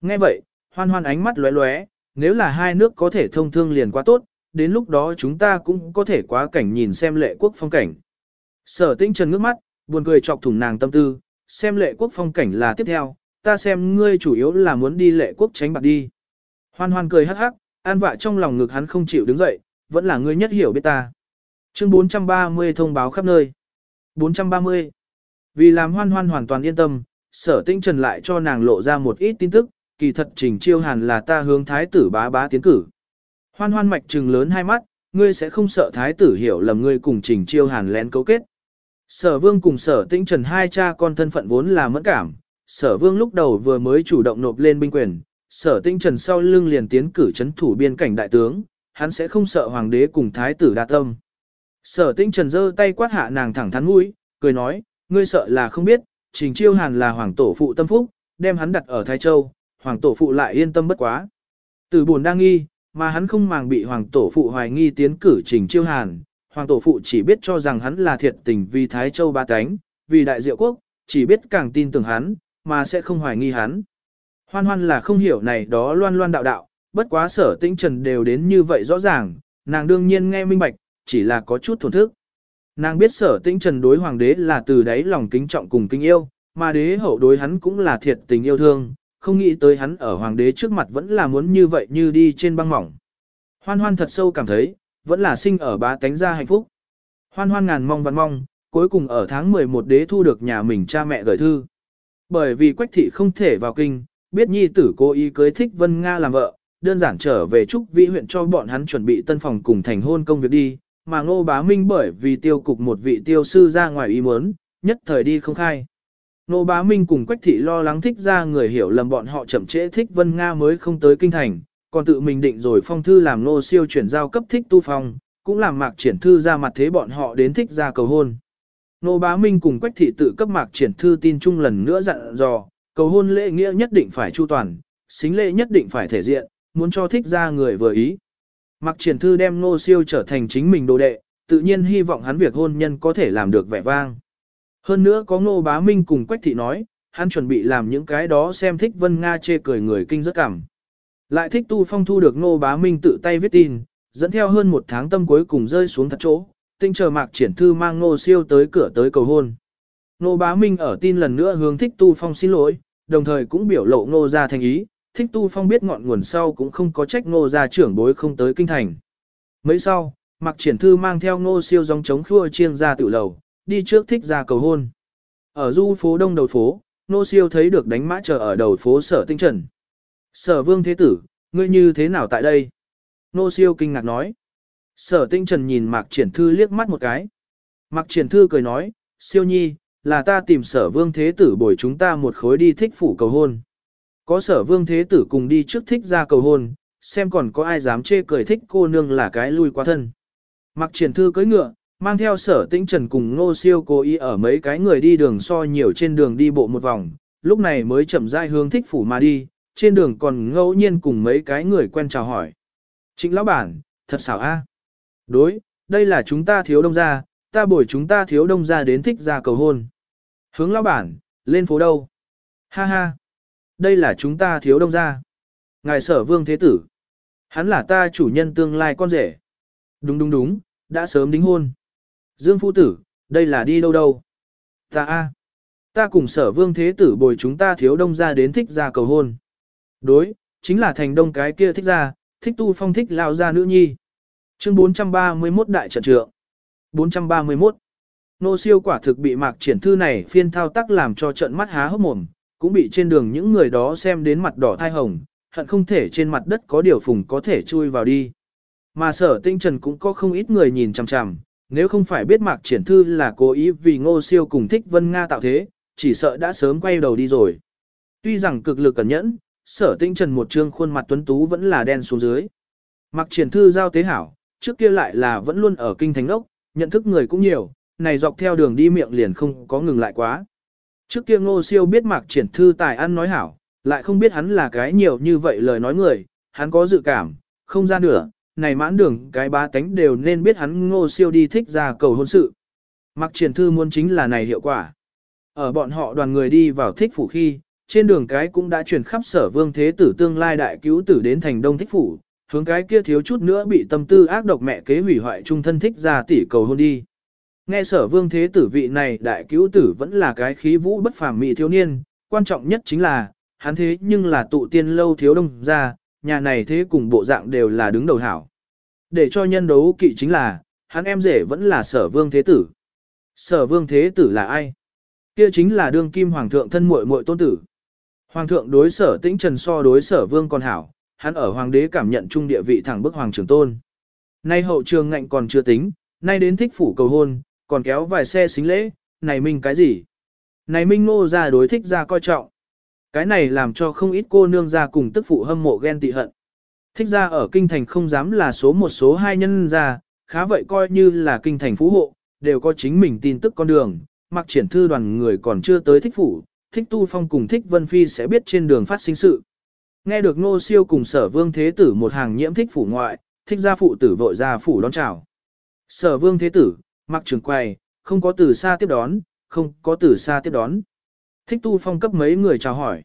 Nghe vậy, hoan hoan ánh mắt lóe lóe, nếu là hai nước có thể thông thương liền quá tốt, đến lúc đó chúng ta cũng có thể quá cảnh nhìn xem lệ quốc phong cảnh. Sở tinh trần ngước mắt, buồn cười chọc thủng nàng tâm tư, xem lệ quốc phong cảnh là tiếp theo, ta xem ngươi chủ yếu là muốn đi lệ quốc tránh bạc đi. Hoan hoan cười hắc hắc, an vạ trong lòng ngực hắn không chịu đứng dậy, vẫn là ngươi nhất hiểu biết ta. Chương 430 thông báo khắp nơi. 430. Vì làm hoan hoan hoàn toàn yên tâm, sở tinh trần lại cho nàng lộ ra một ít tin tức, kỳ thật trình chiêu hàn là ta hướng thái tử bá bá tiến cử. Hoan hoan mạch trừng lớn hai mắt, ngươi sẽ không sợ thái tử hiểu lầm ngươi cùng trình chiêu hàn lén cấu kết. Sở vương cùng sở Tĩnh trần hai cha con thân phận vốn là mẫn cảm, sở vương lúc đầu vừa mới chủ động nộp lên binh quyền, sở tinh trần sau lưng liền tiến cử chấn thủ biên cảnh đại tướng, hắn sẽ không sợ hoàng đế cùng thái tử đa tâm. Sở tinh trần giơ tay quát hạ nàng thẳng thắn mũi, cười nói, ngươi sợ là không biết, Trình Chiêu Hàn là hoàng tổ phụ tâm phúc, đem hắn đặt ở Thái Châu, hoàng tổ phụ lại yên tâm bất quá. Từ buồn đang nghi, mà hắn không màng bị hoàng tổ phụ hoài nghi tiến cử trình chiêu hàn. Hoàng tổ phụ chỉ biết cho rằng hắn là thiệt tình vì Thái Châu ba cánh, vì đại diệu quốc, chỉ biết càng tin tưởng hắn, mà sẽ không hoài nghi hắn. Hoan hoan là không hiểu này đó loan loan đạo đạo, bất quá sở tĩnh trần đều đến như vậy rõ ràng, nàng đương nhiên nghe minh bạch, chỉ là có chút thổn thức. Nàng biết sở tĩnh trần đối hoàng đế là từ đấy lòng kính trọng cùng kính yêu, mà đế hậu đối hắn cũng là thiệt tình yêu thương, không nghĩ tới hắn ở hoàng đế trước mặt vẫn là muốn như vậy như đi trên băng mỏng. Hoan hoan thật sâu cảm thấy, vẫn là sinh ở bá tánh gia hạnh phúc. Hoan hoan ngàn mong văn mong, cuối cùng ở tháng 11 đế thu được nhà mình cha mẹ gửi thư. Bởi vì quách thị không thể vào kinh, biết nhi tử cố ý cưới thích Vân Nga làm vợ, đơn giản trở về trúc vĩ huyện cho bọn hắn chuẩn bị tân phòng cùng thành hôn công việc đi, mà ngô bá minh bởi vì tiêu cục một vị tiêu sư ra ngoài ý muốn, nhất thời đi không khai. Ngô bá minh cùng quách thị lo lắng thích ra người hiểu lầm bọn họ chậm trễ thích Vân Nga mới không tới kinh thành, còn tự mình định rồi phong thư làm nô siêu chuyển giao cấp thích tu phong, cũng làm mạc triển thư ra mặt thế bọn họ đến thích ra cầu hôn. Nô bá minh cùng quách thị tự cấp mạc triển thư tin chung lần nữa dặn dò, cầu hôn lễ nghĩa nhất định phải chu toàn, xính lễ nhất định phải thể diện, muốn cho thích ra người vừa ý. Mặc triển thư đem nô siêu trở thành chính mình đồ đệ, tự nhiên hy vọng hắn việc hôn nhân có thể làm được vẻ vang. Hơn nữa có nô bá minh cùng quách thị nói, hắn chuẩn bị làm những cái đó xem thích vân Nga chê cười người kinh rất cảm. Lại thích tu phong thu được nô bá minh tự tay viết tin, dẫn theo hơn một tháng tâm cuối cùng rơi xuống thật chỗ, tinh chờ mạc triển thư mang nô siêu tới cửa tới cầu hôn. Nô bá minh ở tin lần nữa hướng thích tu phong xin lỗi, đồng thời cũng biểu lộ nô ra thành ý, thích tu phong biết ngọn nguồn sau cũng không có trách nô ra trưởng bối không tới kinh thành. Mấy sau, mạc triển thư mang theo nô siêu dòng chống khua chiêng ra tự lầu, đi trước thích ra cầu hôn. Ở du phố đông đầu phố, nô siêu thấy được đánh mã chờ ở đầu phố sở tinh trần. Sở vương thế tử, ngươi như thế nào tại đây? Nô siêu kinh ngạc nói. Sở tinh trần nhìn mạc triển thư liếc mắt một cái. Mạc triển thư cười nói, siêu nhi, là ta tìm sở vương thế tử bồi chúng ta một khối đi thích phủ cầu hôn. Có sở vương thế tử cùng đi trước thích ra cầu hôn, xem còn có ai dám chê cười thích cô nương là cái lui quá thân. Mặc triển thư cưỡi ngựa, mang theo sở tĩnh trần cùng ngô siêu cố ý ở mấy cái người đi đường so nhiều trên đường đi bộ một vòng, lúc này mới chậm rãi hướng thích phủ mà đi, trên đường còn ngẫu nhiên cùng mấy cái người quen chào hỏi. Trịnh lão bản, thật xảo a. Đối, đây là chúng ta thiếu đông gia, ta bồi chúng ta thiếu đông gia đến thích ra cầu hôn. Hướng lão bản, lên phố đâu? Ha ha, đây là chúng ta thiếu đông gia. Ngài sở vương thế tử. Hắn là ta chủ nhân tương lai con rể. Đúng đúng đúng, đã sớm đính hôn. Dương phu tử, đây là đi đâu đâu? Ta a, ta cùng sở vương thế tử bồi chúng ta thiếu đông gia đến thích ra cầu hôn. Đối, chính là thành đông cái kia thích ra, thích tu phong thích lao ra nữ nhi. Chương 431 đại trận trượng. 431. Nô siêu quả thực bị mạc triển thư này phiên thao tác làm cho trận mắt há hốc mồm, cũng bị trên đường những người đó xem đến mặt đỏ thai hồng, hận không thể trên mặt đất có điều phùng có thể chui vào đi. Mà sở tinh trần cũng có không ít người nhìn chằm chằm, nếu không phải biết mạc triển thư là cố ý vì ngô siêu cùng thích vân Nga tạo thế, chỉ sợ đã sớm quay đầu đi rồi. Tuy rằng cực lực cẩn nhẫn, sở tinh trần một trương khuôn mặt tuấn tú vẫn là đen xuống dưới. Mạc triển thư giao tế hảo, trước kia lại là vẫn luôn ở kinh thành ốc, nhận thức người cũng nhiều, này dọc theo đường đi miệng liền không có ngừng lại quá. Trước kia ngô siêu biết mạc triển thư tài ăn nói hảo, lại không biết hắn là cái nhiều như vậy lời nói người, hắn có dự cảm, không ra nữa này mãn đường cái ba tánh đều nên biết hắn ngô siêu đi thích ra cầu hôn sự. Mạc triển thư muốn chính là này hiệu quả. Ở bọn họ đoàn người đi vào thích phủ khi, trên đường cái cũng đã truyền khắp sở vương thế tử tương lai đại cứu tử đến thành đông thích phủ, hướng cái kia thiếu chút nữa bị tâm tư ác độc mẹ kế hủy hoại trung thân thích ra tỷ cầu hôn đi. Nghe sở vương thế tử vị này đại cứu tử vẫn là cái khí vũ bất phàm mỹ thiếu niên, quan trọng nhất chính là, hắn thế nhưng là tụ tiên lâu thiếu đông ra, nhà này thế cùng bộ dạng đều là đứng đầu hảo. Để cho nhân đấu kỵ chính là, hắn em rể vẫn là sở vương thế tử. Sở vương thế tử là ai? Kia chính là đương kim hoàng thượng thân muội muội tôn tử. Hoàng thượng đối sở tĩnh trần so đối sở vương còn hảo, hắn ở hoàng đế cảm nhận trung địa vị thẳng bức hoàng trưởng tôn. Nay hậu trường ngạnh còn chưa tính, nay đến thích phủ cầu hôn, còn kéo vài xe xính lễ, này minh cái gì? Này minh ngô ra đối thích ra coi trọng. Cái này làm cho không ít cô nương ra cùng tức phụ hâm mộ ghen tị hận. Thích ra ở kinh thành không dám là số một số hai nhân ra, khá vậy coi như là kinh thành phú hộ, đều có chính mình tin tức con đường, mặc triển thư đoàn người còn chưa tới thích phủ, thích tu phong cùng thích vân phi sẽ biết trên đường phát sinh sự. Nghe được ngô siêu cùng sở vương thế tử một hàng nhiễm thích phủ ngoại, thích gia phụ tử vội ra phủ đón chào. Sở vương thế tử, mặc trường quay, không có từ xa tiếp đón, không có từ xa tiếp đón. Thích tu phong cấp mấy người chào hỏi.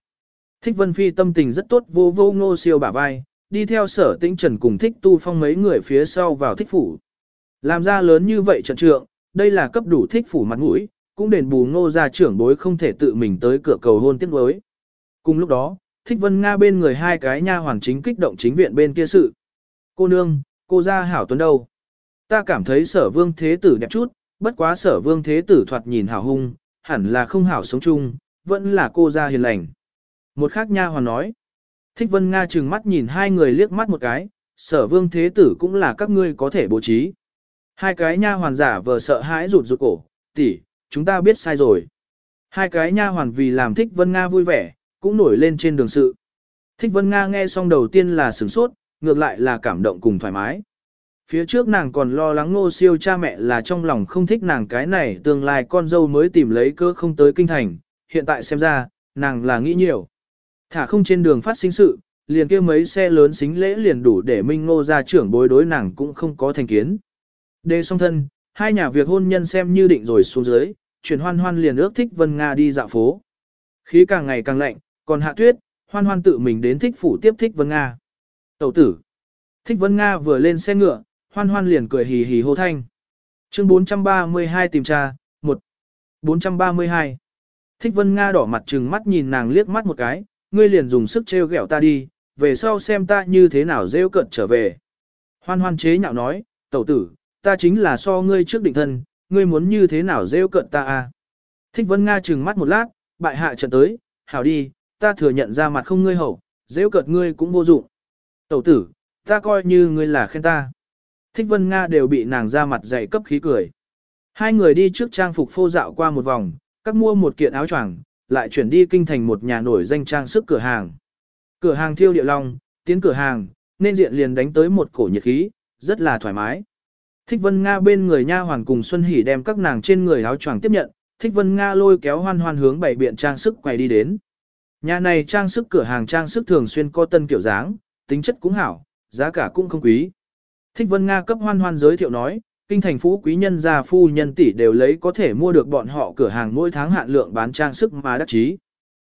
Thích vân phi tâm tình rất tốt vô vô ngô siêu bả vai, đi theo sở tĩnh trần cùng thích tu phong mấy người phía sau vào thích phủ. Làm ra lớn như vậy trận trượng, đây là cấp đủ thích phủ mặt mũi, cũng đền bù ngô gia trưởng bối không thể tự mình tới cửa cầu hôn tiếp đối. Cùng lúc đó, thích vân Nga bên người hai cái nha hoàn chính kích động chính viện bên kia sự. Cô nương, cô ra hảo tuấn đâu? Ta cảm thấy sở vương thế tử đẹp chút, bất quá sở vương thế tử thoạt nhìn hảo hung, hẳn là không hảo sống chung, vẫn là cô gia hiền lành. Một khác nha hoàn nói. Thích vân Nga trừng mắt nhìn hai người liếc mắt một cái, sở vương thế tử cũng là các ngươi có thể bố trí. Hai cái nha hoàn giả vờ sợ hãi rụt rụt cổ, tỷ, chúng ta biết sai rồi. Hai cái nha hoàn vì làm thích vân Nga vui vẻ, cũng nổi lên trên đường sự. Thích vân Nga nghe xong đầu tiên là sửng sốt, ngược lại là cảm động cùng thoải mái. Phía trước nàng còn lo lắng ngô siêu cha mẹ là trong lòng không thích nàng cái này tương lai con dâu mới tìm lấy cơ không tới kinh thành, hiện tại xem ra, nàng là nghĩ nhiều. Thả không trên đường phát sinh sự, liền kia mấy xe lớn xính lễ liền đủ để minh ngô ra trưởng bối đối nàng cũng không có thành kiến. Đề song thân, hai nhà việc hôn nhân xem như định rồi xuống dưới, chuyển hoan hoan liền ước thích Vân Nga đi dạo phố. Khí càng ngày càng lạnh, còn hạ tuyết, hoan hoan tự mình đến thích phủ tiếp thích Vân Nga. Tẩu tử. Thích Vân Nga vừa lên xe ngựa, hoan hoan liền cười hì hì hô thanh. Chương 432 tìm tra, 1. 432. Thích Vân Nga đỏ mặt trừng mắt nhìn nàng liếc mắt một cái, ngươi liền dùng sức trêu ghẹo ta đi, về sau xem ta như thế nào rêu cận trở về. Hoan hoan chế nhạo nói, tẩu tử, ta chính là so ngươi trước định thân, ngươi muốn như thế nào rêu cận ta à. Thích Vân Nga trừng mắt một lát, bại hạ trận tới, hảo đi, ta thừa nhận ra mặt không ngươi hậu, rêu cận ngươi cũng vô dụng. Tẩu tử, ta coi như ngươi là khen ta. Thích Vân Nga đều bị nàng ra mặt dạy cấp khí cười. Hai người đi trước trang phục phô dạo qua một vòng, các mua một kiện áo choàng, lại chuyển đi kinh thành một nhà nổi danh trang sức cửa hàng. Cửa hàng thiêu địa long, tiến cửa hàng, nên diện liền đánh tới một cổ nhiệt khí, rất là thoải mái. Thích Vân Nga bên người nha hoàn cùng Xuân Hỷ đem các nàng trên người áo choàng tiếp nhận, Thích Vân Nga lôi kéo hoan hoan hướng bảy biện trang sức quay đi đến. Nhà này trang sức cửa hàng trang sức thường xuyên có tân kiểu dáng, tính chất cũng hảo, giá cả cũng không quý. Thích Vân Nga cấp hoan hoan giới thiệu nói, kinh thành phú quý nhân gia phu nhân tỷ đều lấy có thể mua được bọn họ cửa hàng mỗi tháng hạn lượng bán trang sức mà đắc chí.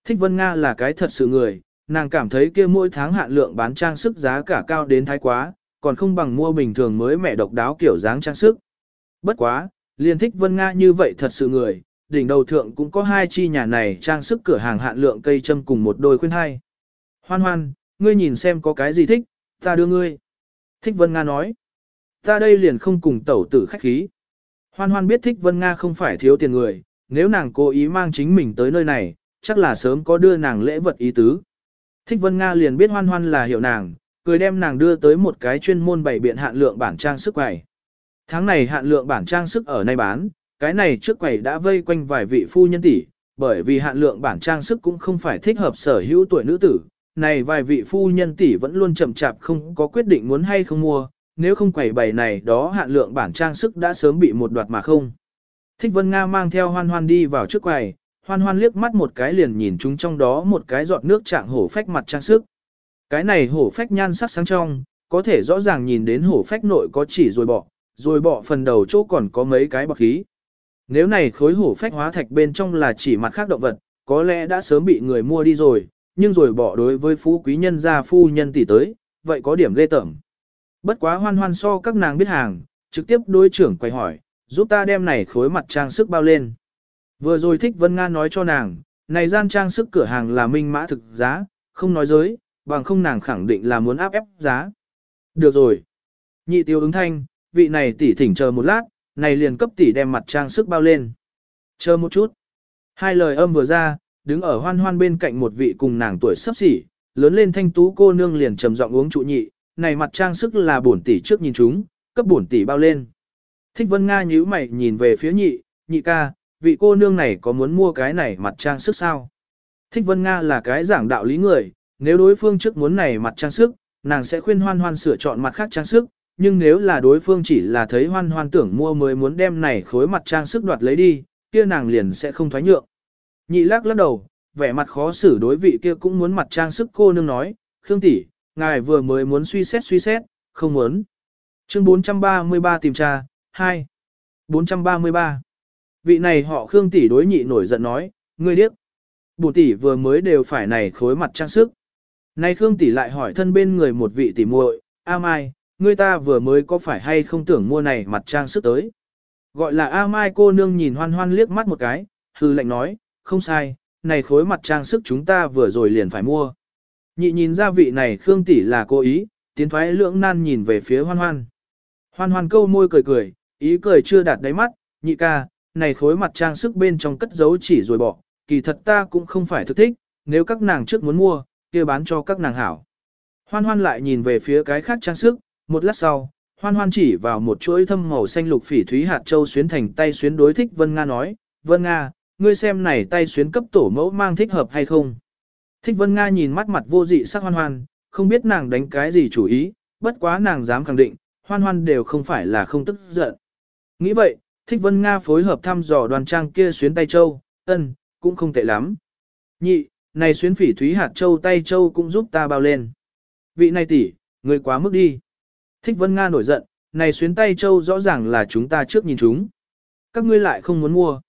Thích Vân Nga là cái thật sự người, nàng cảm thấy kia mỗi tháng hạn lượng bán trang sức giá cả cao đến thái quá, còn không bằng mua bình thường mới mẻ độc đáo kiểu dáng trang sức. Bất quá, liền thích Vân Nga như vậy thật sự người, đỉnh đầu thượng cũng có hai chi nhà này trang sức cửa hàng hạn lượng cây châm cùng một đôi khuyên hai. Hoan hoan, ngươi nhìn xem có cái gì thích, ta đưa ngươi. Thích Vân Nga nói. Ta đây liền không cùng tẩu tử khách khí. Hoan hoan biết thích Vân Nga không phải thiếu tiền người, nếu nàng cố ý mang chính mình tới nơi này, chắc là sớm có đưa nàng lễ vật ý tứ. Thích Vân Nga liền biết hoan hoan là hiểu nàng, cười đem nàng đưa tới một cái chuyên môn bày biện hạn lượng bản trang sức quầy. Tháng này hạn lượng bản trang sức ở nay bán, cái này trước quầy đã vây quanh vài vị phu nhân tỷ, bởi vì hạn lượng bản trang sức cũng không phải thích hợp sở hữu tuổi nữ tử. Này vài vị phu nhân tỷ vẫn luôn chậm chạp không có quyết định muốn hay không mua, nếu không quầy bày này đó hạn lượng bản trang sức đã sớm bị một đoạt mà không. Thích Vân Nga mang theo hoan hoan đi vào trước quầy, hoan hoan liếc mắt một cái liền nhìn chúng trong đó một cái giọt nước trạng hổ phách mặt trang sức. Cái này hổ phách nhan sắc sáng trong, có thể rõ ràng nhìn đến hổ phách nội có chỉ rồi bỏ, rồi bỏ phần đầu chỗ còn có mấy cái bọc khí. Nếu này khối hổ phách hóa thạch bên trong là chỉ mặt khác động vật, có lẽ đã sớm bị người mua đi rồi, nhưng rồi bỏ đối với phú quý nhân gia phu nhân tỷ tới, vậy có điểm ghê tởm. Bất quá hoan hoan so các nàng biết hàng, trực tiếp đối trưởng quay hỏi, giúp ta đem này khối mặt trang sức bao lên. Vừa rồi thích Vân Nga nói cho nàng, này gian trang sức cửa hàng là minh mã thực giá, không nói giới, bằng không nàng khẳng định là muốn áp ép giá. Được rồi. Nhị tiêu ứng thanh, vị này tỷ thỉnh chờ một lát, này liền cấp tỷ đem mặt trang sức bao lên. Chờ một chút. Hai lời âm vừa ra, đứng ở hoan hoan bên cạnh một vị cùng nàng tuổi sắp xỉ, lớn lên thanh tú cô nương liền trầm giọng uống trụ nhị, này mặt trang sức là bổn tỷ trước nhìn chúng, cấp bổn tỷ bao lên. Thích Vân Nga nhíu mày nhìn về phía nhị, nhị ca, vị cô nương này có muốn mua cái này mặt trang sức sao? Thích Vân Nga là cái giảng đạo lý người, nếu đối phương trước muốn này mặt trang sức, nàng sẽ khuyên hoan hoan sửa chọn mặt khác trang sức, nhưng nếu là đối phương chỉ là thấy hoan hoan tưởng mua mới muốn đem này khối mặt trang sức đoạt lấy đi, kia nàng liền sẽ không thoái nhượng. Nhị lắc lắc đầu, vẻ mặt khó xử đối vị kia cũng muốn mặt trang sức cô nương nói, Khương tỷ, ngài vừa mới muốn suy xét suy xét, không muốn. Chương 433 tìm tra, 2. 433. Vị này họ Khương tỷ đối nhị nổi giận nói, ngươi điếc. Bổ tỷ vừa mới đều phải này khối mặt trang sức. nay Khương tỷ lại hỏi thân bên người một vị tỷ muội, A Mai, ngươi ta vừa mới có phải hay không tưởng mua này mặt trang sức tới. Gọi là A Mai cô nương nhìn hoan hoan liếc mắt một cái, hư lệnh nói, không sai, này khối mặt trang sức chúng ta vừa rồi liền phải mua. Nhị nhìn ra vị này Khương tỷ là cố ý, tiến thoái lưỡng nan nhìn về phía hoan hoan. Hoan hoan câu môi cười cười, ý cười chưa đạt đáy mắt, nhị ca, này khối mặt trang sức bên trong cất giấu chỉ rồi bỏ, kỳ thật ta cũng không phải thực thích, nếu các nàng trước muốn mua, kia bán cho các nàng hảo. Hoan hoan lại nhìn về phía cái khác trang sức, một lát sau, hoan hoan chỉ vào một chuỗi thâm màu xanh lục phỉ thúy hạt châu xuyến thành tay xuyến đối thích Vân Nga nói, Vân Nga, ngươi xem này tay xuyến cấp tổ mẫu mang thích hợp hay không. Thích Vân Nga nhìn mắt mặt vô dị sắc hoan hoan, không biết nàng đánh cái gì chủ ý, bất quá nàng dám khẳng định, hoan hoan đều không phải là không tức giận. Nghĩ vậy, Thích Vân Nga phối hợp thăm dò đoàn trang kia xuyến tay châu, ân, cũng không tệ lắm. Nhị, này xuyến phỉ thúy hạt châu tay châu cũng giúp ta bao lên. Vị này tỷ, người quá mức đi. Thích Vân Nga nổi giận, này xuyến tay châu rõ ràng là chúng ta trước nhìn chúng. Các ngươi lại không muốn mua.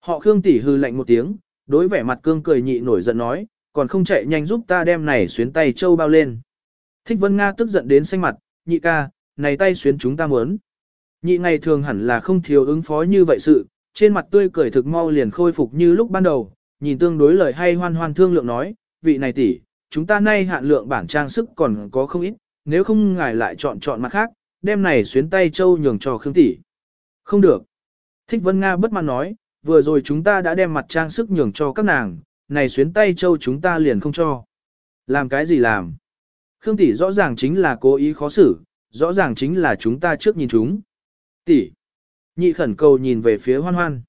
Họ Khương tỷ hư lạnh một tiếng, đối vẻ mặt cương cười nhị nổi giận nói, còn không chạy nhanh giúp ta đem này xuyến tay châu bao lên. Thích Vân Nga tức giận đến xanh mặt, nhị ca, này tay xuyến chúng ta muốn. Nhị ngày thường hẳn là không thiếu ứng phó như vậy sự, trên mặt tươi cười thực mau liền khôi phục như lúc ban đầu, nhìn tương đối lời hay hoan hoan thương lượng nói, vị này tỷ, chúng ta nay hạn lượng bản trang sức còn có không ít, nếu không ngài lại chọn chọn mặt khác, đem này xuyến tay châu nhường cho Khương tỷ. Không được. Thích Vân Nga bất mãn nói, vừa rồi chúng ta đã đem mặt trang sức nhường cho các nàng, này xuyến tay châu chúng ta liền không cho. Làm cái gì làm? Khương tỷ rõ ràng chính là cố ý khó xử, rõ ràng chính là chúng ta trước nhìn chúng. Tỷ. Nhị khẩn cầu nhìn về phía hoan hoan.